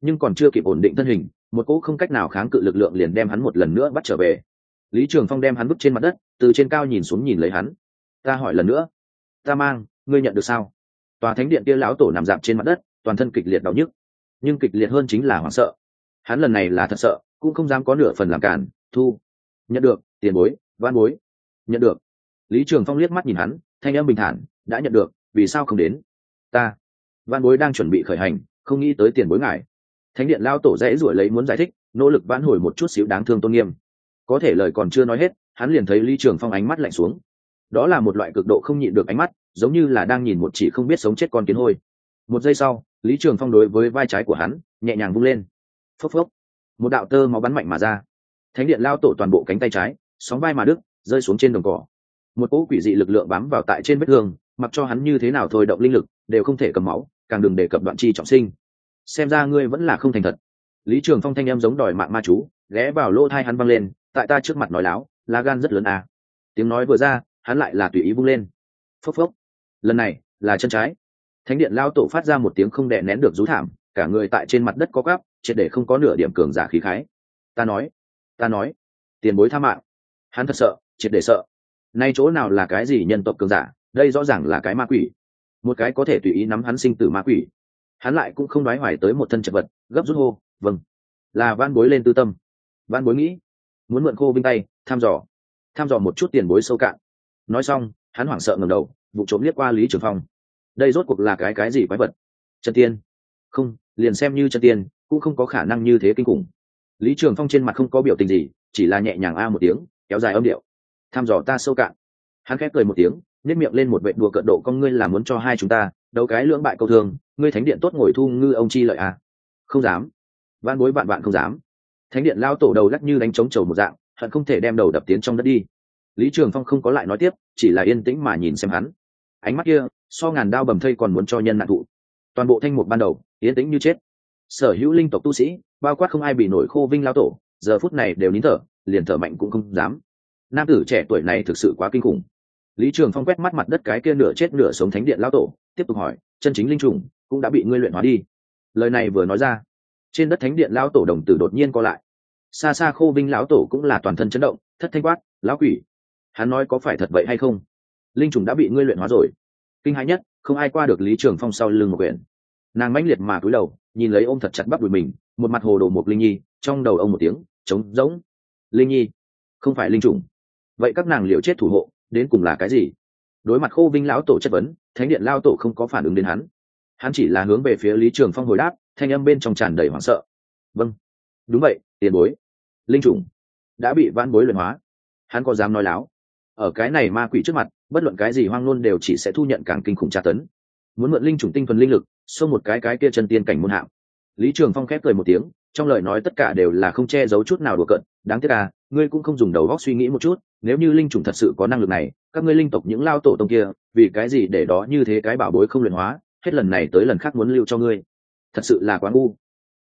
Speaker 1: nhưng còn chưa kịp ổn định thân hình, một cỗ không cách nào kháng cự lực lượng liền đem hắn một lần nữa bắt trở về. Lý trường phong đem hắn vứt trên mặt đất từ trên cao nhìn xuống nhìn lấy hắn. Ta hỏi lần nữa. Ta mang, ngươi nhận được sao? Tòa thánh điện kia lão tổ nằm dạp trên mặt đất, toàn thân kịch liệt đau nhức. Nhưng kịch liệt hơn chính là hoảng sợ. Hắn lần này là thật sợ, cũng không dám có nửa phần làm cản, thu. Nhận được, tiền bối van bối. Nhận được. Lý trường phong liếc mắt nhìn hắn, thanh âm bình thản, đã nhận được, vì sao không đến? Ta. Van bối đang chuẩn bị khởi hành, không nghĩ tới tiền bối ngài thánh điện lao tổ dễ ruổi lấy muốn giải thích, nỗ lực vãn hồi một chút xíu đáng thương tôn nghiêm. Có thể lời còn chưa nói hết hắn liền thấy lý trường phong ánh mắt lạnh xuống. Đó là một loại cực độ không nhịn được ánh mắt, giống như là đang nhìn một chỉ không biết sống chết con kiến hôi. Một giây sau, lý trường phong đối với vai trái của hắn, nhẹ nhàng vung lên. Phốc phốc. Một đạo tơ máu bắn mạnh mà ra. Thánh điện lao tổ toàn bộ cánh tay trái, sóng vai mà đức rơi xuống trên đồng cỏ. Một cỗ quỷ dị lực lượng bám vào tại trên vết thương, mặc cho hắn như thế nào thôi động linh lực, đều không thể cầm máu, càng đừng đề cập đoạn chi trọng sinh. Xem ra ngươi vẫn là không thành thật. Lý trường phong thanh em giống đòi mạng ma chú, ghé vào lỗ thai hắn văng lên, tại ta trước mặt nói láo lá gan rất lớn à. tiếng nói vừa ra, hắn lại là tùy ý vung lên. Phốc phốc. Lần này, là chân trái. Thánh điện lao tổ phát ra một tiếng không đè nén được rú thảm, cả người tại trên mặt đất có gắp triệt để không có nửa điểm cường giả khí khái. Ta nói ta nói, tiền bối tha mạng. Hắn thật sợ, triệt để sợ. Nay chỗ nào là cái gì nhân tộc cường giả, đây rõ ràng là cái ma quỷ. Một cái có thể tùy ý nắm hắn sinh tử ma quỷ. Hắn lại cũng không nói hoài tới một thân chật vật, gấp rút hô vâng. Là van bối lên tư tâm. Van bối nghĩ muốn mượn khô binh tay thăm dò. Thăm dò một chút tiền bối sâu cạn. Nói xong, hắn hoảng sợ ngầm đầu, vụ trộm liếc qua lý trường phong. Đây rốt cuộc là cái cái gì quái vật? Trần tiên. Không, liền xem như Trần tiên, cũng không có khả năng như thế kinh khủng. Lý trường phong trên mặt không có biểu tình gì, chỉ là nhẹ nhàng a một tiếng, kéo dài âm điệu. Tham dò ta sâu cạn. Hắn khép cười một tiếng nếp miệng lên một vệ đùa cận độ con ngươi là muốn cho hai chúng ta đấu cái lưỡng bại câu thường. ngươi thánh điện tốt ngồi thu ngư ông chi lợi à. không dám. Van bối bạn bạn không dám thánh điện lao tổ đầu lắc như đánh trống trầu một dạng, hận không thể đem đầu đập tiến trong đất đi. Lý trường phong không có lại nói tiếp, chỉ là yên tĩnh mà nhìn xem hắn. Ánh mắt kia, so ngàn đao bầm thây còn muốn cho nhân nạn thụ. Toàn bộ thanh một ban đầu, yên tĩnh như chết. Sở hữu linh tộc tu sĩ, bao quát không ai bị nổi khô vinh lao tổ, giờ phút này đều nín thở, liền thở mạnh cũng không dám. Nam tử trẻ tuổi này thực sự quá kinh khủng. Lý trường phong quét mắt mặt đất cái kia nửa chết nửa sống thánh điện lao tổ, tiếp tục hỏi, chân chính linh trùng cũng đã bị ngươi luyện hóa đi. Lời này vừa nói ra trên đất thánh điện lão tổ đồng tử đột nhiên co lại. Xa xa khô vinh lão tổ cũng là toàn thân chấn động, thất thanh quát, lão quỷ, hắn nói có phải thật vậy hay không? Linh trùng đã bị ngươi luyện hóa rồi. Kinh hãi nhất, không ai qua được lý trường phong sau lưng một quyển. Nàng mãnh liệt mà cúi đầu, nhìn lấy ôm thật chặt bắp đùi mình, một mặt hồ đồ một linh nhi, trong đầu ông một tiếng, trống rỗng. Linh nhi, không phải linh trùng. Vậy các nàng liệu chết thủ hộ, đến cùng là cái gì? Đối mặt khô vinh lão tổ chất vấn, thánh điện lao tổ không có phản ứng đến hắn. Hắn chỉ là hướng về phía lý trường phong hồi đáp thanh âm bên trong tràn đầy hoảng sợ. Vâng. Đúng vậy, tiền bối. Linh chủng đã bị vãn bối luyện hóa. Hắn có dám nói láo? Ở cái này ma quỷ trước mặt, bất luận cái gì hoang nôn đều chỉ sẽ thu nhận càng kinh khủng tra tấn. Muốn mượn linh chủng tinh thuần linh lực, xông một cái cái kia chân tiên cảnh môn hạng lý trường phong khép cười một tiếng, trong lời nói tất cả đều là không che giấu chút nào đùa cận đáng tiếc à ngươi cũng không dùng đầu góc suy nghĩ một chút, nếu như linh trùng thật sự có năng lực này, các ngươi linh tộc những lao tổ tông kia, vì cái gì để đó như thế cái bảo bối không luyện hóa, hết lần này tới lần khác muốn lưu cho ngươi thật sự là quá ngu.